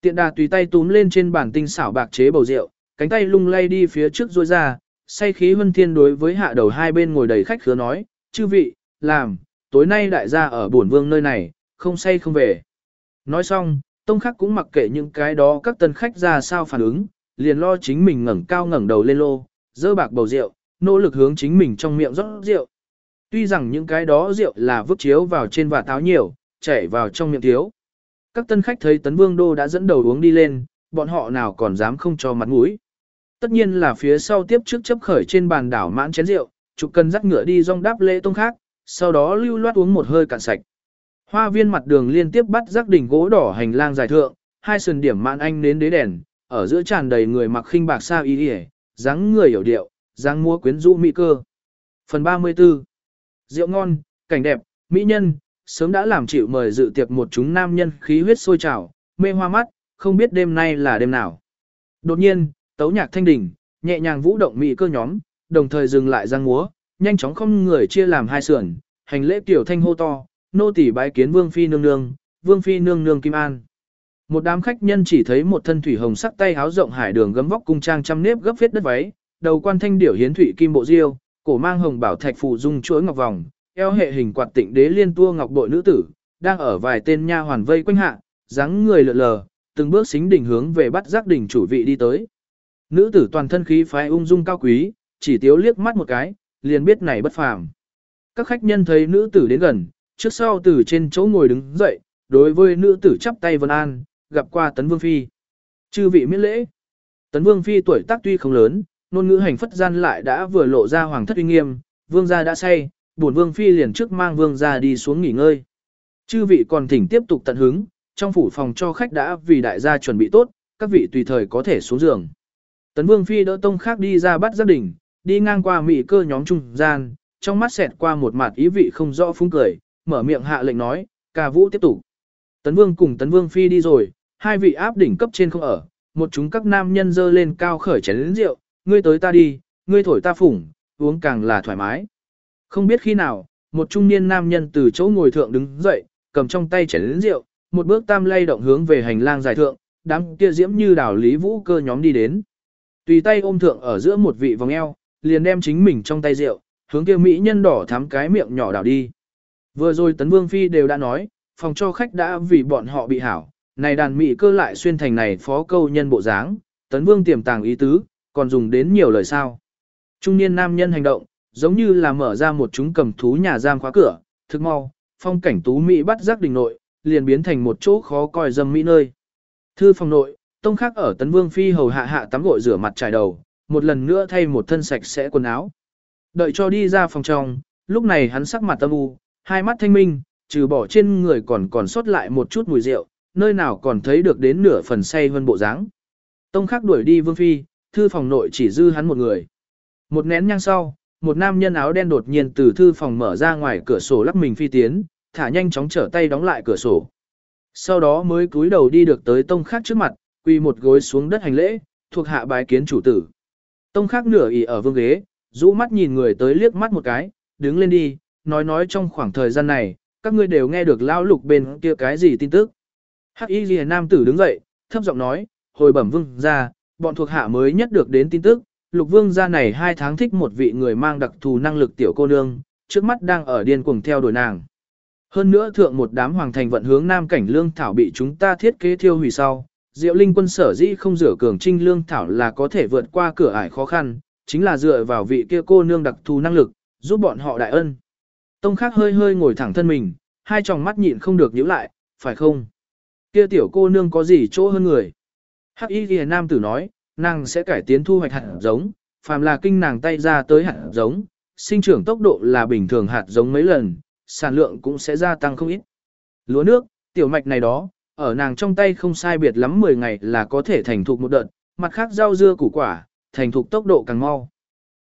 Tiện đà tùy tay túm lên trên bàn tinh xảo bạc chế bầu rượu, cánh tay lung lay đi phía trước rôi ra, say khí huân thiên đối với hạ đầu hai bên ngồi đầy khách khứa nói, chư vị, làm, tối nay đại gia ở bổn vương nơi này, không say không về. Nói xong, tông khắc cũng mặc kệ những cái đó các tân khách ra sao phản ứng, liền lo chính mình ngẩng cao ngẩng đầu lên lô, dơ bạc bầu rượu, nỗ lực hướng chính mình trong miệng rót rượu. Tuy rằng những cái đó rượu là vứt chiếu vào trên và táo nhiều, chảy vào trong miệng thiếu. Các tân khách thấy tấn vương đô đã dẫn đầu uống đi lên, bọn họ nào còn dám không cho mặt mũi. Tất nhiên là phía sau tiếp trước chấp khởi trên bàn đảo mãn chén rượu, chụp cân dắt ngựa đi rong đáp lễ tông khác, sau đó lưu loát uống một hơi cạn sạch. Hoa viên mặt đường liên tiếp bắt rắc đỉnh gỗ đỏ hành lang dài thượng, hai sườn điểm mạn anh nến đế đèn, ở giữa tràn đầy người mặc khinh bạc sa y điề, dáng người hiểu điệu, dáng múa quyến rũ mỹ cơ. Phần 34 Rượu ngon, cảnh đẹp, mỹ nhân, sớm đã làm chịu mời dự tiệc một chúng nam nhân khí huyết sôi trào, mê hoa mắt, không biết đêm nay là đêm nào. Đột nhiên, tấu nhạc thanh đỉnh, nhẹ nhàng vũ động mỹ cơ nhóm, đồng thời dừng lại giang múa, nhanh chóng không người chia làm hai sườn, hành lễ tiểu thanh hô to, nô tỳ bái kiến vương phi nương nương, vương phi nương nương kim an. Một đám khách nhân chỉ thấy một thân thủy hồng sắc tay háo rộng hải đường gấm vóc cung trang trăm nếp gấp viết đất váy, đầu quan thanh điểu hiến thủy kim bộ diêu, cổ mang hồng bảo thạch phù dung chuỗi ngọc vòng, eo hệ hình quạt tịnh đế liên tua ngọc bội nữ tử, đang ở vài tên nha hoàn vây quanh hạ, dáng người lượn lờ, từng bước xính đỉnh hướng về bắt giác đỉnh chủ vị đi tới. Nữ tử toàn thân khí phái ung dung cao quý, chỉ tiếu liếc mắt một cái, liền biết này bất phàm. Các khách nhân thấy nữ tử đến gần, trước sau từ trên chỗ ngồi đứng dậy, đối với nữ tử chắp tay vân an, gặp qua tấn vương phi. Chư vị miễn lễ. Tấn vương phi tuổi tác tuy không lớn, nôn ngữ hành phất gian lại đã vừa lộ ra hoàng thất uy nghiêm, vương gia đã say, bổn vương phi liền trước mang vương gia đi xuống nghỉ ngơi. Chư vị còn thỉnh tiếp tục tận hứng, trong phủ phòng cho khách đã vì đại gia chuẩn bị tốt, các vị tùy thời có thể xuống giường. Tấn vương phi đỡ tông khác đi ra bắt gia đình, đi ngang qua mỹ cơ nhóm trung gian, trong mắt xẹt qua một mặt ý vị không rõ phúng cười, mở miệng hạ lệnh nói, ca vũ tiếp tục. Tấn vương cùng tấn vương phi đi rồi, hai vị áp đỉnh cấp trên không ở, một chúng các nam nhân dơ lên cao khởi chén lĩnh rượu, ngươi tới ta đi, ngươi thổi ta phủng, uống càng là thoải mái. Không biết khi nào, một trung niên nam nhân từ chỗ ngồi thượng đứng dậy, cầm trong tay chén lĩnh rượu, một bước tam lay động hướng về hành lang dài thượng, đám kia diễm như đảo lý vũ cơ nhóm đi đến. Tùy tay ôm thượng ở giữa một vị vòng eo, liền đem chính mình trong tay rượu, hướng kia mỹ nhân đỏ thắm cái miệng nhỏ đảo đi. Vừa rồi Tấn Vương Phi đều đã nói, phòng cho khách đã vì bọn họ bị hảo, này đàn mỹ cơ lại xuyên thành này phó câu nhân bộ dáng, Tấn Vương tiềm tàng ý tứ, còn dùng đến nhiều lời sao. Trung niên nam nhân hành động, giống như là mở ra một chúng cầm thú nhà giam khóa cửa, thức mau, phong cảnh tú Mỹ bắt giác đình nội, liền biến thành một chỗ khó coi dâm Mỹ nơi. Thư phòng nội, tông khắc ở Tấn Vương Phi hầu hạ hạ tắm gội rửa mặt trải đầu, một lần nữa thay một thân sạch sẽ quần áo. Đợi cho đi ra phòng trong, lúc này hắn sắc mặt tâm u, hai mắt thanh minh, trừ bỏ trên người còn còn sót lại một chút mùi rượu, nơi nào còn thấy được đến nửa phần say hơn bộ dáng. Tông khắc đuổi đi Vương Phi, thư phòng nội chỉ dư hắn một người. Một nén nhang sau, một nam nhân áo đen đột nhiên từ thư phòng mở ra ngoài cửa sổ lắc mình phi tiến, thả nhanh chóng trở tay đóng lại cửa sổ. Sau đó mới cúi đầu đi được tới tông khác trước mặt, quỳ một gối xuống đất hành lễ, thuộc hạ bái kiến chủ tử. Tông khác nửa ỉ ở vương ghế, rũ mắt nhìn người tới liếc mắt một cái, đứng lên đi, nói nói trong khoảng thời gian này, các ngươi đều nghe được lao lục bên kia cái gì tin tức. Hắc y ghi nam tử đứng dậy, thấp giọng nói, hồi bẩm vương ra, bọn thuộc hạ mới nhất được đến tin tức, lục vương gia này hai tháng thích một vị người mang đặc thù năng lực tiểu cô nương, trước mắt đang ở điên cuồng theo đuổi nàng. Hơn nữa thượng một đám hoàng thành vận hướng nam cảnh lương thảo bị chúng ta thiết kế thiêu hủy sau, Diệu Linh quân sở dĩ không rửa cường trinh lương thảo là có thể vượt qua cửa ải khó khăn, chính là dựa vào vị kia cô nương đặc thù năng lực, giúp bọn họ đại ân. Tông khác hơi hơi ngồi thẳng thân mình, hai tròng mắt nhịn không được nhíu lại, phải không? Kia tiểu cô nương có gì chỗ hơn người? Hắc y ghi nam tử nói, nàng sẽ cải tiến thu hoạch hạt giống, phàm là kinh nàng tay ra tới hạt giống, sinh trưởng tốc độ là bình thường hạt giống mấy lần, sản lượng cũng sẽ gia tăng không ít. Lúa nước, tiểu mạch này đó, ở nàng trong tay không sai biệt lắm 10 ngày là có thể thành thục một đợt, mặt khác rau dưa củ quả, thành thục tốc độ càng mau.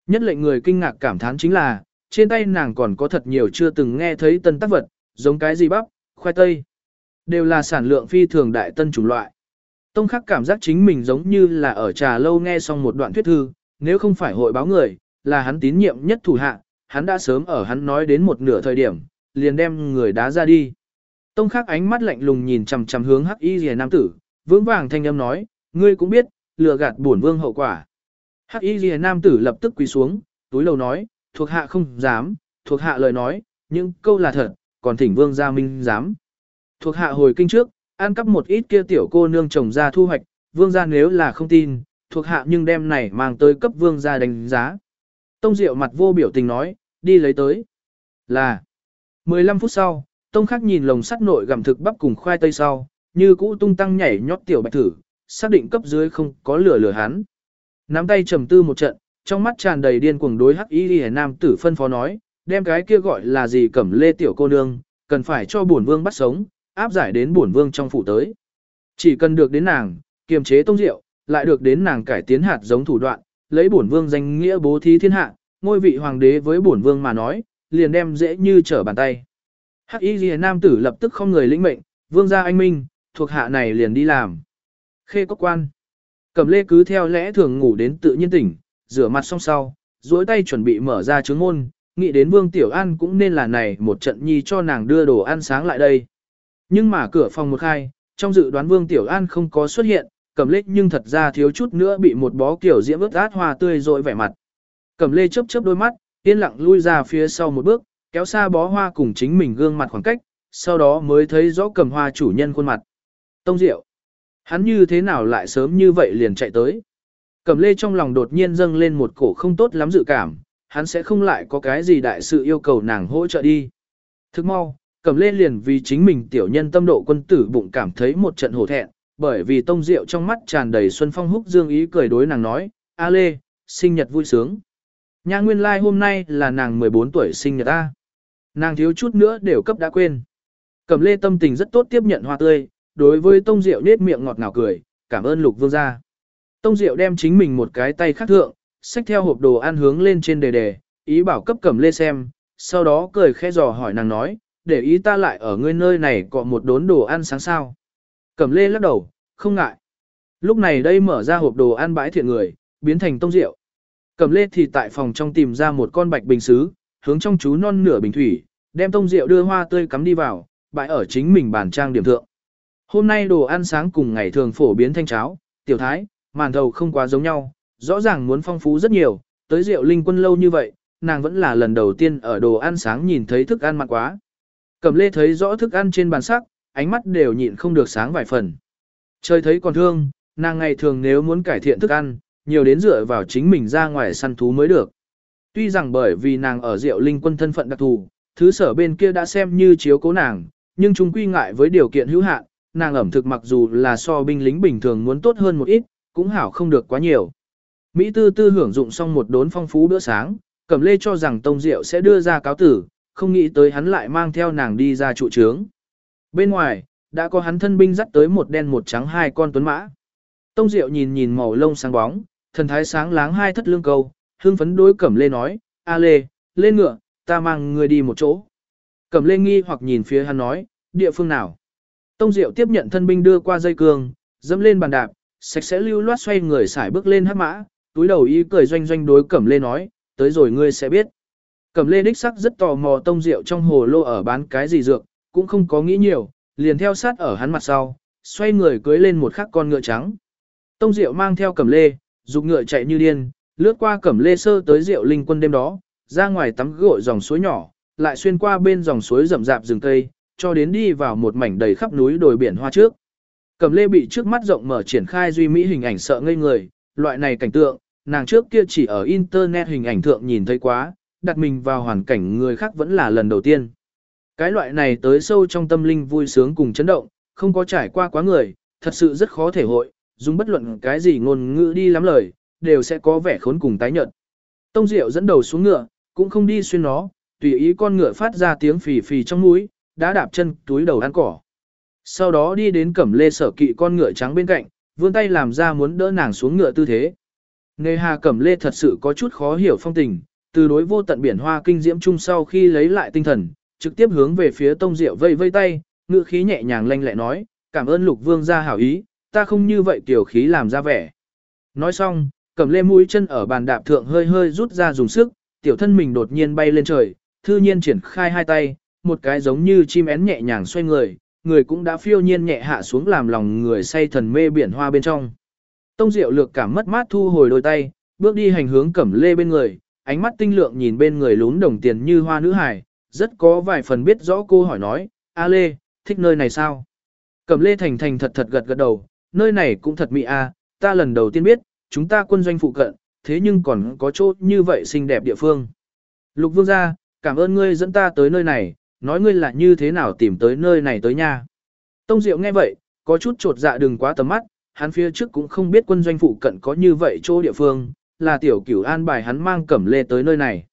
Nhất lệnh người kinh ngạc cảm thán chính là, trên tay nàng còn có thật nhiều chưa từng nghe thấy tân tác vật, giống cái gì bắp, khoai tây. Đều là sản lượng phi thường đại tân chủng loại. Tông khắc cảm giác chính mình giống như là ở trà lâu nghe xong một đoạn thuyết thư, nếu không phải hội báo người, là hắn tín nhiệm nhất thủ hạ, hắn đã sớm ở hắn nói đến một nửa thời điểm, liền đem người đá ra đi. Tông khắc ánh mắt lạnh lùng nhìn chằm chằm hướng hắc y rìa nam tử, vững vàng thanh âm nói, ngươi cũng biết, lừa gạt bổn vương hậu quả. Hắc y rìa nam tử lập tức quỳ xuống, túi lầu nói, thuộc hạ không dám, thuộc hạ lời nói, những câu là thật, còn thỉnh vương gia minh dám. Thuộc hạ hồi kinh trước, ăn cắp một ít kia tiểu cô nương trồng ra thu hoạch, vương gia nếu là không tin, thuộc hạ nhưng đem này mang tới cấp vương gia đánh giá. Tông Diệu mặt vô biểu tình nói, đi lấy tới. Là. 15 phút sau, Tông Khắc nhìn lồng sắt nội gặm thực bắp cùng khoai tây sau, như cũ tung tăng nhảy nhót tiểu bạch thử, xác định cấp dưới không có lửa lửa hắn. Nắm tay trầm tư một trận, trong mắt tràn đầy điên cuồng đối hắc y y nam tử phân phó nói, đem cái kia gọi là gì cẩm lê tiểu cô nương, cần phải cho bổn vương bắt sống, áp giải đến bổn vương trong phủ tới. Chỉ cần được đến nàng, kiềm chế tông diệu, lại được đến nàng cải tiến hạt giống thủ đoạn, lấy bổn vương danh nghĩa bố thí thiên hạ, ngôi vị hoàng đế với bổn vương mà nói, liền đem dễ như trở bàn tay. Hắc Y Liễu nam tử lập tức không người lĩnh mệnh, vương gia anh minh, thuộc hạ này liền đi làm. Khê cốc quan. Cẩm lê cứ theo lẽ thường ngủ đến tự nhiên tỉnh, rửa mặt xong sau, duỗi tay chuẩn bị mở ra chướng môn, nghĩ đến vương tiểu an cũng nên là này một trận nhi cho nàng đưa đồ ăn sáng lại đây. Nhưng mà cửa phòng một khai, trong dự đoán Vương Tiểu An không có xuất hiện, Cẩm Lê nhưng thật ra thiếu chút nữa bị một bó kiểu diễm ướt át hoa tươi rội vẻ mặt. Cẩm Lê chớp chớp đôi mắt, yên lặng lui ra phía sau một bước, kéo xa bó hoa cùng chính mình gương mặt khoảng cách, sau đó mới thấy rõ cầm hoa chủ nhân khuôn mặt. Tông Diệu. Hắn như thế nào lại sớm như vậy liền chạy tới. Cẩm Lê trong lòng đột nhiên dâng lên một cổ không tốt lắm dự cảm, hắn sẽ không lại có cái gì đại sự yêu cầu nàng hỗ trợ đi. Thức mau, Cẩm Lê liền vì chính mình tiểu nhân tâm độ quân tử bụng cảm thấy một trận hổ thẹn, bởi vì tông diệu trong mắt tràn đầy xuân phong húc dương ý cười đối nàng nói, A Lê, sinh nhật vui sướng. Nha nguyên lai like hôm nay là nàng 14 tuổi sinh nhật A. Nàng thiếu chút nữa đều cấp đã quên. Cẩm Lê tâm tình rất tốt tiếp nhận hoa tươi, đối với tông diệu nết miệng ngọt ngào cười, cảm ơn lục vương gia. Tông diệu đem chính mình một cái tay khắc thượng, xách theo hộp đồ ăn hướng lên trên đề đề, ý bảo cấp Cẩm Lê xem, sau đó cười khẽ dò hỏi nàng nói, để ý ta lại ở ngươi nơi này có một đốn đồ ăn sáng sao. Cẩm lê lắc đầu, không ngại. Lúc này đây mở ra hộp đồ ăn bãi thiện người, biến thành tông rượu. Cẩm lê thì tại phòng trong tìm ra một con bạch bình xứ, hướng trong chú non nửa bình thủy, đem tông rượu đưa hoa tươi cắm đi vào, bãi ở chính mình bàn trang điểm thượng. Hôm nay đồ ăn sáng cùng ngày thường phổ biến thanh cháo, tiểu thái, màn thầu không quá giống nhau, rõ ràng muốn phong phú rất nhiều, tới rượu linh quân lâu như vậy, nàng vẫn là lần đầu tiên ở đồ ăn sáng nhìn thấy thức ăn mặn quá. Cẩm lê thấy rõ thức ăn trên bàn sắc, ánh mắt đều nhịn không được sáng vài phần. Trời thấy còn thương, nàng ngày thường nếu muốn cải thiện thức ăn, nhiều đến dựa vào chính mình ra ngoài săn thú mới được. Tuy rằng bởi vì nàng ở rượu linh quân thân phận đặc thù, thứ sở bên kia đã xem như chiếu cố nàng, nhưng chúng quy ngại với điều kiện hữu hạn, nàng ẩm thực mặc dù là so binh lính bình thường muốn tốt hơn một ít, cũng hảo không được quá nhiều. Mỹ tư tư hưởng dụng xong một đốn phong phú bữa sáng, Cẩm Lê cho rằng Tông Diệu sẽ đưa ra cáo tử, không nghĩ tới hắn lại mang theo nàng đi ra trụ trướng. Bên ngoài, đã có hắn thân binh dắt tới một đen một trắng hai con tuấn mã. Tông Diệu nhìn nhìn màu lông sáng bóng, thần thái sáng láng hai thất lương câu, hương phấn đối Cẩm Lê nói, A Lê, lên ngựa, ta mang người đi một chỗ. Cẩm Lê nghi hoặc nhìn phía hắn nói, địa phương nào? Tông Diệu tiếp nhận thân binh đưa qua dây cương, dẫm lên bàn đạp, sạch sẽ lưu loát xoay người xải bước lên hắc mã, túi đầu ý cười doanh doanh đối Cẩm Lê nói, tới rồi ngươi sẽ biết. Cẩm Lê đích sắc rất tò mò Tông Diệu trong hồ lô ở bán cái gì dược, cũng không có nghĩ nhiều, liền theo sát ở hắn mặt sau, xoay người cưới lên một khắc con ngựa trắng. Tông Diệu mang theo Cẩm Lê, dục ngựa chạy như điên, lướt qua Cẩm Lê sơ tới Diệu Linh quân đêm đó, ra ngoài tắm gội dòng suối nhỏ, lại xuyên qua bên dòng suối rậm rạp rừng cây, cho đến đi vào một mảnh đầy khắp núi đồi biển hoa trước. Cẩm Lê bị trước mắt rộng mở triển khai duy mỹ hình ảnh sợ ngây người, loại này cảnh tượng, nàng trước kia chỉ ở internet hình ảnh thượng nhìn thấy quá, đặt mình vào hoàn cảnh người khác vẫn là lần đầu tiên. Cái loại này tới sâu trong tâm linh vui sướng cùng chấn động, không có trải qua quá người, thật sự rất khó thể hội, dùng bất luận cái gì ngôn ngữ đi lắm lời, đều sẽ có vẻ khốn cùng tái nhợt. Tông Diệu dẫn đầu xuống ngựa, cũng không đi xuyên nó, tùy ý con ngựa phát ra tiếng phì phì trong mũi, đã đạp chân túi đầu ăn cỏ. Sau đó đi đến cẩm lê sở kỵ con ngựa trắng bên cạnh, vươn tay làm ra muốn đỡ nàng xuống ngựa tư thế. Nghe hà cẩm lê thật sự có chút khó hiểu phong tình, từ đối vô tận biển hoa kinh diễm chung sau khi lấy lại tinh thần, trực tiếp hướng về phía Tông Diệu vây vây tay, ngữ khí nhẹ nhàng lanh lẹ nói, cảm ơn Lục Vương gia hảo ý, ta không như vậy tiểu khí làm ra vẻ. Nói xong, cầm lê mũi chân ở bàn đạp thượng hơi hơi rút ra dùng sức, tiểu thân mình đột nhiên bay lên trời, thư nhiên triển khai hai tay, một cái giống như chim én nhẹ nhàng xoay người, người cũng đã phiêu nhiên nhẹ hạ xuống làm lòng người say thần mê biển hoa bên trong. Tông Diệu lược cảm mất mát thu hồi đôi tay, bước đi hành hướng cẩm lê bên người, ánh mắt tinh lượng nhìn bên người lún đồng tiền như hoa nữ hải, rất có vài phần biết rõ cô hỏi nói, A Lê, thích nơi này sao? Cầm Lê Thành Thành thật thật gật gật đầu, nơi này cũng thật mỹ a, ta lần đầu tiên biết, chúng ta quân doanh phụ cận, thế nhưng còn có chỗ như vậy xinh đẹp địa phương. Lục Vương gia, cảm ơn ngươi dẫn ta tới nơi này, nói ngươi là như thế nào tìm tới nơi này tới nha. Tông Diệu nghe vậy, có chút trột dạ đừng quá tầm mắt, hắn phía trước cũng không biết quân doanh phụ cận có như vậy chỗ địa phương, là tiểu cửu an bài hắn mang cẩm lê tới nơi này.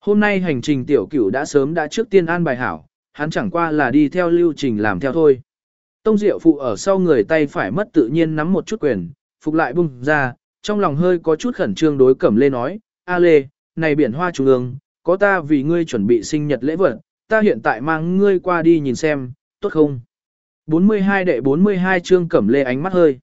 Hôm nay hành trình tiểu cửu đã sớm đã trước tiên an bài hảo, hắn chẳng qua là đi theo lưu trình làm theo thôi. Tông diệu phụ ở sau người tay phải mất tự nhiên nắm một chút quyền, phục lại bung ra, trong lòng hơi có chút khẩn trương đối cẩm lê nói, A lê, này biển hoa trung ương, có ta vì ngươi chuẩn bị sinh nhật lễ vật, ta hiện tại mang ngươi qua đi nhìn xem, tốt không? 42 đệ 42 chương cẩm lê ánh mắt hơi.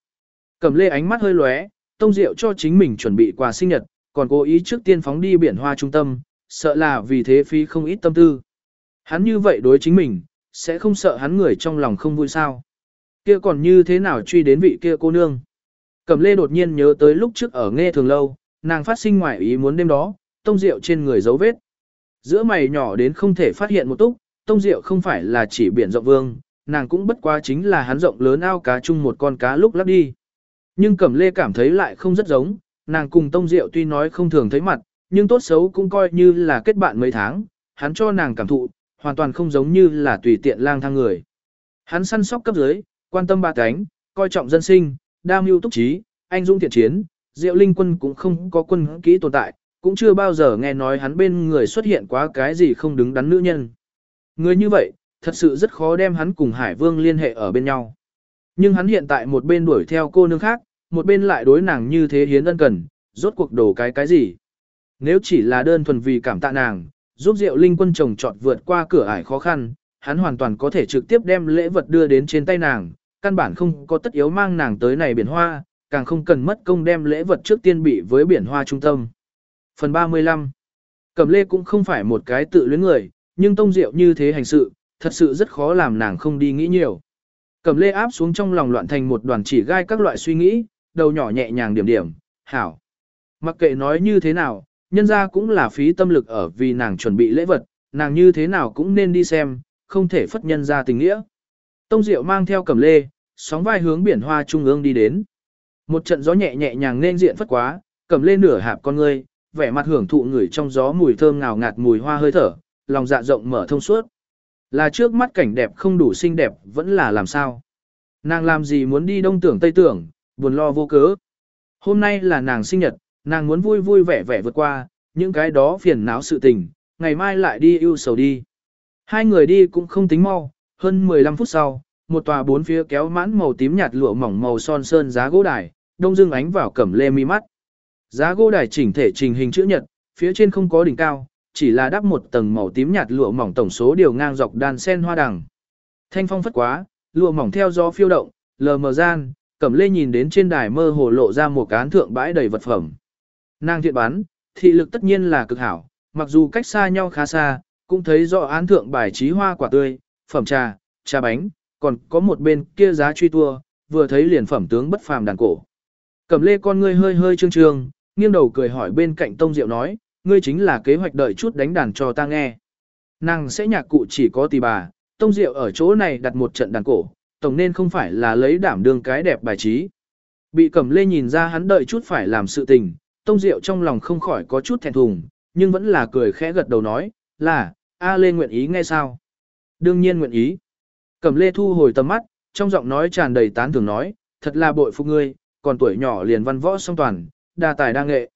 Cẩm lê ánh mắt hơi lóe, Tông Diệu cho chính mình chuẩn bị quà sinh nhật, còn cố ý trước tiên phóng đi biển hoa trung tâm, sợ là vì thế phí không ít tâm tư. Hắn như vậy đối chính mình, sẽ không sợ hắn người trong lòng không vui sao. kia còn như thế nào truy đến vị kia cô nương. Cẩm lê đột nhiên nhớ tới lúc trước ở nghe thường lâu, nàng phát sinh ngoài ý muốn đêm đó, tông rượu trên người dấu vết. Giữa mày nhỏ đến không thể phát hiện một túc, tông rượu không phải là chỉ biển rộng vương, nàng cũng bất quá chính là hắn rộng lớn ao cá chung một con cá lúc lắp đi. Nhưng Cẩm Lê cảm thấy lại không rất giống, nàng cùng Tông Diệu tuy nói không thường thấy mặt, nhưng tốt xấu cũng coi như là kết bạn mấy tháng, hắn cho nàng cảm thụ, hoàn toàn không giống như là tùy tiện lang thang người. Hắn săn sóc cấp dưới, quan tâm ba cánh, coi trọng dân sinh, đa mưu túc trí, anh dũng thiện chiến, Diệu Linh quân cũng không có quân kỹ tồn tại, cũng chưa bao giờ nghe nói hắn bên người xuất hiện quá cái gì không đứng đắn nữ nhân. Người như vậy, thật sự rất khó đem hắn cùng Hải Vương liên hệ ở bên nhau. Nhưng hắn hiện tại một bên đuổi theo cô nương khác, một bên lại đối nàng như thế hiến ân cần, rốt cuộc đổ cái cái gì. Nếu chỉ là đơn thuần vì cảm tạ nàng, giúp Diệu Linh quân chồng trọt vượt qua cửa ải khó khăn, hắn hoàn toàn có thể trực tiếp đem lễ vật đưa đến trên tay nàng, căn bản không có tất yếu mang nàng tới này biển hoa, càng không cần mất công đem lễ vật trước tiên bị với biển hoa trung tâm. Phần 35 Cẩm lê cũng không phải một cái tự luyến người, nhưng tông diệu như thế hành sự, thật sự rất khó làm nàng không đi nghĩ nhiều. Cẩm lê áp xuống trong lòng loạn thành một đoàn chỉ gai các loại suy nghĩ, đầu nhỏ nhẹ nhàng điểm điểm, hảo. Mặc kệ nói như thế nào, nhân ra cũng là phí tâm lực ở vì nàng chuẩn bị lễ vật, nàng như thế nào cũng nên đi xem, không thể phất nhân ra tình nghĩa. Tông Diệu mang theo cẩm lê, sóng vai hướng biển hoa trung ương đi đến. Một trận gió nhẹ nhẹ nhàng nên diện phất quá, cẩm lê nửa hạp con ngươi, vẻ mặt hưởng thụ người trong gió mùi thơm ngào ngạt mùi hoa hơi thở, lòng dạ rộng mở thông suốt. Là trước mắt cảnh đẹp không đủ xinh đẹp vẫn là làm sao. Nàng làm gì muốn đi đông tưởng tây tưởng, buồn lo vô cớ. Hôm nay là nàng sinh nhật, nàng muốn vui vui vẻ vẻ vượt qua, những cái đó phiền não sự tình, ngày mai lại đi ưu sầu đi. Hai người đi cũng không tính mau, hơn 15 phút sau, một tòa bốn phía kéo mãn màu tím nhạt lụa mỏng màu son sơn giá gỗ đài, đông dương ánh vào cẩm lê mi mắt. Giá gỗ đài chỉnh thể trình hình chữ nhật, phía trên không có đỉnh cao, chỉ là đắp một tầng màu tím nhạt lụa mỏng tổng số điều ngang dọc đàn sen hoa đằng. Thanh phong phất quá, lụa mỏng theo gió phiêu động, lờ mờ gian, Cẩm Lê nhìn đến trên đài mơ hồ lộ ra một cán thượng bãi đầy vật phẩm. Nàng thiện bán, thị lực tất nhiên là cực hảo, mặc dù cách xa nhau khá xa, cũng thấy rõ án thượng bài trí hoa quả tươi, phẩm trà, trà bánh, còn có một bên kia giá truy tua, vừa thấy liền phẩm tướng bất phàm đàn cổ. Cẩm Lê con ngươi hơi hơi trương trương, nghiêng đầu cười hỏi bên cạnh Tông Diệu nói, ngươi chính là kế hoạch đợi chút đánh đàn cho ta nghe. Nàng sẽ nhạc cụ chỉ có tỷ bà, Tông Diệu ở chỗ này đặt một trận đàn cổ, tổng nên không phải là lấy đảm đương cái đẹp bài trí. Bị Cẩm Lê nhìn ra hắn đợi chút phải làm sự tình, Tông Diệu trong lòng không khỏi có chút thẹn thùng, nhưng vẫn là cười khẽ gật đầu nói, là, A Lê nguyện ý nghe sao? Đương nhiên nguyện ý. Cẩm Lê thu hồi tầm mắt, trong giọng nói tràn đầy tán thưởng nói, thật là bội phục ngươi, còn tuổi nhỏ liền văn võ song toàn, đa tài đa nghệ.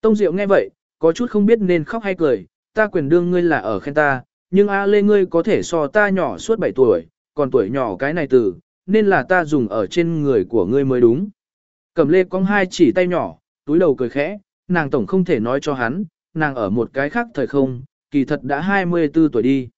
Tông Diệu nghe vậy, có chút không biết nên khóc hay cười, ta quyền đương ngươi là ở khen ta, nhưng A Lê ngươi có thể so ta nhỏ suốt 7 tuổi, còn tuổi nhỏ cái này từ, nên là ta dùng ở trên người của ngươi mới đúng. Cầm lê cong hai chỉ tay nhỏ, túi đầu cười khẽ, nàng tổng không thể nói cho hắn, nàng ở một cái khác thời không, kỳ thật đã 24 tuổi đi.